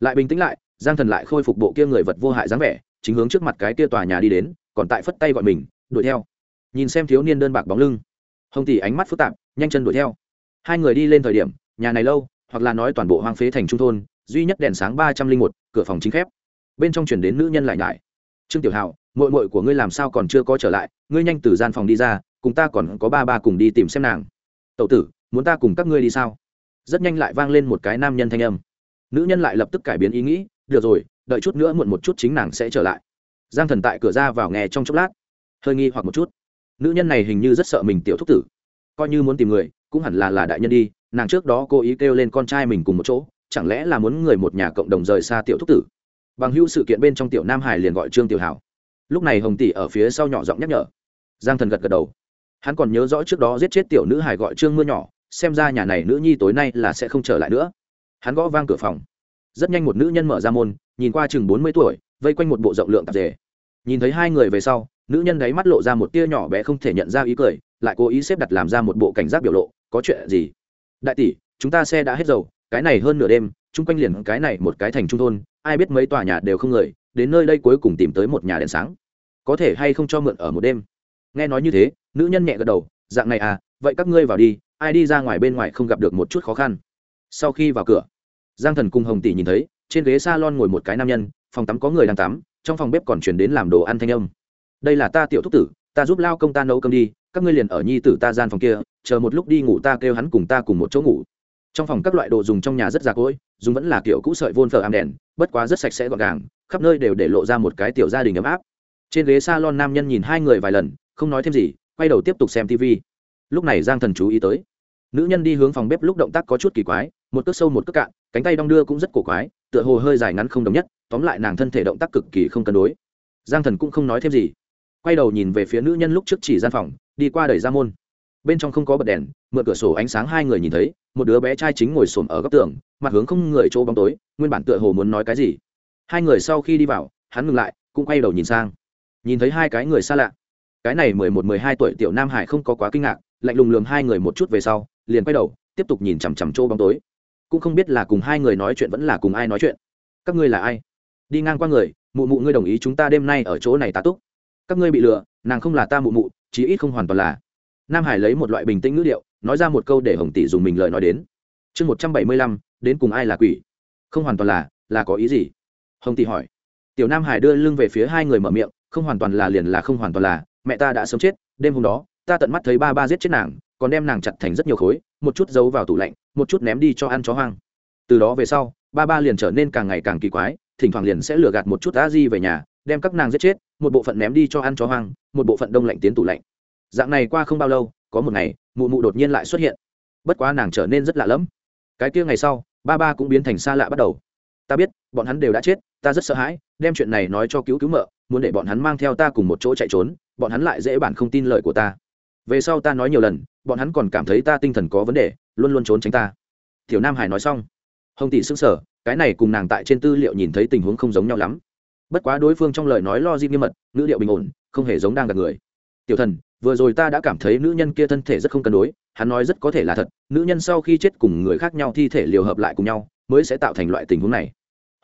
Lại bình tĩnh lại, giang thần lại khôi phục bộ kia người vật vô hại dáng vẻ, chính hướng trước mặt cái kia tòa nhà đi đến, còn tại phất tay gọi mình, đuổi theo. Nhìn xem thiếu niên đơn bạc bóng lưng. Hồng tỷ ánh mắt phức tạp, nhanh chân đuổi theo. Hai người đi lên thời điểm, nhà này lâu, hoặc là nói toàn bộ hoang phế thành trung thôn, duy nhất đèn sáng ba trăm linh một, cửa phòng chính khép. Bên trong chuyển đến nữ nhân lại nhải trương tiểu hào mội mội của ngươi làm sao còn chưa có trở lại? Ngươi nhanh từ gian phòng đi ra cùng ta còn có ba ba cùng đi tìm xem nàng. Tậu tử, muốn ta cùng các ngươi đi sao? Rất nhanh lại vang lên một cái nam nhân thanh âm. Nữ nhân lại lập tức cải biến ý nghĩ, được rồi, đợi chút nữa muộn một chút chính nàng sẽ trở lại. Giang thần tại cửa ra vào nghe trong chốc lát, hơi nghi hoặc một chút. Nữ nhân này hình như rất sợ mình tiểu thúc tử, coi như muốn tìm người, cũng hẳn là là đại nhân đi, nàng trước đó cố ý kêu lên con trai mình cùng một chỗ, chẳng lẽ là muốn người một nhà cộng đồng rời xa tiểu thúc tử? Bằng hữu sự kiện bên trong tiểu nam hải liền gọi trương tiểu hảo. Lúc này hồng tỷ ở phía sau nhỏ giọng nhắc nhở. Giang thần gật gật đầu hắn còn nhớ rõ trước đó giết chết tiểu nữ hải gọi trương mưa nhỏ, xem ra nhà này nữ nhi tối nay là sẽ không trở lại nữa. Hắn gõ vang cửa phòng. Rất nhanh một nữ nhân mở ra môn, nhìn qua chừng bốn mươi tuổi, vây quanh một bộ rộng lượng tạp dề. Nhìn thấy hai người về sau, nữ nhân đấy mắt lộ ra một tia nhỏ bé không thể nhận ra ý cười, lại cố ý xếp đặt làm ra một bộ cảnh giác biểu lộ, có chuyện gì? Đại tỷ, chúng ta xe đã hết dầu, cái này hơn nửa đêm, chung quanh liền cái này một cái thành trung thôn, ai biết mấy tòa nhà đều không người, đến nơi đây cuối cùng tìm tới một nhà đèn sáng. Có thể hay không cho mượn ở một đêm? Nghe nói như thế, nữ nhân nhẹ gật đầu, dạng này à vậy các ngươi vào đi, ai đi ra ngoài bên ngoài không gặp được một chút khó khăn. Sau khi vào cửa, giang thần cùng hồng tỷ nhìn thấy, trên ghế s a lon ngồi một cái nam nhân, phòng tắm có người đang tắm, trong phòng bếp còn chuyển đến làm đồ ăn thanh âm. Đây là ta tiểu thúc tử, ta giúp lao công ta nấu cơm đi, các ngươi liền ở nhi tử ta gian phòng kia, chờ một lúc đi ngủ ta kêu hắn cùng ta cùng một chỗ ngủ. Trong phòng các loại đồ dùng trong nhà rất già cỗi, dùng vẫn là kiểu cũ sợi vôn phở am đèn, bất quá rất sạch sẽ gọn gàng, khắp nơi đều để lộ ra một cái tiểu gia đình ấm áp. Trên ghế s a lon nam nhân nhìn hai người vài lần không nói thêm gì, quay đầu tiếp tục xem tv lúc này giang thần chú ý tới. Nữ nhân đi hướng phòng bếp lúc động tác có chút kỳ quái, một cước sâu một cước cạn, cánh tay đong đưa cũng rất cổ quái, tựa hồ hơi dài ngắn không đồng nhất, tóm lại nàng thân thể động tác cực kỳ không cân đối. Giang thần cũng không nói thêm gì. Quay đầu nhìn về phía nữ nhân lúc trước chỉ gian phòng, đi qua đẩy ra môn. Bên trong không có bật đèn, mượn cửa sổ ánh sáng hai người nhìn thấy, một đứa bé trai chính ngồi xổm ở góc tường, mặt hướng không người chỗ bóng tối, nguyên bản tựa hồ muốn nói cái gì. Hai người sau khi đi vào, hắn ngừng lại, cũng quay đầu nhìn sang. Nhìn thấy hai cái người xa lạ cái này mười một, mười hai tuổi tiểu nam hải không có quá kinh ngạc, lạnh lùng lườm hai người một chút về sau, liền quay đầu, tiếp tục nhìn chằm chằm chỗ bóng tối. Cũng không biết là cùng hai người nói chuyện vẫn là cùng ai nói chuyện. Các ngươi là ai? Đi ngang qua người, mụ mụ ngươi đồng ý chúng ta đêm nay ở chỗ này tá túc. Các ngươi bị lừa, nàng không là ta mụ mụ, chí ít không hoàn toàn là. Nam hải lấy một loại bình tĩnh ngữ điệu, nói ra một câu để hồng tỷ dùng mình lời nói đến. Chương một trăm bảy mươi lăm, đến cùng ai là quỷ? Không hoàn toàn là là có ý gì? Hồng tỷ hỏi. Tiểu nam hải đưa lưng về phía hai người mở miệng, không hoàn toàn là liền là không hoàn toàn là mẹ ta đã sớm chết, đêm hôm đó, ta tận mắt thấy ba ba giết chết nàng, còn đem nàng chặt thành rất nhiều khối, một chút giấu vào tủ lạnh, một chút ném đi cho ăn chó hoang. Từ đó về sau, ba ba liền trở nên càng ngày càng kỳ quái, thỉnh thoảng liền sẽ lừa gạt một chút a di về nhà, đem các nàng giết chết, một bộ phận ném đi cho ăn chó hoang, một bộ phận đông lạnh tiến tủ lạnh. Dạng này qua không bao lâu, có một ngày, mụ mụ đột nhiên lại xuất hiện. Bất quá nàng trở nên rất lạ lẫm. Cái kia ngày sau, ba ba cũng biến thành xa lạ bắt đầu. Ta biết, bọn hắn đều đã chết, ta rất sợ hãi, đem chuyện này nói cho cứu cứu mợ, muốn để bọn hắn mang theo ta cùng một chỗ chạy trốn bọn hắn lại dễ bản không tin lời của ta. Về sau ta nói nhiều lần, bọn hắn còn cảm thấy ta tinh thần có vấn đề, luôn luôn trốn tránh ta. Tiểu nam hải nói xong, hồng tỷ xưng sở cái này cùng nàng tại trên tư liệu nhìn thấy tình huống không giống nhau lắm. Bất quá đối phương trong lời nói lo di nghiêm mật, ngữ liệu bình ổn, không hề giống đang gặp người. Tiểu thần, vừa rồi ta đã cảm thấy nữ nhân kia thân thể rất không cân đối, hắn nói rất có thể là thật, nữ nhân sau khi chết cùng người khác nhau thi thể liều hợp lại cùng nhau, mới sẽ tạo thành loại tình huống này.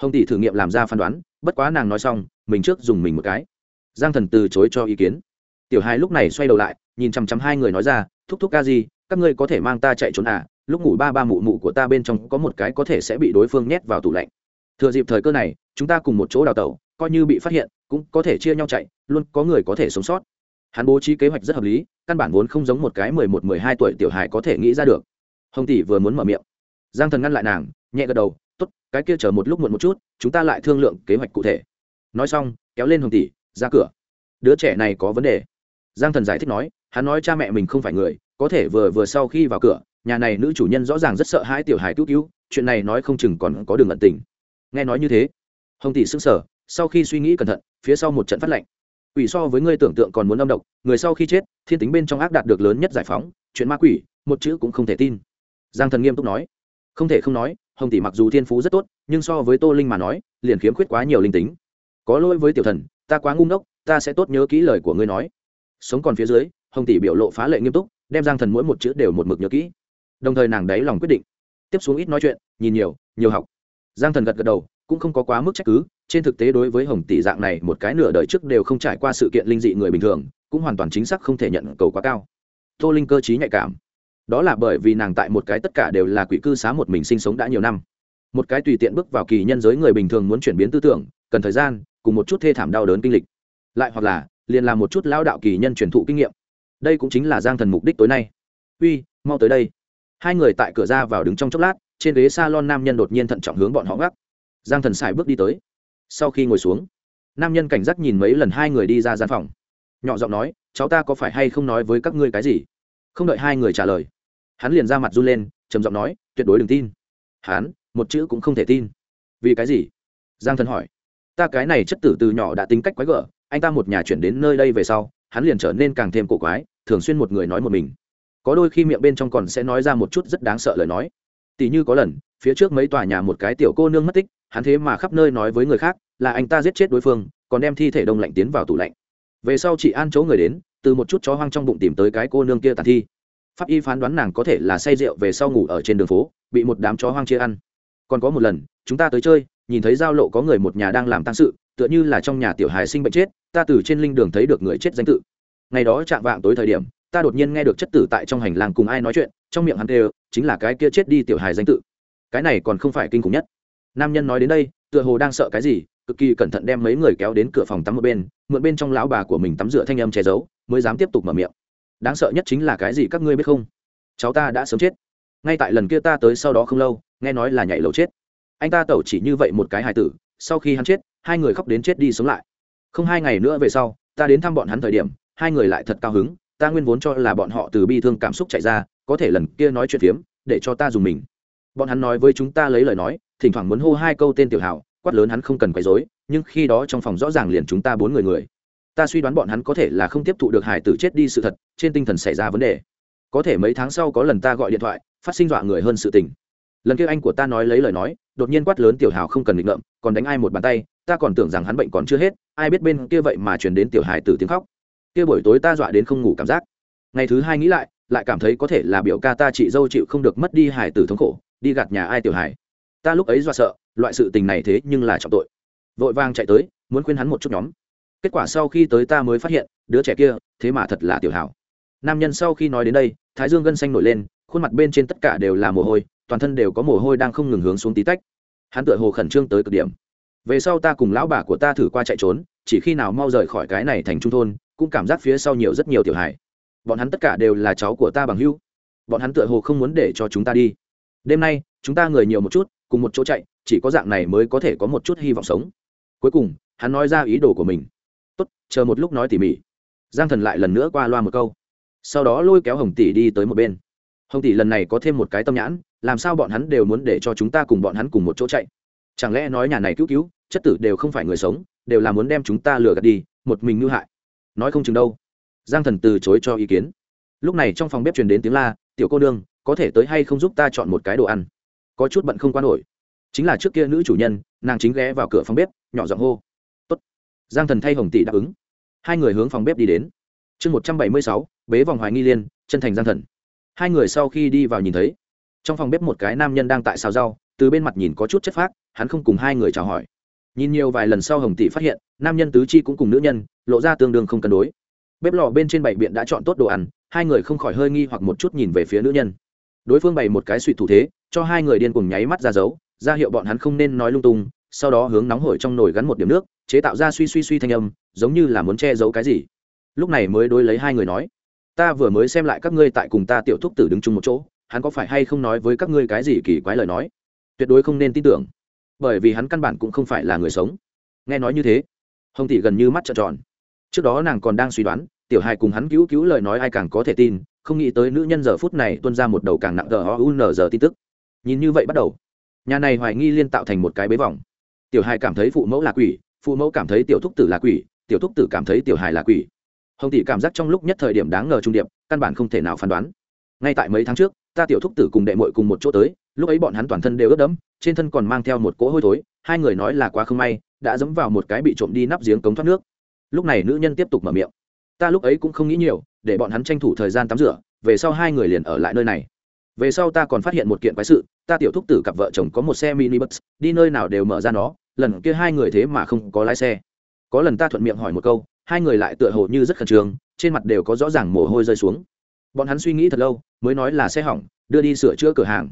Hồng tỷ thử nghiệm làm ra phán đoán, bất quá nàng nói xong, mình trước dùng mình một cái giang thần từ chối cho ý kiến. Tiểu hai lúc này xoay đầu lại, nhìn chằm chằm hai người nói ra, thúc thúc ca gì các ngươi có thể mang ta chạy trốn à? Lúc ngủ ba ba mụ mụ của ta bên trong có một cái có thể sẽ bị đối phương nhét vào tủ lạnh. Thừa dịp thời cơ này, chúng ta cùng một chỗ đào tẩu, coi như bị phát hiện, cũng có thể chia nhau chạy, luôn có người có thể sống sót. Hắn bố trí kế hoạch rất hợp lý, căn bản vốn không giống một cái mười một, mười hai tuổi tiểu hài có thể nghĩ ra được. Hồng tỷ vừa muốn mở miệng. Giang thần ngăn lại nàng, nhẹ gật đầu t ố t cái kia chờ một lúc muộn một chút, chúng ta lại thương lượng kế hoạch cụ thể. Nói xong, kéo lên hồng tỷ ra cửa. Đứa trẻ này có vấn đề. Giang thần giải thích nói, hắn nói cha mẹ mình không phải người, có thể vừa vừa sau khi vào cửa, nhà này nữ chủ nhân rõ ràng rất sợ hãi tiểu hài cứu cứu, chuyện này nói không chừng còn có đường ẩn tình. Nghe nói như thế, hồng tỷ s ư n g sở sau khi suy nghĩ cẩn thận, phía sau một trận phát lệnh. Quỷ so với ngươi tưởng tượng còn muốn âm độc, người sau khi chết, thiên tính bên trong ác đạt được lớn nhất giải phóng, chuyện ma quỷ, một chữ cũng không thể tin. Giang thần nghiêm túc nói. Không thể không nói, hồng tỷ mặc dù thiên phú rất tốt, nhưng so với tô linh mà nói, liền khiếm khuyết quá nhiều linh tính. Có lỗi với tiểu thần ta quá ngu ngốc, ta sẽ tốt nhớ kỹ lời của ngươi nói. Sống còn phía dưới, hồng tỷ biểu lộ phá lệ nghiêm túc, đem giang thần mỗi một chữ đều một mực nhớ kỹ. Đồng thời nàng đáy lòng quyết định. Tiếp xuống ít nói chuyện, nhìn nhiều nhiều học. Giang thần gật gật đầu, cũng không có quá mức trách cứ, trên thực tế đối với hồng tỷ dạng này, một cái nửa đời trước đều không trải qua sự kiện linh dị người bình thường, cũng hoàn toàn chính xác không thể nhận cầu quá cao. Tô linh cơ t nhạy cảm. Đó là bởi vì nàng tại một cái tất cả đều là quỷ cư xá một mình sinh sống đã nhiều năm. Một cái tùy tiện bước vào kỳ nhân giới người bình thường muốn chuyển biến tư tưởng, cần thời gian cùng một chút thê thảm đau đớn kinh lịch. Lại hoặc là, liền làm một chút lao đạo kỳ nhân truyền thụ kinh nghiệm. Đây cũng chính là giang thần mục đích tối nay. Uy, mau tới đây. Hai người tại cửa ra vào đứng trong chốc lát, trên ghế s a lon nam nhân đột nhiên thận trọng hướng bọn họ gác. Giang thần xài bước đi tới. Sau khi ngồi xuống, nam nhân cảnh giác nhìn mấy lần hai người đi ra gian phòng. Nhỏ giọng nói, cháu ta có phải hay không nói với các ngươi cái gì? Không đợi hai người trả lời, hắn liền ra mặt run lên, trầm giọng nói, tuyệt đối đừng tin. Hắn, một chữ cũng không thể tin. Vì cái gì? Giang thần hỏi ta cái này chất tử từ nhỏ đã tính cách quái gở, anh ta một nhà chuyển đến nơi đây về sau, hắn liền trở nên càng thêm cổ quái, thường xuyên một người nói một mình. Có đôi khi miệng bên trong còn sẽ nói ra một chút rất đáng sợ lời nói. Tỷ như có lần, phía trước mấy tòa nhà một cái tiểu cô nương mất tích, hắn thế mà khắp nơi nói với người khác là anh ta giết chết đối phương, còn đem thi thể đông lạnh tiến vào tủ lạnh. Về sau chị an chỗ người đến, từ một chút chó hoang trong bụng tìm tới cái cô nương kia tàn thi. Pháp y phán đoán nàng có thể là say rượu về sau ngủ ở trên đường phố, bị một đám chó hoang chia ăn. Còn có một lần, chúng ta tới chơi nhìn thấy giao lộ có người một nhà đang làm tăng sự, tựa như là trong nhà tiểu hài sinh bệnh chết, ta từ trên linh đường thấy được người chết danh tự. Ngày đó chạm vạng tối thời điểm, ta đột nhiên nghe được chất tử tại trong hành lang cùng ai nói chuyện, trong miệng hắn đều chính là cái kia chết đi tiểu hài danh tự. Cái này còn không phải kinh khủng nhất. Nam nhân nói đến đây, tựa hồ đang sợ cái gì, cực kỳ cẩn thận đem mấy người kéo đến cửa phòng tắm một bên, mượn bên trong lão bà của mình tắm rửa thanh âm che giấu, mới dám tiếp tục mở miệng. Đáng sợ nhất chính là cái gì các ngươi biết không? Cháu ta đã sớm chết. Ngay tại lần kia ta tới sau đó không lâu, nghe nói là nhảy lầu chết anh ta tẩu chỉ như vậy một cái hài tử, sau khi hắn chết, hai người khóc đến chết đi sống lại. Không hai ngày nữa về sau, ta đến thăm bọn hắn thời điểm, hai người lại thật cao hứng, ta nguyên vốn cho là bọn họ từ bi thương cảm xúc chạy ra, có thể lần kia nói chuyện phiếm, để cho ta dùng mình. Bọn hắn nói với chúng ta lấy lời nói, thỉnh thoảng muốn hô hai câu tên tiểu hảo quát lớn hắn không cần quấy rối, nhưng khi đó trong phòng rõ ràng liền chúng ta bốn người người. Ta suy đoán bọn hắn có thể là không tiếp thụ được hải tử chết đi sự thật, trên tinh thần xảy ra vấn đề. Có thể mấy tháng sau có lần ta gọi điện thoại, phát sinh dọa người hơn sự tình lần kia anh của ta nói lấy lời nói, đột nhiên quát lớn tiểu hào không cần định ngậm còn đánh ai một bàn tay, ta còn tưởng rằng hắn bệnh còn chưa hết, ai biết bên kia vậy mà chuyển đến tiểu hải tử tiếng khóc. Kia buổi tối ta dọa đến không ngủ cảm giác. Ngày thứ hai nghĩ lại lại cảm thấy có thể là biểu ca ta chị dâu chịu không được mất đi hải tử thống khổ, đi gạt nhà ai tiểu hải ta lúc ấy dọa sợ, loại sự tình này thế nhưng là trọng tội. Vội vàng chạy tới, muốn khuyên hắn một chút nhóm. Kết quả sau khi tới ta mới phát hiện, đứa trẻ kia, thế mà thật là tiểu hảo nam nhân sau khi nói đến đây, thái dương gân xanh nổi lên, khuôn mặt bên trên tất cả đều là mồ hôi toàn thân đều có mồ hôi đang không ngừng hướng xuống tí tách. Hắn tựa hồ khẩn trương tới cực điểm. Về sau ta cùng lão bà của ta thử qua chạy trốn, chỉ khi nào mau rời khỏi cái này thành trung thôn, cũng cảm giác phía sau nhiều rất nhiều tiểu hài. Bọn hắn tất cả đều là cháu của ta bằng hữu. Bọn hắn tựa hồ không muốn để cho chúng ta đi. Đêm nay, chúng ta người nhiều một chút, cùng một chỗ chạy, chỉ có dạng này mới có thể có một chút hy vọng sống. Cuối cùng, hắn nói ra ý đồ của mình. Tốt, chờ một lúc nói tỉ mỉ. Giang thần lại lần nữa qua loa một câu. Sau đó lôi kéo hồng tỷ đi tới một bên. Hồng tỷ lần này có thêm một cái tâm nhãn làm sao bọn hắn đều muốn để cho chúng ta cùng bọn hắn cùng một chỗ chạy? Chẳng lẽ nói nhà này cứu cứu, chất tử đều không phải người sống, đều là muốn đem chúng ta lừa gạt đi, một mình ngư hại? Nói không chừng đâu. Giang thần từ chối cho ý kiến. Lúc này trong phòng bếp truyền đến tiếng la, tiểu cô đương có thể tới hay không giúp ta chọn một cái đồ ăn? Có chút bận không quan nổi. Chính là trước kia nữ chủ nhân, nàng chính ghé vào cửa phòng bếp, nhỏ giọng hô, Tốt. giang thần thay hồng tỷ đáp ứng. Hai người hướng phòng bếp đi đến. Chương một trăm bảy mươi sáu, bế vòng hoài nghi liên, chân thành giang thần. Hai người sau khi đi vào nhìn thấy trong phòng bếp một cái nam nhân đang tại xào rau, từ bên mặt nhìn có chút chất phác, hắn không cùng hai người chào hỏi. Nhìn nhiều vài lần sau hồng tỷ phát hiện, nam nhân tứ chi cũng cùng nữ nhân, lộ ra tương đương không cân đối. Bếp lò bên trên bảy biện đã chọn tốt đồ ăn, hai người không khỏi hơi nghi hoặc một chút nhìn về phía nữ nhân. Đối phương bày một cái suy thủ thế, cho hai người điên cùng nháy mắt ra dấu, ra hiệu bọn hắn không nên nói lung tung, sau đó hướng nóng hổi trong nồi gắn một điểm nước, chế tạo ra suy suy suy thanh âm, giống như là muốn che giấu cái gì. Lúc này mới đối lấy hai người nói, ta vừa mới xem lại các ngươi tại cùng ta tiểu thúc tử đứng chung một chỗ hắn có phải hay không nói với các ngươi cái gì kỳ quái lời nói? Tuyệt đối không nên tin tưởng. Bởi vì hắn căn bản cũng không phải là người sống. Nghe nói như thế, hồng tỷ gần như mắt trợn tròn. Trước đó nàng còn đang suy đoán, tiểu hài cùng hắn cứu cứu lời nói ai càng có thể tin, không nghĩ tới nữ nhân giờ phút này tuân ra một đầu càng nặng gờ o u n giờ tin tức. Nhìn như vậy bắt đầu, nhà này hoài nghi liên tạo thành một cái bế vòng. Tiểu hài cảm thấy phụ mẫu là quỷ, phụ mẫu cảm thấy tiểu thúc tử là quỷ, tiểu thúc tử cảm thấy tiểu hài là quỷ. Hồng tỷ cảm giác trong lúc nhất thời điểm đáng ngờ trung điệp, căn bản không thể nào phán đoán. Ngay tại mấy tháng trước ta tiểu thúc tử cùng đệ mội cùng một chỗ tới, lúc ấy bọn hắn toàn thân đều ướt đẫm, trên thân còn mang theo một cỗ hôi thối, hai người nói là quá không may, đã dẫm vào một cái bị trộm đi nắp giếng cống thoát nước. Lúc này nữ nhân tiếp tục mở miệng. Ta lúc ấy cũng không nghĩ nhiều, để bọn hắn tranh thủ thời gian tắm rửa, về sau hai người liền ở lại nơi này. Về sau ta còn phát hiện một kiện quái sự, ta tiểu thúc tử cặp vợ chồng có một xe mini bus đi nơi nào đều mở ra nó, lần kia hai người thế mà không có lái xe. Có lần ta thuận miệng hỏi một câu, hai người lại tựa hồ như rất khẩn trương, trên mặt đều có rõ ràng mồ hôi rơi xuống bọn hắn suy nghĩ thật lâu, mới nói là xe hỏng, đưa đi sửa chữa cửa hàng.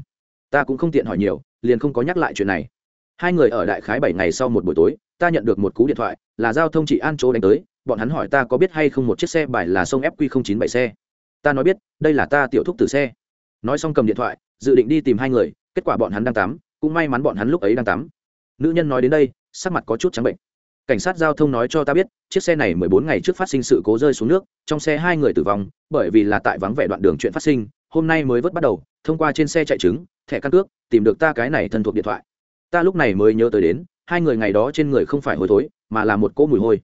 Ta cũng không tiện hỏi nhiều, liền không có nhắc lại chuyện này. Hai người ở đại khái bảy ngày sau một buổi tối, ta nhận được một cú điện thoại, là giao thông chị an chỗ đánh tới, bọn hắn hỏi ta có biết hay không một chiếc xe bài là sông fq chín bảy xe. Ta nói biết, đây là ta tiểu thúc từ xe. Nói xong cầm điện thoại, dự định đi tìm hai người, kết quả bọn hắn đang tắm, cũng may mắn bọn hắn lúc ấy đang tắm. Nữ nhân nói đến đây, sắc mặt có chút trắng bệnh cảnh sát giao thông nói cho ta biết, chiếc xe này mười bốn ngày trước phát sinh sự cố rơi xuống nước, trong xe hai người tử vong, bởi vì là tại vắng vẻ đoạn đường chuyện phát sinh, hôm nay mới vớt bắt đầu, thông qua trên xe chạy trứng, thẻ căn cước, tìm được ta cái này thân thuộc điện thoại. Ta lúc này mới nhớ tới đến, hai người ngày đó trên người không phải hôi thối, mà là một cỗ mùi hôi.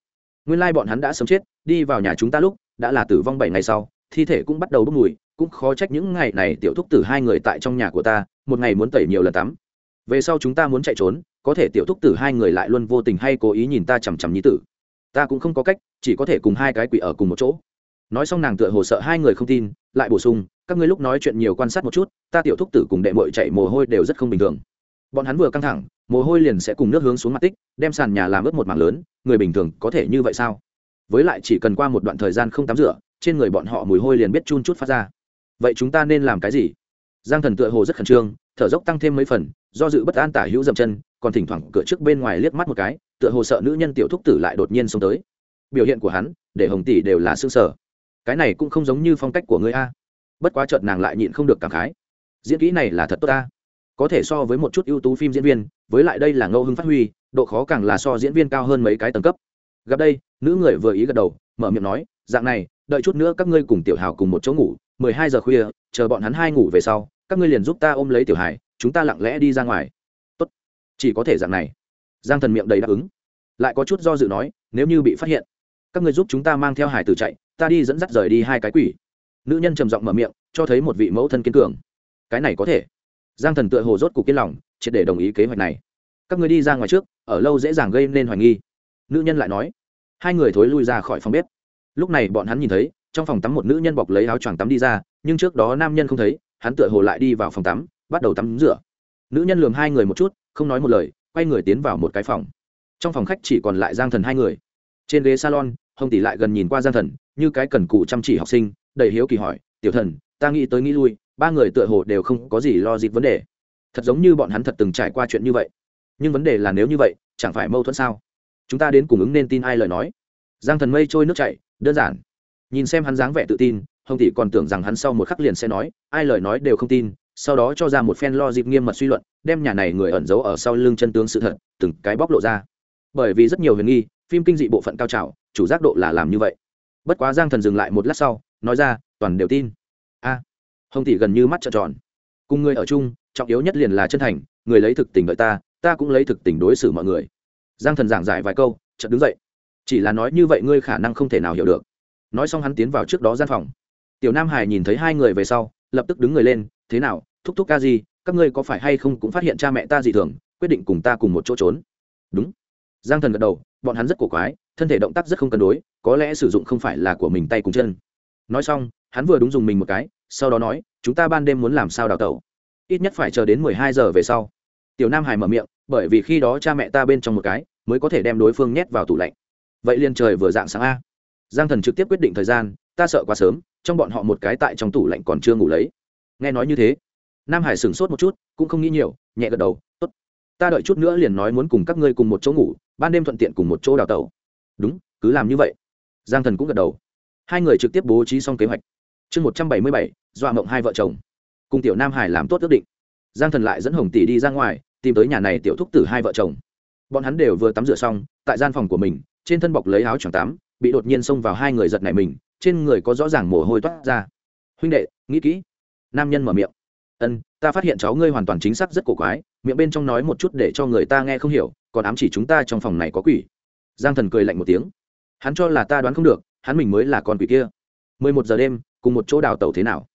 Nguyên lai bọn hắn đã sống chết, đi vào nhà chúng ta lúc, đã là tử vong bảy ngày sau, thi thể cũng bắt đầu bốc mùi, cũng khó trách những ngày này tiểu thúc tử hai người tại trong nhà của ta, một ngày muốn tẩy nhiều lần tắm. Về sau chúng ta muốn chạy trốn có thể tiểu thúc tử hai người lại luôn vô tình hay cố ý nhìn ta chằm chằm như tử. Ta cũng không có cách, chỉ có thể cùng hai cái quỷ ở cùng một chỗ. Nói xong nàng tựa hồ sợ hai người không tin, lại bổ sung, các ngươi lúc nói chuyện nhiều quan sát một chút, ta tiểu thúc tử cùng đệ mội chạy mồ hôi đều rất không bình thường. Bọn hắn vừa căng thẳng, mồ hôi liền sẽ cùng nước hướng xuống mặt tích, đem sàn nhà làm ướt một mảng lớn, người bình thường có thể như vậy sao? Với lại chỉ cần qua một đoạn thời gian không tắm rửa, trên người bọn họ mùi hôi liền biết chun chút phát ra. Vậy chúng ta nên làm cái gì? Giang thần tựa hồ rất khẩn trương, thở dốc tăng thêm mấy phần do dự bất an tả hữu dậm chân, còn thỉnh thoảng cửa trước bên ngoài liếc mắt một cái, tựa hồ sợ nữ nhân tiểu thúc tử lại đột nhiên xông tới. Biểu hiện của hắn, để hồng tỷ đều là xương sở cái này cũng không giống như phong cách của người a. Bất quá chợt nàng lại nhịn không được cảm khái. Diễn kỹ này là thật tốt ta có thể so với một chút ưu tú phim diễn viên, với lại đây là ngẫu hưng phát huy, độ khó càng là so diễn viên cao hơn mấy cái tầng cấp. Gặp đây, nữ người vừa ý gật đầu, mở miệng nói, dạng này, đợi chút nữa các ngươi cùng tiểu hào cùng một chỗ ngủ, mười hai giờ khuya, chờ bọn hắn hai ngủ về sau, các ngươi liền giúp ta ôm lấy tiểu hải chúng ta lặng lẽ đi ra ngoài. Tốt. Chỉ có thể dạng này. Giang thần miệng đầy đáp ứng. Lại có chút do dự nói, nếu như bị phát hiện, các ngươi giúp chúng ta mang theo hải tử chạy, ta đi dẫn dắt rời đi hai cái quỷ. Nữ nhân trầm giọng mở miệng, cho thấy một vị mẫu thân kiên cường. Cái này có thể. Giang thần tựa hồ rốt cục kiên lòng, triệt để đồng ý kế hoạch này. Các người đi ra ngoài trước, ở lâu dễ dàng gây nên hoài nghi. Nữ nhân lại nói, hai người thối lui ra khỏi phòng bếp. Lúc này bọn hắn nhìn thấy, trong phòng tắm một nữ nhân bọc lấy áo choàng tắm đi ra, nhưng trước đó nam nhân không thấy, hắn tựa hồ lại đi vào phòng tắm bắt đầu tắm rửa. Nữ nhân lường hai người một chút, không nói một lời, quay người tiến vào một cái phòng. Trong phòng khách chỉ còn lại giang thần hai người. Trên ghế salon, hồng tỷ lại gần nhìn qua giang thần, như cái cần cù chăm chỉ học sinh, đầy hiếu kỳ hỏi, tiểu thần, ta nghĩ tới nghĩ lui, ba người tựa hồ đều không có gì lo dịp vấn đề. Thật giống như bọn hắn thật từng trải qua chuyện như vậy. Nhưng vấn đề là nếu như vậy, chẳng phải mâu thuẫn sao? Chúng ta đến cùng ứng nên tin ai lời nói? Giang thần mây trôi nước chảy, đơn giản. Nhìn xem hắn dáng vẻ tự tin, hồng tỷ còn tưởng rằng hắn sau một khắc liền sẽ nói, ai lời nói đều không tin sau đó cho ra một phen lo dịp nghiêm mật suy luận, đem nhà này người ẩn giấu ở sau lưng chân tướng sự thật, từng cái bóc lộ ra. Bởi vì rất nhiều huyền nghi, phim kinh dị bộ phận cao trào, chủ giác độ là làm như vậy. Bất quá giang thần dừng lại một lát sau, nói ra, toàn đều tin. A, hồng tỷ gần như mắt trợn tròn. Cùng người ở chung, trọng yếu nhất liền là chân thành, người lấy thực tình đợi ta ta cũng lấy thực tình đối xử mọi người. Giang thần giảng giải vài câu, chợt đứng dậy. Chỉ là nói như vậy ngươi khả năng không thể nào hiểu được. Nói xong hắn tiến vào trước đó gian phòng. Tiểu nam hải nhìn thấy hai người về sau, lập tức đứng người lên, thế nào thúc thúc ca gì các ngươi có phải hay không cũng phát hiện cha mẹ ta dị thường, quyết định cùng ta cùng một chỗ trốn? Đúng. Giang thần gật đầu, bọn hắn rất cổ quái, thân thể động tác rất không cân đối, có lẽ sử dụng không phải là của mình tay cùng chân. Nói xong, hắn vừa đúng dùng mình một cái, sau đó nói, chúng ta ban đêm muốn làm sao đào tẩu? Ít nhất phải chờ đến mười hai giờ về sau. Tiểu nam hải mở miệng, bởi vì khi đó cha mẹ ta bên trong một cái, mới có thể đem đối phương nhét vào tủ lạnh. Vậy liền trời vừa dạng sáng a. Giang thần trực tiếp quyết định thời gian, ta sợ quá sớm, trong bọn họ một cái tại trong tủ lạnh còn chưa ngủ lấy. Nghe nói như thế nam hải sửng sốt một chút, cũng không nghĩ nhiều, nhẹ gật đầu, tốt, ta đợi chút nữa liền nói muốn cùng các ngươi cùng một chỗ ngủ, ban đêm thuận tiện cùng một chỗ đào tẩu. Đúng, cứ làm như vậy. Giang thần cũng gật đầu. Hai người trực tiếp bố trí xong kế hoạch. Chương một trăm bảy mươi bảy, dọa mộng hai vợ chồng. Cùng tiểu nam hải làm tốt ước định. Giang thần lại dẫn hồng tỷ đi ra ngoài, tìm tới nhà này tiểu thúc tử hai vợ chồng. Bọn hắn đều vừa tắm rửa xong, tại gian phòng của mình, trên thân bọc lấy áo choàng tắm, bị đột nhiên xông vào hai người giật này mình, trên người có rõ ràng mồ hôi toát ra. Huynh đệ, nghĩ kỹ. Nam nhân mở miệng ân, ta phát hiện cháu ngươi hoàn toàn chính xác rất cổ quái, miệng bên trong nói một chút để cho người ta nghe không hiểu, còn ám chỉ chúng ta trong phòng này có quỷ. Giang thần cười lạnh một tiếng. Hắn cho là ta đoán không được, hắn mình mới là con quỷ kia. Mười một giờ đêm, cùng một chỗ đào tẩu thế nào?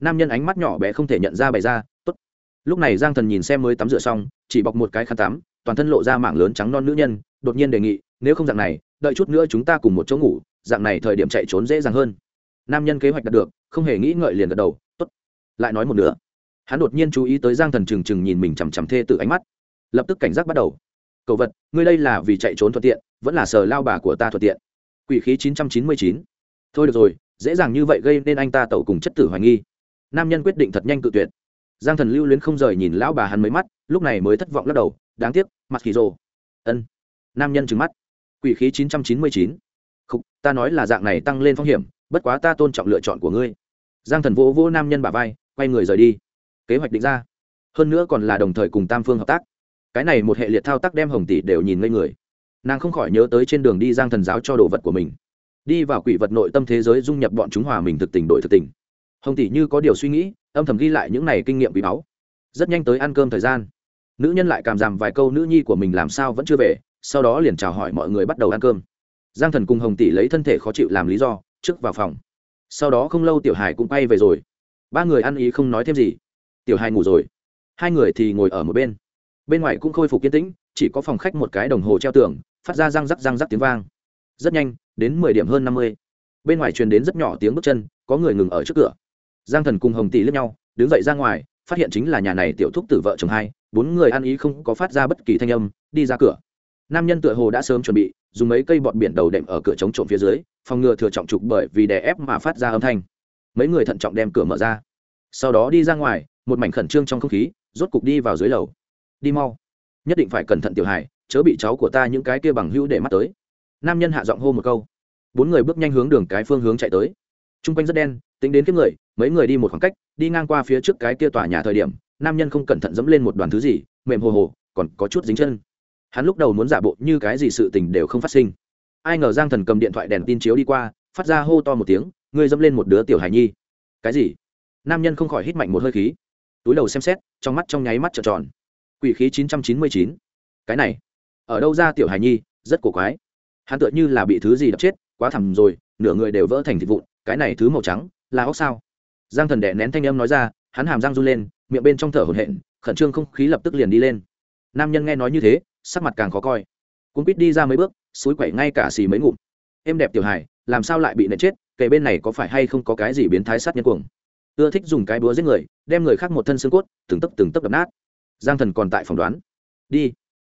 Nam nhân ánh mắt nhỏ bé không thể nhận ra bày ra, tốt. Lúc này giang thần nhìn xem mới tắm rửa xong, chỉ bọc một cái khăn tắm, toàn thân lộ ra mảng lớn trắng non nữ nhân, đột nhiên đề nghị, nếu không dạng này, đợi chút nữa chúng ta cùng một chỗ ngủ, dạng này thời điểm chạy trốn dễ dàng hơn. Nam nhân kế hoạch đạt được, không hề nghĩ ngợi liền gật đầu, tốt. Lại nói một nữa hắn đột nhiên chú ý tới giang thần trừng trừng nhìn mình chằm chằm thê tự ánh mắt. Lập tức cảnh giác bắt đầu. Cậu vật, ngươi đây là vì chạy trốn thuận tiện, vẫn là sờ lao bà của ta thuận tiện? Quỷ khí chín trăm chín mươi chín. Thôi được rồi, dễ dàng như vậy gây nên anh ta tẩu cùng chất tử hoài nghi. Nam nhân quyết định thật nhanh cự tuyệt. Giang thần lưu luyến không rời nhìn lão bà hắn mấy mắt, lúc này mới thất vọng lắc đầu, đáng tiếc, mặt kỳ rồ. Ân. Nam nhân trừng mắt. Quỷ khí chín trăm chín mươi chín. Không ta nói là dạng này tăng lên phong hiểm, bất quá ta tôn trọng lựa chọn của ngươi. Giang thần vỗ vỗ nam nhân bà vai, quay người rời đi kế hoạch định ra. Hơn nữa còn là đồng thời cùng tam phương hợp tác. Cái này một hệ liệt thao tác đem hồng tỷ đều nhìn ngây người. Nàng không khỏi nhớ tới trên đường đi giang thần giáo cho đồ vật của mình. Đi vào quỷ vật nội tâm thế giới dung nhập bọn chúng hòa mình thực tình đổi thực tình. Hồng tỷ như có điều suy nghĩ, âm thầm ghi lại những này kinh nghiệm quý báu. Rất nhanh tới ăn cơm thời gian. Nữ nhân lại cảm giảm vài câu nữ nhi của mình làm sao vẫn chưa về, sau đó liền chào hỏi mọi người bắt đầu ăn cơm. Giang thần cùng hồng tỷ lấy thân thể khó chịu làm lý do, trước vào phòng. Sau đó không lâu tiểu hải cũng bay về rồi. Ba người ăn ý không nói thêm gì tiểu Hai ngủ rồi. Hai người thì ngồi ở một bên. Bên ngoài cũng khôi phục yên tĩnh, chỉ có phòng khách một cái đồng hồ treo tường, phát ra răng rắc răng rắc tiếng vang. Rất nhanh, đến mười điểm hơn năm mươi. Bên ngoài truyền đến rất nhỏ tiếng bước chân, có người ngừng ở trước cửa. Giang thần cùng hồng tỷ lướt nhau, đứng dậy ra ngoài, phát hiện chính là nhà này tiểu thúc tử vợ chồng hai, bốn người ăn ý không có phát ra bất kỳ thanh âm, đi ra cửa. Nam nhân tựa hồ đã sớm chuẩn bị, dùng mấy cây bọt biển đầu đệm ở cửa chống trộm phía dưới, phòng ngừa thừa trọng trục bởi vì đè ép mà phát ra âm thanh. Mấy người thận trọng đem cửa mở ra. Sau đó đi ra ngoài một mảnh khẩn trương trong không khí, rốt cục đi vào dưới lầu. Đi mau. Nhất định phải cẩn thận tiểu hải chớ bị cháu của ta những cái kia bằng hữu để mắt tới. Nam nhân hạ giọng hô một câu. Bốn người bước nhanh hướng đường cái phương hướng chạy tới. T r u n g quanh rất đen, tính đến kiếp người, mấy người đi một khoảng cách, đi ngang qua phía trước cái kia tòa nhà thời điểm, nam nhân không cẩn thận dẫm lên một đoàn thứ gì, mềm hồ hồ, còn có chút dính chân. Hắn lúc đầu muốn giả bộ như cái gì sự tình đều không phát sinh. Ai ngờ giang thần cầm điện thoại đèn tin chiếu đi qua, phát ra hô to một tiếng, ngươi dẫm lên một đứa tiểu hài nhi. Cái gì? Nam nhân không khỏi hít mạnh một hơi khí túi đầu xem xét, trong mắt trong nháy mắt trợn tròn. Quỷ khí chín trăm chín mươi chín. Cái này, ở đâu ra tiểu hài nhi, rất cổ quái. Hắn tựa như là bị thứ gì đập chết, quá thẳm rồi, nửa người đều vỡ thành thịt vụn, cái này thứ màu trắng, là óc sao? Giang thần đẻ nén thanh âm nói ra, hắn hàm răng run lên, miệng bên trong thở hổn hển, khẩn trương không khí lập tức liền đi lên. Nam nhân nghe nói như thế, sắc mặt càng khó coi. Cuốn quýt đi ra mấy bước, suối quẩy ngay cả xì mấy ngụm. Em đẹp tiểu hài, làm sao lại bị nện chết, kể bên này có phải hay không có cái gì biến thái sát nhân cuồng? Ưa thích dùng cái búa giết người, đem người khác một thân xương cốt, từng tấc từng tấc đập nát. Giang thần còn tại phỏng đoán. Đi.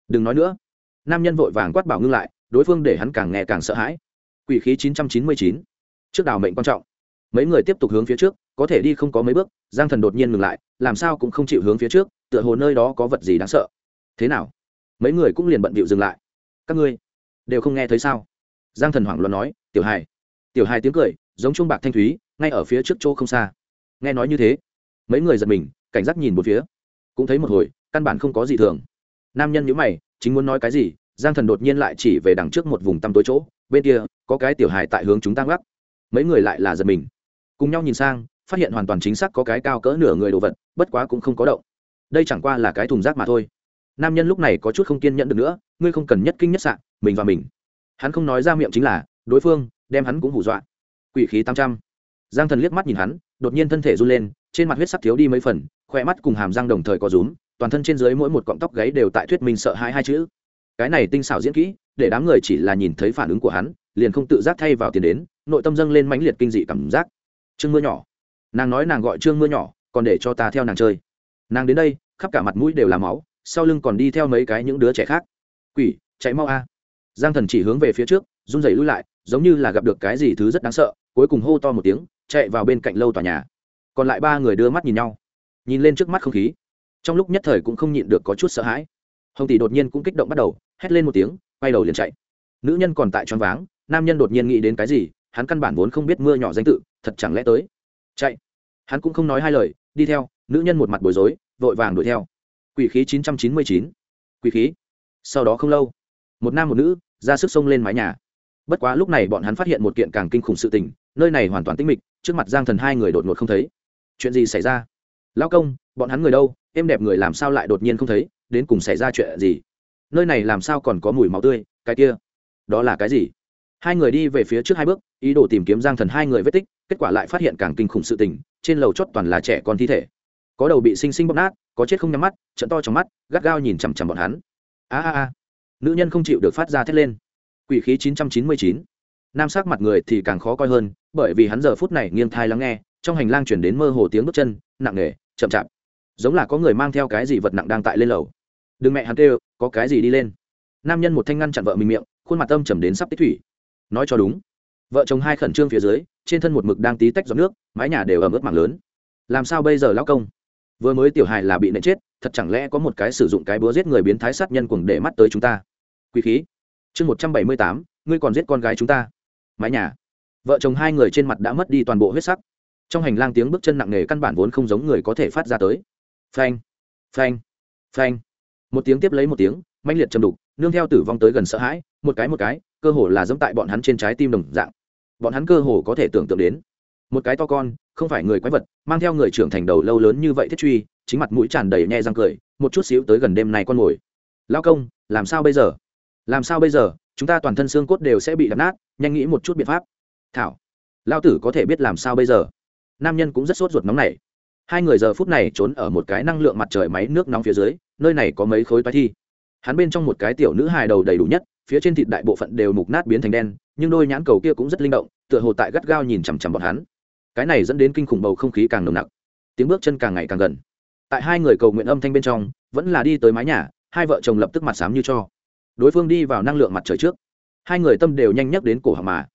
Đừng nói nữa. Nam nhân vội vàng quát bảo ngưng lại, đối phương để hắn càng nghe càng sợ hãi. Quỷ khí chín trăm chín mươi chín. Trước đào mệnh quan trọng. Mấy người tiếp tục hướng phía trước, có thể đi không có mấy bước, giang thần đột nhiên ngừng lại, làm sao cũng không chịu hướng phía trước, tựa hồ nơi đó có vật gì đáng sợ. Thế nào? Mấy người cũng liền bận bịu dừng lại. Các ngươi đều không nghe thấy sao? Giang thần hoảng loạn nói, tiểu hài tiểu hài tiếng cười, giống chuông bạc thanh thúy, ngay ở phía trước chỗ không xa nghe nói như thế, mấy người giật mình, cảnh giác nhìn một phía. Cũng thấy một hồi, căn bản không có gì thường. Nam nhân nhữ mày, chính muốn nói cái gì, giang thần đột nhiên lại chỉ về đằng trước một vùng tăm tối chỗ, bên kia, có cái tiểu hài tại hướng chúng ta gác mấy người lại là giật mình. Cùng nhau nhìn sang, phát hiện hoàn toàn chính xác có cái cao cỡ nửa người đồ vật, bất quá cũng không có động. Đây chẳng qua là cái thùng rác mà thôi. Nam nhân lúc này có chút không kiên nhẫn được nữa, ngươi không cần nhất kinh nhất sạn mình và mình. Hắn không nói ra miệng chính là, đối phương, đem hắn cũng hù dọa. Quỷ khí tám trăm giang thần liếc mắt nhìn hắn, đột nhiên thân thể run lên, trên mặt huyết sắc thiếu đi mấy phần khoe mắt cùng hàm răng đồng thời có rúm, toàn thân trên dưới mỗi một cọng tóc gáy đều tại thuyết minh sợ hãi hai chữ. Cái này tinh xảo diễn kỹ, để đám người chỉ là nhìn thấy phản ứng của hắn, liền không tự giác thay vào tiền đến, nội tâm dâng lên mãnh liệt kinh dị cảm giác. Trương mưa nhỏ. Nàng nói nàng gọi trương mưa nhỏ, còn để cho ta theo nàng chơi. Nàng đến đây, khắp cả mặt mũi đều là máu, sau lưng còn đi theo mấy cái những đứa trẻ khác. Quỷ, chạy mau a. Giang thần chỉ hướng về phía trước, run rẩy lui lại, giống như là gặp được cái gì thứ rất đáng sợ, cuối cùng hô to một tiếng chạy vào bên cạnh lâu tòa nhà. Còn lại ba người đưa mắt nhìn nhau, nhìn lên trước mắt không khí. Trong lúc nhất thời cũng không nhịn được có chút sợ hãi. Hồng tỷ đột nhiên cũng kích động bắt đầu, hét lên một tiếng, quay đầu liền chạy. Nữ nhân còn tại choáng váng, nam nhân đột nhiên nghĩ đến cái gì, hắn căn bản vốn không biết mưa nhỏ danh tự, thật chẳng lẽ tới. Chạy. Hắn cũng không nói hai lời, đi theo, nữ nhân một mặt bối rối, vội vàng đuổi theo. Quỷ khí chín trăm chín mươi chín. Quỷ khí. Sau đó không lâu, một nam một nữ ra sức xông lên mái nhà. Bất quá lúc này bọn hắn phát hiện một kiện càng kinh khủng sự tình, nơi này hoàn toàn tĩnh mịch trước mặt giang thần hai người đột ngột không thấy. Chuyện gì xảy ra? Lão công, bọn hắn người đâu? Em đẹp người làm sao lại đột nhiên không thấy? Đến cùng xảy ra chuyện gì? Nơi này làm sao còn có mùi máu tươi? Cái kia, đó là cái gì? Hai người đi về phía trước hai bước, ý đồ tìm kiếm giang thần hai người vết tích, kết quả lại phát hiện càng kinh khủng sự tình, trên lầu chót toàn là trẻ con thi thể. Có đầu bị xinh xinh bóp nát, có chết không nhắm mắt, trận to trong mắt, gắt gao nhìn chằm chằm bọn hắn. A a a. Nữ nhân không chịu được phát ra thét lên. Quỷ khí chín trăm chín mươi chín. Nam sắc mặt người thì càng khó coi hơn bởi vì hắn giờ phút này nghiêng thai lắng nghe, trong hành lang chuyển đến mơ hồ tiếng bước chân, nặng nề, chậm chạp. Giống là có người mang theo cái gì vật nặng đang tại lên lầu. Đừng mẹ hắn kêu, có cái gì đi lên. Nam nhân một thanh ngăn chặn vợ mình miệng, khuôn mặt âm trầm đến sắp tích thủy. Nói cho đúng. Vợ chồng hai khẩn trương phía dưới, trên thân một mực đang tí tách giọt nước, mái nhà đều ẩm ướt mạng lớn. Làm sao bây giờ lão công? Vừa mới tiểu hài là bị nện chết, thật chẳng lẽ có một cái sử dụng cái búa giết người biến thái sát nhân cuồng để mắt tới chúng ta? Quý khí. Chương một trăm bảy mươi tám, ngươi còn giết con gái chúng ta. Mái nhà vợ chồng hai người trên mặt đã mất đi toàn bộ huyết sắc. Trong hành lang tiếng bước chân nặng nề căn bản vốn không giống người có thể phát ra tới. Phanh phanh phanh. Một tiếng tiếp lấy một tiếng manh liệt châm đục, nương theo tử vong tới gần sợ hãi, một cái một cái, cơ hồ là dẫm tại bọn hắn trên trái tim đồng dạng. Bọn hắn cơ hồ có thể tưởng tượng đến. Một cái to con, không phải người quái vật, mang theo người trưởng thành đầu lâu lớn như vậy thiết truy, chính mặt mũi tràn đầy nhe răng cười, một chút xíu tới gần đêm này con mồi. Lao công, làm sao bây giờ? Làm sao bây giờ? Chúng ta toàn thân xương cốt đều sẽ bị đập nát, nhanh nghĩ một chút biện pháp thảo. Lao tử có thể biết làm sao bây giờ? Nam nhân cũng rất sốt ruột nóng này hai người giờ phút này trốn ở một cái năng lượng mặt trời máy nước nóng phía dưới, nơi này có mấy khối toái thi. Hắn bên trong một cái tiểu nữ hài đầu đầy đủ nhất, phía trên thịt đại bộ phận đều mục nát biến thành đen, nhưng đôi nhãn cầu kia cũng rất linh động, tựa hồ tại gắt gao nhìn chằm chằm bọn hắn. Cái này dẫn đến kinh khủng bầu không khí càng nồng nặc. Tiếng bước chân càng ngày càng gần. Tại hai người cầu nguyện âm thanh bên trong, vẫn là đi tới mái nhà, hai vợ chồng lập tức mặt sám như cho. Đối phương đi vào năng lượng mặt trời trước. Hai người tâm đều nhanh nhất đến cổ họng mà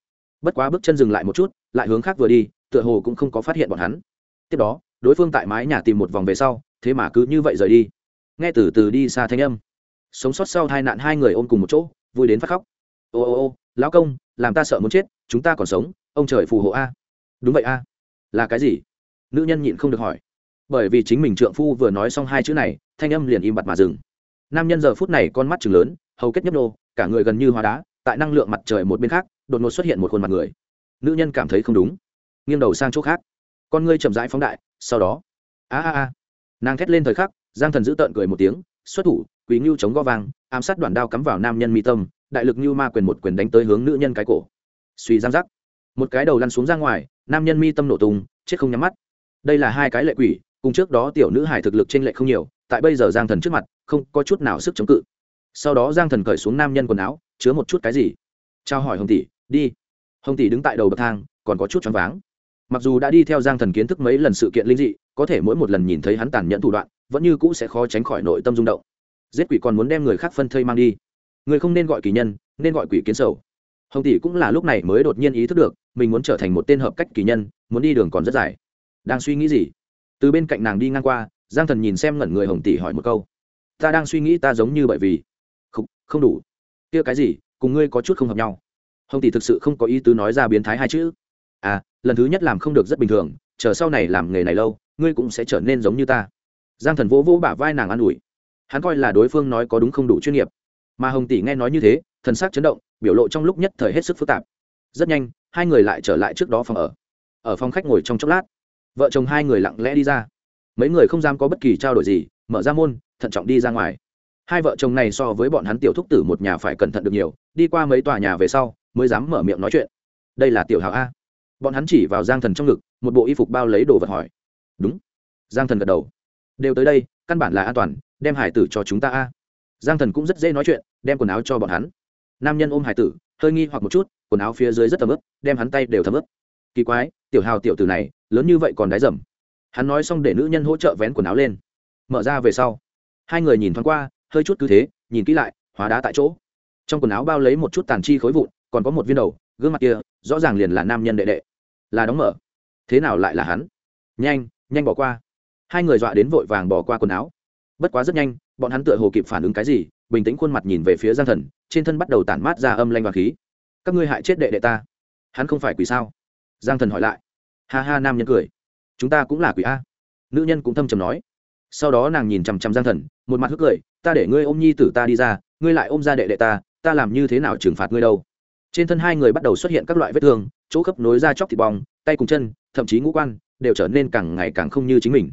bất quá bước chân dừng lại một chút, lại hướng khác vừa đi, tựa hồ cũng không có phát hiện bọn hắn. Tiếp đó, đối phương tại mái nhà tìm một vòng về sau, thế mà cứ như vậy rời đi. Nghe từ từ đi xa thanh âm. Sống sót sau hai nạn hai người ôm cùng một chỗ, vui đến phát khóc. Ô ô ô, lão công, làm ta sợ muốn chết, chúng ta còn sống, ông trời phù hộ a. Đúng vậy a. Là cái gì? Nữ nhân nhịn không được hỏi. Bởi vì chính mình trượng phu vừa nói xong hai chữ này, thanh âm liền im bặt mà dừng. Nam nhân giờ phút này con mắt chừng lớn, hầu kết nhấp nô, cả người gần như hóa đá, tại năng lượng mặt trời một bên khác đột ngột xuất hiện một khuôn mặt người. Nữ nhân cảm thấy không đúng, nghiêng đầu sang chỗ khác. Con ngươi chậm rãi phóng đại, sau đó, a a a. Nàng thét lên thời khắc, giang thần giữ tợn cười một tiếng, xuất thủ quý ngưu chống go vang, ám sát đoạn đao cắm vào nam nhân mi tâm, đại lực như ma quyền một quyền đánh tới hướng nữ nhân cái cổ. Suy giang giác. Một cái đầu lăn xuống ra ngoài, nam nhân mi tâm nổ tung, chết không nhắm mắt. Đây là hai cái lệ quỷ, cùng trước đó tiểu nữ hải thực lực trên lệ không nhiều, tại bây giờ giang thần trước mặt, không có chút nào sức chống cự. Sau đó giang thần cởi xuống nam nhân quần áo, chứa một chút cái gì? Trao hỏi hồng tỷ đi. Hồng tỷ đứng tại đầu bậc thang còn có chút choáng váng. Mặc dù đã đi theo giang thần kiến thức mấy lần sự kiện linh dị có thể mỗi một lần nhìn thấy hắn tàn nhẫn thủ đoạn vẫn như cũ sẽ khó tránh khỏi nội tâm rung động. Giết quỷ còn muốn đem người khác phân thây mang đi. Người không nên gọi kỳ nhân nên gọi quỷ kiến sầu. Hồng tỷ cũng là lúc này mới đột nhiên ý thức được mình muốn trở thành một tên hợp cách kỳ nhân muốn đi đường còn rất dài. Đang suy nghĩ gì? Từ bên cạnh nàng đi ngang qua giang thần nhìn xem ngẩn người hồng tỷ hỏi một câu. Ta đang suy nghĩ ta giống như bởi vì. Không, không đủ. Kia cái gì cùng ngươi có chút không hợp nhau hồng tỷ thực sự không có ý tứ nói ra biến thái hai chữ. À lần thứ nhất làm không được rất bình thường, chờ sau này làm nghề này lâu, ngươi cũng sẽ trở nên giống như ta. Giang thần vỗ vỗ bả vai nàng an ủi. Hắn coi là đối phương nói có đúng không đủ chuyên nghiệp. Mà hồng tỷ nghe nói như thế, thần sắc chấn động, biểu lộ trong lúc nhất thời hết sức phức tạp. Rất nhanh, hai người lại trở lại trước đó phòng ở. Ở phòng khách ngồi trong chốc lát, vợ chồng hai người lặng lẽ đi ra. Mấy người không dám có bất kỳ trao đổi gì, mở ra môn, thận trọng đi ra ngoài. Hai vợ chồng này so với bọn hắn tiểu thúc tử một nhà phải cẩn thận được nhiều, đi qua mấy tòa nhà về sau mới dám mở miệng nói chuyện. Đây là tiểu hào a. Bọn hắn chỉ vào giang thần trong ngực, một bộ y phục bao lấy đồ vật hỏi. Đúng. Giang thần gật đầu. Đều tới đây, căn bản là an toàn, đem hải tử cho chúng ta a. Giang thần cũng rất dễ nói chuyện, đem quần áo cho bọn hắn. Nam nhân ôm hải tử, hơi nghi hoặc một chút, quần áo phía dưới rất thấm ướp đem hắn tay đều thấm ướp kỳ quái, tiểu hào tiểu tử này, lớn như vậy còn đáy dầm. Hắn nói xong để nữ nhân hỗ trợ vén quần áo lên. Mở ra về sau, hai người nhìn thoáng qua, hơi chút cứ thế, nhìn kỹ lại, hóa đá tại chỗ. Trong quần áo bao lấy một chút tàn chi khối vụn còn có một viên đầu, gương mặt kia, rõ ràng liền là nam nhân đệ đệ. Là đóng mở. Thế nào lại là hắn? Nhanh nhanh bỏ qua. Hai người dọa đến vội vàng bỏ qua quần áo. Bất quá rất nhanh, bọn hắn tựa hồ kịp phản ứng cái gì, bình tĩnh khuôn mặt nhìn về phía giang thần, trên thân bắt đầu tản mát ra âm lanh và khí. Các ngươi hại chết đệ đệ ta. Hắn không phải quỷ sao? Giang thần hỏi lại. Ha ha, nam nhân cười. Chúng ta cũng là quỷ a. Nữ nhân cũng thâm trầm nói. Sau đó nàng nhìn chằm chằm giang thần, một mặt hức cười. Ta để ngươi ôm nhi tử ta đi ra, ngươi lại ôm ra đệ đệ ta ta làm như thế nào trừng phạt ngươi đâu? trên thân hai người bắt đầu xuất hiện các loại vết thương, chỗ khớp nối ra chóc thịt bong, tay cùng chân, thậm chí ngũ quan, đều trở nên càng ngày càng không như chính mình.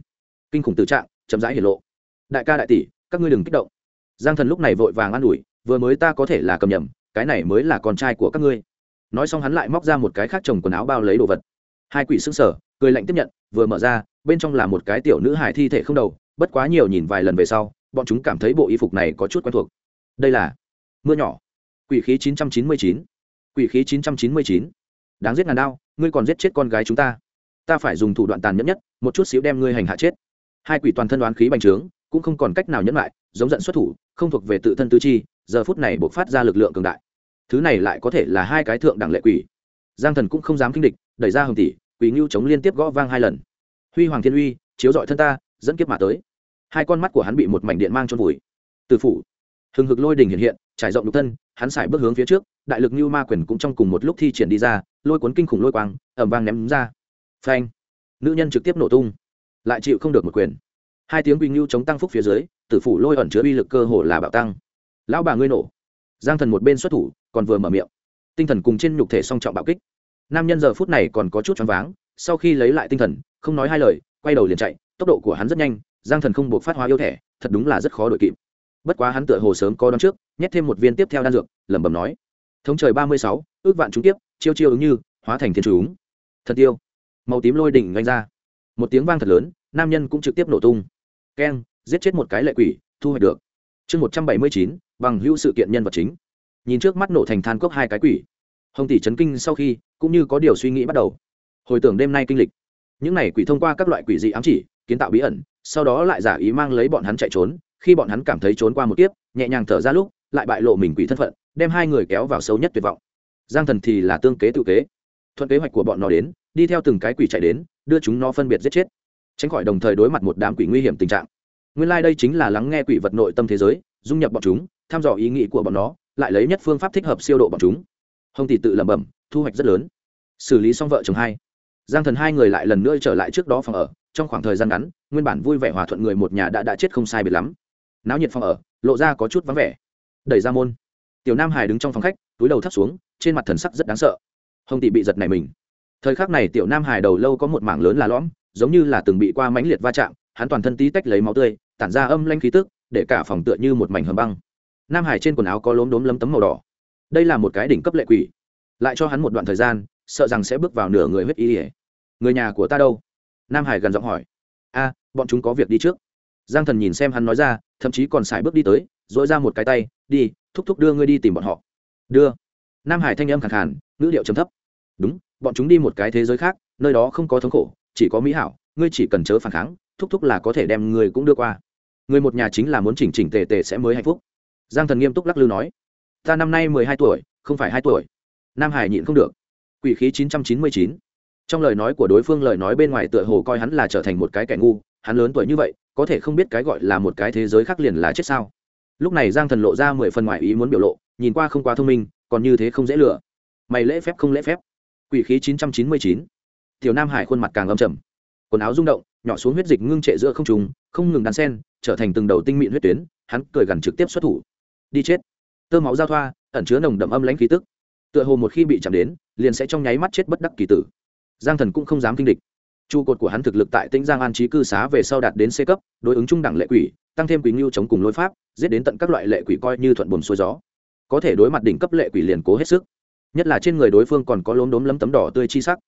Kinh khủng tự trạng, chậm rãi hiển lộ. Đại ca đại tỷ, các ngươi đừng kích động. Giang thần lúc này vội vàng an ủi, vừa mới ta có thể là cầm nhầm, cái này mới là con trai của các ngươi. Nói xong hắn lại móc ra một cái khác chồng quần áo bao lấy đồ vật. Hai quỷ xứng sở cười lạnh tiếp nhận, vừa mở ra, bên trong là một cái tiểu nữ hài thi thể không đầu, bất quá nhiều nhìn vài lần về sau, bọn chúng cảm thấy bộ y phục này có chút quen thuộc. Đây là mưa nhỏ. Quỷ khí 999 quỷ khí chín trăm chín mươi chín. Đáng giết ngàn đao, ngươi còn giết chết con gái chúng ta. Ta phải dùng thủ đoạn tàn nhẫn nhất, một chút xíu đem ngươi hành hạ chết. Hai quỷ toàn thân đoán khí bành trướng, cũng không còn cách nào nhẫn lại, giống giận xuất thủ, không thuộc về tự thân tư chi, giờ phút này buộc phát ra lực lượng cường đại. Thứ này lại có thể là hai cái thượng đẳng lệ quỷ. Giang thần cũng không dám kinh địch, đẩy ra hồng tỷ, quỷ ngưu chống liên tiếp gõ vang hai lần. Huy hoàng thiên uy, chiếu dọi thân ta, dẫn kiếp mà tới. Hai con mắt của hắn bị một mảnh điện mang trôn vùi. Từ phủ. Hừng hực lôi đình hiện hiện, trải rộng nhục thân hắn xài bước hướng phía trước, đại lực như ma quyền cũng trong cùng một lúc thi triển đi ra, lôi cuốn kinh khủng lôi quang ẩm vang ném ra. Phanh! Nữ nhân trực tiếp nổ tung, lại chịu không được một quyền. Hai tiếng quỳnh ngưu chống tăng phúc phía dưới, tử phủ lôi ẩn chứa uy lực cơ hồ là bạo tăng. Lão bà ngươi nổ. Giang thần một bên xuất thủ, còn vừa mở miệng. Tinh thần cùng trên nhục thể song trọng bạo kích. Nam nhân giờ phút này còn có chút choáng váng, sau khi lấy lại tinh thần, không nói hai lời, quay đầu liền chạy, tốc độ của hắn rất nhanh, giang thần không buộc phát hóa yêu thẻ, thật đúng là rất khó đội kịp bất quá hắn tựa hồ sớm có đón trước, nhét thêm một viên tiếp theo đan dược, lẩm bẩm nói. Thống trời ba mươi sáu, ước vạn chúng tiếp chiêu chiêu ứng như, hóa thành thiên chúng. Thật tiêu màu tím lôi đỉnh ganh ra. Một tiếng vang thật lớn, nam nhân cũng trực tiếp nổ tung. Keng, giết chết một cái lệ quỷ, thu hoạch được. Chương một trăm bảy mươi chín, bằng hữu sự kiện nhân vật chính. Nhìn trước mắt nổ thành than cốc hai cái quỷ. Hồng tỷ chấn kinh sau khi, cũng như có điều suy nghĩ bắt đầu. Hồi tưởng đêm nay kinh lịch. Những này quỷ thông qua các loại quỷ dị ám chỉ, kiến tạo bí ẩn, sau đó lại giả ý mang lấy bọn hắn chạy trốn khi bọn hắn cảm thấy trốn qua một kiếp, nhẹ nhàng thở ra lúc, lại bại lộ mình quỷ thân phận, đem hai người kéo vào sâu nhất tuyệt vọng. Giang thần thì là tương kế tự kế. Thuận kế hoạch của bọn nó đến, đi theo từng cái quỷ chạy đến, đưa chúng nó phân biệt giết chết. Tránh khỏi đồng thời đối mặt một đám quỷ nguy hiểm tình trạng. Nguyên lai、like、đây chính là lắng nghe quỷ vật nội tâm thế giới, dung nhập bọn chúng thăm dò ý nghĩ của bọn nó, lại lấy nhất phương pháp thích hợp siêu độ bọn chúng. Hồng thì tự lẩm bẩm, thu hoạch rất lớn. Xử lý xong vợ chồng hai. Giang thần hai người lại lần nữa trở lại trước đó phòng ở, trong khoảng thời gian ngắn, nguyên bản vui vẻ hòa thuận người một nhà đã đã chết không sai biệt lắm náo nhiệt phòng ở, lộ ra có chút vắng vẻ. Đẩy ra môn, tiểu nam hải đứng trong phòng khách, túi đầu thắt xuống, trên mặt thần sắc rất đáng sợ. Hồng tỷ bị giật này mình. Thời khắc này tiểu nam hải đầu lâu có một mảng lớn là lõm, giống như là từng bị qua mãnh liệt va chạm, hắn toàn thân tí tách lấy máu tươi, tản ra âm lanh khí tức, để cả phòng tựa như một mảnh hầm băng. Nam hải trên quần áo có lốm đốm lấm tấm màu đỏ. Đây là một cái đỉnh cấp lệ quỷ. Lại cho hắn một đoạn thời gian, sợ rằng sẽ bước vào nửa người huyết y ỉa người nhà của ta đâu? Nam hải gần giọng hỏi. A, bọn chúng có việc đi trước. Giang thần nhìn xem hắn nói ra thậm chí còn xài bước đi tới dội ra một cái tay, đi, thúc thúc đưa ngươi đi tìm bọn họ. Đưa. Nam hải thanh âm khẳng khàn, ngữ điệu trầm thấp. Đúng, bọn chúng đi một cái thế giới khác, nơi đó không có thống khổ, chỉ có mỹ hảo, ngươi chỉ cần chớ phản kháng, thúc thúc là có thể đem người cũng đưa qua. Người một nhà chính là muốn chỉnh chỉnh tề tề sẽ mới hạnh phúc. Giang thần nghiêm túc lắc lư nói. Ta năm nay mười hai tuổi, không phải hai tuổi. Nam hải nhịn không được. Quỷ khí chín trăm chín mươi chín. Trong lời nói của đối phương lời nói bên ngoài tựa hồ coi hắn là trở thành một cái kẻ ngu, hắn lớn tuổi như vậy có thể không biết cái gọi là một cái thế giới khác liền là chết sao? Lúc này giang thần lộ ra mười phần ngoại ý muốn biểu lộ, nhìn qua không quá thông minh, còn như thế không dễ lừa. mày lễ phép không lễ phép. Quỷ khí chín trăm chín mươi chín. Tiểu nam hải khuôn mặt càng âm trầm. Quần áo rung động, nhỏ xuống huyết dịch ngưng trệ giữa không trùng không ngừng đàn sen, trở thành từng đầu tinh mịn huyết tuyến, hắn cười gần trực tiếp xuất thủ. Đi chết. Tơ máu giao thoa, ẩn chứa nồng đậm âm lãnh khí tức. Tựa hồ một khi bị chạm đến, liền sẽ trong nháy mắt chết bất đắc kỳ tử. Giang thần cũng không dám kinh địch trụ cột của hắn thực lực tại tĩnh giang an trí cư xá về sau đạt đến c cấp, đối ứng trung đẳng lệ quỷ, tăng thêm quỷ ngưu chống cùng lối pháp, giết đến tận các loại lệ quỷ coi như thuận buồm xuôi gió. Có thể đối mặt đỉnh cấp lệ quỷ liền cố hết sức. Nhất là trên người đối phương còn có lốm đốm lấm tấm đỏ tươi chi sắc.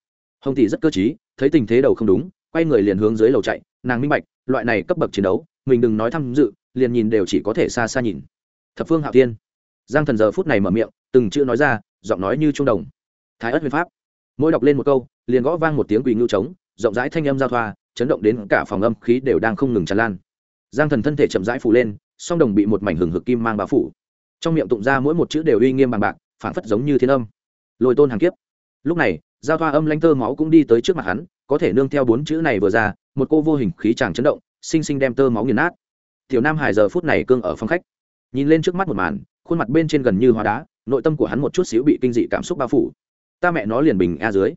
Hồng tỷ rất cơ t thấy tình thế đầu không đúng, quay người liền hướng dưới lầu chạy, nàng minh bạch, loại này cấp bậc chiến đấu, mình đừng nói tham dự, liền nhìn đều chỉ có thể xa xa nhìn. Thập phương hạo tiên giang thần giờ phút này mở miệng, từng chữ nói ra, giọng nói như trung đồng. Thái ất huyền pháp. Mỗi đọc lên một câu, liền gõ vang một tiếng quỳ ngưu trống rộng rãi thanh âm giao thoa, chấn động đến cả phòng âm khí đều đang không ngừng tràn lan. Giang thần thân thể chậm rãi phủ lên, song đồng bị một mảnh hừng hực kim mang bao phủ. Trong miệng tụng ra mỗi một chữ đều uy nghiêm bằng bạc phản phất giống như thiên âm. Lôi tôn hàng kiếp. Lúc này, giao thoa âm lanh tơ máu cũng đi tới trước mặt hắn, có thể nương theo bốn chữ này vừa ra, một cô vô hình khí chàng chấn động, xinh xinh đem tơ máu nghiền nát. Tiểu nam hải giờ phút này cương ở phòng khách. Nhìn lên trước mắt một màn, khuôn mặt bên trên gần như hóa đá, nội tâm của hắn một chút xíu bị kinh dị cảm xúc bao phủ. Ta mẹ nó liền bình a dưới.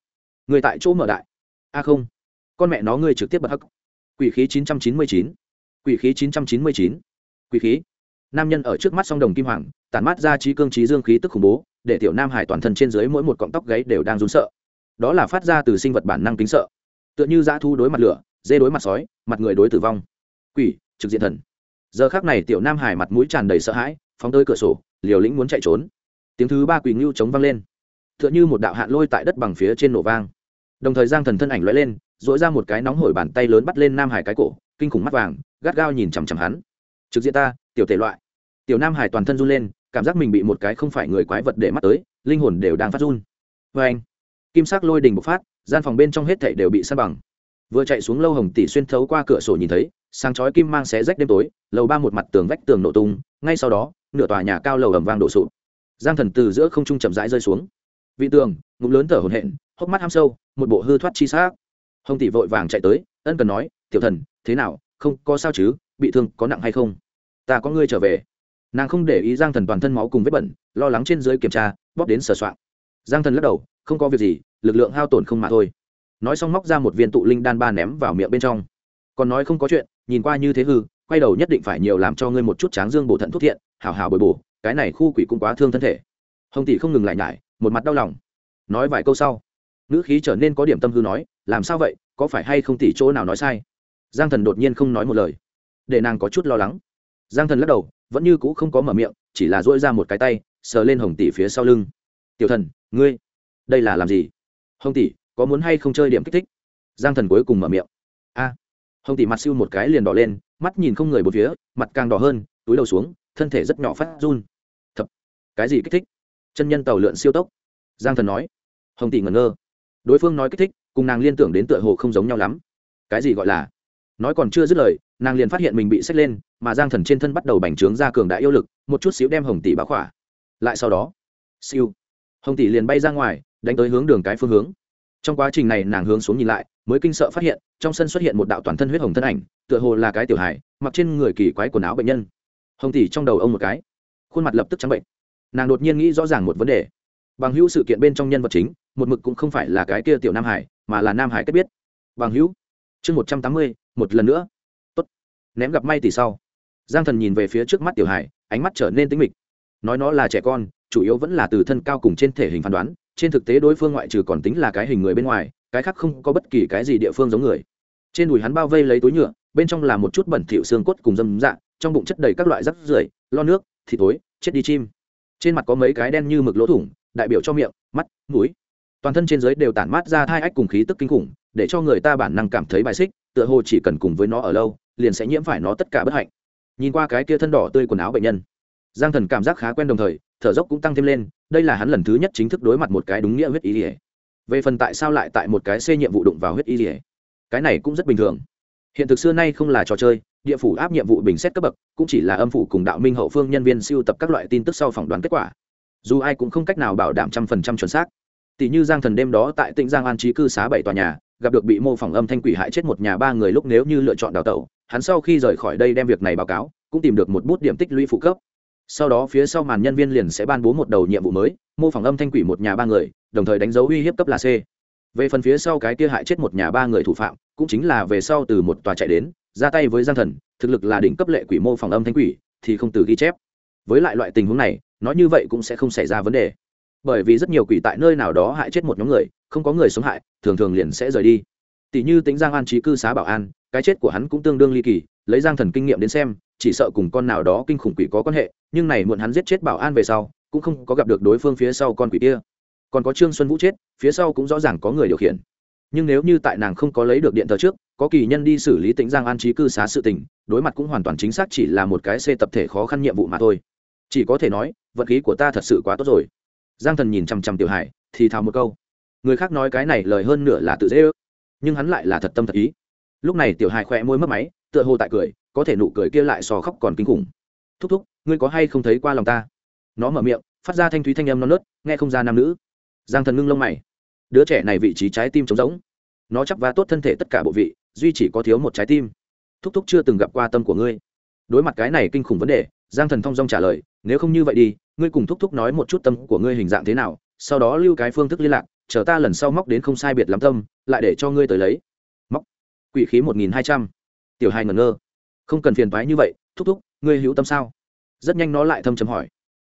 Người tại chỗ mở đại a không. Con mẹ nó ngươi trực tiếp bật hắc. Quỷ khí chín trăm chín mươi chín. Quỷ khí chín trăm chín mươi chín. Quỷ khí. Nam nhân ở trước mắt song đồng kim hoàng, tản mát ra trí cương trí dương khí tức khủng bố, để tiểu nam hải toàn thân trên dưới mỗi một cọng tóc gáy đều đang run sợ. Đó là phát ra từ sinh vật bản năng kính sợ. Tựa như dã thu đối mặt lửa, dê đối mặt sói, mặt người đối tử vong. Quỷ, trực diện thần. Giờ khác này tiểu nam hải mặt mũi tràn đầy sợ hãi, phóng tới cửa sổ, liều lĩnh muốn chạy trốn. Tiếng thứ ba quỷ ngưu chống vang lên. Tựa như một đạo hạn lôi tại đất bằng phía trên nổ vang đồng thời giang thần thân ảnh lóe lên dỗi ra một cái nóng hổi bàn tay lớn bắt lên nam hải cái cổ, kinh khủng mắt vàng, gắt gao nhìn chằm chằm hắn. Trực diện ta, tiểu tể loại. Tiểu nam hải toàn thân run lên, cảm giác mình bị một cái không phải người quái vật để mắt tới, linh hồn đều đang phát run. Vê anh, kim sắc lôi đình bộc phát, gian phòng bên trong hết thảy đều bị săn bằng. Vừa chạy xuống lâu hồng tỷ xuyên thấu qua cửa sổ nhìn thấy, sáng chói kim mang xé rách đêm tối, lầu ba một mặt tường vách tường nổ tung, ngay sau đó, nửa tòa nhà cao lầu ầm vang đổ sụp. Giang thần từ giữa không trung chậm rãi rơi xuống. Vị tường, ngụm lớn thở hổn hển, hốc mắt ham sâu một bộ hư thoát chi xác. Hồng tỷ vội vàng chạy tới, ân cần nói, tiểu thần, thế nào, không có sao chứ, bị thương có nặng hay không? Ta có ngươi trở về. Nàng không để ý giang thần toàn thân máu cùng vết bẩn, lo lắng trên dưới kiểm tra, bóp đến sờ soạn giang thần lắc đầu, không có việc gì, lực lượng hao tổn không mà thôi. Nói xong móc ra một viên tụ linh đan ba ném vào miệng bên trong. Còn nói không có chuyện, nhìn qua như thế hư, quay đầu nhất định phải nhiều làm cho ngươi một chút tráng dương bổ thận thuốc thiện hào hào bồi bổ, cái này khu quỷ cũng quá thương thân thể. Hồng tỷ không ngừng lại nhải, một mặt đau lòng. Nói vài câu sau ngữ khí trở nên có điểm tâm hư nói, làm sao vậy? Có phải hay không tỷ chỗ nào nói sai? Giang thần đột nhiên không nói một lời. Để nàng có chút lo lắng. Giang thần lắc đầu, vẫn như cũ không có mở miệng, chỉ là dỗi ra một cái tay, sờ lên hồng tỷ phía sau lưng. Tiểu thần, ngươi, đây là làm gì? Hồng tỷ, có muốn hay không chơi điểm kích thích? Giang thần cuối cùng mở miệng. A. Hồng tỷ mặt siêu một cái liền đỏ lên, mắt nhìn không người một phía, mặt càng đỏ hơn, túi đầu xuống, thân thể rất nhỏ phát run. Thập cái gì kích thích? Chân nhân tàu lượn siêu tốc. Giang thần nói. Hồng tỷ ngẩn ngơ đối phương nói kích thích, cùng nàng liên tưởng đến tựa hồ không giống nhau lắm. Cái gì gọi là? Nói còn chưa dứt lời, nàng liền phát hiện mình bị xách lên, mà giang thần trên thân bắt đầu bành trướng ra cường đại yêu lực, một chút xíu đem hồng tỷ bá khỏa. Lại sau đó, siêu, hồng tỷ liền bay ra ngoài, đánh tới hướng đường cái phương hướng. Trong quá trình này nàng hướng xuống nhìn lại, mới kinh sợ phát hiện, trong sân xuất hiện một đạo toàn thân huyết hồng thân ảnh, tựa hồ là cái tiểu hải mặc trên người kỳ quái quần áo bệnh nhân. Hồng tỷ trong đầu ông một cái, khuôn mặt lập tức trắng bệnh. Nàng đột nhiên nghĩ rõ ràng một vấn đề. Bằng hữu sự kiện bên trong nhân vật chính một mực cũng không phải là cái kia tiểu nam hải, mà là nam hải kết biết. Bằng hữu, chương một trăm tám mươi, một lần nữa. Tốt. Ném gặp may tỷ sau. Giang thần nhìn về phía trước mắt tiểu hải, ánh mắt trở nên tính mịch. Nói nó là trẻ con, chủ yếu vẫn là từ thân cao cùng trên thể hình phán đoán, trên thực tế đối phương ngoại trừ còn tính là cái hình người bên ngoài, cái khác không có bất kỳ cái gì địa phương giống người. Trên đùi hắn bao vây lấy túi nhựa, bên trong là một chút bẩn thịu xương cốt cùng dâm dạ trong bụng chất đầy các loại rắc rưởi, lo nước, thịt tối chết đi chim. Trên mặt có mấy cái đen như mực lỗ thủng, đại biểu cho miệng, mắt, mũi toàn thân trên giới đều tản mát ra hai ách cùng khí tức kinh khủng, để cho người ta bản năng cảm thấy bài xích, tựa hồ chỉ cần cùng với nó ở lâu, liền sẽ nhiễm phải nó tất cả bất hạnh. Nhìn qua cái kia thân đỏ tươi quần áo bệnh nhân, giang thần cảm giác khá quen đồng thời, thở dốc cũng tăng thêm lên, đây là hắn lần thứ nhất chính thức đối mặt một cái đúng nghĩa huyết y ỉa về phần tại sao lại tại một cái xê nhiệm vụ đụng vào huyết y ỉa cái này cũng rất bình thường. Hiện thực xưa nay không là trò chơi, địa phủ áp nhiệm vụ bình xét cấp bậc, cũng chỉ là âm phủ cùng đạo minh hậu phương nhân viên siêu tập các loại tin tức sau phỏng đoán kết quả. Dù ai cũng không cách nào bảo đảm trăm phần trăm chuẩn xác tỷ như giang thần đêm đó tại tỉnh giang an trí cư xá bảy tòa nhà, gặp được bị mô phỏng âm thanh quỷ hại chết một nhà ba người lúc nếu như lựa chọn đào tẩu, hắn sau khi rời khỏi đây đem việc này báo cáo, cũng tìm được một bút điểm tích lũy phụ cấp. Sau đó phía sau màn nhân viên liền sẽ ban bố một đầu nhiệm vụ mới, mô phỏng âm thanh quỷ một nhà ba người, đồng thời đánh dấu uy hiếp cấp là c. Về phần phía sau cái kia hại chết một nhà ba người thủ phạm, cũng chính là về sau từ một tòa chạy đến, ra tay với giang thần, thực lực là đỉnh cấp lệ quỷ mô phỏng âm thanh quỷ, thì không từ ghi chép. Với lại loại tình huống này, nói như vậy cũng sẽ không xảy ra vấn đề bởi vì rất nhiều quỷ tại nơi nào đó hại chết một nhóm người, không có người sống hại, thường thường liền sẽ rời đi. Tỷ như tính giang an trí cư xá bảo an, cái chết của hắn cũng tương đương ly kỳ, lấy giang thần kinh nghiệm đến xem, chỉ sợ cùng con nào đó kinh khủng quỷ có quan hệ, nhưng này muộn hắn giết chết bảo an về sau, cũng không có gặp được đối phương phía sau con quỷ kia. Còn có trương xuân vũ chết, phía sau cũng rõ ràng có người điều khiển. Nhưng nếu như tại nàng không có lấy được điện thờ trước, có kỳ nhân đi xử lý tính giang an trí cư xá sự tình, đối mặt cũng hoàn toàn chính xác chỉ là một cái xê tập thể khó khăn nhiệm vụ mà thôi. Chỉ có thể nói vật khí của ta thật sự quá tốt rồi giang thần nhìn chằm chằm tiểu hải, thì thào một câu. Người khác nói cái này lời hơn nửa là tự dễ ước, nhưng hắn lại là thật tâm thật ý. Lúc này tiểu hải khỏe môi mất máy, tựa hồ tại cười, có thể nụ cười kia lại sò khóc còn kinh khủng. Thúc thúc, ngươi có hay không thấy qua lòng ta? Nó mở miệng, phát ra thanh thúy thanh âm non nớt, nghe không ra nam nữ. Giang thần ngưng lông mày. Đứa trẻ này vị trí trái tim trống rỗng. Nó chắc và tốt thân thể tất cả bộ vị, duy chỉ có thiếu một trái tim. Thúc thúc chưa từng gặp qua tâm của ngươi. Đối mặt cái này kinh khủng vấn đề, giang thần thong dong trả lời nếu không như vậy đi, ngươi cùng thúc thúc nói một chút tâm của ngươi hình dạng thế nào, sau đó lưu cái phương thức liên lạc, chờ ta lần sau móc đến không sai biệt lắm tâm, lại để cho ngươi tới lấy. Móc. Quỷ khí một nghìn hai trăm. Tiểu hai ngẩn ngơ. Không cần phiền thoái như vậy, thúc thúc, ngươi hữu tâm sao? Rất nhanh nó lại thâm chấm hỏi.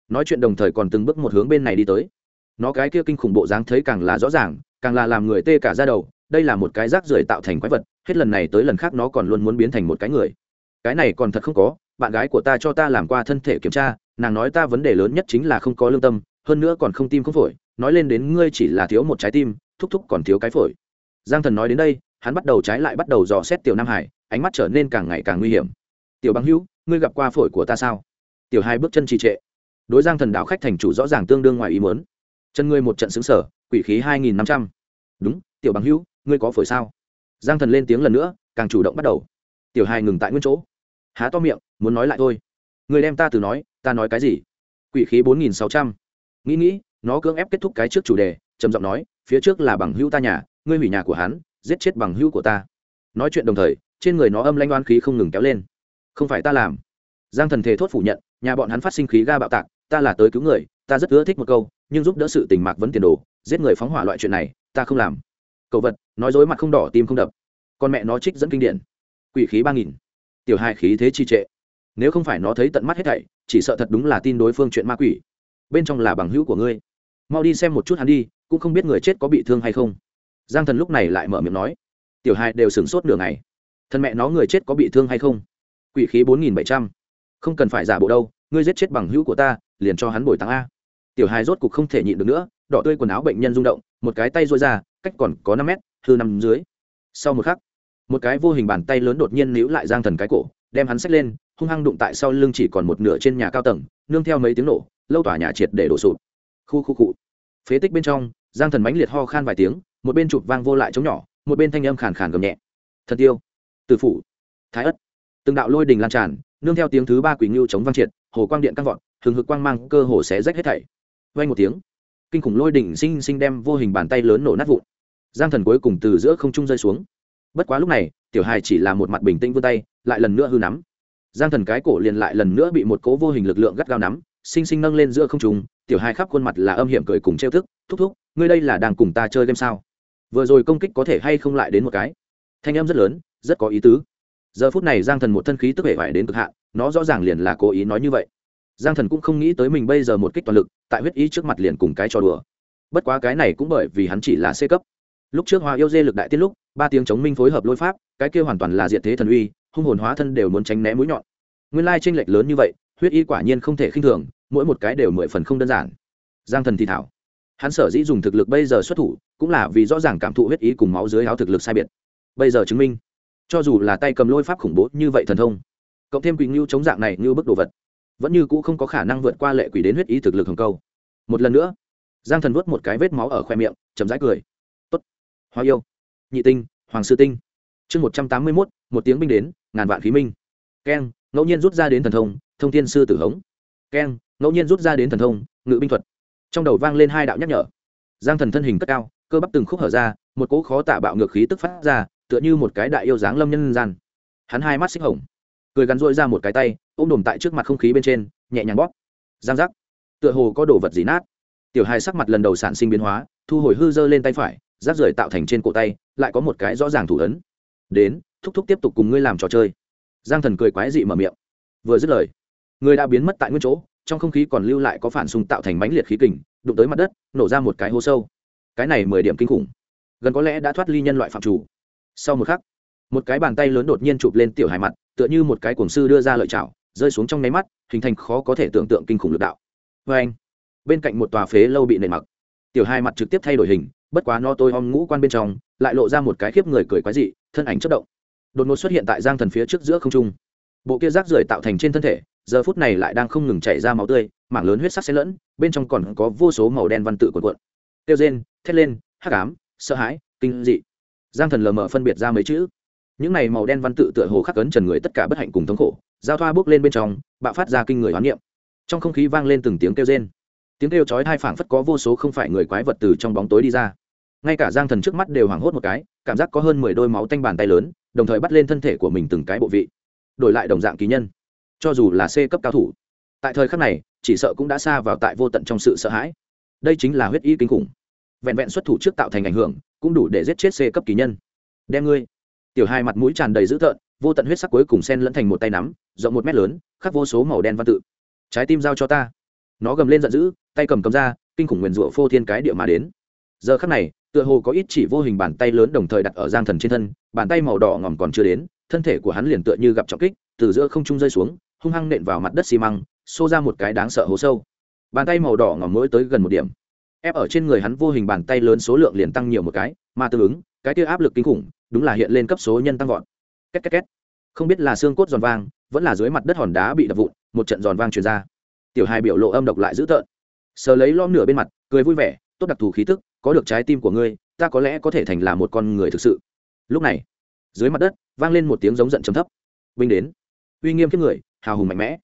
Nói chuyện đồng thời còn từng bước một hướng bên này đi tới. Nó cái kia kinh khủng bộ dáng thấy càng là rõ ràng, càng là làm người tê cả ra đầu, đây là một cái rác rưởi tạo thành quái vật, hết lần này tới lần khác nó còn luôn muốn biến thành một cái người. Cái này còn thật không có, bạn gái của ta cho ta làm qua thân thể kiểm tra nàng nói ta vấn đề lớn nhất chính là không có lương tâm, hơn nữa còn không tim không phổi, nói lên đến ngươi chỉ là thiếu một trái tim, thúc thúc còn thiếu cái phổi. Giang thần nói đến đây, hắn bắt đầu trái lại bắt đầu dò xét tiểu nam hải, ánh mắt trở nên càng ngày càng nguy hiểm. Tiểu bằng hữu, ngươi gặp qua phổi của ta sao? Tiểu hai bước chân trì trệ. Đối giang thần đạo khách thành chủ rõ ràng tương đương ngoài ý muốn. Chân ngươi một trận xứng sở quỷ khí hai nghìn năm trăm. Đúng, tiểu bằng hữu, ngươi có phổi sao? Giang thần lên tiếng lần nữa, càng chủ động bắt đầu. Tiểu hai ngừng tại nguyên chỗ. Há to miệng, muốn nói lại thôi. Người đem ta từ nói ta nói cái gì? Quỷ khí bốn nghìn sáu trăm. Nghĩ nghĩ, nó cưỡng ép kết thúc cái trước chủ đề, trầm giọng nói, phía trước là bằng hữu ta nhà, ngươi hủy nhà của hắn, giết chết bằng hữu của ta. Nói chuyện đồng thời, trên người nó âm lanh oan khí không ngừng kéo lên. Không phải ta làm. Giang thần thể thốt phủ nhận, nhà bọn hắn phát sinh khí ga bạo tạc, ta là tới cứu người, ta rất ưa thích một câu, nhưng giúp đỡ sự tình mạc vấn tiền đồ, giết người phóng hỏa loại chuyện này, ta không làm. Cậu vật, nói dối mặt không đỏ, tim không đập. Con mẹ nó trích dẫn kinh điển. Quỷ khí ba nghìn. Tiểu hai khí thế chi trệ nếu không phải nó thấy tận mắt hết thảy, chỉ sợ thật đúng là tin đối phương chuyện ma quỷ. Bên trong là bằng hữu của ngươi. Mau đi xem một chút hắn đi, cũng không biết người chết có bị thương hay không. Giang thần lúc này lại mở miệng nói. Tiểu hai đều sửng sốt nửa ngày. Thân mẹ nó người chết có bị thương hay không? Quỷ khí bốn nghìn bảy trăm. Không cần phải giả bộ đâu, ngươi giết chết bằng hữu của ta, liền cho hắn bồi tặng a. Tiểu hai rốt cục không thể nhịn được nữa, đỏ tươi quần áo bệnh nhân rung động, một cái tay rối ra, cách còn có năm mét, hư nằm dưới. Sau một khắc, một cái vô hình bàn tay lớn đột nhiên níu lại giang thần cái cổ đem hắn xách lên, hung hăng đụng tại sau lưng chỉ còn một nửa trên nhà cao tầng, nương theo mấy tiếng nổ, lâu tỏa nhà triệt để đổ sụp. Khu khu cụ phế tích bên trong, giang thần mãnh liệt ho khan vài tiếng, một bên chụp vang vô lại chống nhỏ, một bên thanh âm khàn khàn gầm nhẹ. Thần tiêu từ phủ, thái ất. Từng đạo lôi đình lan tràn, nương theo tiếng thứ ba quỷ ngưu chống vang triệt, hồ quang điện căng vọt thường hực quang mang cơ hồ xé rách hết thảy. Vay một tiếng, kinh khủng lôi đỉnh sinh sinh đem vô hình bàn tay lớn nổ nát vụn. Giang thần cuối cùng từ giữa không trung rơi xuống. Bất quá lúc này tiểu hài chỉ là một mặt bình tĩnh vươn tay, lại lần nữa hư nắm. Giang thần cái cổ liền lại lần nữa bị một cố vô hình lực lượng gắt gao nắm, sinh sinh nâng lên giữa không trung, tiểu hài khắp khuôn mặt là âm hiểm cười cùng trêu thức thúc thúc, ngươi đây là đang cùng ta chơi game sao? Vừa rồi công kích có thể hay không lại đến một cái? Thanh âm rất lớn, rất có ý tứ. Giờ phút này giang thần một thân khí tức hệ vải đến cực hạn, nó rõ ràng liền là cố ý nói như vậy. Giang thần cũng không nghĩ tới mình bây giờ một kích toàn lực, tại huyết ý trước mặt liền cùng cái trò đùa. Bất quá cái này cũng bởi vì hắn chỉ là c cấp. Lúc trước hoa yêu dê lực đại tiết lúc ba tiếng chống minh phối hợp lôi pháp, cái kia hoàn toàn là diện thế thần uy, hung hồn hóa thân đều muốn tránh né mũi nhọn. Nguyên lai tranh lệch lớn như vậy, huyết y quả nhiên không thể khinh thường, mỗi một cái đều mười phần không đơn giản. Giang thần thì thảo. Hắn sở dĩ dùng thực lực bây giờ xuất thủ, cũng là vì rõ ràng cảm thụ huyết ý cùng máu dưới áo thực lực sai biệt. Bây giờ chứng minh, cho dù là tay cầm lôi pháp khủng bố như vậy thần thông, cộng thêm quỷ ngưu chống dạng này như bức đồ vật, vẫn như cũ không có khả năng vượt qua lệ quỷ đến huyết ý thực lực hồng câu. Một lần nữa, giang thần vớt một cái vết máu ở khoe miệng chấm rãi cười. Tốt hoa yêu nhị tinh, hoàng sư tinh. Chương một trăm tám mươi mốt, một tiếng binh đến, ngàn vạn khí minh. Keng, ngẫu nhiên rút ra đến thần thông thông thiên sư tử hống. Keng, ngẫu nhiên rút ra đến thần thông, ngự binh thuật. Trong đầu vang lên hai đạo nhắc nhở. Giang thần thân hình cất cao, cơ bắp từng khúc hở ra, một cỗ khó tả bạo ngược khí tức phát ra, tựa như một cái đại yêu dáng lâm nhân gian. Hắn hai mắt xích hồng, cười gắn rỗi ra một cái tay, ôm đồm tại trước mặt không khí bên trên, nhẹ nhàng bóp. Giang giác. Tựa hồ có đồ vật gì nát. Tiểu hai sắc mặt lần đầu sản sinh biến hóa, thu hồi hư dơ lên tay phải rác rưởi tạo thành trên cổ tay, lại có một cái rõ ràng thủ ấn. Đến, thúc thúc tiếp tục cùng ngươi làm trò chơi. Giang thần cười quái dị mở miệng. Vừa dứt lời, người đã biến mất tại nguyên chỗ, trong không khí còn lưu lại có phản xung tạo thành mãnh liệt khí kình, đụng tới mặt đất, nổ ra một cái hố sâu. Cái này mười điểm kinh khủng. Gần có lẽ đã thoát ly nhân loại phạm chủ. Sau một khắc, một cái bàn tay lớn đột nhiên chụp lên tiểu hải mặt, tựa như một cái cuồng sư đưa ra lợi chảo rơi xuống trong nháy mắt, hình thành khó có thể tưởng tượng kinh khủng lực đạo. Vê anh bên cạnh một tòa phế lâu bị nền mặc. Tiểu hai mặt trực tiếp thay đổi hình bất quá no tôi om ngũ quan bên trong, lại lộ ra một cái khiếp người cười quái dị, thân ảnh chất động. Đột ngột xuất hiện tại giang thần phía trước giữa không trung. Bộ kia rác rưởi tạo thành trên thân thể, giờ phút này lại đang không ngừng chảy ra máu tươi, mảng lớn huyết sắc xen lẫn, bên trong còn có vô số màu đen văn tự cuộn cuộn. Tiêu rên, thét lên, hắc ám, sợ hãi, kinh dị. Giang thần lờ mờ phân biệt ra mấy chữ. Những này màu đen văn tự tựa hồ khắc ấn trần người tất cả bất hạnh cùng thống khổ, giao thoa bước lên bên trong, bạo phát ra kinh người hoán niệm. Trong không khí vang lên từng tiếng kêu rên tiếng kêu chói hai phảng phất có vô số không phải người quái vật từ trong bóng tối đi ra. Ngay cả giang thần trước mắt đều hoảng hốt một cái, cảm giác có hơn mười đôi máu tanh bàn tay lớn, đồng thời bắt lên thân thể của mình từng cái bộ vị, đổi lại đồng dạng ký nhân. Cho dù là c cấp cao thủ, tại thời khắc này, chỉ sợ cũng đã xa vào tại vô tận trong sự sợ hãi. Đây chính là huyết y kinh khủng. Vẹn vẹn xuất thủ trước tạo thành ảnh hưởng, cũng đủ để giết chết c cấp kỳ nhân. Đem ngươi. Tiểu hai mặt mũi tràn đầy dữ tợn, vô tận huyết sắc cuối cùng sen lẫn thành một tay nắm, rộng một mét lớn khắc vô số màu đen văn tự. Trái tim giao cho ta nó gầm lên giận dữ, tay cầm cầm ra, kinh khủng nguyền rủa phô thiên cái địa mà đến. Giờ khắc này, tựa hồ có ít chỉ vô hình bàn tay lớn đồng thời đặt ở giang thần trên thân, bàn tay màu đỏ ngòm còn chưa đến, thân thể của hắn liền tựa như gặp trọng kích, từ giữa không trung rơi xuống, hung hăng nện vào mặt đất xi măng, xô ra một cái đáng sợ hố sâu. Bàn tay màu đỏ ngòm mới tới gần một điểm. Ép ở trên người hắn vô hình bàn tay lớn số lượng liền tăng nhiều một cái, mà tương ứng, cái kia áp lực kinh khủng, đúng là hiện lên cấp số nhân tăng vọt. Két két két. Không biết là xương cốt giòn vang, vẫn là dưới mặt đất hòn đá bị đập vụn, một trận giòn vang truyền ra tiểu hai biểu lộ âm độc lại dữ tợn. Sờ lấy lom nửa bên mặt, cười vui vẻ, tốt đặc thù khí tức, có được trái tim của ngươi, ta có lẽ có thể thành là một con người thực sự. Lúc này, dưới mặt đất, vang lên một tiếng giống giận trầm thấp. Binh đến. Uy nghiêm kiếp người, hào hùng mạnh mẽ.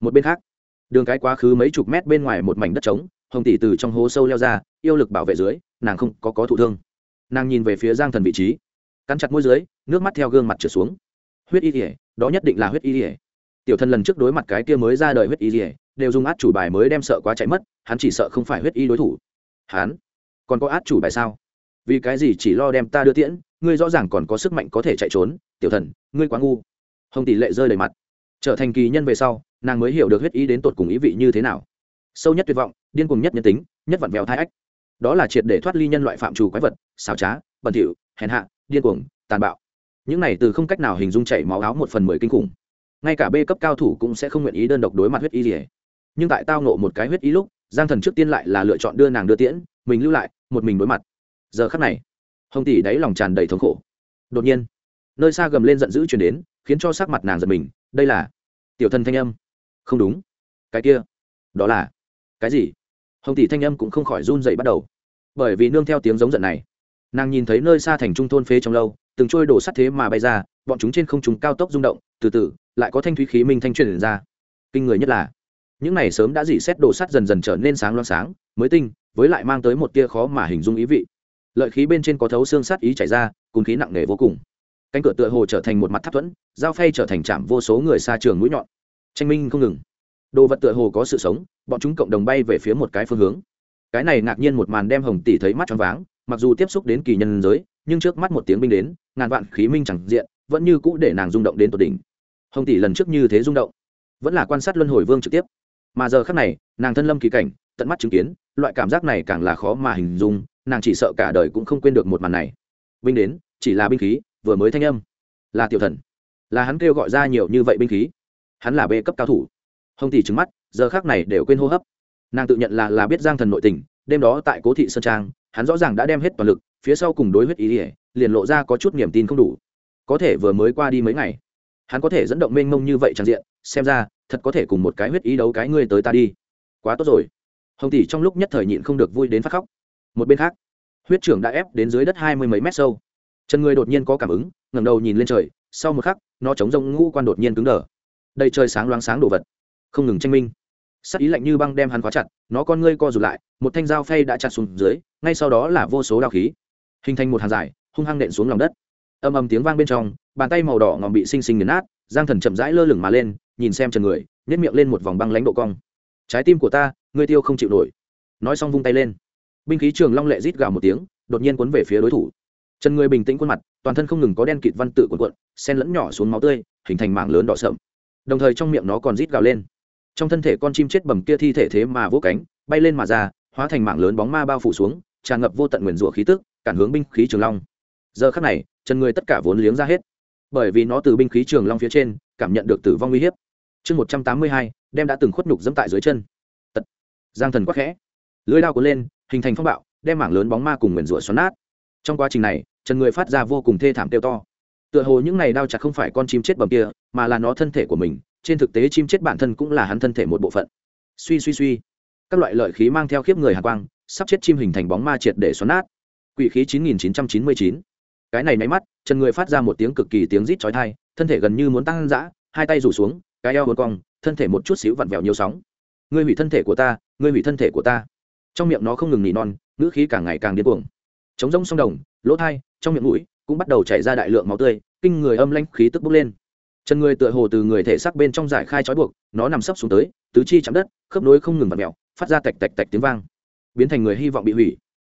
Một bên khác, đường cái quá khứ mấy chục mét bên ngoài một mảnh đất trống, hồng tỷ từ trong hố sâu leo ra, yêu lực bảo vệ dưới, nàng không có có thụ thương. Nàng nhìn về phía giang thần vị trí, cắn chặt môi dưới, nước mắt theo gương mặt trượt xuống. Huyết y ỉa đó nhất định là huyết y ỉa tiểu thần lần trước đối mặt cái kia mới ra đời huyết y ỉa đều dùng át chủ bài mới đem sợ quá chạy mất, hắn chỉ sợ không phải huyết y đối thủ. Hắn? Còn có át chủ bài sao? Vì cái gì chỉ lo đem ta đưa tiễn, ngươi rõ ràng còn có sức mạnh có thể chạy trốn, tiểu thần, ngươi quá ngu. Hồng tỷ lệ rơi đầy mặt. Trở thành kỳ nhân về sau, nàng mới hiểu được huyết ý đến tột cùng ý vị như thế nào. Sâu nhất tuyệt vọng, điên cùng nhất nhân tính, nhất vặn vẹo thai ách. Đó là triệt để thoát ly nhân loại phạm trù quái vật xào trá, bẩn thỉu, hèn hạ, điên cuồng, tàn bạo. Những này từ không cách nào hình dung chảy máu áo một phần mười kinh khủng. Ngay cả b cấp cao thủ cũng sẽ không nguyện ý đơn độc đối mặt huyết y gì nhưng tại tao nộ một cái huyết ý lúc, giang thần trước tiên lại là lựa chọn đưa nàng đưa tiễn, mình lưu lại, một mình đối mặt. Giờ khắc này, hồng tỷ đáy lòng tràn đầy thống khổ. Đột nhiên, nơi xa gầm lên giận dữ chuyển đến, khiến cho sắc mặt nàng giật mình, đây là tiểu thân thanh âm. Không đúng. Cái kia, đó là cái gì? Hồng tỷ thanh âm cũng không khỏi run dậy bắt đầu. Bởi vì nương theo tiếng giống giận này, nàng nhìn thấy nơi xa thành trung thôn phế trong lâu, từng trôi đổ sắt thế mà bay ra, bọn chúng trên không trung cao tốc rung động, từ từ, lại có thanh thúy khí minh thanh truyền ra. Kinh người nhất là những này sớm đã dỉ xét đồ sắt dần dần trở nên sáng loáng sáng, mới tinh, với lại mang tới một tia khó mà hình dung ý vị. Lợi khí bên trên có thấu xương sắt ý chảy ra, cùng khí nặng nề vô cùng. Cánh cửa tựa hồ trở thành một mặt tháp thuẫn, dao phay trở thành chạm vô số người xa trường mũi nhọn. Tranh minh không ngừng. Đồ vật tựa hồ có sự sống, bọn chúng cộng đồng bay về phía một cái phương hướng. Cái này ngạc nhiên một màn đem hồng tỷ thấy mắt choáng váng, mặc dù tiếp xúc đến kỳ nhân giới, nhưng trước mắt một tiếng binh đến, ngàn vạn khí minh chẳng diện, vẫn như cũ để nàng rung động đến tột đỉnh. Hồng tỷ lần trước như thế rung động, vẫn là quan sát luân hồi vương trực tiếp mà giờ khác này, nàng thân lâm kỳ cảnh, tận mắt chứng kiến, loại cảm giác này càng là khó mà hình dung, nàng chỉ sợ cả đời cũng không quên được một màn này. Binh đến, chỉ là binh khí, vừa mới thanh âm. Là tiểu thần. Là hắn kêu gọi ra nhiều như vậy binh khí. Hắn là bê cấp cao thủ. Hồng tỷ trứng mắt, giờ khác này đều quên hô hấp. Nàng tự nhận là là biết giang thần nội tình, đêm đó tại cố thị sơn trang, hắn rõ ràng đã đem hết toàn lực, phía sau cùng đối huyết ý ỉa liền lộ ra có chút niềm tin không đủ. Có thể vừa mới qua đi mấy ngày hắn có thể dẫn động mênh mông như vậy trang diện, xem ra, thật có thể cùng một cái huyết ý đấu cái ngươi tới ta đi. Quá tốt rồi. Hồng tỷ trong lúc nhất thời nhịn không được vui đến phát khóc. Một bên khác, huyết trưởng đã ép đến dưới đất hai mươi mấy mét sâu. Chân người đột nhiên có cảm ứng, ngẩng đầu nhìn lên trời, sau một khắc, nó chống rông ngũ quan đột nhiên cứng đờ. Đầy trời sáng loáng sáng đồ vật. Không ngừng tranh minh. Sắc ý lạnh như băng đem hắn khóa chặt, nó con ngươi co rụt lại, một thanh dao phay đã chặt xuống dưới, ngay sau đó là vô số đao khí. Hình thành một hàng dài, hung hăng nện xuống lòng đất. Âm âm tiếng vang bên trong bàn tay màu đỏ ngòm bị xinh xinh nghiền nát, giang thần chậm rãi lơ lửng mà lên, nhìn xem trần người nhét miệng lên một vòng băng lãnh độ cong. Trái tim của ta, ngươi tiêu không chịu nổi. Nói xong vung tay lên. Binh khí trường long lệ rít gào một tiếng, đột nhiên cuốn về phía đối thủ. Trần người bình tĩnh khuôn mặt, toàn thân không ngừng có đen kịt văn tự cuộn cuộn, sen lẫn nhỏ xuống máu tươi, hình thành mảng lớn đỏ sậm. Đồng thời trong miệng nó còn rít gào lên. Trong thân thể con chim chết bầm kia thi thể thế mà vỗ cánh, bay lên mà ra, hóa thành mảng lớn bóng ma bao phủ xuống, tràn ngập vô tận nguyền rủa khí tức, cản hướng binh khí trường long. Giờ khắc này, trần người tất cả vốn liếng ra hết bởi vì nó từ binh khí trường long phía trên, cảm nhận được tử vong uy hiếp. Chương một trăm tám mươi hai, đem đã từng khuất nhục dẫm tại dưới chân. Tật. Giang thần quắc khẽ. Lưới đao cuốn lên, hình thành phong bạo, đem mảng lớn bóng ma cùng nguyền rủa xoắn nát. Trong quá trình này trần người phát ra vô cùng thê thảm tiêu to. Tựa hồ những này đao chặt không phải con chim chết bầm kia, mà là nó thân thể của mình, trên thực tế chim chết bản thân cũng là hắn thân thể một bộ phận. Suy suy suy. Các loại lợi khí mang theo khiếp người hàn quang, sắp chết chim hình thành bóng ma triệt để xoắn nát. Quỷ khí 9999 cái này nháy mắt trần người phát ra một tiếng cực kỳ tiếng rít chói tai, thân thể gần như muốn tăng dã, hai tay rủ xuống, cái eo hôn cong, thân thể một chút xíu vặn vẹo nhiều sóng. Ngươi hủy thân thể của ta, ngươi hủy thân thể của ta. Trong miệng nó không ngừng nỉ non, ngữ khí càng ngày càng điên cuồng. Chống rông sông đồng, lỗ thai, trong miệng mũi cũng bắt đầu chảy ra đại lượng máu tươi, kinh người âm lanh khí tức bốc lên. Chân người tựa hồ từ người thể xác bên trong giải khai trói buộc, nó nằm sấp xuống tới, tứ chi chạm đất, khớp nối không ngừng vặt mẹo phát ra tạch tạch tạch tiếng vang, biến thành người hy vọng bị hủy.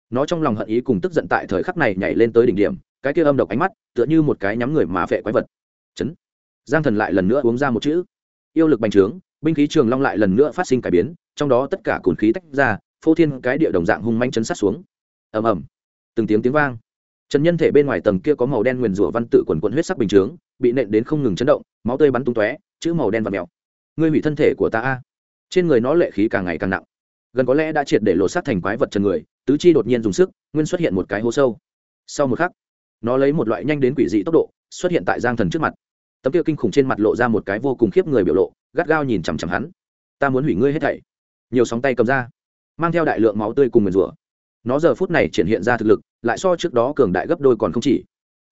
Nó trong lòng hận ý cùng tức giận tại thời khắc này nhảy lên tới đỉnh điểm cái kia âm độc ánh mắt, tựa như một cái nhắm người mà phệ quái vật. Chấn. Giang thần lại lần nữa uống ra một chữ. Yêu lực bành trướng, binh khí trường long lại lần nữa phát sinh cải biến, trong đó tất cả cồn khí tách ra, phô thiên cái địa đồng dạng hung manh chấn sát xuống. Ầm ầm. Từng tiếng tiếng vang. Trần nhân thể bên ngoài tầng kia có màu đen nguyền rủa văn tự quần quần huyết sắc bình chướng bị nện đến không ngừng chấn động, máu tươi bắn tung tóe, chữ màu đen và mèo. Ngươi hủy thân thể của ta a. Trên người nó lệ khí càng ngày càng nặng. Gần có lẽ đã triệt để lột xác thành quái vật trần người, tứ chi đột nhiên dùng sức, nguyên xuất hiện một cái hố sâu. Sau một khắc nó lấy một loại nhanh đến quỷ dị tốc độ, xuất hiện tại giang thần trước mặt. Tấm kia kinh khủng trên mặt lộ ra một cái vô cùng khiếp người biểu lộ, gắt gao nhìn chằm chằm hắn. Ta muốn hủy ngươi hết thảy. Nhiều sóng tay cầm ra, mang theo đại lượng máu tươi cùng nguyền rủa. Nó giờ phút này triển hiện ra thực lực, lại so trước đó cường đại gấp đôi còn không chỉ.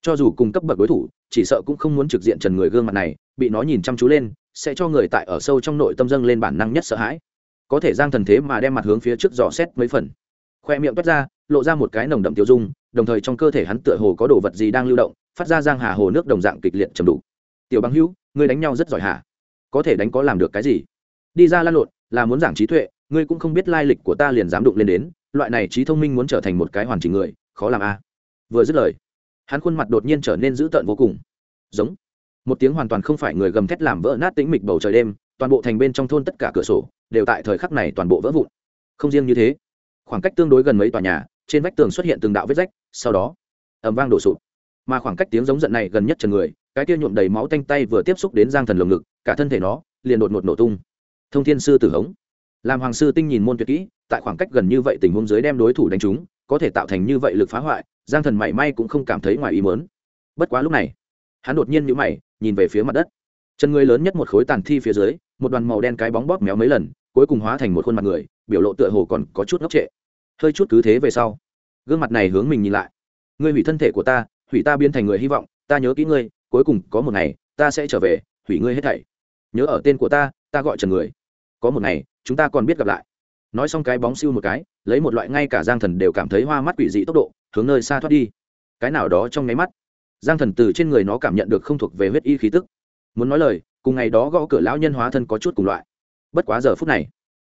Cho dù cùng cấp bậc đối thủ, chỉ sợ cũng không muốn trực diện trần người gương mặt này, bị nó nhìn chăm chú lên, sẽ cho người tại ở sâu trong nội tâm dâng lên bản năng nhất sợ hãi. Có thể giang thần thế mà đem mặt hướng phía trước dò xét mấy phần. Khoe miệng toát ra, lộ ra một cái nồng đậm tiêu dung đồng thời trong cơ thể hắn tựa hồ có đồ vật gì đang lưu động, phát ra giang hà hồ nước đồng dạng kịch liệt chầm đủ tiểu băng hữu, ngươi đánh nhau rất giỏi hả? Có thể đánh có làm được cái gì? Đi ra lan lộn, là muốn giảng trí tuệ, ngươi cũng không biết lai lịch của ta liền dám đụng lên đến, loại này trí thông minh muốn trở thành một cái hoàn chỉnh người, khó làm a. Vừa dứt lời, hắn khuôn mặt đột nhiên trở nên dữ tợn vô cùng. Giống. Một tiếng hoàn toàn không phải người gầm thét làm vỡ nát tĩnh mịch bầu trời đêm, toàn bộ thành bên trong thôn tất cả cửa sổ, đều tại thời khắc này toàn bộ vỡ vụn. Không riêng như thế, khoảng cách tương đối gần mấy tòa nhà trên vách tường xuất hiện từng đạo vết rách, sau đó ẩm vang đổ sụp. Mà khoảng cách tiếng giống giận này gần nhất trần người, cái kia nhuộm đầy máu tanh tay vừa tiếp xúc đến giang thần lồng ngực, cả thân thể nó liền đột ngột nổ tung. Thông thiên sư tử hống. Làm hoàng sư tinh nhìn môn tuyệt kỹ, tại khoảng cách gần như vậy tình huống dưới đem đối thủ đánh trúng, có thể tạo thành như vậy lực phá hoại, giang thần mảy may cũng không cảm thấy ngoài ý mớn bất quá lúc này, hắn đột nhiên nhũ mày, nhìn về phía mặt đất. Chân người lớn nhất một khối tàn thi phía dưới, một đoàn màu đen cái bóng bóp méo mấy lần, cuối cùng hóa thành một khuôn mặt người, biểu lộ tựa hồ còn có chút ngốc trệ hơi chút cứ thế về sau. Gương mặt này hướng mình nhìn lại. Ngươi hủy thân thể của ta, hủy ta biến thành người hy vọng, ta nhớ kỹ ngươi, cuối cùng có một ngày, ta sẽ trở về, hủy ngươi hết thảy. Nhớ ở tên của ta ta gọi trần người. Có một ngày, chúng ta còn biết gặp lại. Nói xong cái bóng siêu một cái, lấy một loại ngay cả giang thần đều cảm thấy hoa mắt quỷ dị tốc độ, hướng nơi xa thoát đi. Cái nào đó trong nháy mắt, giang thần từ trên người nó cảm nhận được không thuộc về huyết y khí tức. Muốn nói lời, cùng ngày đó gõ cửa lão nhân hóa thân có chút cùng loại. Bất quá giờ phút này,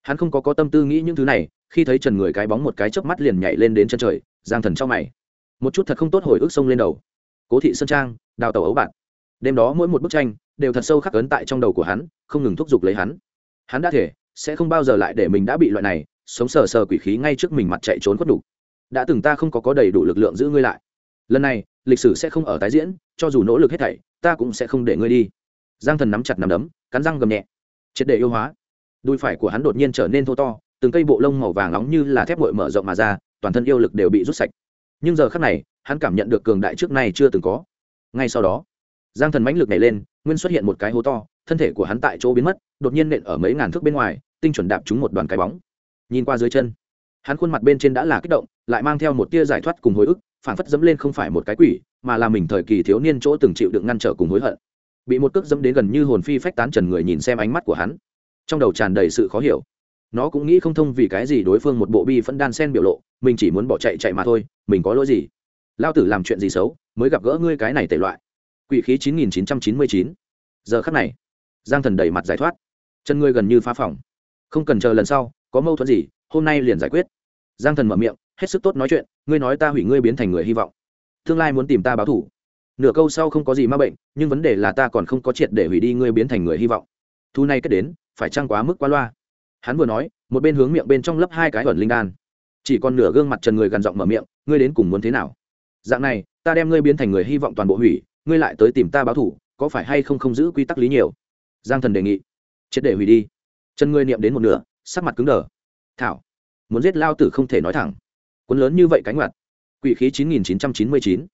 hắn không có có tâm tư nghĩ những thứ này khi thấy trần người cái bóng một cái chớp mắt liền nhảy lên đến chân trời, giang thần trong mày. Một chút thật không tốt hồi ức sông lên đầu. Cố thị sơn trang, đào tàu ấu bạn. Đêm đó mỗi một bức tranh đều thật sâu khắc ấn tại trong đầu của hắn, không ngừng thúc giục lấy hắn. Hắn đã thể, sẽ không bao giờ lại để mình đã bị loại này, sống sờ sờ quỷ khí ngay trước mình mặt chạy trốn khuất đủ. Đã từng ta không có có đầy đủ lực lượng giữ ngươi lại. Lần này, lịch sử sẽ không ở tái diễn, cho dù nỗ lực hết thảy, ta cũng sẽ không để ngươi đi. Giang thần nắm chặt nắm đấm, cắn răng gầm nhẹ. Triệt để yêu hóa. Đùi phải của hắn đột nhiên trở nên thô to từng cây bộ lông màu vàng nóng như là thép ngội mở rộng mà ra, toàn thân yêu lực đều bị rút sạch. Nhưng giờ khắc này, hắn cảm nhận được cường đại trước nay chưa từng có. Ngay sau đó, giang thần mãnh lực nhảy lên, nguyên xuất hiện một cái hố to, thân thể của hắn tại chỗ biến mất, đột nhiên nện ở mấy ngàn thước bên ngoài, tinh chuẩn đạp trúng một đoàn cái bóng. Nhìn qua dưới chân, hắn khuôn mặt bên trên đã là kích động, lại mang theo một tia giải thoát cùng hồi ức phản phất dẫm lên không phải một cái quỷ, mà là mình thời kỳ thiếu niên chỗ từng chịu được ngăn trở cùng hối hận. Bị một cước dẫm đến gần như hồn phi phách tán trần người nhìn xem ánh mắt của hắn. Trong đầu tràn đầy sự khó hiểu nó cũng nghĩ không thông vì cái gì đối phương một bộ bi phân đan sen biểu lộ, mình chỉ muốn bỏ chạy chạy mà thôi, mình có lỗi gì? Lao tử làm chuyện gì xấu, mới gặp gỡ ngươi cái này tệ loại. Quỷ khí chín nghìn chín trăm chín mươi chín. Giờ khắc này, giang thần đẩy mặt giải thoát. Chân ngươi gần như phá phòng không cần chờ lần sau, có mâu thuẫn gì, hôm nay liền giải quyết. Giang thần mở miệng, hết sức tốt nói chuyện, ngươi nói ta hủy ngươi biến thành người hy vọng. Tương lai muốn tìm ta báo thủ nửa câu sau không có gì ma bệnh, nhưng vấn đề là ta còn không có triệt để hủy đi ngươi biến thành người hy vọng. Thu này kết đến, phải trăng quá mức quá loa? Hắn vừa nói, một bên hướng miệng bên trong lấp hai cái ẩn linh đan. Chỉ còn nửa gương mặt trần người gần giọng mở miệng, ngươi đến cùng muốn thế nào? Dạng này, ta đem ngươi biến thành người hy vọng toàn bộ hủy, ngươi lại tới tìm ta báo thủ có phải hay không không giữ quy tắc lý nhiều? Giang thần đề nghị. Triệt để hủy đi. Chân ngươi niệm đến một nửa, sắc mặt cứng đờ. Thảo, muốn giết lao tử không thể nói thẳng. Cuốn lớn như vậy cánh ngoặt. Quỷ khí chín nghìn chín trăm chín mươi chín.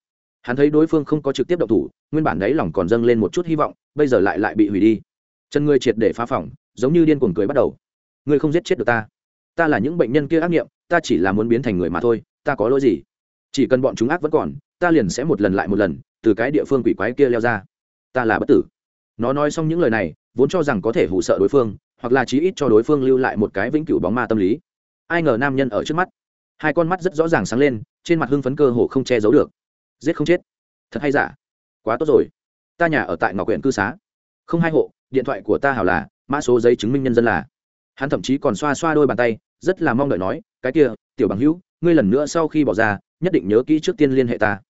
Hắn thấy đối phương không có trực tiếp động thủ, nguyên bản đấy lòng còn dâng lên một chút hy vọng, bây giờ lại lại bị hủy đi. Chân ngươi triệt để phá phỏng giống như điên cuồng cười bắt đầu ngươi không giết chết được ta. Ta là những bệnh nhân kia ác nghiệm, ta chỉ là muốn biến thành người mà thôi, ta có lỗi gì? Chỉ cần bọn chúng ác vẫn còn, ta liền sẽ một lần lại một lần, từ cái địa phương quỷ quái kia leo ra. Ta là bất tử. Nó nói xong những lời này, vốn cho rằng có thể hù sợ đối phương, hoặc là chí ít cho đối phương lưu lại một cái vĩnh cửu bóng ma tâm lý. Ai ngờ nam nhân ở trước mắt. Hai con mắt rất rõ ràng sáng lên, trên mặt hưng phấn cơ hồ không che giấu được. Giết không chết. Thật hay giả? Quá tốt rồi. Ta nhà ở tại ngọc huyện cư xá. Không hai hộ, điện thoại của ta hảo là, mã số giấy chứng minh nhân dân là hắn thậm chí còn xoa xoa đôi bàn tay, rất là mong đợi nói, cái kia, tiểu bằng hữu, ngươi lần nữa sau khi bỏ ra, nhất định nhớ kỹ trước tiên liên hệ ta.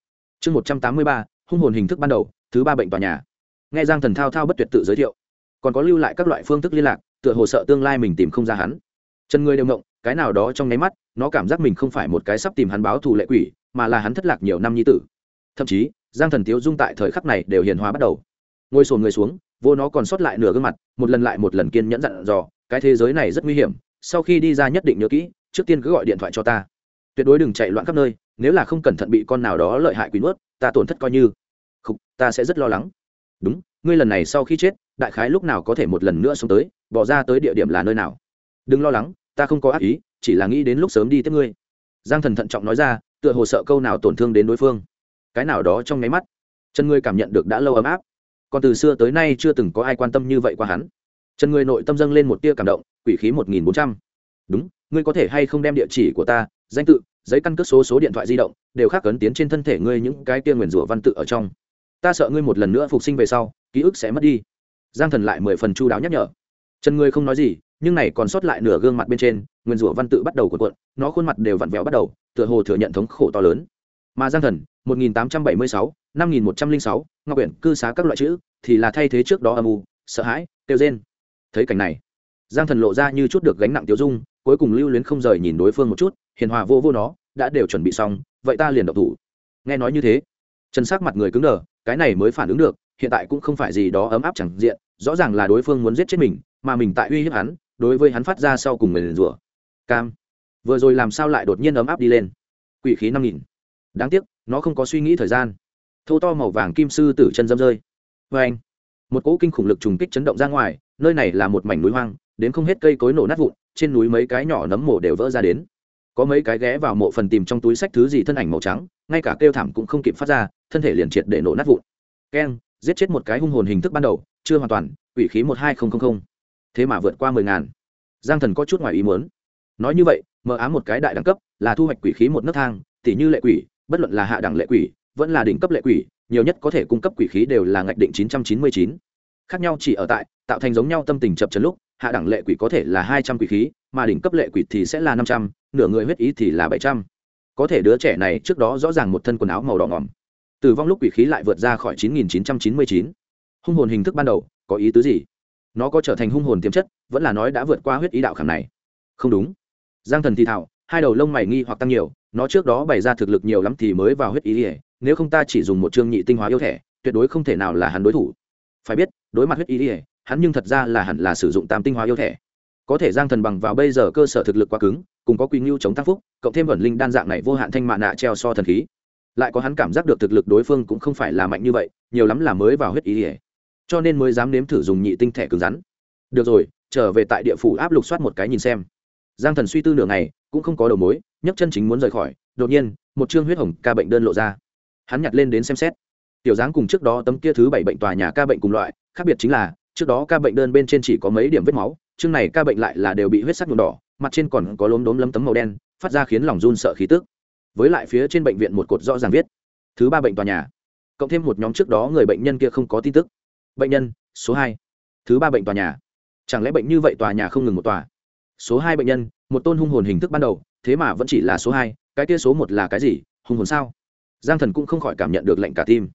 Chương một trăm tám mươi ba, hung hồn hình thức ban đầu, thứ ba bệnh tòa nhà. Nghe giang thần thao thao bất tuyệt tự giới thiệu, còn có lưu lại các loại phương thức liên lạc, tựa hồ sợ tương lai mình tìm không ra hắn. Chân người đều ngộng, cái nào đó trong nháy mắt, nó cảm giác mình không phải một cái sắp tìm hắn báo thù lệ quỷ, mà là hắn thất lạc nhiều năm như tử. Thậm chí, giang thần tiếu dung tại thời khắc này đều hiền hóa bắt đầu. Ngồi sồn người xuống, vô nó còn sót lại nửa gương mặt, một lần lại một lần kiên nhẫn dặn dò cái thế giới này rất nguy hiểm, sau khi đi ra nhất định nhớ kỹ, trước tiên cứ gọi điện thoại cho ta. Tuyệt đối đừng chạy loạn khắp nơi, nếu là không cẩn thận bị con nào đó lợi hại quý nuốt, ta tổn thất coi như. Không ta sẽ rất lo lắng. Đúng, ngươi lần này sau khi chết, đại khái lúc nào có thể một lần nữa xuống tới, bỏ ra tới địa điểm là nơi nào? Đừng lo lắng, ta không có ác ý, chỉ là nghĩ đến lúc sớm đi tiếp ngươi. Giang thần thận trọng nói ra, tựa hồ sợ câu nào tổn thương đến đối phương. Cái nào đó trong nháy mắt, chân ngươi cảm nhận được đã lâu ấm áp. Còn từ xưa tới nay chưa từng có ai quan tâm như vậy qua hắn chân ngươi nội tâm dâng lên một tia cảm động quỷ khí một nghìn bốn trăm. Đúng ngươi có thể hay không đem địa chỉ của ta danh tự giấy căn cước số số điện thoại di động đều khác cấn tiến trên thân thể ngươi những cái tia nguyền rủa văn tự ở trong. Ta sợ ngươi một lần nữa phục sinh về sau ký ức sẽ mất đi. Giang thần lại mười phần chu đáo nhắc nhở. Chân ngươi không nói gì nhưng này còn sót lại nửa gương mặt bên trên nguyên rủa văn tự bắt đầu cuộn cuộn nó khuôn mặt đều vặn vẹo bắt đầu tựa hồ thừa nhận thống khổ to lớn. Mà giang thần 1876, 5106, ngọc quyển cư xá các loại chữ thì là thay thế trước đó âm u sợ hãi tiêu rên thấy cảnh này. Giang thần lộ ra như chút được gánh nặng tiêu dung, cuối cùng lưu luyến không rời nhìn đối phương một chút, hiền hòa vô vô nó, đã đều chuẩn bị xong, vậy ta liền độc thủ. Nghe nói như thế chân sắc mặt người cứng đờ, cái này mới phản ứng được, hiện tại cũng không phải gì đó ấm áp chẳng diện, rõ ràng là đối phương muốn giết chết mình, mà mình tại uy hiếp hắn, đối với hắn phát ra sau cùng mình rủa. Cam. Vừa rồi làm sao lại đột nhiên ấm áp đi lên? Quỷ khí năm nghìn. Đáng tiếc, nó không có suy nghĩ thời gian. Thô to màu vàng kim sư tử chân dâm rơi. Vê anh một cỗ kinh khủng lực trùng kích chấn động ra ngoài nơi này là một mảnh núi hoang, đến không hết cây cối nổ nát vụn, trên núi mấy cái nhỏ nấm mồ đều vỡ ra đến. Có mấy cái ghé vào mộ phần tìm trong túi sách thứ gì thân ảnh màu trắng, ngay cả kêu thảm cũng không kịp phát ra, thân thể liền triệt để nổ nát vụn. Keng, giết chết một cái hung hồn hình thức ban đầu, chưa hoàn toàn, quỷ khí một hai nghìn thế mà vượt qua mười ngàn. Giang thần có chút ngoài ý muốn. Nói như vậy mờ ám một cái đại đẳng cấp, là thu hoạch quỷ khí một nấc thang tỷ như lệ quỷ, bất luận là hạ đẳng lệ quỷ, vẫn là đỉnh cấp lệ quỷ, nhiều nhất có thể cung cấp quỷ khí đều là ngạch định chín trăm chín mươi chín khác nhau chỉ ở tại, tạo thành giống nhau tâm tình chập chấn lúc, hạ đẳng lệ quỷ có thể là hai trăm quỷ khí, mà đỉnh cấp lệ quỷ thì sẽ là năm trăm, nửa người huyết ý thì là bảy trăm. Có thể đứa trẻ này trước đó rõ ràng một thân quần áo màu đỏ ngỏm. Tử vong lúc quỷ khí lại vượt ra khỏi chín nghìn chín trăm chín mươi chín. Hung hồn hình thức ban đầu, có ý tứ gì? Nó có trở thành hung hồn tiềm chất, vẫn là nói đã vượt qua huyết ý đạo khảm này. Không đúng. Giang thần thì thảo, hai đầu lông mày nghi hoặc tăng nhiều, nó trước đó bày ra thực lực nhiều lắm thì mới vào huyết ý ỉa nếu không ta chỉ dùng một chương nhị tinh hóa yêu thẻ tuyệt đối không thể nào là hắn đối thủ phải biết, đối mặt huyết ý ỉa hắn nhưng thật ra là hẳn là sử dụng tam tinh hóa yêu thẻ có thể giang thần bằng vào bây giờ cơ sở thực lực quá cứng, cùng có quy ngưu chống tác phúc, cộng thêm vẩn linh đan dạng này vô hạn thanh mạ nạ treo so thần khí. Lại có hắn cảm giác được thực lực đối phương cũng không phải là mạnh như vậy, nhiều lắm là mới vào huyết ý ỉa cho nên mới dám nếm thử dùng nhị tinh thẻ cứng rắn. Được rồi, trở về tại địa phủ áp lục soát một cái nhìn xem. Giang thần suy tư nửa ngày, cũng không có đầu mối, nhấc chân chính muốn rời khỏi, đột nhiên, một chương huyết hồng ca bệnh đơn lộ ra. Hắn nhặt lên đến xem xét tiểu dáng cùng trước đó tấm kia thứ bảy bệnh tòa nhà ca bệnh cùng loại, khác biệt chính là, trước đó ca bệnh đơn bên trên chỉ có mấy điểm vết máu, chương này ca bệnh lại là đều bị huyết sắc nhuộm đỏ, mặt trên còn có lốm đốm lấm tấm màu đen, phát ra khiến lòng run sợ khí tức. Với lại phía trên bệnh viện một cột rõ ràng viết, thứ ba bệnh tòa nhà. Cộng thêm một nhóm trước đó người bệnh nhân kia không có tin tức. Bệnh nhân, số hai. Thứ ba bệnh tòa nhà. Chẳng lẽ bệnh như vậy tòa nhà không ngừng một tòa? Số hai bệnh nhân, một tôn hung hồn hình thức ban đầu, thế mà vẫn chỉ là số hai, cái kia số một là cái gì, hung hồn sao? Giang thần cũng không khỏi cảm nhận được lệnh cả tim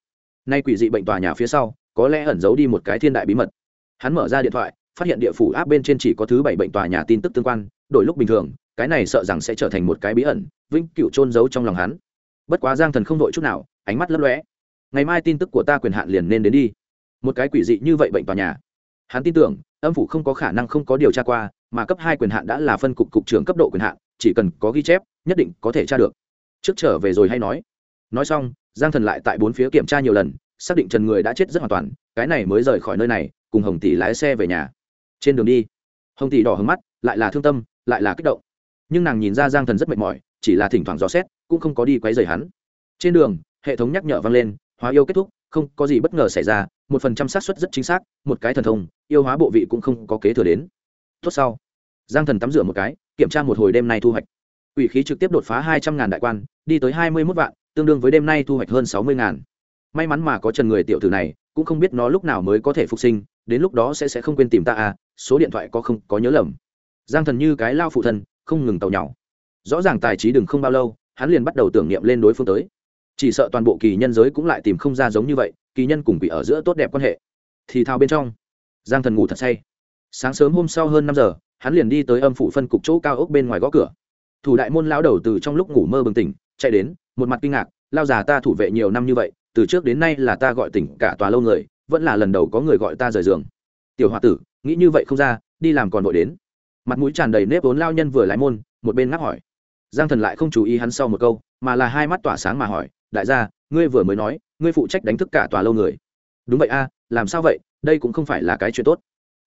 nay quỷ dị bệnh tòa nhà phía sau, có lẽ ẩn giấu đi một cái thiên đại bí mật. Hắn mở ra điện thoại, phát hiện địa phủ áp bên trên chỉ có thứ bảy bệnh tòa nhà tin tức tương quan, đổi lúc bình thường, cái này sợ rằng sẽ trở thành một cái bí ẩn, vĩnh cựu trôn giấu trong lòng hắn. Bất quá giang thần không đội chút nào, ánh mắt lấp lóe. Ngày mai tin tức của ta quyền hạn liền nên đến đi. Một cái quỷ dị như vậy bệnh tòa nhà. Hắn tin tưởng, âm phủ không có khả năng không có điều tra qua, mà cấp hai quyền hạn đã là phân cục cục trưởng cấp độ quyền hạn, chỉ cần có ghi chép, nhất định có thể tra được. Trước trở về rồi hay nói. Nói xong giang thần lại tại bốn phía kiểm tra nhiều lần, xác định trần người đã chết rất hoàn toàn, cái này mới rời khỏi nơi này, cùng hồng tỷ lái xe về nhà. Trên đường đi, hồng tỷ đỏ hứng mắt, lại là thương tâm, lại là kích động. Nhưng nàng nhìn ra giang thần rất mệt mỏi, chỉ là thỉnh thoảng dò xét, cũng không có đi quấy rầy hắn. Trên đường, hệ thống nhắc nhở vang lên, hóa yêu kết thúc, không có gì bất ngờ xảy ra, một phần trăm xác suất rất chính xác, một cái thần thông, yêu hóa bộ vị cũng không có kế thừa đến. Tốt sau, giang thần tắm rửa một cái, kiểm tra một hồi đêm nay thu hoạch. Ủy khí trực tiếp đột phá hai trăm ngàn đại quan, đi tới hai mươi mốt vạn tương đương với đêm nay thu hoạch hơn sáu mươi ngàn. May mắn mà có trần người tiểu tử này, cũng không biết nó lúc nào mới có thể phục sinh, đến lúc đó sẽ sẽ không quên tìm ta à số điện thoại có không, có nhớ lầm. Giang thần như cái lao phụ thân, không ngừng tàu nhỏ rõ ràng tài trí đừng không bao lâu, hắn liền bắt đầu tưởng niệm lên đối phương tới. Chỉ sợ toàn bộ kỳ nhân giới cũng lại tìm không ra giống như vậy, kỳ nhân cùng quỷ ở giữa tốt đẹp quan hệ. Thì thao bên trong. Giang thần ngủ thật say. Sáng sớm hôm sau hơn năm giờ, hắn liền đi tới âm phủ phân cục chỗ cao ốc bên ngoài gõ cửa. Thủ đại môn lão đầu từ trong lúc ngủ mơ bừng tỉnh chạy đến, một mặt kinh ngạc, lao già ta thủ vệ nhiều năm như vậy, từ trước đến nay là ta gọi tỉnh cả tòa lâu người, vẫn là lần đầu có người gọi ta rời giường. Tiểu h o a tử, nghĩ như vậy không ra, đi làm còn vội đến. Mặt mũi tràn đầy nếp vốn lao nhân vừa lái môn, một bên ngắc hỏi. Giang thần lại không chú ý hắn sau một câu, mà là hai mắt tỏa sáng mà hỏi, đại gia, ngươi vừa mới nói, ngươi phụ trách đánh thức cả tòa lâu người. Đúng vậy a, làm sao vậy? Đây cũng không phải là cái chuyện tốt.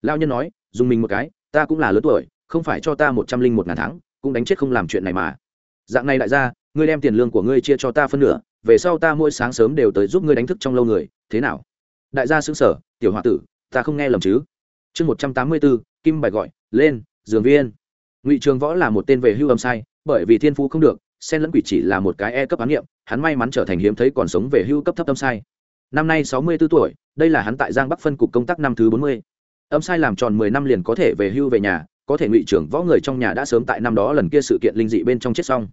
Lao nhân nói, dùng mình một cái, ta cũng là lớn tuổi, không phải cho ta một trăm linh một ngàn tháng, cũng đánh chết không làm chuyện này mà. Dạng này đại gia ngươi đem tiền lương của ngươi chia cho ta phân nửa, về sau ta mỗi sáng sớm đều tới giúp ngươi đánh thức trong lâu người, thế nào? Đại gia xứng sở tiểu h o a tử, ta không nghe lầm chứ? Chương một trăm tám mươi bốn, kim bài gọi, lên, giường viên. Ngụy trường võ là một tên về hưu âm sai, bởi vì thiên phú không được sen lẫn quỷ chỉ là một cái e cấp án nghiệm, hắn may mắn trở thành hiếm thấy còn sống về hưu cấp thấp âm sai. Năm nay sáu mươi b ố tuổi, đây là hắn tại giang bắc phân cục công tác năm thứ bốn mươi. Âm sai làm tròn mười năm liền có thể về hưu về nhà, có thể ngụy trưởng võ người trong nhà đã sớm tại năm đó lần kia sự kiện linh dị bên trong chết xong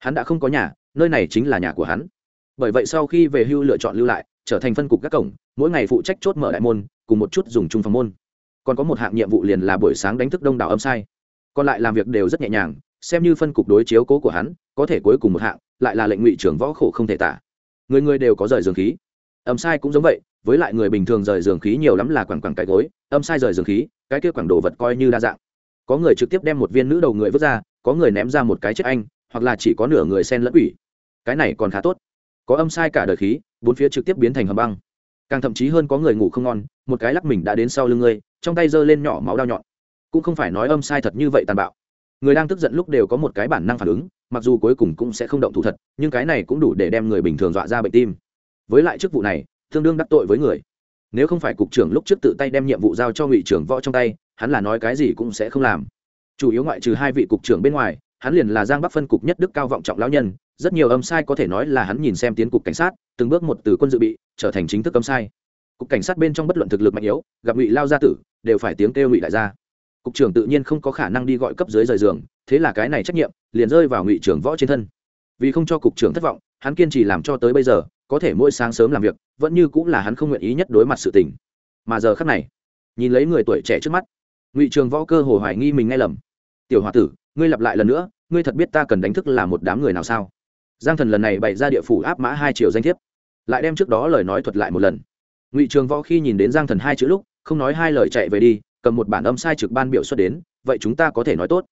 hắn đã không có nhà, nơi này chính là nhà của hắn. Bởi vậy sau khi về hưu lựa chọn lưu lại, trở thành phân cục các cổng, mỗi ngày phụ trách chốt mở đại môn, cùng một chút dùng chung phòng môn. Còn có một hạng nhiệm vụ liền là buổi sáng đánh thức đông đảo âm sai. Còn lại làm việc đều rất nhẹ nhàng, xem như phân cục đối chiếu cố của hắn, có thể cuối cùng một hạng, lại là lệnh ngụy trưởng võ khổ không thể tả. Người người đều có rời giường khí. Âm sai cũng giống vậy, với lại người bình thường rời giường khí nhiều lắm là quẳng quẳng cái gối, âm sai rời giường khí, cái kia quẳng đồ vật coi như đa dạng. Có người trực tiếp đem một viên nữ đầu người vứt ra, có người ném ra một cái chết anh hoặc là chỉ có nửa người sen lẫn quỷ, cái này còn khá tốt. Có âm sai cả đời khí bốn phía trực tiếp biến thành hầm băng. Càng thậm chí hơn có người ngủ không ngon một cái lắc mình đã đến sau lưng ngươi trong tay giơ lên nhỏ máu đau nhọn. Cũng không phải nói âm sai thật như vậy tàn bạo. Người đang tức giận lúc đều có một cái bản năng phản ứng mặc dù cuối cùng cũng sẽ không động thủ thật nhưng cái này cũng đủ để đem người bình thường dọa ra bệnh tim. Với lại chức vụ này tương đương đắc tội với người. Nếu không phải cục trưởng lúc trước tự tay đem nhiệm vụ giao cho ngụy trưởng võ trong tay hắn là nói cái gì cũng sẽ không làm. Chủ yếu ngoại trừ hai vị cục trưởng bên ngoài hắn liền là giang bắc phân cục nhất đức cao vọng trọng lão nhân, rất nhiều âm sai có thể nói là hắn nhìn xem tiến cục cảnh sát, từng bước một từ quân dự bị, trở thành chính thức âm sai. Cục cảnh sát bên trong bất luận thực lực mạnh yếu, gặp ngụy lao gia tử, đều phải tiếng kêu ngụy đại gia. Cục trưởng tự nhiên không có khả năng đi gọi cấp dưới rời giường, thế là cái này trách nhiệm, liền rơi vào ngụy trưởng võ trên thân. Vì không cho cục trưởng thất vọng, hắn kiên trì làm cho tới bây giờ, có thể mỗi sáng sớm làm việc, vẫn như cũng là hắn không nguyện ý nhất đối mặt sự tình. Mà giờ khắc này, nhìn lấy người tuổi trẻ trước mắt, ngụy trường võ cơ hồ hoài nghi mình nghe lầm tiểu h o a tử, ngươi lặp lại lần nữa, ngươi thật biết ta cần đánh thức là một đám người nào sao? Giang thần lần này bày ra địa phủ áp mã hai triệu danh thiếp, lại đem trước đó lời nói thuật lại một lần. Ngụy trường võ khi nhìn đến giang thần hai chữ lúc, không nói hai lời chạy về đi, cầm một bản âm sai trực ban biểu xuất đến, vậy chúng ta có thể nói tốt.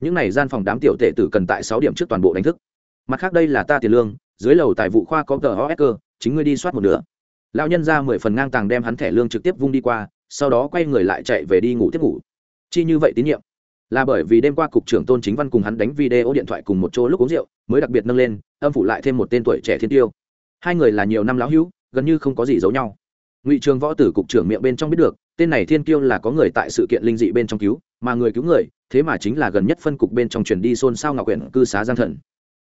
Những n à y gian phòng đám tiểu tệ tử cần tại sáu điểm trước toàn bộ đánh thức. Mặt khác đây là ta tiền lương, dưới lầu tài vụ khoa có tờ os cơ, chính ngươi đi soát một nửa. Lão nhân ra mười phần ngang tàng đem hắn thẻ lương trực tiếp vung đi qua, sau đó quay người lại chạy về đi ngủ tiếp ngủ. Chi như vậy tín nhiệm là bởi vì đêm qua cục trưởng tôn chính văn cùng hắn đánh video điện thoại cùng một chỗ lúc uống rượu, mới đặc biệt nâng lên, âm phủ lại thêm một tên tuổi trẻ thiên tiêu. Hai người là nhiều năm lão hữu, gần như không có gì giấu nhau. Ngụy trường võ tử cục trưởng miệng bên trong biết được, tên này thiên kiêu là có người tại sự kiện linh dị bên trong cứu, mà người cứu người, thế mà chính là gần nhất phân cục bên trong truyền đi xôn xao ngọc quyển cư xá giang thần.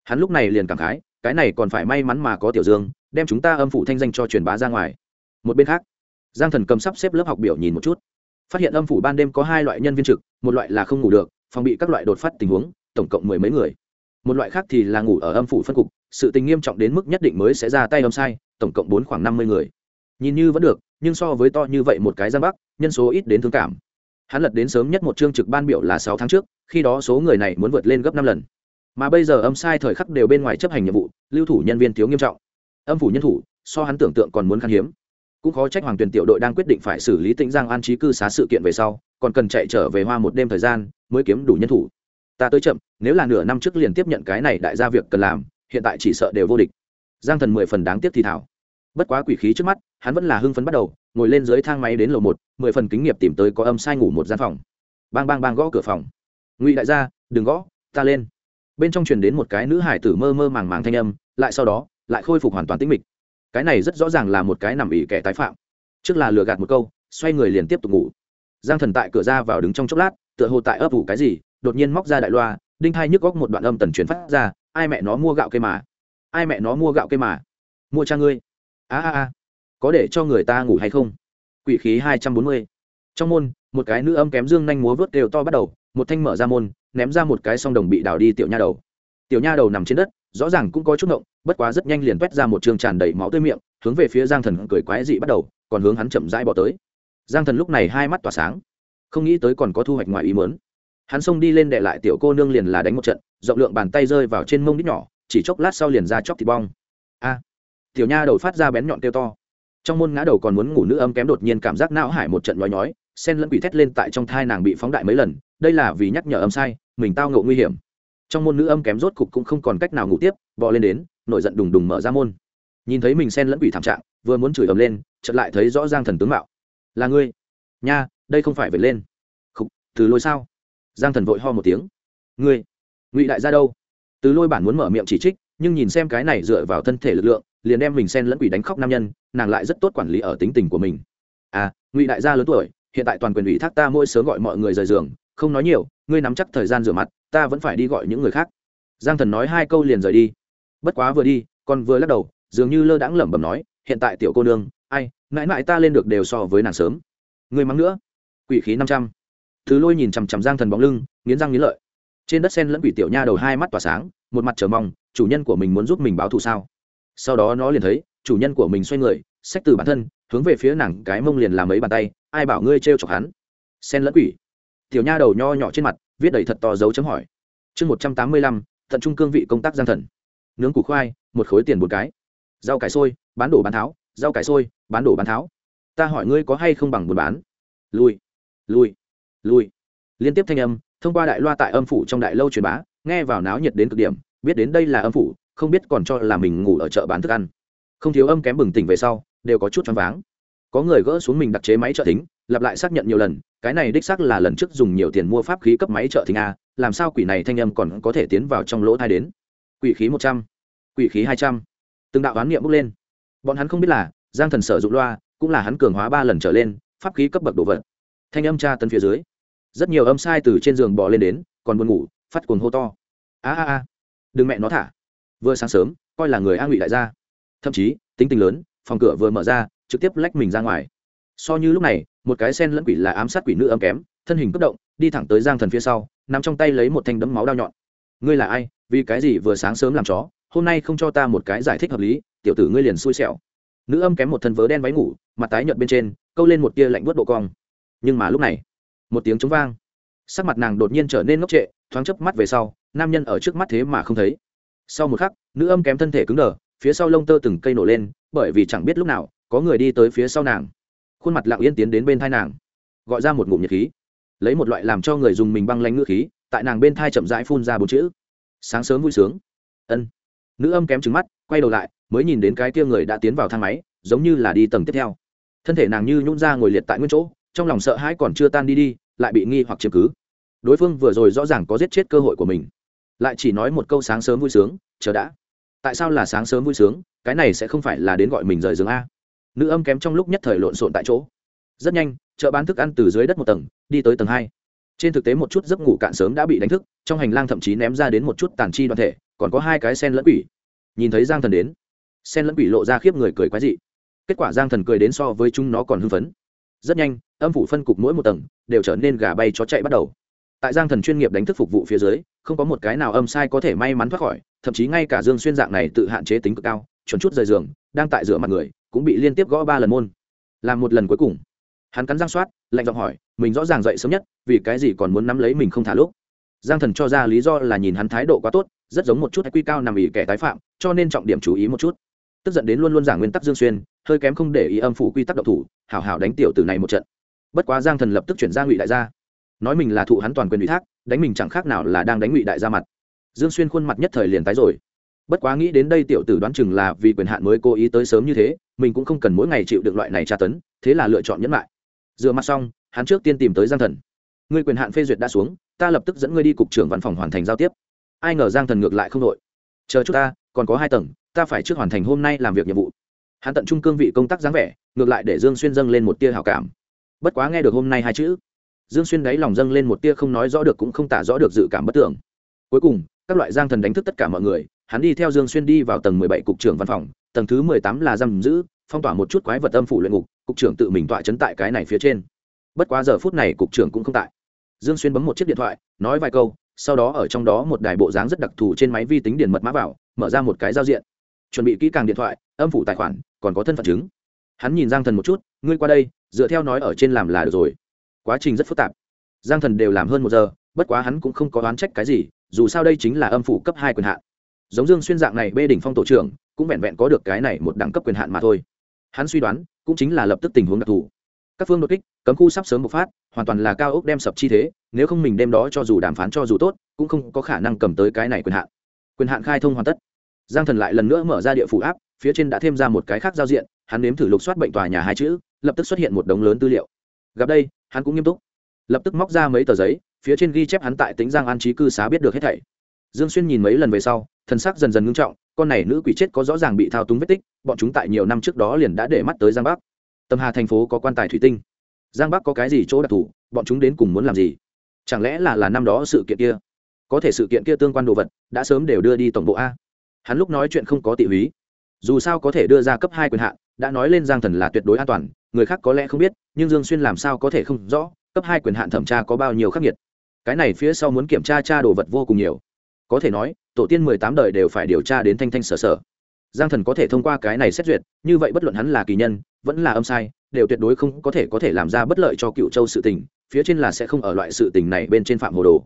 Hắn lúc này liền cảm khái, cái này còn phải may mắn mà có tiểu dương, đem chúng ta âm phủ thanh danh cho truyền bá ra ngoài. Một bên khác, giang thần cầm sắp xếp lớp học biểu nhìn một chút phát hiện âm phủ ban đêm có hai loại nhân viên trực, một loại là không ngủ được, phòng bị các loại đột phát tình huống, tổng cộng mười mấy người. Một loại khác thì là ngủ ở âm phủ phân cục, sự tình nghiêm trọng đến mức nhất định mới sẽ ra tay âm sai, tổng cộng bốn khoảng năm mươi người. Nhìn như vẫn được, nhưng so với to như vậy một cái giang bắc, nhân số ít đến thương cảm. Hắn lật đến sớm nhất một chương trực ban biểu là sáu tháng trước, khi đó số người này muốn vượt lên gấp năm lần. Mà bây giờ âm sai thời khắc đều bên ngoài chấp hành nhiệm vụ, lưu thủ nhân viên thiếu nghiêm trọng. Âm phủ nhân thủ, so hắn tưởng tượng còn muốn khan hiếm cũng khó trách hoàng tuyển tiểu đội đang quyết định phải xử lý tĩnh giang an trí cư xá sự kiện về sau, còn cần chạy trở về hoa một đêm thời gian mới kiếm đủ nhân thủ. Ta tới chậm, nếu là nửa năm trước liền tiếp nhận cái này đại gia việc cần làm, hiện tại chỉ sợ đều vô địch. Giang thần mười phần đáng tiếc thì thảo. Bất quá quỷ khí trước mắt, hắn vẫn là hưng phấn bắt đầu, ngồi lên dưới thang máy đến lầu một, mười phần kính nghiệp tìm tới có âm sai ngủ một gian phòng. Bang bang bang gõ cửa phòng. Ngụy đại gia, đừng gõ, ta lên. Bên trong truyền đến một cái nữ hải tử mơ mơ màng màng thanh âm, lại sau đó, lại khôi phục hoàn toàn tĩnh mịch cái này rất rõ ràng là một cái nằm ỉ kẻ tái phạm. Trước là lừa gạt một câu, xoay người liền tiếp tục ngủ. Giang thần tại cửa ra vào đứng trong chốc lát, tựa hồ tại ấp ủ cái gì, đột nhiên móc ra đại loa, đinh thai nhức góc một đoạn âm tần truyền phát ra, ai mẹ nó mua gạo cây mà? Ai mẹ nó mua gạo cây mà? Mua cha ngươi. A a a, có để cho người ta ngủ hay không? Quỷ khí hai trăm bốn mươi. Trong môn, một cái nữ âm kém dương nhanh múa vớt đều to bắt đầu, một thanh mở ra môn, ném ra một cái song đồng bị đào đi tiểu nha đầu. Tiểu nha đầu nằm trên đất rõ ràng cũng có chút động bất quá rất nhanh liền quét ra một trường tràn đầy máu tươi miệng, hướng về phía giang thần cười quái dị bắt đầu, còn hướng hắn chậm rãi bỏ tới. Giang thần lúc này hai mắt tỏa sáng, không nghĩ tới còn có thu hoạch ngoài ý mớn hắn xông đi lên đệ lại tiểu cô nương liền là đánh một trận, rộng lượng bàn tay rơi vào trên mông đít nhỏ, chỉ chốc lát sau liền ra chóc thịt bong. A! Tiểu nha đầu phát ra bén nhọn kêu to. Trong môn ngã đầu còn muốn ngủ nữ âm kém đột nhiên cảm giác não hải một trận nhói nhói, sen lẫn quỷ thét lên tại trong thai nàng bị phóng đại mấy lần, đây là vì nhắc nhở âm sai, mình tao ngộ nguy hiểm trong môn nữ âm kém rốt cục cũng không còn cách nào ngủ tiếp bò lên đến nổi giận đùng đùng mở ra môn. Nhìn thấy mình sen lẫn quỷ thảm trạng vừa muốn chửi ầm lên chợt lại thấy rõ giang thần tướng mạo. Là ngươi? Nha đây không phải về lên. Khục, từ lôi sao? Giang thần vội ho một tiếng. Ngươi ngụy đại gia đâu? Từ lôi bản muốn mở miệng chỉ trích nhưng nhìn xem cái này dựa vào thân thể lực lượng liền đem mình xen lẫn quỷ đánh khóc nam nhân nàng lại rất tốt quản lý ở tính tình của mình. À ngụy đại gia lớn tuổi hiện tại toàn quyền ủy thác ta mỗi sớm gọi mọi người rời giường không nói nhiều ngươi nắm chắc thời gian rửa mặt ta vẫn phải đi gọi những người khác. Giang thần nói hai câu liền rời đi. Bất quá vừa đi còn vừa lắc đầu, dường như lơ đãng lẩm bẩm nói, hiện tại tiểu cô nương, ai, mãi mãi ta lên được đều so với nàng sớm. Ngươi mắng nữa. Quỷ khí năm trăm. Thứ lôi nhìn chằm chằm giang thần bóng lưng, nghiến răng nghiến lợi. Trên đất sen lẫn quỷ tiểu nha đầu hai mắt tỏa sáng, một mặt chờ mong, chủ nhân của mình muốn giúp mình báo thù sao? Sau đó nó liền thấy, chủ nhân của mình xoay người, xách từ bản thân, hướng về phía nàng cái mông liền làm mấy bàn tay, ai bảo ngươi trêu chọc hắn? Sen lẫn quỷ. Tiểu nha đầu nho nhỏ trên mặt viết đầy thật to dấu chấm hỏi. Chương một trăm tám mươi lăm, tận trung cương vị công tác gian thần. Nướng củ khoai, một khối tiền một cái. Rau cải sôi bán đổ bán tháo, rau cải sôi bán đổ bán tháo. Ta hỏi ngươi có hay không bằng buôn bán? Lùi lùi lùi. Liên tiếp thanh âm, thông qua đại loa tại âm phủ trong đại lâu truyền bá, nghe vào náo nhiệt đến cực điểm, biết đến đây là âm phủ, không biết còn cho là mình ngủ ở chợ bán thức ăn. Không thiếu âm kém bừng tỉnh về sau, đều có chút choáng váng có người gỡ xuống mình đặc chế máy trợ thính, lặp lại xác nhận nhiều lần, cái này đích xác là lần trước dùng nhiều tiền mua pháp khí cấp máy trợ thính a, làm sao quỷ này thanh âm còn có thể tiến vào trong lỗ thai đến? Quỷ khí một trăm, quỷ khí hai trăm. Từng đạo oán niệm bốc lên. Bọn hắn không biết là, giang thần sở dụng loa, cũng là hắn cường hóa ba lần trở lên, pháp khí cấp bậc đồ vật. Thanh âm tra tấn phía dưới. Rất nhiều âm sai từ trên giường bò lên đến, còn buồn ngủ, phát cuồng hô to. A a a. Đừng mẹ nó thả. Vừa sáng sớm, coi là người a ngụy đại gia. Thậm chí, tính tình lớn, phòng cửa vừa mở ra trực tiếp lách mình ra ngoài. So như lúc này, một cái sen lẫn quỷ là ám sát quỷ nữ âm kém, thân hình cấp động, đi thẳng tới giang thần phía sau, nắm trong tay lấy một thanh đấm máu đao nhọn. Ngươi là ai? Vì cái gì vừa sáng sớm làm chó? Hôm nay không cho ta một cái giải thích hợp lý, tiểu tử ngươi liền xui xẻo. Nữ âm kém một thân vớ đen váy ngủ, mặt tái nhợt bên trên, câu lên một tia lạnh buốt độ cong. Nhưng mà lúc này, một tiếng trống vang. Sắc mặt nàng đột nhiên trở nên ngốc trệ, thoáng chớp mắt về sau, nam nhân ở trước mắt thế mà không thấy. Sau một khắc, nữ âm kém thân thể cứng đờ, phía sau lông tơ từng cây nổ lên, bởi vì chẳng biết lúc nào có người đi tới phía sau nàng. Khuôn mặt lặng yên tiến đến bên thai nàng. Gọi ra một ngụm nhiệt khí. Lấy một loại làm cho người dùng mình băng lanh ngữ khí, tại nàng bên thai chậm rãi phun ra bốn chữ. Sáng sớm vui sướng. Ân. Nữ âm kém trứng mắt, quay đầu lại, mới nhìn đến cái kia người đã tiến vào thang máy, giống như là đi tầng tiếp theo. Thân thể nàng như nhún ra ngồi liệt tại nguyên chỗ, trong lòng sợ hãi còn chưa tan đi đi, lại bị nghi hoặc chiếm cứ. Đối phương vừa rồi rõ ràng có giết chết cơ hội của mình. Lại chỉ nói một câu sáng sớm vui sướng, chờ đã. Tại sao là sáng sớm vui sướng? Cái này sẽ không phải là đến gọi mình rời giường a nữ âm kém trong lúc nhất thời lộn xộn tại chỗ. Rất nhanh, chợ bán thức ăn từ dưới đất một tầng, đi tới tầng hai. Trên thực tế một chút giấc ngủ cạn sớm đã bị đánh thức, trong hành lang thậm chí ném ra đến một chút tàn chi đoàn thể, còn có hai cái sen lẫn quỷ. Nhìn thấy giang thần đến, sen lẫn quỷ lộ ra khiếp người cười quái dị. Kết quả giang thần cười đến so với chúng nó còn hưng phấn. Rất nhanh, âm phủ phân cục mỗi một tầng đều trở nên gà bay chó chạy bắt đầu. Tại giang thần chuyên nghiệp đánh thức phục vụ phía dưới, không có một cái nào âm sai có thể may mắn thoát khỏi, thậm chí ngay cả dương xuyên dạng này tự hạn chế tính cực cao, chuẩn chút rời giường, đang tại rửa mặt người cũng bị liên tiếp gõ ba lần môn. Làm một lần cuối cùng, hắn cắn giang soát, lạnh giọng hỏi, mình rõ ràng dậy sớm nhất, vì cái gì còn muốn nắm lấy mình không thả lúc? Giang thần cho ra lý do là nhìn hắn thái độ quá tốt, rất giống một chút hay quy cao nằm ỉ kẻ tái phạm, cho nên trọng điểm chú ý một chút. Tức giận đến luôn luôn giảng nguyên tắc dương xuyên, hơi kém không để ý âm phủ quy tắc độc thủ, hảo hảo đánh tiểu từ này một trận. Bất quá giang thần lập tức chuyển ra ngụy đại gia. Nói mình là thụ hắn toàn quyền ủy thác, đánh mình chẳng khác nào là đang đánh ngụy đại gia mặt. Dương xuyên khuôn mặt nhất thời liền tái rồi bất quá nghĩ đến đây tiểu tử đoán chừng là vì quyền hạn mới cố ý tới sớm như thế, mình cũng không cần mỗi ngày chịu được loại này tra tấn, thế là lựa chọn nhẫn lại. Dựa mặt xong, hắn trước tiên tìm tới giang thần. Người quyền hạn phê duyệt đã xuống, ta lập tức dẫn ngươi đi cục trưởng văn phòng hoàn thành giao tiếp. Ai ngờ giang thần ngược lại không đội chờ chút ta, còn có hai tầng, ta phải trước hoàn thành hôm nay làm việc nhiệm vụ. Hắn tận trung cương vị công tác dáng vẻ, ngược lại để dương xuyên dâng lên một tia hảo cảm. Bất quá nghe được hôm nay hai chữ, dương xuyên đáy lòng dâng lên một tia không nói rõ được cũng không tả rõ được dự cảm bất tưởng. Cuối cùng, các loại giang thần đánh thức tất cả mọi người hắn đi theo dương xuyên đi vào tầng mười bảy cục trưởng văn phòng, tầng thứ mười tám là giam giữ, phong tỏa một chút quái vật âm phủ luyện ngục, cục trưởng tự mình tọa chấn tại cái này phía trên. Bất quá giờ phút này cục trưởng cũng không tại. Dương xuyên bấm một chiếc điện thoại, nói vài câu, sau đó ở trong đó một đài bộ dáng rất đặc thù trên máy vi tính điền mật mã vào, mở ra một cái giao diện. Chuẩn bị kỹ càng điện thoại, âm phủ tài khoản, còn có thân phận chứng. Hắn nhìn giang thần một chút, ngươi qua đây, dựa theo nói ở trên làm là được rồi. Quá trình rất phức tạp. Giang thần đều làm hơn một giờ, bất quá hắn cũng không có oán trách cái gì, dù sao đây chính là âm phủ cấp hai quyền hạn giống dương xuyên dạng này bê đỉnh phong tổ trưởng, cũng vẹn vẹn có được cái này một đẳng cấp quyền hạn mà thôi. Hắn suy đoán, cũng chính là lập tức tình huống đặc thù. Các phương đột kích, cấm khu sắp sớm bộc phát, hoàn toàn là cao ốc đem sập chi thế, nếu không mình đem đó cho dù đàm phán cho dù tốt, cũng không có khả năng cầm tới cái này quyền hạn. Quyền hạn khai thông hoàn tất. Giang thần lại lần nữa mở ra địa phủ áp, phía trên đã thêm ra một cái khác giao diện, hắn nếm thử lục soát bệnh tòa nhà hai chữ, lập tức xuất hiện một đống lớn tư liệu. Gặp đây, hắn cũng nghiêm túc. Lập tức móc ra mấy tờ giấy, phía trên ghi chép hắn tại tính giang an trí cư xá biết được hết thảy. Dương xuyên nhìn mấy lần về sau Thần sắc dần dần ngưng trọng, con này nữ quỷ chết có rõ ràng bị thao túng vết tích, bọn chúng tại nhiều năm trước đó liền đã để mắt tới giang bắc. Tâm hà thành phố có quan tài thủy tinh. Giang bắc có cái gì chỗ đặc thù, bọn chúng đến cùng muốn làm gì? Chẳng lẽ là là năm đó sự kiện kia? Có thể sự kiện kia tương quan đồ vật, đã sớm đều đưa đi tổng bộ a. Hắn lúc nói chuyện không có tị húy dù sao có thể đưa ra cấp hai quyền hạn, đã nói lên giang thần là tuyệt đối an toàn, người khác có lẽ không biết, nhưng dương xuyên làm sao có thể không rõ, cấp hai quyền hạn thẩm tra có bao nhiêu khắc nghiệt. Cái này phía sau muốn kiểm tra tra đồ vật vô cùng nhiều có thể nói, tổ tiên mười tám đời đều phải điều tra đến thanh thanh sở sở. Giang thần có thể thông qua cái này xét duyệt, như vậy bất luận hắn là kỳ nhân, vẫn là âm sai, đều tuyệt đối không có thể có thể làm ra bất lợi cho cựu châu sự tình, phía trên là sẽ không ở loại sự tình này bên trên phạm hồ đồ.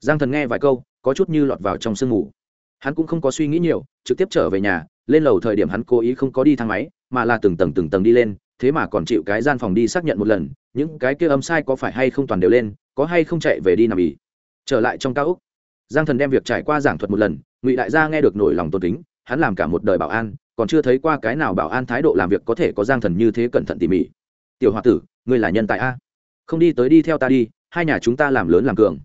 Giang thần nghe vài câu, có chút như lọt vào trong sương mù. Hắn cũng không có suy nghĩ nhiều, trực tiếp trở về nhà, lên lầu thời điểm hắn cố ý không có đi thang máy, mà là từng tầng từng tầng đi lên, thế mà còn chịu cái gian phòng đi xác nhận một lần, những cái kia âm sai có phải hay không toàn đều lên, có hay không chạy về đi nằm ỉ trở lại trong cao úc giang thần đem việc trải qua giảng thuật một lần, ngụy đại gia nghe được nổi lòng tôn kính, hắn làm cả một đời bảo an, còn chưa thấy qua cái nào bảo an thái độ làm việc có thể có giang thần như thế cẩn thận tỉ mỉ. Tiểu h o a tử, ngươi là nhân tài a? Không đi tới đi theo ta đi, hai nhà chúng ta làm lớn làm cường.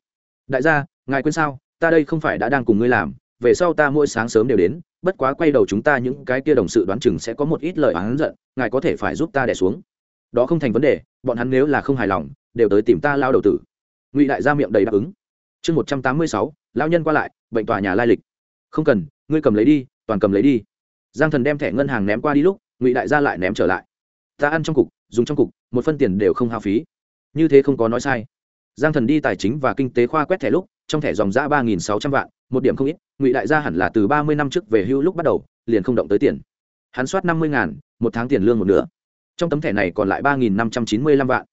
Đại gia, ngài quên sao, ta đây không phải đã đang cùng ngươi làm, về sau ta mỗi sáng sớm đều đến, bất quá quay đầu chúng ta những cái kia đồng sự đoán chừng sẽ có một ít lời oán giận, ngài có thể phải giúp ta đẻ xuống. Đó không thành vấn đề, bọn hắn nếu là không hài lòng, đều tới tìm ta lao đầu tử. Ngụy đại gia miệng đầy đáp ứng. Chương một trăm tám mươi sáu lao nhân qua lại, bệnh tòa nhà lai lịch. Không cần, ngươi cầm lấy đi, toàn cầm lấy đi. Giang thần đem thẻ ngân hàng ném qua đi lúc, ngụy đại gia lại ném trở lại. Ta ăn trong cục, dùng trong cục, một phân tiền đều không hao phí. Như thế không có nói sai. Giang thần đi tài chính và kinh tế khoa quét thẻ lúc, trong thẻ dòng ra ba nghìn sáu trăm vạn, một điểm không ít, ngụy đại gia hẳn là từ ba mươi năm trước về hưu lúc bắt đầu, liền không động tới tiền. Hắn soát năm mươi ngàn, một tháng tiền lương một nửa. Trong tấm thẻ này còn lại ba nghìn năm trăm chín mươi lăm vạn.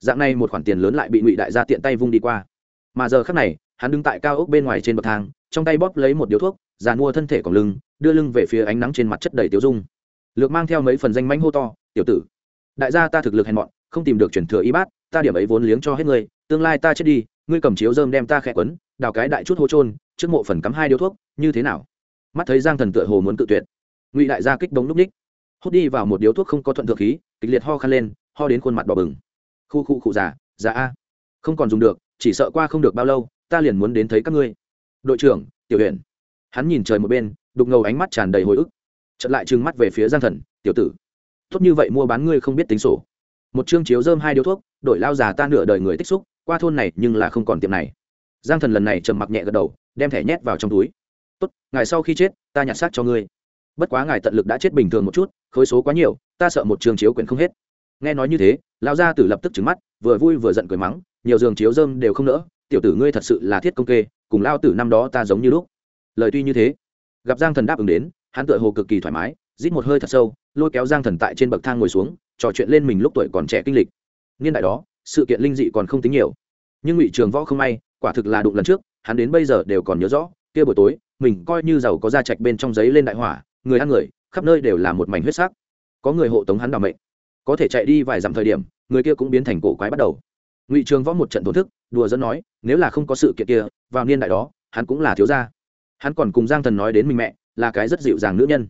Dạng này một khoản tiền lớn lại bị ngụy đại gia tiện tay vung đi qua. Mà giờ khác này hắn đứng tại cao ốc bên ngoài trên bậc thang, trong tay bóp lấy một điếu thuốc giàn mua thân thể còn lưng, đưa lưng về phía ánh nắng trên mặt chất đầy tiêu dung. Lược mang theo mấy phần danh mánh hô to, tiểu tử, đại gia ta thực lực hèn mọn, không tìm được chuyển thừa y bát, ta điểm ấy vốn liếng cho hết ngươi, tương lai ta chết đi, ngươi cầm chiếu dơm đem ta khẽ quấn, đào cái đại chút hô trôn trước mộ phần cắm hai điếu thuốc, như thế nào? Mắt thấy giang thần tựa hồ muốn tự tuyệt, ngụy đại gia kích bóng núp ních, hút đi vào một điếu thuốc không có thuận thượng khí, kịch liệt ho khăn lên, ho đến khuôn mặt đỏ bừng. Khu khu cụ già già a, không còn dùng được, chỉ sợ qua không được bao lâu ta liền muốn đến thấy các ngươi. Đội trưởng, tiểu huyện hắn nhìn trời một bên, đục ngầu ánh mắt tràn đầy hồi ức. Chật lại trừng mắt về phía giang thần, tiểu tử, tốt như vậy mua bán ngươi không biết tính sổ. Một chương chiếu dơm hai điếu thuốc, đổi lao già ta nửa đời người tích xúc, qua thôn này nhưng là không còn tiệm này. Giang thần lần này trầm mặc nhẹ gật đầu, đem thẻ nhét vào trong túi. Tốt, ngài sau khi chết, ta nhặt xác cho ngươi. Bất quá ngài tận lực đã chết bình thường một chút, khối số quá nhiều, ta sợ một trường chiếu quyển không hết. Nghe nói như thế, lao gia tử lập tức trứng mắt, vừa vui vừa giận cười mắng, nhiều giường chiếu dơm đều không nỡ tiểu tử ngươi thật sự là thiết công kê, cùng lao tử năm đó ta giống như lúc. Lời tuy như thế, gặp giang thần đáp ứng đến, hắn tựa hồ cực kỳ thoải mái, rít một hơi thật sâu, lôi kéo giang thần tại trên bậc thang ngồi xuống, trò chuyện lên mình lúc tuổi còn trẻ kinh lịch. Niên đại đó, sự kiện linh dị còn không tính nhiều. Nhưng ngụy trường võ không may, quả thực là đụng lần trước, hắn đến bây giờ đều còn nhớ rõ, kia buổi tối, mình coi như giàu có da chạch bên trong giấy lên đại hỏa, người ăn người, khắp nơi đều là một mảnh huyết sắc. Có người hộ tống hắn đ mệnh, có thể chạy đi vài dặm thời điểm, người kia cũng biến thành cổ quái bắt đầu ngụy trường võ một trận thổn thức, đùa dẫn nói, nếu là không có sự kiện kia, vào niên đại đó, hắn cũng là thiếu gia. Hắn còn cùng giang thần nói đến mình mẹ, là cái rất dịu dàng nữ nhân.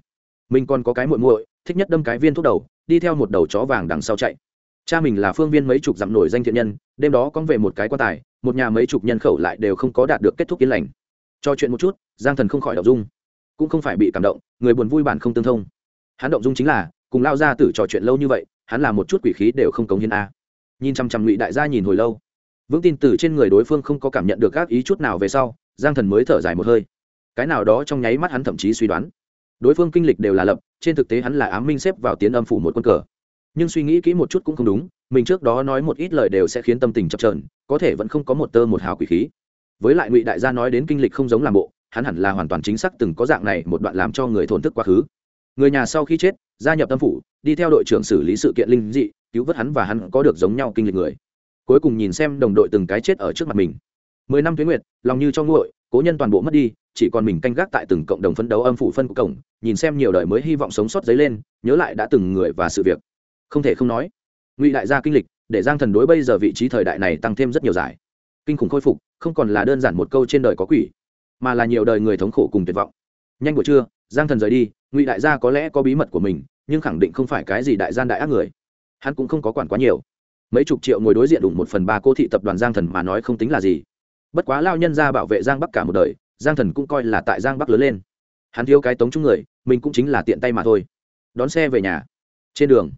Mình còn có cái muội muội, thích nhất đâm cái viên thuốc đầu, đi theo một đầu chó vàng đằng sau chạy. Cha mình là phương viên mấy chục dặm nổi danh thiện nhân, đêm đó con về một cái quan tài, một nhà mấy chục nhân khẩu lại đều không có đạt được kết thúc yên lành. Cho chuyện một chút, giang thần không khỏi động dung. Cũng không phải bị cảm động, người buồn vui bản không tương thông. Hắn động dung chính là, cùng lao ra tử trò chuyện lâu như vậy, hắn là một chút quỷ khí đều không cống hiến a nhìn chăm chăm ngụy đại gia nhìn hồi lâu. Vững tin từ trên người đối phương không có cảm nhận được các ý chút nào về sau, giang thần mới thở dài một hơi. Cái nào đó trong nháy mắt hắn thậm chí suy đoán. Đối phương kinh lịch đều là lập, trên thực tế hắn là ám minh xếp vào tiến âm phủ một quân cờ. Nhưng suy nghĩ kỹ một chút cũng không đúng, mình trước đó nói một ít lời đều sẽ khiến tâm tình chập trờn có thể vẫn không có một tơ một hào quỷ khí. Với lại ngụy đại gia nói đến kinh lịch không giống làm bộ, hắn hẳn là hoàn toàn chính xác từng có dạng này một đoạn làm cho người thổn thức quá khứ. Người nhà sau khi chết gia nhập tâm phủ, đi theo đội trưởng xử lý sự kiện linh dị, cứu vớt hắn và hắn có được giống nhau kinh lịch người. Cuối cùng nhìn xem đồng đội từng cái chết ở trước mặt mình. Mười năm tuyến nguyệt, lòng như cho nguội, cố nhân toàn bộ mất đi, chỉ còn mình canh gác tại từng cộng đồng phấn đấu âm phủ phân của cổng, nhìn xem nhiều đời mới hy vọng sống sót dấy lên, nhớ lại đã từng người và sự việc. Không thể không nói, ngụy đại gia kinh lịch, để giang thần đối bây giờ vị trí thời đại này tăng thêm rất nhiều giải. Kinh khủng khôi phục, không còn là đơn giản một câu trên đời có quỷ, mà là nhiều đời người thống khổ cùng tuyệt vọng nhanh buổi trưa, giang thần rời đi, ngụy đại gia có lẽ có bí mật của mình, nhưng khẳng định không phải cái gì đại gian đại ác người. Hắn cũng không có quản quá nhiều. Mấy chục triệu ngồi đối diện đủ một phần ba cô thị tập đoàn giang thần mà nói không tính là gì. Bất quá lao nhân ra bảo vệ giang bắc cả một đời, giang thần cũng coi là tại giang bắc lớn lên. Hắn thiếu cái tống chung người, mình cũng chính là tiện tay mà thôi. Đón xe về nhà. Trên đường,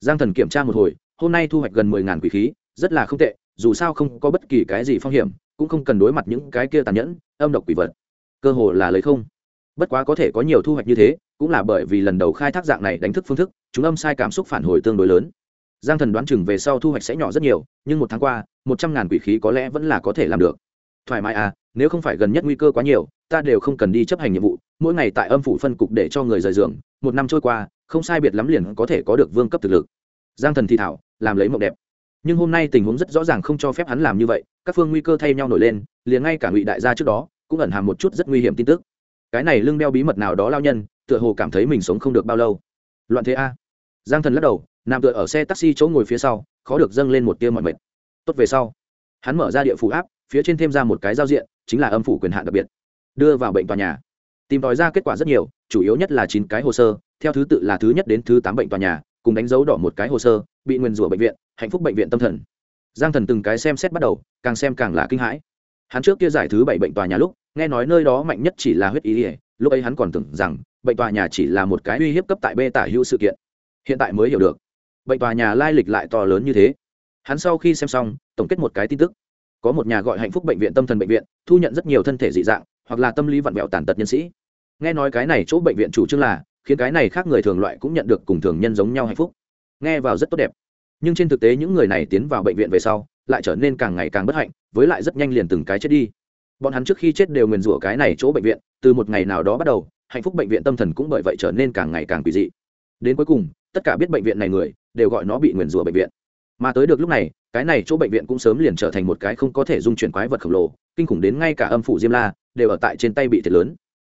giang thần kiểm tra một hồi, hôm nay thu hoạch gần mười ngàn quỷ khí, rất là không tệ, dù sao không có bất kỳ cái gì phong hiểm, cũng không cần đối mặt những cái kia tàn nhẫn, âm độc quỷ vật. Cơ hồ là lấy không bất quá có thể có nhiều thu hoạch như thế, cũng là bởi vì lần đầu khai thác dạng này đánh thức phương thức, chúng âm sai cảm xúc phản hồi tương đối lớn. Giang thần đoán chừng về sau thu hoạch sẽ nhỏ rất nhiều, nhưng một tháng qua, một trăm ngàn quỷ khí có lẽ vẫn là có thể làm được. Thoải mái à nếu không phải gần nhất nguy cơ quá nhiều, ta đều không cần đi chấp hành nhiệm vụ, mỗi ngày tại âm phủ phân cục để cho người rời giường, một năm trôi qua, không sai biệt lắm liền có thể có được vương cấp thực lực. Giang thần thì thảo, làm lấy mộng đẹp. Nhưng hôm nay tình huống rất rõ ràng không cho phép hắn làm như vậy, các phương nguy cơ thay nhau nổi lên, liền ngay cả ngụy đại gia trước đó, cũng ẩn hàm một chút rất nguy hiểm tin tức cái này lưng đeo bí mật nào đó lao nhân, tựa hồ cảm thấy mình sống không được bao lâu. Loạn thế a. Giang thần lắc đầu nằm tựa ở xe taxi chỗ ngồi phía sau, khó được dâng lên một tia mọi mệt. Tốt về sau. Hắn mở ra địa phủ áp, phía trên thêm ra một cái giao diện, chính là âm phủ quyền hạn đặc biệt. Đưa vào bệnh tòa nhà. Tìm tòi ra kết quả rất nhiều, chủ yếu nhất là chín cái hồ sơ, theo thứ tự là thứ nhất đến thứ tám bệnh tòa nhà, cùng đánh dấu đỏ một cái hồ sơ, bị nguyền rủa bệnh viện, hạnh phúc bệnh viện tâm thần. Giang thần từng cái xem xét bắt đầu, càng xem càng là kinh hãi hắn trước kia giải thứ bảy bệnh tòa nhà lúc, nghe nói nơi đó mạnh nhất chỉ là huyết ý ỉa lúc ấy hắn còn tưởng rằng, bệnh tòa nhà chỉ là một cái uy hiếp cấp tại bê tả hữu sự kiện. Hiện tại mới hiểu được, bệnh tòa nhà lai lịch lại to lớn như thế. Hắn sau khi xem xong, tổng kết một cái tin tức. Có một nhà gọi hạnh phúc bệnh viện tâm thần bệnh viện, thu nhận rất nhiều thân thể dị dạng, hoặc là tâm lý vặn vẹo tàn tật nhân sĩ. Nghe nói cái này chỗ bệnh viện chủ trương là, khiến cái này khác người thường loại cũng nhận được cùng thường nhân giống nhau hạnh phúc. Nghe vào rất tốt đẹp. Nhưng trên thực tế những người này tiến vào bệnh viện về sau lại trở nên càng ngày càng bất hạnh, với lại rất nhanh liền từng cái chết đi. Bọn hắn trước khi chết đều nguyền rủa cái này chỗ bệnh viện, từ một ngày nào đó bắt đầu, hạnh phúc bệnh viện tâm thần cũng bởi vậy trở nên càng ngày càng kỳ dị. Đến cuối cùng, tất cả biết bệnh viện này người, đều gọi nó bị nguyền rủa bệnh viện. Mà tới được lúc này, cái này chỗ bệnh viện cũng sớm liền trở thành một cái không có thể dung chuyển quái vật khổng lồ, kinh khủng đến ngay cả âm phủ diêm la đều ở tại trên tay bị thiệt lớn.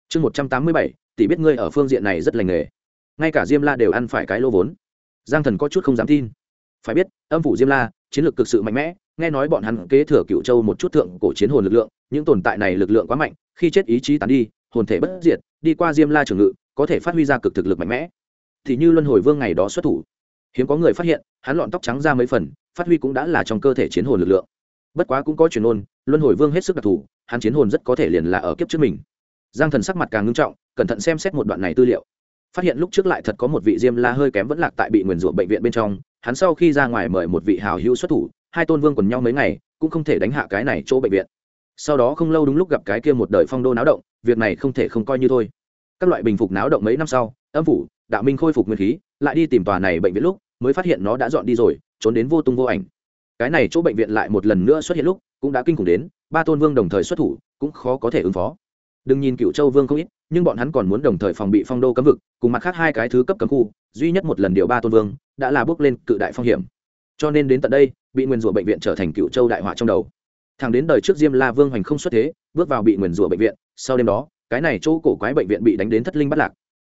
Chương một trăm tám mươi bảy, tỷ biết ngươi ở phương diện này rất lành nghề. Ngay cả diêm la đều ăn phải cái lô vốn. Giang thần có chút không dám tin. Phải biết, âm phủ diêm la chiến lược cực sự mạnh mẽ, nghe nói bọn hắn kế thừa cựu châu một chút thượng cổ chiến hồn lực lượng, những tồn tại này lực lượng quá mạnh, khi chết ý chí tán đi, hồn thể bất diệt, đi qua diêm la trường ngự, có thể phát huy ra cực thực lực mạnh mẽ. Thì như luân hồi vương ngày đó xuất thủ, hiếm có người phát hiện, hắn lọn tóc trắng ra mấy phần, phát huy cũng đã là trong cơ thể chiến hồn lực lượng. Bất quá cũng có chuyển ôn, luân hồi vương hết sức đặc thù, hắn chiến hồn rất có thể liền là ở kiếp trước mình. Giang thần sắc mặt càng ngưng trọng, cẩn thận xem xét một đoạn này tư liệu. Phát hiện lúc trước lại thật có một vị diêm la hơi kém vẫn lạc tại bị nguyền rủa bệnh viện bên trong hắn sau khi ra ngoài mời một vị hào hữu xuất thủ, hai tôn vương quần nhau mấy ngày, cũng không thể đánh hạ cái này chỗ bệnh viện. Sau đó không lâu đúng lúc gặp cái kia một đời phong đô náo động, việc này không thể không coi như thôi. Các loại bình phục náo động mấy năm sau, âm phủ, đạo minh khôi phục nguyên khí, lại đi tìm tòa này bệnh viện lúc, mới phát hiện nó đã dọn đi rồi, trốn đến vô tung vô ảnh. Cái này chỗ bệnh viện lại một lần nữa xuất hiện lúc, cũng đã kinh khủng đến, ba tôn vương đồng thời xuất thủ, cũng khó có thể ứng phó đừng nhìn cựu châu vương không ít, nhưng bọn hắn còn muốn đồng thời phòng bị phong đô cấm vực, cùng mặt khác hai cái thứ cấp cấm khu, duy nhất một lần điều ba tôn vương, đã là bước lên cự đại phong hiểm. Cho nên đến tận đây, bị nguyền rủa bệnh viện trở thành cựu châu đại họa trong đầu. Thằng đến đời trước diêm la vương hoành không xuất thế, bước vào bị nguyền rủa bệnh viện, sau đêm đó, cái này chỗ cổ quái bệnh viện bị đánh đến thất linh bắt lạc.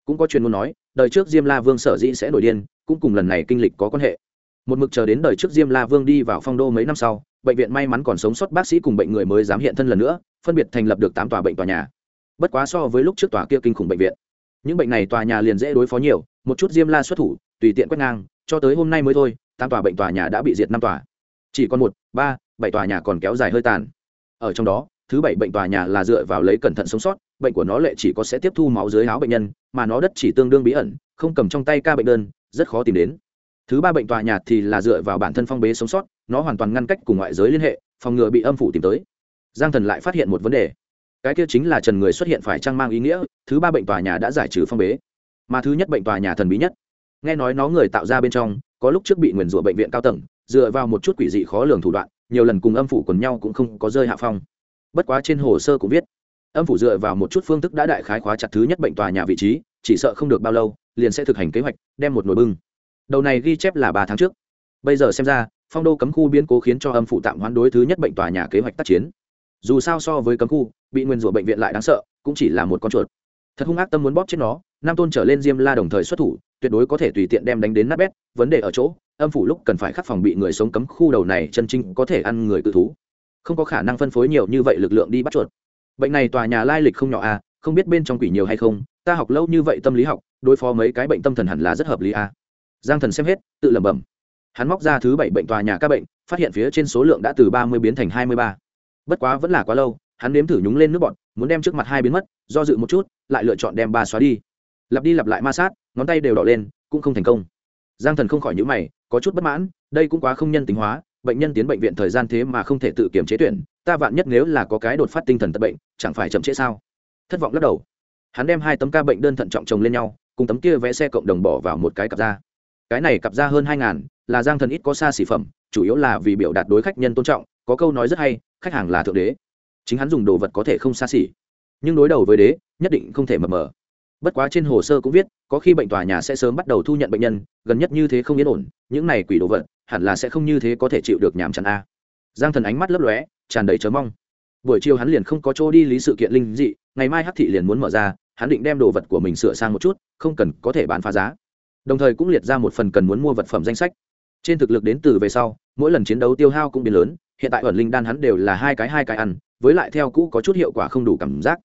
Cũng có truyền ngôn nói, đời trước diêm la vương sở dĩ sẽ nổi điên, cũng cùng lần này kinh lịch có quan hệ. Một mực chờ đến đời trước diêm la vương đi vào phong đô mấy năm sau, bệnh viện may mắn còn sống sót bác sĩ cùng bệnh người mới dám hiện thân lần nữa, phân biệt thành lập được tám tòa bệnh tòa nhà bất quá so với lúc trước tòa kia kinh khủng bệnh viện. Những bệnh này tòa nhà liền dễ đối phó nhiều, một chút diêm la xuất thủ, tùy tiện quét ngang, cho tới hôm nay mới thôi, tám tòa bệnh tòa nhà đã bị diệt năm tòa. Chỉ còn một, ba, bảy tòa nhà còn kéo dài hơi tàn. Ở trong đó, thứ bảy bệnh tòa nhà là dựa vào lấy cẩn thận sống sót, bệnh của nó lệ chỉ có sẽ tiếp thu máu dưới áo bệnh nhân, mà nó đất chỉ tương đương bí ẩn, không cầm trong tay ca bệnh đơn, rất khó tìm đến. Thứ ba bệnh tòa nhà thì là dựa vào bản thân phong bế sống sót, nó hoàn toàn ngăn cách cùng ngoại giới liên hệ, phòng ngừa bị âm phủ tìm tới. Giang thần lại phát hiện một vấn đề cái kia chính là trần người xuất hiện phải trang mang ý nghĩa, thứ ba bệnh tòa nhà đã giải trừ phong bế. Mà thứ nhất bệnh tòa nhà thần bí nhất. Nghe nói nó người tạo ra bên trong, có lúc trước bị nguyền rủa bệnh viện cao tầng, dựa vào một chút quỷ dị khó lường thủ đoạn, nhiều lần cùng âm phủ quần nhau cũng không có rơi hạ phong. Bất quá trên hồ sơ cũng viết, âm phủ dựa vào một chút phương thức đã đại khái khóa chặt thứ nhất bệnh tòa nhà vị trí, chỉ sợ không được bao lâu, liền sẽ thực hành kế hoạch, đem một nồi bưng. Đầu này ghi chép là ba tháng trước. Bây giờ xem ra, phong đô cấm khu biến cố khiến cho âm phủ tạm hoán đối thứ nhất bệnh tòa nhà kế hoạch tác chiến dù sao so với cấm khu, bị nguyên rủa bệnh viện lại đáng sợ, cũng chỉ là một con chuột. Thật hung ác tâm muốn bóp chết nó, nam tôn trở lên diêm la đồng thời xuất thủ, tuyệt đối có thể tùy tiện đem đánh đến nát bét, vấn đề ở chỗ, âm phủ lúc cần phải khắc phòng bị người sống cấm khu đầu này chân trinh có thể ăn người cự thú. Không có khả năng phân phối nhiều như vậy lực lượng đi bắt chuột. Bệnh này tòa nhà lai lịch không nhỏ à không biết bên trong quỷ nhiều hay không, ta học lâu như vậy tâm lý học, đối phó mấy cái bệnh tâm thần hẳn là rất hợp lý à. Giang thần xem hết, tự lẩm bẩm. Hắn móc ra thứ bảy bệnh tòa nhà các bệnh, phát hiện phía trên số lượng đã từ ba mươi biến thành hai mươi ba bất quá vẫn là quá lâu, hắn nếm thử nhúng lên nước bọn muốn đem trước mặt hai biến mất, do dự một chút, lại lựa chọn đem ba xóa đi. Lặp đi lặp lại ma sát, ngón tay đều đỏ lên, cũng không thành công. Giang thần không khỏi nhữ mày, có chút bất mãn, đây cũng quá không nhân tính hóa, bệnh nhân tiến bệnh viện thời gian thế mà không thể tự kiểm chế tuyển, ta vạn nhất nếu là có cái đột phát tinh thần tật bệnh, chẳng phải chậm trễ sao? Thất vọng lắc đầu. Hắn đem hai tấm ca bệnh đơn thận trọng chồng lên nhau, cùng tấm kia vẽ xe cộng đồng bỏ vào một cái cặp da. Cái này cặp da hơn hai ngàn, là giang thần ít có xa xỉ phẩm, chủ yếu là vì biểu đạt đối khách nhân tôn trọng có câu nói rất hay, khách hàng là thượng đế. Chính hắn dùng đồ vật có thể không xa xỉ, nhưng đối đầu với đế, nhất định không thể mập mờ. Bất quá trên hồ sơ cũng viết, có khi bệnh tòa nhà sẽ sớm bắt đầu thu nhận bệnh nhân, gần nhất như thế không yên ổn, những này quỷ đồ vật, hẳn là sẽ không như thế có thể chịu được nhàm chán a. Giang thần ánh mắt lấp lóe, tràn đầy chờ mong. Buổi chiều hắn liền không có chỗ đi lý sự kiện linh dị, ngày mai hắc thị liền muốn mở ra, hắn định đem đồ vật của mình sửa sang một chút, không cần, có thể bán phá giá. Đồng thời cũng liệt ra một phần cần muốn mua vật phẩm danh sách. Trên thực lực đến từ về sau, mỗi lần chiến đấu tiêu hao cũng biến lớn hiện tại ẩn linh đan hắn đều là hai cái hai cái ăn, với lại theo cũ có chút hiệu quả không đủ cảm giác.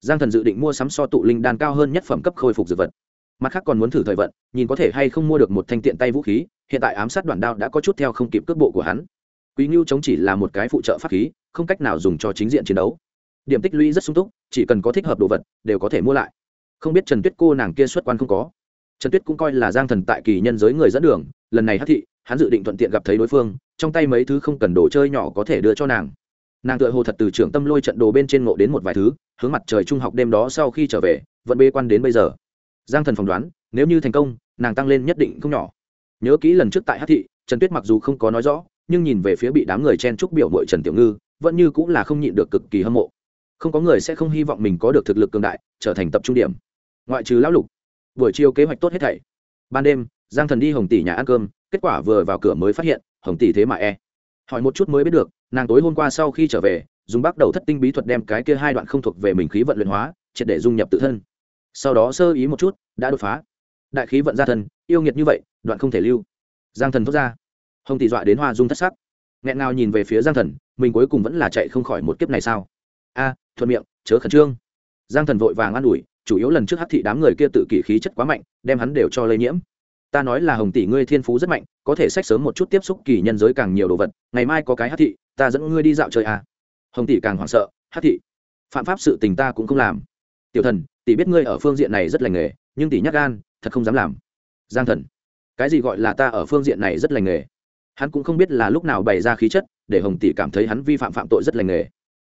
Giang thần dự định mua sắm so tụ linh đan cao hơn nhất phẩm cấp khôi phục dược vật. Mặt khác còn muốn thử thời vận, nhìn có thể hay không mua được một thanh tiện tay vũ khí, hiện tại ám sát đoạn đao đã có chút theo không kịp cước bộ của hắn. Quý ngưu chống chỉ là một cái phụ trợ pháp khí, không cách nào dùng cho chính diện chiến đấu. Điểm tích lũy rất sung túc, chỉ cần có thích hợp đồ vật, đều có thể mua lại. Không biết trần tuyết cô nàng kia xuất quan không có. Trần tuyết cũng coi là giang thần tại kỳ nhân giới người dẫn đường, lần này hát thị, hắn dự định thuận tiện gặp thấy đối phương trong tay mấy thứ không cần đồ chơi nhỏ có thể đưa cho nàng. Nàng tựa hồ thật từ trưởng tâm lôi trận đồ bên trên ngộ đến một vài thứ, hướng mặt trời trung học đêm đó sau khi trở về, vẫn bê quan đến bây giờ. Giang thần phỏng đoán, nếu như thành công, nàng tăng lên nhất định không nhỏ. Nhớ kỹ lần trước tại hát thị, trần tuyết mặc dù không có nói rõ, nhưng nhìn về phía bị đám người chen trúc biểu mội trần tiểu ngư, vẫn như cũng là không nhịn được cực kỳ hâm mộ. Không có người sẽ không hy vọng mình có được thực lực cường đại, trở thành tập trung điểm. Ngoại trừ lão lục, buổi chiều kế hoạch tốt hết thảy. Ban đêm, giang thần đi hồng tỷ nhà ăn cơm kết quả vừa vào cửa mới phát hiện, hồng tỷ thế mà e. Hỏi một chút mới biết được, nàng tối hôm qua sau khi trở về, dùng bắt đầu thất tinh bí thuật đem cái kia hai đoạn không thuộc về mình khí vận luyện hóa, triệt để dung nhập tự thân. Sau đó sơ ý một chút, đã đột phá. Đại khí vận ra thân, yêu nghiệt như vậy, đoạn không thể lưu. Giang thần thốt ra. Hồng tỷ dọa đến hoa dung thất sắc. Nghẹn ngào nhìn về phía giang thần, mình cuối cùng vẫn là chạy không khỏi một kiếp này sao? A, thuận miệng, chớ khẩn trương. Giang thần vội vàng an ủi, chủ yếu lần trước hắc thị đám người kia tự kỷ khí chất quá mạnh, đem hắn đều cho lây nhiễm ta nói là hồng tỷ ngươi thiên phú rất mạnh, có thể sách sớm một chút tiếp xúc kỳ nhân giới càng nhiều đồ vật, ngày mai có cái Hát thị, ta dẫn ngươi đi dạo chơi à. hồng tỷ càng hoảng sợ, Hát thị. Phạm pháp sự tình ta cũng không làm. Tiểu thần, tỷ biết ngươi ở phương diện này rất lành nghề, nhưng tỷ nhắc gan, thật không dám làm. Giang thần. Cái gì gọi là ta ở phương diện này rất lành nghề? Hắn cũng không biết là lúc nào bày ra khí chất, để hồng tỷ cảm thấy hắn vi phạm phạm tội rất lành nghề.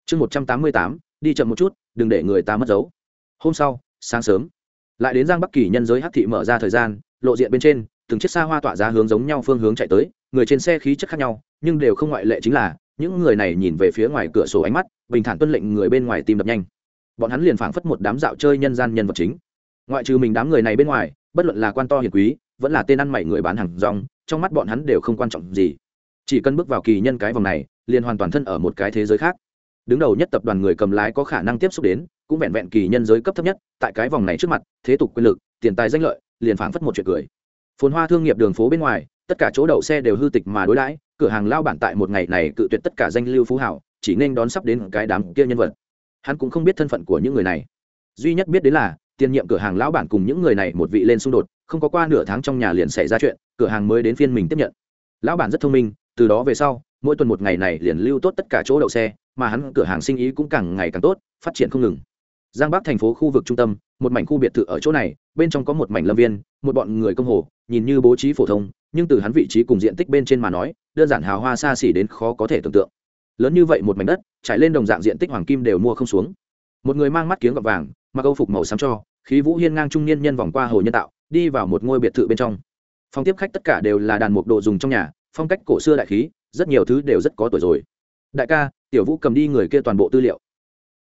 Chương một trăm tám mươi tám, đi chậm một chút, đừng để người ta mất dấu. Hôm sau, sáng sớm. Lại đến giang bắc kỳ nhân giới Hát thị mở ra thời gian lộ diện bên trên, từng chiếc xa hoa tỏa ra hướng giống nhau phương hướng chạy tới, người trên xe khí chất khác nhau, nhưng đều không ngoại lệ chính là, những người này nhìn về phía ngoài cửa sổ ánh mắt, bình thản tuân lệnh người bên ngoài tìm đập nhanh. Bọn hắn liền phảng phất một đám dạo chơi nhân gian nhân vật chính. Ngoại trừ mình đám người này bên ngoài, bất luận là quan to hiền quý, vẫn là tên ăn mày người bán hàng rong, trong mắt bọn hắn đều không quan trọng gì. Chỉ cần bước vào kỳ nhân cái vòng này, liền hoàn toàn thân ở một cái thế giới khác. Đứng đầu nhất tập đoàn người cầm lái có khả năng tiếp xúc đến, cũng vẹn vẹn kỳ nhân giới cấp thấp nhất, tại cái vòng này trước mặt, thế tục quyền lực, tiền tài danh lợi liền phảng phất một chuyện cười. Phồn hoa thương nghiệp đường phố bên ngoài, tất cả chỗ đậu xe đều hư tịch mà đối đãi, cửa hàng lao bản tại một ngày này cự tuyệt tất cả danh lưu phú hảo, chỉ nên đón sắp đến cái đám kia nhân vật. Hắn cũng không biết thân phận của những người này. Duy nhất biết đến là, tiền nhiệm cửa hàng lão bản cùng những người này một vị lên xung đột, không có qua nửa tháng trong nhà liền xảy ra chuyện, cửa hàng mới đến phiên mình tiếp nhận. Lão bản rất thông minh, từ đó về sau, mỗi tuần một ngày này liền lưu tốt tất cả chỗ đậu xe, mà hắn cửa hàng sinh ý cũng càng ngày càng tốt, phát triển không ngừng. Giang bắc thành phố khu vực trung tâm một mảnh khu biệt thự ở chỗ này, bên trong có một mảnh lâm viên, một bọn người công hồ, nhìn như bố trí phổ thông, nhưng từ hắn vị trí cùng diện tích bên trên mà nói, đơn giản hào hoa xa xỉ đến khó có thể tưởng tượng. Lớn như vậy một mảnh đất, trải lên đồng dạng diện tích hoàng kim đều mua không xuống. Một người mang mắt kiếng gọt vàng, mặc âu phục màu xám cho, khí vũ hiên ngang trung niên nhân vòng qua hồ nhân tạo, đi vào một ngôi biệt thự bên trong. Phòng tiếp khách tất cả đều là đàn mục đồ dùng trong nhà, phong cách cổ xưa đại khí, rất nhiều thứ đều rất có tuổi rồi. Đại ca, tiểu vũ cầm đi người kia toàn bộ tư liệu.